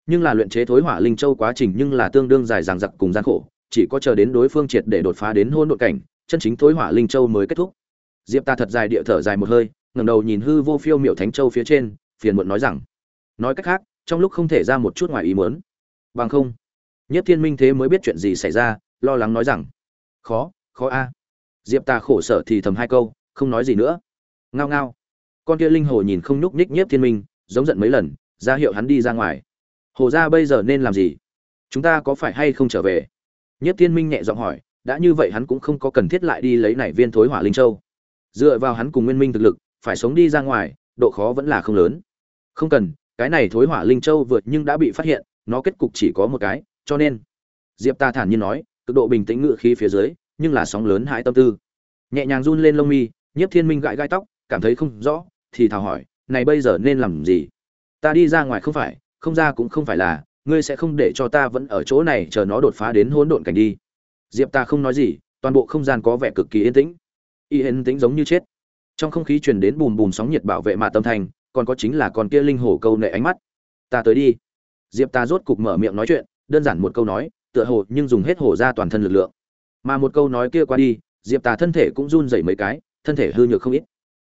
nhưng là luyện chế thối hỏa linh châu quá trình nhưng là tương đương dài dằng dặc cùng gian khổ, chỉ có chờ đến đối phương triệt để đột phá đến hôn độ cảnh, chân chính thối hỏa linh châu mới kết thúc. Diệp ta thật dài địa thở dài một hơi, ngẩng đầu nhìn hư vô phiêu miệu thánh châu phía trên, phiền muộn nói rằng, nói cách khác, trong lúc không thể ra một chút ngoài ý muốn, bằng không nhất thiên minh thế mới biết chuyện gì xảy ra, lo lắng nói rằng, khó khó a. Diệp ta khổ sở thì thầm hai câu, không nói gì nữa. Ngao ngao. Con kia linh hồ nhìn không nhúc nhích nhiếp thiên minh, giống giận mấy lần, ra hiệu hắn đi ra ngoài. Hồ ra bây giờ nên làm gì? Chúng ta có phải hay không trở về? Nhiếp thiên minh nhẹ giọng hỏi, đã như vậy hắn cũng không có cần thiết lại đi lấy nải viên thối hỏa linh châu. Dựa vào hắn cùng nguyên minh thực lực, phải sống đi ra ngoài, độ khó vẫn là không lớn. Không cần, cái này thối hỏa linh châu vượt nhưng đã bị phát hiện, nó kết cục chỉ có một cái cho nên, diệp ta thản nhiên nói, cực độ bình tĩnh ngự khí phía dưới, nhưng là sóng lớn hãi tâm tư. Nhẹ nhàng run lên lông mi, nhiếp thiên minh gãi gai tóc, cảm thấy không rõ, thì thào hỏi, này bây giờ nên làm gì? Ta đi ra ngoài không phải, không ra cũng không phải là, ngươi sẽ không để cho ta vẫn ở chỗ này chờ nó đột phá đến hỗn độn cảnh đi. Diệp ta không nói gì, toàn bộ không gian có vẻ cực kỳ yên tĩnh. Yên tĩnh giống như chết. Trong không khí truyền đến bùm bùm sóng nhiệt bảo vệ mà tâm thành, còn có chính là con kia linh hồ câu nệ ánh mắt. Ta tới đi. Diệp ta rốt cục mở miệng nói chuyện đơn giản một câu nói, tựa hồ nhưng dùng hết hồ ra toàn thân lực lượng. Mà một câu nói kia qua đi, diệp tà thân thể cũng run rẩy mấy cái, thân thể hư nhược không ít.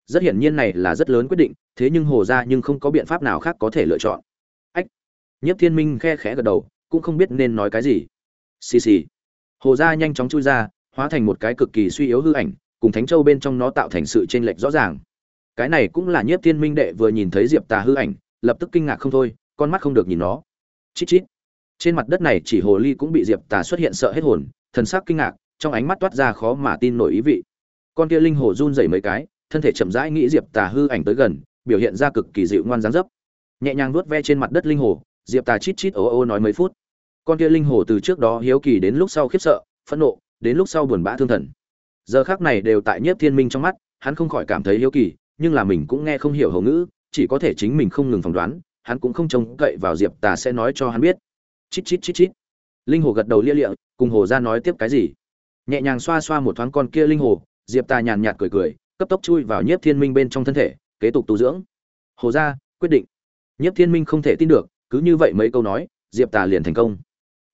Rất hiển nhiên này là rất lớn quyết định, thế nhưng hồ ra nhưng không có biện pháp nào khác có thể lựa chọn. Ách! Nhiếp thiên minh khe khẽ gật đầu, cũng không biết nên nói cái gì. Xì xì. Hồ ra nhanh chóng chui ra, hóa thành một cái cực kỳ suy yếu hư ảnh, cùng thánh châu bên trong nó tạo thành sự chênh lệch rõ ràng. Cái này cũng là nhiếp thiên minh đệ vừa nhìn thấy diệp tà hư ảnh, lập tức kinh ngạc không thôi, con mắt không được nhìn nó. Chít chít trên mặt đất này chỉ hồ ly cũng bị diệp tà xuất hiện sợ hết hồn, thần sắc kinh ngạc, trong ánh mắt toát ra khó mà tin nổi ý vị. Con kia linh hồ run rẩy mấy cái, thân thể chậm rãi nghĩ diệp tà hư ảnh tới gần, biểu hiện ra cực kỳ dịu ngoan dáng dấp. Nhẹ nhàng vuốt ve trên mặt đất linh hồ, diệp tà chít chít ồ ô nói mấy phút. Con kia linh hồ từ trước đó hiếu kỳ đến lúc sau khiếp sợ, phẫn nộ, đến lúc sau buồn bã thương thần. Giờ khác này đều tại nhiếp thiên minh trong mắt, hắn không khỏi cảm thấy hiếu kỳ, nhưng là mình cũng nghe không hiểu hầu ngữ, chỉ có thể chính mình không ngừng phỏng đoán, hắn cũng không trông cậy vào diệp tà sẽ nói cho hắn biết chít chít chít chít. Linh hồ gật đầu lia lịa, cùng hồ ra nói tiếp cái gì? Nhẹ nhàng xoa xoa một thoáng con kia linh hồ, diệp tà nhàn nhạt cười cười, cấp tốc chui vào nhiếp thiên minh bên trong thân thể, kế tục tu dưỡng. Hồ gia, quyết định. Nhiếp thiên minh không thể tin được, cứ như vậy mấy câu nói, diệp tà liền thành công.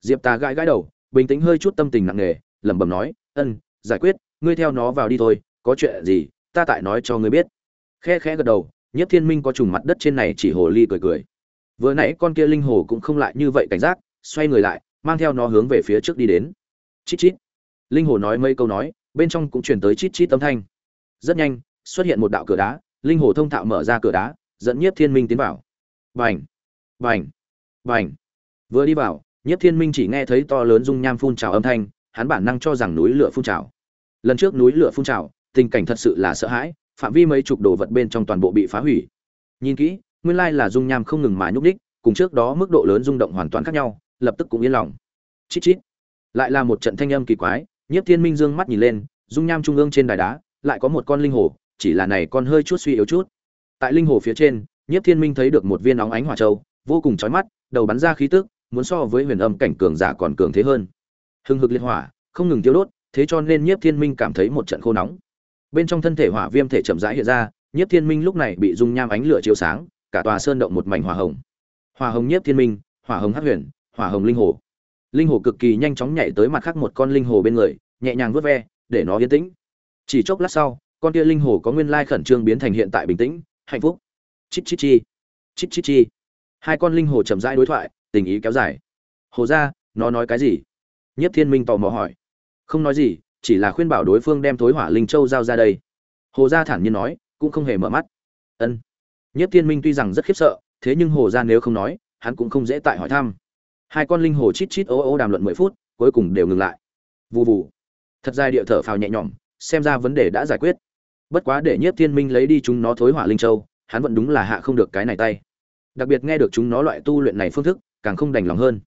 Diệp tà gãi gãi đầu, bình tĩnh hơi chút tâm tình nặng nề, lẩm bẩm nói, ân, giải quyết, ngươi theo nó vào đi thôi, có chuyện gì, ta tại nói cho ngươi biết. Khe khẽ gật đầu, nhiếp thiên minh có trùng mặt đất trên này chỉ hồ ly cười cười. Vừa nãy con kia linh hồ cũng không lại như vậy cảnh giác xoay người lại, mang theo nó hướng về phía trước đi đến. Chít chít. Linh hồ nói mấy câu nói, bên trong cũng truyền tới chít chít âm thanh. Rất nhanh, xuất hiện một đạo cửa đá, linh hồ thông thạo mở ra cửa đá, dẫn nhiếp thiên minh tiến vào. Vành vành vành vừa đi vào, nhiếp thiên minh chỉ nghe thấy to lớn dung nham phun trào âm thanh, hắn bản năng cho rằng núi lửa phun trào. Lần trước núi lửa phun trào, tình cảnh thật sự là sợ hãi, phạm vi mấy chục đồ vật bên trong toàn bộ bị phá hủy. Nhìn kỹ, nguyên lai là dung nham không ngừng mà nhúc đích cùng trước đó mức độ lớn rung động hoàn toàn khác nhau lập tức cũng yên lòng. Chít chít. Lại là một trận thanh âm kỳ quái, nhiếp thiên minh dương mắt nhìn lên, dung nham trung ương trên đài đá, lại có một con linh hồ, chỉ là này con hơi chút suy yếu chút. Tại linh hồ phía trên, nhiếp thiên minh thấy được một viên óng ánh hỏa châu, vô cùng chói mắt, đầu bắn ra khí tức, muốn so với huyền âm cảnh cường giả còn cường thế hơn. Hừng hực liệt hỏa, không ngừng tiêu đốt, thế cho nên nhiếp thiên minh cảm thấy một trận khô nóng. Bên trong thân thể hỏa viêm thể chậm rãi hiện ra, nhiếp thiên minh lúc này bị dung nham ánh lửa chiếu sáng, cả tòa sơn động một mảnh hỏa hồng. Hỏa hồng nhiếp thiên minh, hỏa hồng hắc huyền hỏa hồng linh hồ. Linh hồ cực kỳ nhanh chóng nhảy tới mặt khác một con linh hồ bên người, nhẹ nhàng vuốt ve, để nó yên tĩnh. Chỉ chốc lát sau, con kia linh hồ có nguyên lai khẩn trương biến thành hiện tại bình tĩnh, hạnh phúc. Chít chít chi. Chít chít chi. Hai con linh hồ chậm rãi đối thoại, tình ý kéo dài. Hồ ra, nó nói cái gì? Nhất thiên minh tò mò hỏi. Không nói gì, chỉ là khuyên bảo đối phương đem thối hỏa linh châu giao ra đây. Hồ gia thản nhiên nói, cũng không hề mở mắt. Ân. Nhất thiên minh tuy rằng rất khiếp sợ, thế nhưng hồ gia nếu không nói, hắn cũng không dễ tại hỏi thăm hai con linh hồ chít chít ô ô đàm luận mười phút, cuối cùng đều ngừng lại. Vù vù. Thật ra địa thở phào nhẹ nhõm, xem ra vấn đề đã giải quyết. Bất quá để nhất thiên minh lấy đi chúng nó thối hỏa linh châu, hắn vẫn đúng là hạ không được cái này tay. Đặc biệt nghe được chúng nó loại tu luyện này phương thức, càng không đành lòng hơn.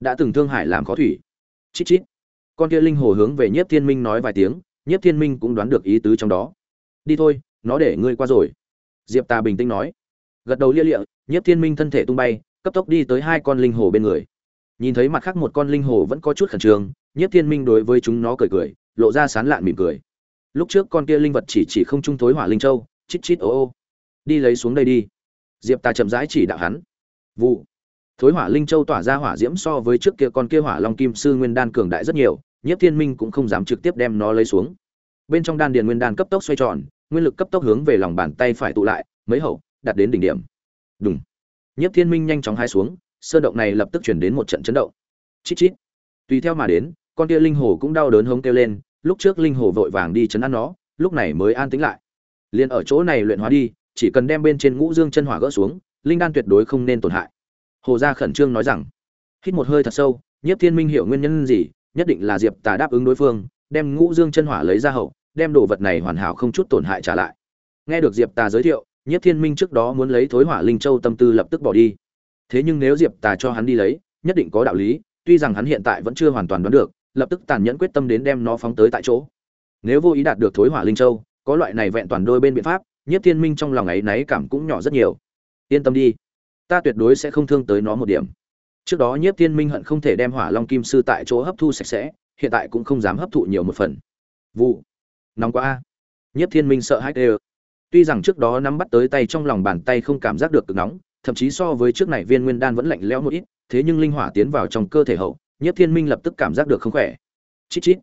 Đã từng thương hải làm khó thủy. Chít chít. Con kia linh hồ hướng về nhiếp thiên minh nói vài tiếng, nhiếp thiên minh cũng đoán được ý tứ trong đó. Đi thôi, nó để ngươi qua rồi. Diệp tà bình tĩnh nói. Gật đầu lia lịa, nhiếp thiên minh thân thể tung bay, cấp tốc đi tới hai con linh hồ bên người nhìn thấy mặt khác một con linh hồ vẫn có chút khẩn trương nhất thiên minh đối với chúng nó cười cười, lộ ra sán lạn mỉm cười. Lúc trước con kia linh vật chỉ chỉ không trung thối hỏa linh châu, chít chít ô ô. Đi lấy xuống đây đi. Diệp tà chậm rãi chỉ đạo hắn. Vụ. Thối hỏa linh châu tỏa ra hỏa diễm so với trước kia con kia hỏa long kim sư nguyên đan cường đại rất nhiều, nhiếp thiên minh cũng không dám trực tiếp đem nó lấy xuống. Bên trong đan điền nguyên đan cấp tốc xoay tròn, nguyên lực cấp tốc hướng về lòng bàn tay phải tụ lại, mấy hậu, đạt đến đỉnh điểm. Đúng nhiếp thiên minh nhanh chóng hai xuống sơn động này lập tức chuyển đến một trận chấn động. Chít chít. Tùy theo mà đến, con kia linh hồ cũng đau đớn hống kêu lên, lúc trước linh hồ vội vàng đi chấn an nó, lúc này mới an tĩnh lại. Liền ở chỗ này luyện hóa đi, chỉ cần đem bên trên ngũ dương chân hỏa gỡ xuống, linh đan tuyệt đối không nên tổn hại. Hồ gia khẩn trương nói rằng, hít một hơi thật sâu, nhiếp thiên minh hiểu nguyên nhân gì, nhất định là diệp tà đáp ứng đối phương, đem ngũ dương chân hỏa lấy ra hậu, đem đồ vật này hoàn hảo không chút tổn hại trả lại. Nghe được diệp tà giới thiệu, nhiếp thiên minh trước đó muốn lấy thối hỏa linh châu tâm tư lập tức bỏ đi thế nhưng nếu diệp tà cho hắn đi lấy, nhất định có đạo lý, tuy rằng hắn hiện tại vẫn chưa hoàn toàn đoán được, lập tức tàn nhẫn quyết tâm đến đem nó phóng tới tại chỗ. Nếu vô ý đạt được thối hỏa linh châu, có loại này vẹn toàn đôi bên biện pháp Nhất thiên minh trong lòng ấy náy cảm cũng nhỏ rất nhiều. Yên tâm đi, ta tuyệt đối sẽ không thương tới nó một điểm. Trước đó nhiếp thiên minh hận không thể đem hỏa long kim sư tại chỗ hấp thu sạch sẽ, hiện tại cũng không dám hấp thụ nhiều một phần. Vụ. Nóng quá. A nhiếp thiên minh sợ hãi tê tuy rằng trước đó nắm bắt tới tay trong lòng bàn tay không cảm giác được cực nóng thậm chí so với trước này viên nguyên đan vẫn lạnh lẽo một ít, thế nhưng linh hỏa tiến vào trong cơ thể hậu, nhiếp thiên minh lập tức cảm giác được không khỏe. Chít chít.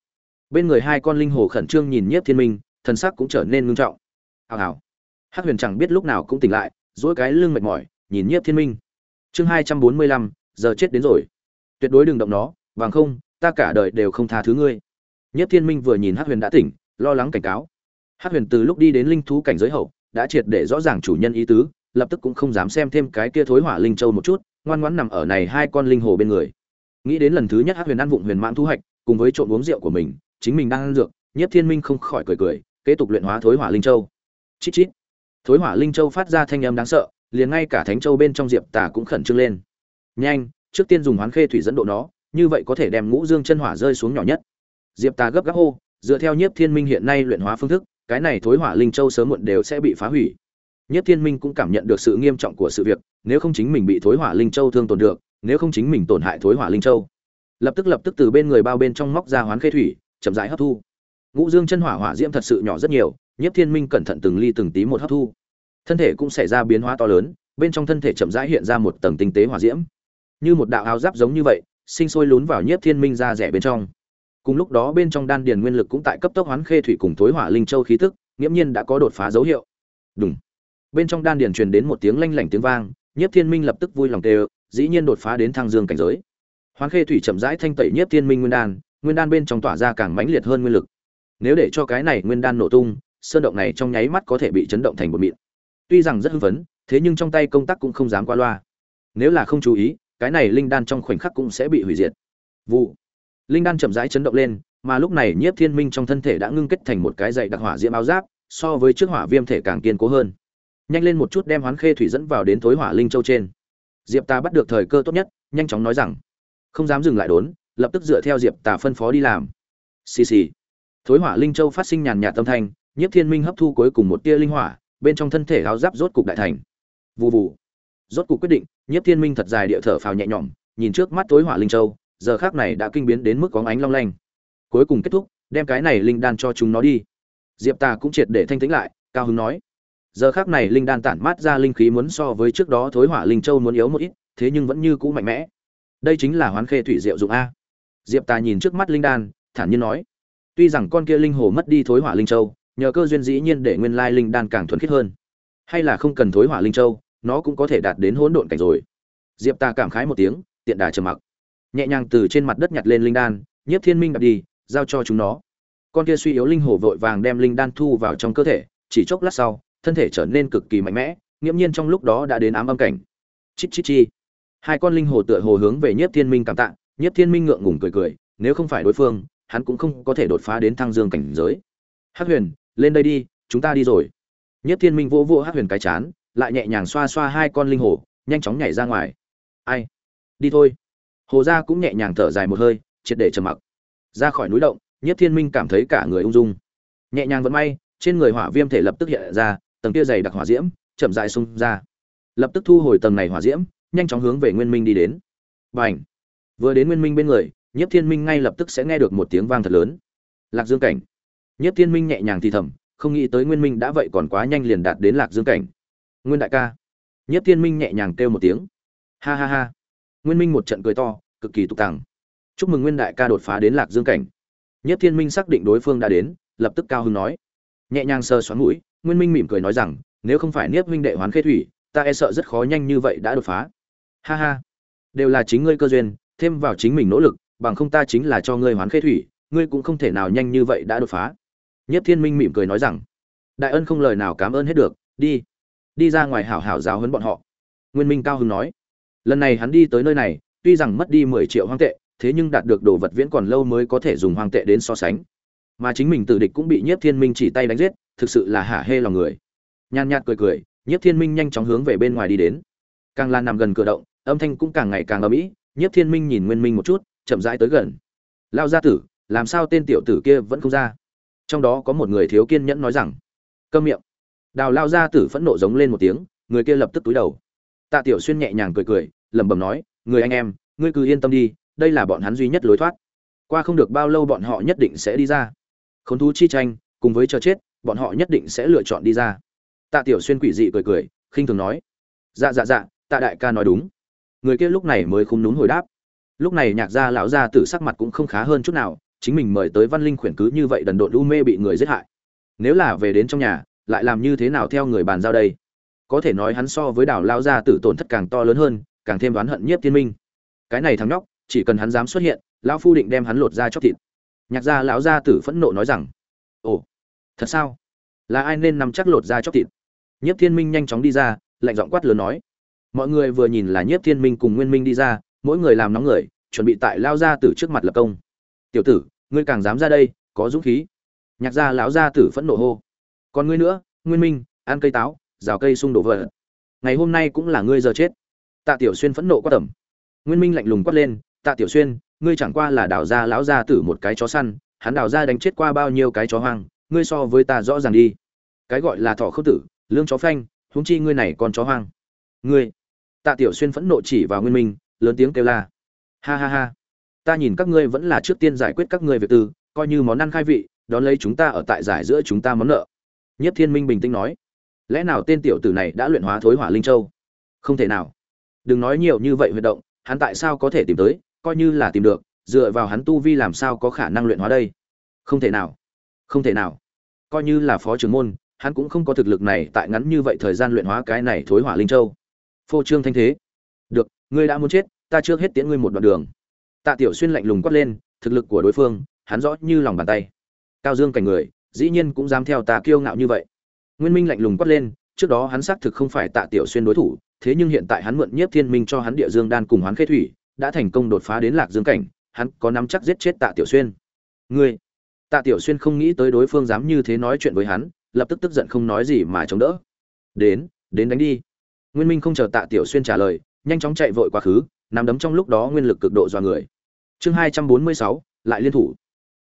Bên người hai con linh hồ khẩn trương nhìn nhiếp thiên minh, thần sắc cũng trở nên nghiêm trọng. Hào hào. Hắc huyền chẳng biết lúc nào cũng tỉnh lại, duỗi cái lưng mệt mỏi, nhìn nhiếp thiên minh. Chương hai trăm bốn mươi lăm, giờ chết đến rồi. Tuyệt đối đừng động nó, bằng không, ta cả đời đều không tha thứ ngươi. Nhiếp thiên minh vừa nhìn hắc huyền đã tỉnh, lo lắng cảnh cáo. Hắc huyền từ lúc đi đến linh thú cảnh giới hậu, đã triệt để rõ ràng chủ nhân ý tứ lập tức cũng không dám xem thêm cái kia thối hỏa linh châu một chút, ngoan ngoãn nằm ở này hai con linh hồ bên người. Nghĩ đến lần thứ nhất hát huyền ăn vụng huyền mãn thu hoạch, cùng với trộn uống rượu của mình, chính mình đang ăn dược, nhiếp thiên minh không khỏi cười cười, kế tục luyện hóa thối hỏa linh châu. Chít chít. Thối hỏa linh châu phát ra thanh âm đáng sợ, liền ngay cả thánh châu bên trong diệp tà cũng khẩn trương lên. Nhanh, trước tiên dùng hoán khê thủy dẫn độ nó, như vậy có thể đem ngũ dương chân hỏa rơi xuống nhỏ nhất. Diệp tà gấp gáp hô, dựa theo nhiếp thiên minh hiện nay luyện hóa phương thức, cái này thối hỏa linh châu sớm muộn đều sẽ bị phá hủy nhiếp thiên minh cũng cảm nhận được sự nghiêm trọng của sự việc, nếu không chính mình bị thối hỏa linh châu thương tổn được, nếu không chính mình tổn hại thối hỏa linh châu. Lập tức lập tức từ bên người bao bên trong móc ra hoán khê thủy, chậm rãi hấp thu. Ngũ dương chân hỏa hỏa diễm thật sự nhỏ rất nhiều nhất thiên minh cẩn thận từng ly từng tí một hấp thu. Thân thể cũng xảy ra biến hóa to lớn, bên trong thân thể chậm rãi hiện ra một tầng tinh tế hỏa diễm. Như một đạo áo giáp giống như vậy, sinh sôi lún vào nhiếp thiên minh ra rẻ bên trong. Cùng lúc đó bên trong đan điền nguyên lực cũng tại cấp tốc hoán khê thủy cùng thối hỏa linh châu khí tức nghiêm nhiên đã có đột phá dấu hiệu. Đùng bên trong đan điền truyền đến một tiếng lanh lảnh tiếng vang, nhiếp thiên minh lập tức vui lòng tê dĩ nhiên đột phá đến thăng dương cảnh giới. Hoán khê thủy chậm rãi thanh tẩy nhiếp thiên minh nguyên đan nguyên đan bên trong tỏa ra càng mãnh liệt hơn nguyên lực. Nếu để cho cái này nguyên đan nổ tung, sơn động này trong nháy mắt có thể bị chấn động thành một mịn. Tuy rằng rất hưng phấn, thế nhưng trong tay công tác cũng không dám qua loa. Nếu là không chú ý, cái này linh đan trong khoảnh khắc cũng sẽ bị hủy diệt. Vụ. Linh đan chậm rãi chấn động lên, mà lúc này nhiếp thiên minh trong thân thể đã ngưng kết thành một cái dạy đặc hỏa diễm áo giáp, so với trước hỏa viêm thể càng kiên cố hơn nhanh lên một chút đem hoán khê thủy dẫn vào đến thối hỏa linh châu trên. Diệp ta bắt được thời cơ tốt nhất, nhanh chóng nói rằng, không dám dừng lại đốn, lập tức dựa theo diệp tà phân phó đi làm. Xì xì. Thối hỏa linh châu phát sinh nhàn nhạt tâm thanh, nhiếp thiên minh hấp thu cuối cùng một tia linh hỏa, bên trong thân thể áo giáp rốt cục đại thành. Vù vù. Rốt cục quyết định, nhiếp thiên minh thật dài địa thở phào nhẹ nhõm, nhìn trước mắt thối hỏa linh châu, giờ khác này đã kinh biến đến mức có ánh long lanh. Cuối cùng kết thúc, đem cái này linh đan cho chúng nó đi. Diệp tà cũng triệt để thanh tĩnh lại, cao hứng nói giờ khác này linh đan tản mát ra linh khí muốn so với trước đó thối hỏa linh châu muốn yếu một ít, thế nhưng vẫn như cũ mạnh mẽ. Đây chính là hoán khê thủy diệu dụng a. Diệp tà nhìn trước mắt linh đan, thản nhiên nói, tuy rằng con kia linh hồ mất đi thối hỏa linh châu, nhờ cơ duyên dĩ nhiên để nguyên lai linh đan càng thuần khiết hơn. Hay là không cần thối hỏa linh châu, nó cũng có thể đạt đến hỗn độn cảnh rồi. Diệp tà cảm khái một tiếng, tiện đà trầm mặc. Nhẹ nhàng từ trên mặt đất nhặt lên linh đan, nhiếp thiên minh đặt đi, giao cho chúng nó. Con kia suy yếu linh hồ vội vàng đem linh đan thu vào trong cơ thể, chỉ chốc lát sau thân thể trở nên cực kỳ mạnh mẽ, nghiễm nhiên trong lúc đó đã đến ám âm cảnh. Chít chít, chi. Hai con linh hồ tựa hồ hướng về nhiếp thiên minh cảm tạ, nhiếp thiên minh ngượng ngùng cười cười, nếu không phải đối phương, hắn cũng không có thể đột phá đến thăng dương cảnh giới. Hắc huyền, lên đây đi, chúng ta đi rồi. Nhiếp thiên minh vỗ vỗ hắc huyền cái chán, lại nhẹ nhàng xoa xoa hai con linh hồ, nhanh chóng nhảy ra ngoài. Ai? Đi thôi. Hồ gia cũng nhẹ nhàng thở dài một hơi, triệt để trầm mặc. Ra khỏi núi động, nhiếp thiên minh cảm thấy cả người ung dung. Nhẹ nhàng vẫn may, trên người hỏa viêm thể lập tức hiện ra tầng kia dày đặc hỏa diễm chậm dại xung ra. Lập tức thu hồi tầng này hỏa diễm, nhanh chóng hướng về nguyên minh đi đến. Và ảnh vừa đến nguyên minh bên người, nhiếp thiên minh ngay lập tức sẽ nghe được một tiếng vang thật lớn. Lạc dương cảnh! Nhiếp thiên minh nhẹ nhàng thì thầm, không nghĩ tới nguyên minh đã vậy còn quá nhanh liền đạt đến lạc dương cảnh. Nguyên đại ca! Nhiếp thiên minh nhẹ nhàng kêu một tiếng. Ha ha ha! Nguyên minh một trận cười to, cực kỳ tục tàng chúc mừng nguyên đại ca đột phá đến lạc dương cảnh. Nhiếp thiên minh xác định đối phương đã đến, lập tức cao hứng nói. Nhẹ nhàng sơ xoắn mũi nguyên minh mỉm cười nói rằng, nếu không phải niếp huynh đệ hoán khê thủy, ta e sợ rất khó nhanh như vậy đã đột phá. Ha ha, đều là chính ngươi cơ duyên, thêm vào chính mình nỗ lực, bằng không ta chính là cho ngươi hoán khê thủy, ngươi cũng không thể nào nhanh như vậy đã đột phá. Nhất thiên minh mỉm cười nói rằng, đại ân không lời nào cảm ơn hết được, đi đi ra ngoài hảo hảo giáo huấn bọn họ. Nguyên minh cao hứng nói, lần này hắn đi tới nơi này, tuy rằng mất đi mười triệu hoang tệ, thế nhưng đạt được đồ vật viễn còn lâu mới có thể dùng hoang tệ đến so sánh mà chính mình tử địch cũng bị nhiếp thiên minh chỉ tay đánh giết, thực sự là hả hê lòng người. Nhàn nhạt cười cười, nhiếp thiên minh nhanh chóng hướng về bên ngoài đi đến. Càng lan nằm gần cửa động, âm thanh cũng càng ngày càng ầm ĩ, nhiếp thiên minh nhìn nguyên minh một chút, chậm rãi tới gần. Lao gia tử, làm sao tên tiểu tử kia vẫn không ra? Trong đó có một người thiếu kiên nhẫn nói rằng. Câm miệng. Đào lao gia tử phẫn nộ giống lên một tiếng, người kia lập tức túi đầu. Tạ tiểu xuyên nhẹ nhàng cười cười, lẩm bẩm nói, người anh em, ngươi cứ yên tâm đi, đây là bọn hắn duy nhất lối thoát. Qua không được bao lâu bọn họ nhất định sẽ đi ra khốn thú chi tranh, cùng với chờ chết, bọn họ nhất định sẽ lựa chọn đi ra. Tạ tiểu xuyên quỷ dị cười cười, khinh thường nói. Dạ dạ dạ tạ đại ca nói đúng. Người kia lúc này mới không đúng hồi đáp. Lúc này nhạc gia lão gia tử sắc mặt cũng không khá hơn chút nào, chính mình mời tới văn linh khuyển cứ như vậy đần độn u mê bị người giết hại. Nếu là về đến trong nhà, lại làm như thế nào theo người bàn giao đây? Có thể nói hắn so với đảo lao gia tử tổn thất càng to lớn hơn, càng thêm đoán hận nhiếp thiên minh. Cái này thằng nhóc, chỉ cần hắn dám xuất hiện, lão phu định đem hắn lột ra chóc thịt nhạc gia lão gia tử phẫn nộ nói rằng, ồ, thật sao? Là ai nên nằm chắc lột ra chóc thịt? Nhiếp thiên minh nhanh chóng đi ra, lạnh giọng quát lớn nói, mọi người vừa nhìn là nhiếp thiên minh cùng nguyên minh đi ra, mỗi người làm nóng người, chuẩn bị tại lao Gia Tử trước mặt lập công. Tiểu tử, ngươi càng dám ra đây, có dũng khí. Nhạc gia lão gia tử phẫn nộ hô, còn ngươi nữa, nguyên minh, ăn cây táo, rào cây sung đổ vỡ. Ngày hôm nay cũng là ngươi giờ chết. Tạ tiểu xuyên phẫn nộ quát tẩm nguyên minh lạnh lùng quát lên, tạ tiểu xuyên ngươi chẳng qua là đào ra lão gia tử một cái chó săn, hắn đào ra đánh chết qua bao nhiêu cái chó hoang, ngươi so với ta rõ ràng đi. Cái gọi là thọ khâu tử lương chó phanh, huống chi ngươi này còn chó hoang. Ngươi, tạ tiểu xuyên phẫn nộ chỉ vào nguyên minh, lớn tiếng kêu la. Ha ha ha. Ta nhìn các ngươi vẫn là trước tiên giải quyết các ngươi việc tư, coi như món ăn khai vị, đón lấy chúng ta ở tại giải giữa chúng ta món nợ. Nhất thiên minh bình tĩnh nói. Lẽ nào tên tiểu tử này đã luyện hóa thối hỏa linh châu? Không thể nào. Đừng nói nhiều như vậy huy động, hắn tại sao có thể tìm tới? Coi như là tìm được, dựa vào hắn tu vi làm sao có khả năng luyện hóa đây? Không thể nào. Không thể nào. Coi như là phó trưởng môn, hắn cũng không có thực lực này tại ngắn như vậy thời gian luyện hóa cái này thối hỏa linh châu. Phô trương thanh thế. Được, ngươi đã muốn chết, ta chưa hết tiễn ngươi một đoạn đường. Tạ tiểu xuyên lạnh lùng quát lên, thực lực của đối phương, hắn rõ như lòng bàn tay. Cao dương cảnh người, dĩ nhiên cũng dám theo ta kiêu ngạo như vậy. Nguyên minh lạnh lùng quát lên, trước đó hắn xác thực không phải tạ tiểu xuyên đối thủ, thế nhưng hiện tại hắn mượn nhiếp thiên minh cho hắn địa dương đan cùng hoán khê thủy đã thành công đột phá đến lạc dương cảnh, hắn có nắm chắc giết chết tạ tiểu xuyên. Ngươi? Tạ tiểu xuyên không nghĩ tới đối phương dám như thế nói chuyện với hắn, lập tức tức giận không nói gì mà chống đỡ. Đến đến đánh đi. Nguyên minh không chờ tạ tiểu xuyên trả lời, nhanh chóng chạy vội quá khứ nằm đấm trong lúc đó nguyên lực cực độ dọa người. Chương hai trăm bốn mươi sáu, lại liên thủ.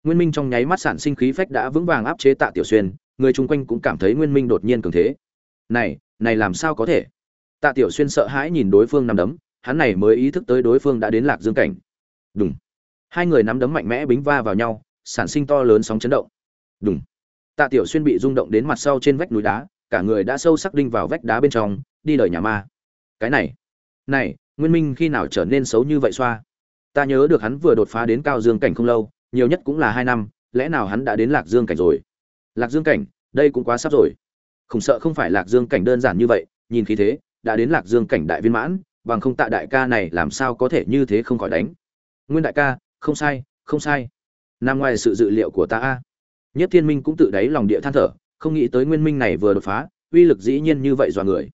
Nguyên minh trong nháy mắt sản sinh khí phách đã vững vàng áp chế tạ tiểu xuyên, người chung quanh cũng cảm thấy nguyên minh đột nhiên cường thế. Này này làm sao có thể? Tạ tiểu xuyên sợ hãi nhìn đối phương nằm đấm hắn này mới ý thức tới đối phương đã đến lạc dương cảnh. Đúng hai người nắm đấm mạnh mẽ bính va vào nhau, sản sinh to lớn sóng chấn động. Đúng tạ tiểu xuyên bị rung động đến mặt sau trên vách núi đá, cả người đã sâu sắc đinh vào vách đá bên trong, đi đời nhà ma. Cái này. Này, nguyên minh khi nào trở nên xấu như vậy xoa? Ta nhớ được hắn vừa đột phá đến cao dương cảnh không lâu, nhiều nhất cũng là hai năm, lẽ nào hắn đã đến lạc dương cảnh rồi? Lạc dương cảnh, đây cũng quá sắp rồi. Không sợ không phải lạc dương cảnh đơn giản như vậy, nhìn khí thế, đã đến lạc dương cảnh đại viên mãn bằng không tạ đại ca này làm sao có thể như thế không khỏi đánh. Nguyên đại ca, không sai không sai. Nằm ngoài sự dự liệu của ta a. Nhất thiên minh cũng tự đáy lòng địa than thở, không nghĩ tới nguyên minh này vừa đột phá, uy lực dĩ nhiên như vậy dọa người.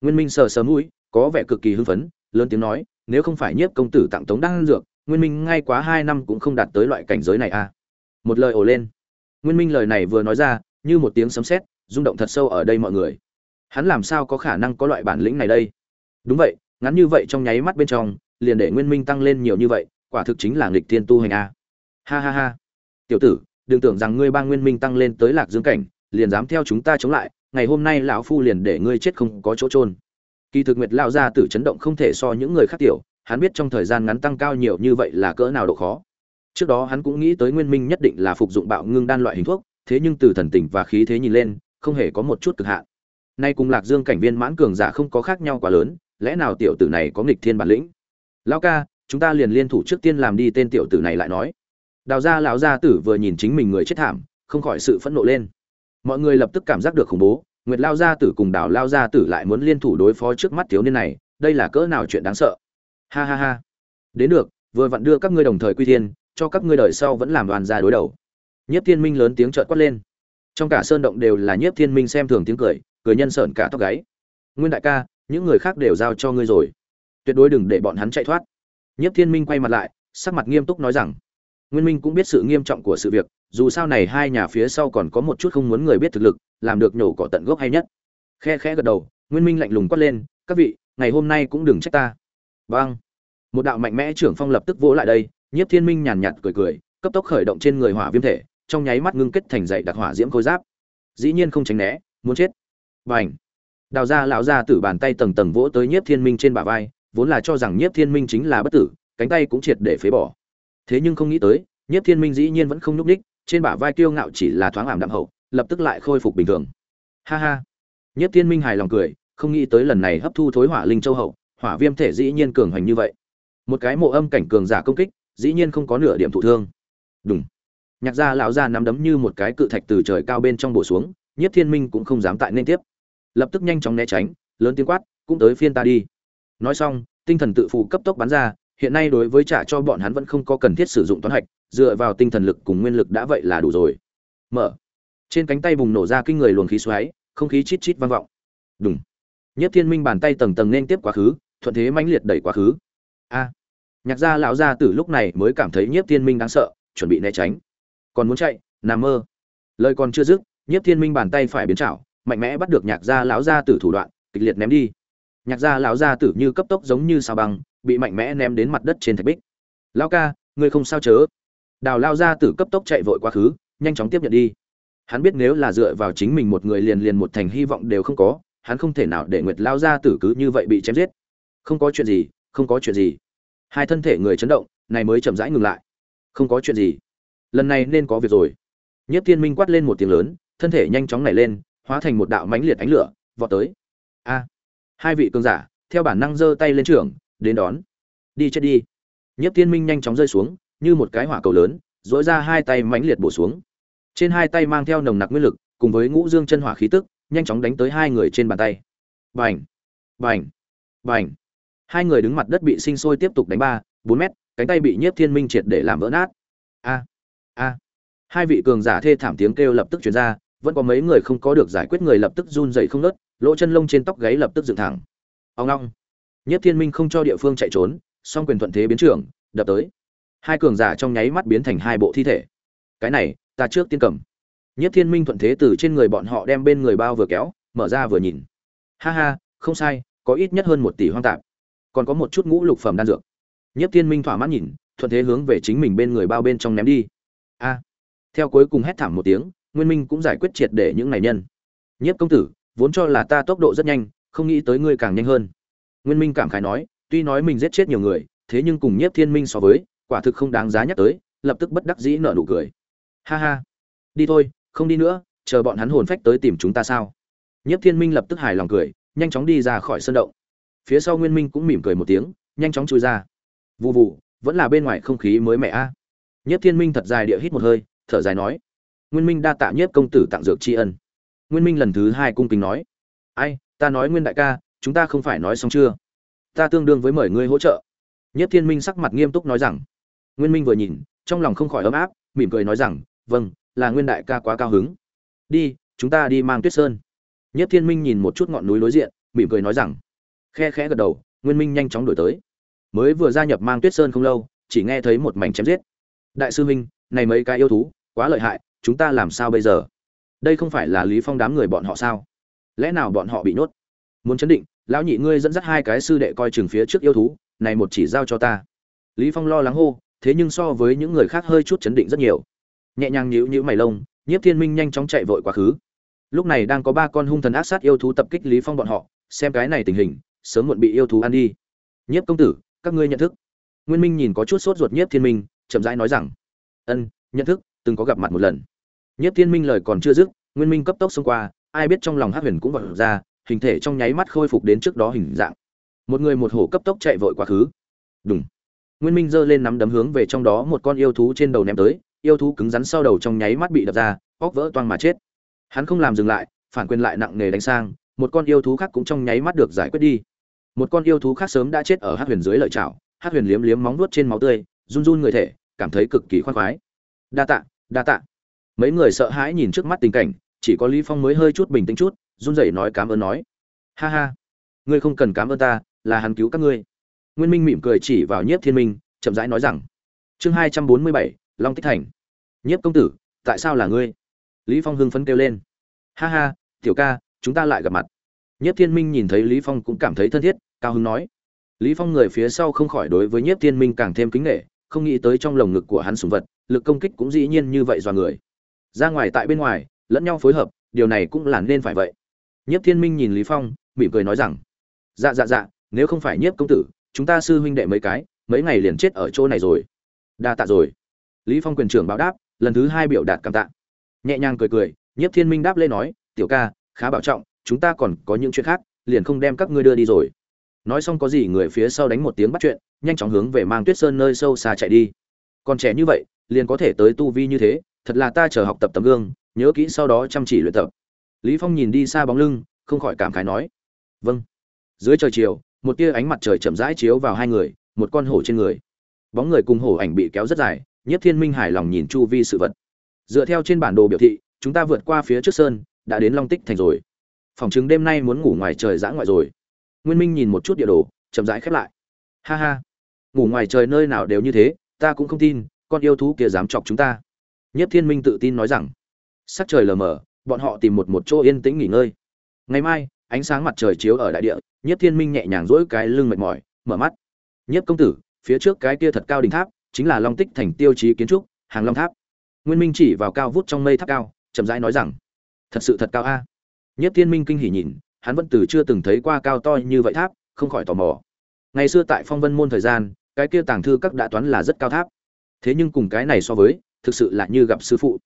Nguyên minh sờ sờ mũi, có vẻ cực kỳ hưng phấn, lớn tiếng nói, nếu không phải nhiếp công tử tặng tống đan dược, nguyên minh ngay quá hai năm cũng không đạt tới loại cảnh giới này a. Một lời ồ lên. Nguyên minh lời này vừa nói ra, như một tiếng sấm sét, rung động thật sâu ở đây mọi người. Hắn làm sao có khả năng có loại bản lĩnh này đây? Đúng vậy ngắn như vậy trong nháy mắt bên trong, liền để nguyên minh tăng lên nhiều như vậy, quả thực chính là nghịch thiên tu hành a. Ha ha ha. Tiểu tử, đừng tưởng rằng ngươi ba nguyên minh tăng lên tới lạc dương cảnh, liền dám theo chúng ta chống lại, ngày hôm nay lão phu liền để ngươi chết không có chỗ trôn kỳ thực nguyệt lao ra tử chấn động không thể so những người khác tiểu, hắn biết trong thời gian ngắn tăng cao nhiều như vậy là cỡ nào độ khó. Trước đó hắn cũng nghĩ tới nguyên minh nhất định là phục dụng bạo ngưng đan loại hình thuốc, thế nhưng từ thần tình và khí thế nhìn lên, không hề có một chút cực hạn. Nay cùng lạc dương cảnh viên mãn cường giả không có khác nhau quá lớn lẽ nào tiểu tử này có nghịch thiên bản lĩnh? Lão ca, chúng ta liền liên thủ trước tiên làm đi tên tiểu tử này lại nói. Đào gia lão gia tử vừa nhìn chính mình người chết thảm, không khỏi sự phẫn nộ lên. Mọi người lập tức cảm giác được khủng bố, nguyệt lao gia tử cùng đào lao gia tử lại muốn liên thủ đối phó trước mắt thiếu niên này, đây là cỡ nào chuyện đáng sợ. Ha ha ha. Đến được, vừa vặn đưa các ngươi đồng thời quy thiên, cho các ngươi đời sau vẫn làm đoàn gia đối đầu. Nhất thiên minh lớn tiếng trợn quát lên. Trong cả sơn động đều là nhất thiên minh xem thường tiếng cười cười nhân sợn cả tóc gáy. Nguyên đại ca những người khác đều giao cho ngươi rồi. Tuyệt đối đừng để bọn hắn chạy thoát. Nhất thiên minh quay mặt lại, sắc mặt nghiêm túc nói rằng, nguyên minh cũng biết sự nghiêm trọng của sự việc, dù sao này hai nhà phía sau còn có một chút không muốn người biết thực lực, làm được nhổ cỏ tận gốc hay nhất. Khe khẽ gật đầu, nguyên minh lạnh lùng quát lên, các vị, ngày hôm nay cũng đừng trách ta. Vâng. Một đạo mạnh mẽ trưởng phong lập tức vỗ lại đây, nhiếp thiên minh nhàn nhạt cười cười, cấp tốc khởi động trên người hỏa viêm thể, trong nháy mắt ngưng kết thành dậy đặc hỏa diễm khôi giáp. Dĩ nhiên không tránh né, muốn chết. Bành. Đào ra lão ra tử bàn tay tầng tầng vỗ tới Nhiếp Thiên Minh trên bả vai, vốn là cho rằng Nhiếp Thiên Minh chính là bất tử, cánh tay cũng triệt để phế bỏ. Thế nhưng không nghĩ tới, Nhiếp Thiên Minh dĩ nhiên vẫn không nhúc ních trên bả vai kiêu ngạo chỉ là thoáng ảm đạm hậu, lập tức lại khôi phục bình thường. Ha ha. Nhiếp Thiên Minh hài lòng cười, không nghĩ tới lần này hấp thu thối hỏa linh châu hậu, hỏa viêm thể dĩ nhiên cường hành như vậy. Một cái mộ âm cảnh cường giả công kích, dĩ nhiên không có nửa điểm thụ thương. Đúng. Nhạc gia lão gia nắm đấm như một cái cự thạch từ trời cao bên trong bổ xuống, Nhiếp Thiên Minh cũng không dám tại nên tiếp lập tức nhanh chóng né tránh, lớn tiếng quát, cũng tới phiên ta đi. Nói xong, tinh thần tự phụ cấp tốc bắn ra, hiện nay đối với trả cho bọn hắn vẫn không có cần thiết sử dụng toán hạch, dựa vào tinh thần lực cùng nguyên lực đã vậy là đủ rồi. Mở. Trên cánh tay bùng nổ ra kinh người luồng khí xoáy, không khí chít chít vang vọng. Đúng nhất thiên minh bàn tay tầng tầng nên tiếp quá khứ, thuận thế mãnh liệt đẩy quá khứ. A. Nhạc gia lão gia tử lúc này mới cảm thấy nhiếp thiên minh đáng sợ, chuẩn bị né tránh. Còn muốn chạy, nằm mơ. Lời còn chưa dứt nhiếp thiên minh bàn tay phải biến chảo mạnh mẽ bắt được nhạc gia lão gia tử thủ đoạn, kịch liệt ném đi. Nhạc gia lão gia tử như cấp tốc giống như sao băng, bị mạnh mẽ ném đến mặt đất trên thạch bích. Lão ca, ngươi không sao chớ. Đào lao gia tử cấp tốc chạy vội quá khứ, nhanh chóng tiếp nhận đi. Hắn biết nếu là dựa vào chính mình một người liền liền một thành hy vọng đều không có, hắn không thể nào để nguyệt lao gia tử cứ như vậy bị chém giết. Không có chuyện gì, không có chuyện gì. Hai thân thể người chấn động, này mới chậm rãi ngừng lại. Không có chuyện gì. Lần này nên có việc rồi. Nhất thiên minh quát lên một tiếng lớn, thân thể nhanh chóng nảy lên hóa thành một đạo mãnh liệt ánh lửa, vọt tới. A, hai vị cường giả, theo bản năng giơ tay lên trường, đến đón. Đi chết đi. Nhiếp thiên minh nhanh chóng rơi xuống, như một cái hỏa cầu lớn dỗi ra hai tay mãnh liệt bổ xuống. Trên hai tay mang theo nồng nặc nguyên lực, cùng với ngũ dương chân hỏa khí tức, nhanh chóng đánh tới hai người trên bàn tay. Bành! Bành! Bành! Hai người đứng mặt đất bị sinh sôi tiếp tục đánh ba, bốn mét, cánh tay bị nhiếp thiên minh triệt để làm vỡ nát. A! A! Hai vị cường giả thê thảm tiếng kêu lập tức chuyển ra vẫn có mấy người không có được giải quyết người lập tức run dậy không nớt, lỗ chân lông trên tóc gáy lập tức dựng thẳng. Ông long. Nhất thiên minh không cho địa phương chạy trốn, song quyền thuận thế biến trưởng, đập tới. Hai cường giả trong nháy mắt biến thành hai bộ thi thể. Cái này, ta trước tiên cầm. Nhất thiên minh thuận thế từ trên người bọn họ đem bên người bao vừa kéo, mở ra vừa nhìn. Ha ha, không sai, có ít nhất hơn một tỷ hoang tạp. Còn có một chút ngũ lục phẩm đan dược. Nhất thiên minh thỏa mãn nhìn, thuận thế hướng về chính mình bên người bao bên trong ném đi. A. Theo cuối cùng hét thảm một tiếng nguyên minh cũng giải quyết triệt để những này nhân. Nhiếp công tử, vốn cho là ta tốc độ rất nhanh, không nghĩ tới ngươi càng nhanh hơn. Nguyên minh cảm khái nói, tuy nói mình giết chết nhiều người, thế nhưng cùng nhiếp thiên minh so với, quả thực không đáng giá nhắc tới, lập tức bất đắc dĩ nở nụ cười. Ha ha. Đi thôi, không đi nữa, chờ bọn hắn hồn phách tới tìm chúng ta sao? Nhiếp thiên minh lập tức hài lòng cười, nhanh chóng đi ra khỏi sân động. Phía sau nguyên minh cũng mỉm cười một tiếng, nhanh chóng chui ra. Vụ vụ vẫn là bên ngoài không khí mới mẻ a. À. nhiếp thiên minh thật dài địa hít một hơi, thở dài nói nguyên minh đa tạ nhiếp công tử tặng dược tri ân. Nguyên minh lần thứ hai cung kính nói, ai, ta nói nguyên đại ca, chúng ta không phải nói xong chưa? Ta tương đương với mời ngươi hỗ trợ. Nhất thiên minh sắc mặt nghiêm túc nói rằng, nguyên minh vừa nhìn, trong lòng không khỏi ấm áp, mỉm cười nói rằng vâng là nguyên đại ca quá cao hứng. Đi, chúng ta đi mang tuyết sơn. Nhất thiên minh nhìn một chút ngọn núi đối diện, mỉm cười nói rằng, khe khẽ gật đầu, nguyên minh nhanh chóng đổi tới. Mới vừa gia nhập mang tuyết sơn không lâu, chỉ nghe thấy một mảnh chém giết. Đại sư minh này mấy cái yêu thú, quá lợi hại chúng ta làm sao bây giờ? Đây không phải là lý phong đám người bọn họ sao? Lẽ nào bọn họ bị nhốt? Muốn chấn định, lão nhị ngươi dẫn dắt hai cái sư đệ coi chừng phía trước yêu thú, này một chỉ giao cho ta. Lý phong lo lắng hô, thế nhưng so với những người khác hơi chút chấn định rất nhiều. Nhẹ nhàng nhíu nhíu mày lông, nhiếp thiên minh nhanh chóng chạy vội quá khứ. Lúc này đang có ba con hung thần ác sát yêu thú tập kích lý phong bọn họ, xem cái này tình hình, sớm muộn bị yêu thú ăn đi. Nhiếp công tử, các ngươi nhận thức. Nguyên minh nhìn có chút sốt ruột nhiếp thiên minh, chậm rãi nói rằng, ân, nhận thức, từng có gặp mặt một lần nhiếp thiên minh lời còn chưa dứt, nguyên minh cấp tốc xông qua, ai biết trong lòng hắc huyền cũng vọt ra, hình thể trong nháy mắt khôi phục đến trước đó hình dạng. Một người một hổ cấp tốc chạy vội quá khứ. Đùng! nguyên minh giơ lên nắm đấm hướng về trong đó một con yêu thú trên đầu ném tới, yêu thú cứng rắn sau đầu trong nháy mắt bị đập ra, óc vỡ toang mà chết. Hắn không làm dừng lại, phản quyền lại nặng nề đánh sang, một con yêu thú khác cũng trong nháy mắt được giải quyết đi. Một con yêu thú khác sớm đã chết ở hắc huyền dưới lợi chảo, hắc huyền liếm liếm móng nuốt trên máu tươi, run run người thể, cảm thấy cực kỳ khoan khoái. Đa tạ đa tạ mấy người sợ hãi nhìn trước mắt tình cảnh, chỉ có lý phong mới hơi chút bình tĩnh chút, run rẩy nói cảm ơn nói. Ha ha, ngươi không cần cảm ơn ta, là hắn cứu các ngươi. Nguyên minh mỉm cười chỉ vào nhiếp thiên minh, chậm rãi nói rằng, chương hai trăm bốn mươi bảy, long tích thành. Nhiếp công tử, tại sao là ngươi? Lý phong hưng phấn kêu lên. Ha ha, tiểu ca, chúng ta lại gặp mặt. Nhiếp thiên minh nhìn thấy lý phong cũng cảm thấy thân thiết, cao hứng nói. Lý phong người phía sau không khỏi đối với nhiếp thiên minh càng thêm kính nể, không nghĩ tới trong lồng ngực của hắn sùng vật, lực công kích cũng dĩ nhiên như vậy do người ra ngoài tại bên ngoài, lẫn nhau phối hợp, điều này cũng là nên phải vậy. Nhiếp thiên minh nhìn lý phong, mỉm cười nói rằng dạ dạ dạ nếu không phải nhiếp công tử, chúng ta sư huynh đệ mấy cái, mấy ngày liền chết ở chỗ này rồi. Đa tạ rồi. Lý phong quyền trưởng báo đáp, lần thứ hai biểu đạt cảm tạ. Nhẹ nhàng cười cười, nhiếp thiên minh đáp lên nói, tiểu ca, khá bảo trọng, chúng ta còn có những chuyện khác, liền không đem các ngươi đưa đi rồi. Nói xong có gì người phía sau đánh một tiếng bắt chuyện, nhanh chóng hướng về mang tuyết sơn nơi sâu xa chạy đi. Còn trẻ như vậy, liền có thể tới tu vi như thế thật là ta chờ học tập tấm gương, nhớ kỹ sau đó chăm chỉ luyện tập. Lý phong nhìn đi xa bóng lưng, không khỏi cảm khái nói. Vâng. Dưới trời chiều, một tia ánh mặt trời chậm rãi chiếu vào hai người, một con hổ trên người. Bóng người cùng hổ ảnh bị kéo rất dài, nhất thiên minh hài lòng nhìn chu vi sự vật. Dựa theo trên bản đồ biểu thị, chúng ta vượt qua phía trước sơn, đã đến long tích thành rồi. Phòng chứng đêm nay muốn ngủ ngoài trời dã ngoại rồi. Nguyên minh nhìn một chút địa đồ, chậm rãi khép lại. Ha ha. Ngủ ngoài trời nơi nào đều như thế, ta cũng không tin, con yêu thú kia dám chọc chúng ta nhất thiên minh tự tin nói rằng, sắc trời lờ mờ, bọn họ tìm một một chỗ yên tĩnh nghỉ ngơi. Ngày mai, ánh sáng mặt trời chiếu ở đại địa nhất thiên minh nhẹ nhàng duỗi cái lưng mệt mỏi, mở mắt. Nhất công tử, phía trước cái kia thật cao đỉnh tháp, chính là long tích thành tiêu chí kiến trúc, hàng long tháp. Nguyên minh chỉ vào cao vút trong mây tháp cao, chậm rãi nói rằng, thật sự thật cao a. Nhất thiên minh kinh hỉ nhìn, hắn vẫn từ chưa từng thấy qua cao to như vậy tháp, không khỏi tò mò. Ngày xưa tại phong vân môn thời gian, cái kia tàng thư các đã toán là rất cao tháp. Thế nhưng cùng cái này so với thực sự là như gặp sư phụ.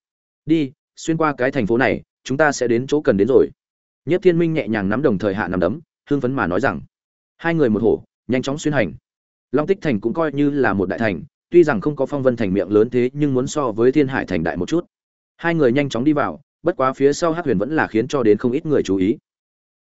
Đi, xuyên qua cái thành phố này, chúng ta sẽ đến chỗ cần đến rồi. Nhất thiên minh nhẹ nhàng nắm đồng thời hạ nắm đấm hương phấn mà nói rằng, hai người một hổ, nhanh chóng xuyên hành. Long tích thành cũng coi như là một đại thành, tuy rằng không có phong vân thành miệng lớn thế nhưng muốn so với thiên hải thành đại một chút. Hai người nhanh chóng đi vào, bất quá phía sau hát huyền vẫn là khiến cho đến không ít người chú ý.